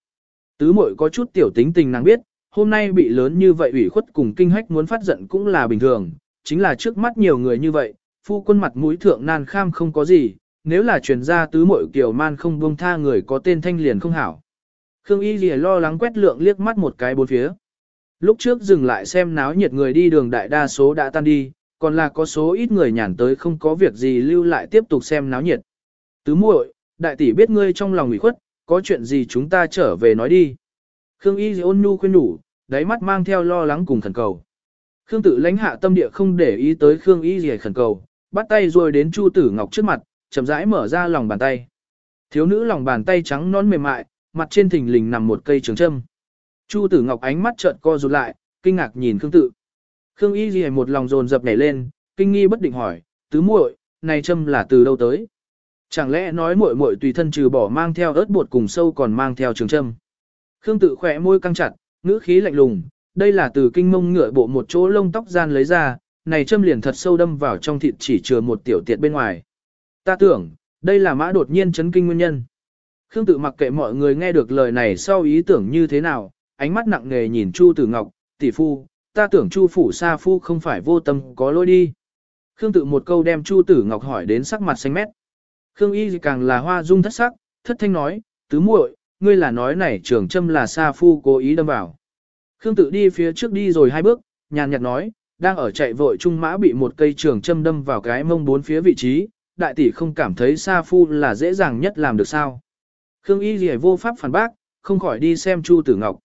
Tứ muội có chút tiểu tính tình nàng biết, hôm nay bị lớn như vậy ủy khuất cùng kinh hách muốn phát giận cũng là bình thường, chính là trước mắt nhiều người như vậy, phu quân mặt mũi thượng nan kham không có gì, nếu là truyền ra tứ muội kiều man không buông tha người có tên thanh liền không hảo. Khương Y Lìa lo lắng quét lượng liếc mắt một cái bốn phía. Lúc trước dừng lại xem náo nhiệt người đi đường đại đa số đã tan đi, còn là có số ít người nhàn tới không có việc gì lưu lại tiếp tục xem náo nhiệt. Tứ muội, đại tỷ biết ngươi trong lòng ủy khuất, có chuyện gì chúng ta trở về nói đi. Khương Y ôn nhu khuyên nhủ, đáy mắt mang theo lo lắng cùng khẩn cầu. Khương tự lãnh hạ tâm địa không để ý tới Khương Y gì khẩn cầu, bắt tay rồi đến Chu Tử Ngọc trước mặt, chậm rãi mở ra lòng bàn tay. Thiếu nữ lòng bàn tay trắng non mềm mại, mặt trên thình lình nằm một cây trường châm. Chu Tử Ngọc ánh mắt trợn co rụt lại, kinh ngạc nhìn Khương Tự. Khương Y gì một lòng dồn dập nhảy lên, kinh nghi bất định hỏi, tứ muội, này châm là từ đâu tới? Chẳng lẽ nói muội muội tùy thân trừ bỏ mang theo ớt bột cùng sâu còn mang theo trường châm? Khương Tự khỏe môi căng chặt, ngữ khí lạnh lùng, đây là từ kinh mông ngựa bộ một chỗ lông tóc gian lấy ra, này châm liền thật sâu đâm vào trong thịt chỉ chừa một tiểu tiệt bên ngoài. Ta tưởng, đây là mã đột nhiên chấn kinh nguyên nhân. Khương tự mặc kệ mọi người nghe được lời này sau ý tưởng như thế nào, ánh mắt nặng nề nhìn Chu Tử Ngọc, tỷ phu, ta tưởng Chu phủ sa phu không phải vô tâm có lỗi đi. Khương tự một câu đem Chu Tử Ngọc hỏi đến sắc mặt xanh mét. Khương y càng là hoa dung thất sắc, thất thanh nói, tứ muội, ngươi là nói này trường châm là sa phu cố ý đâm vào. Khương tự đi phía trước đi rồi hai bước, nhàn nhạt nói, đang ở chạy vội trung mã bị một cây trường châm đâm vào cái mông bốn phía vị trí, đại tỷ không cảm thấy sa phu là dễ dàng nhất làm được sao. Khương Y Lì vô pháp phản bác, không khỏi đi xem Chu Tử Ngọc.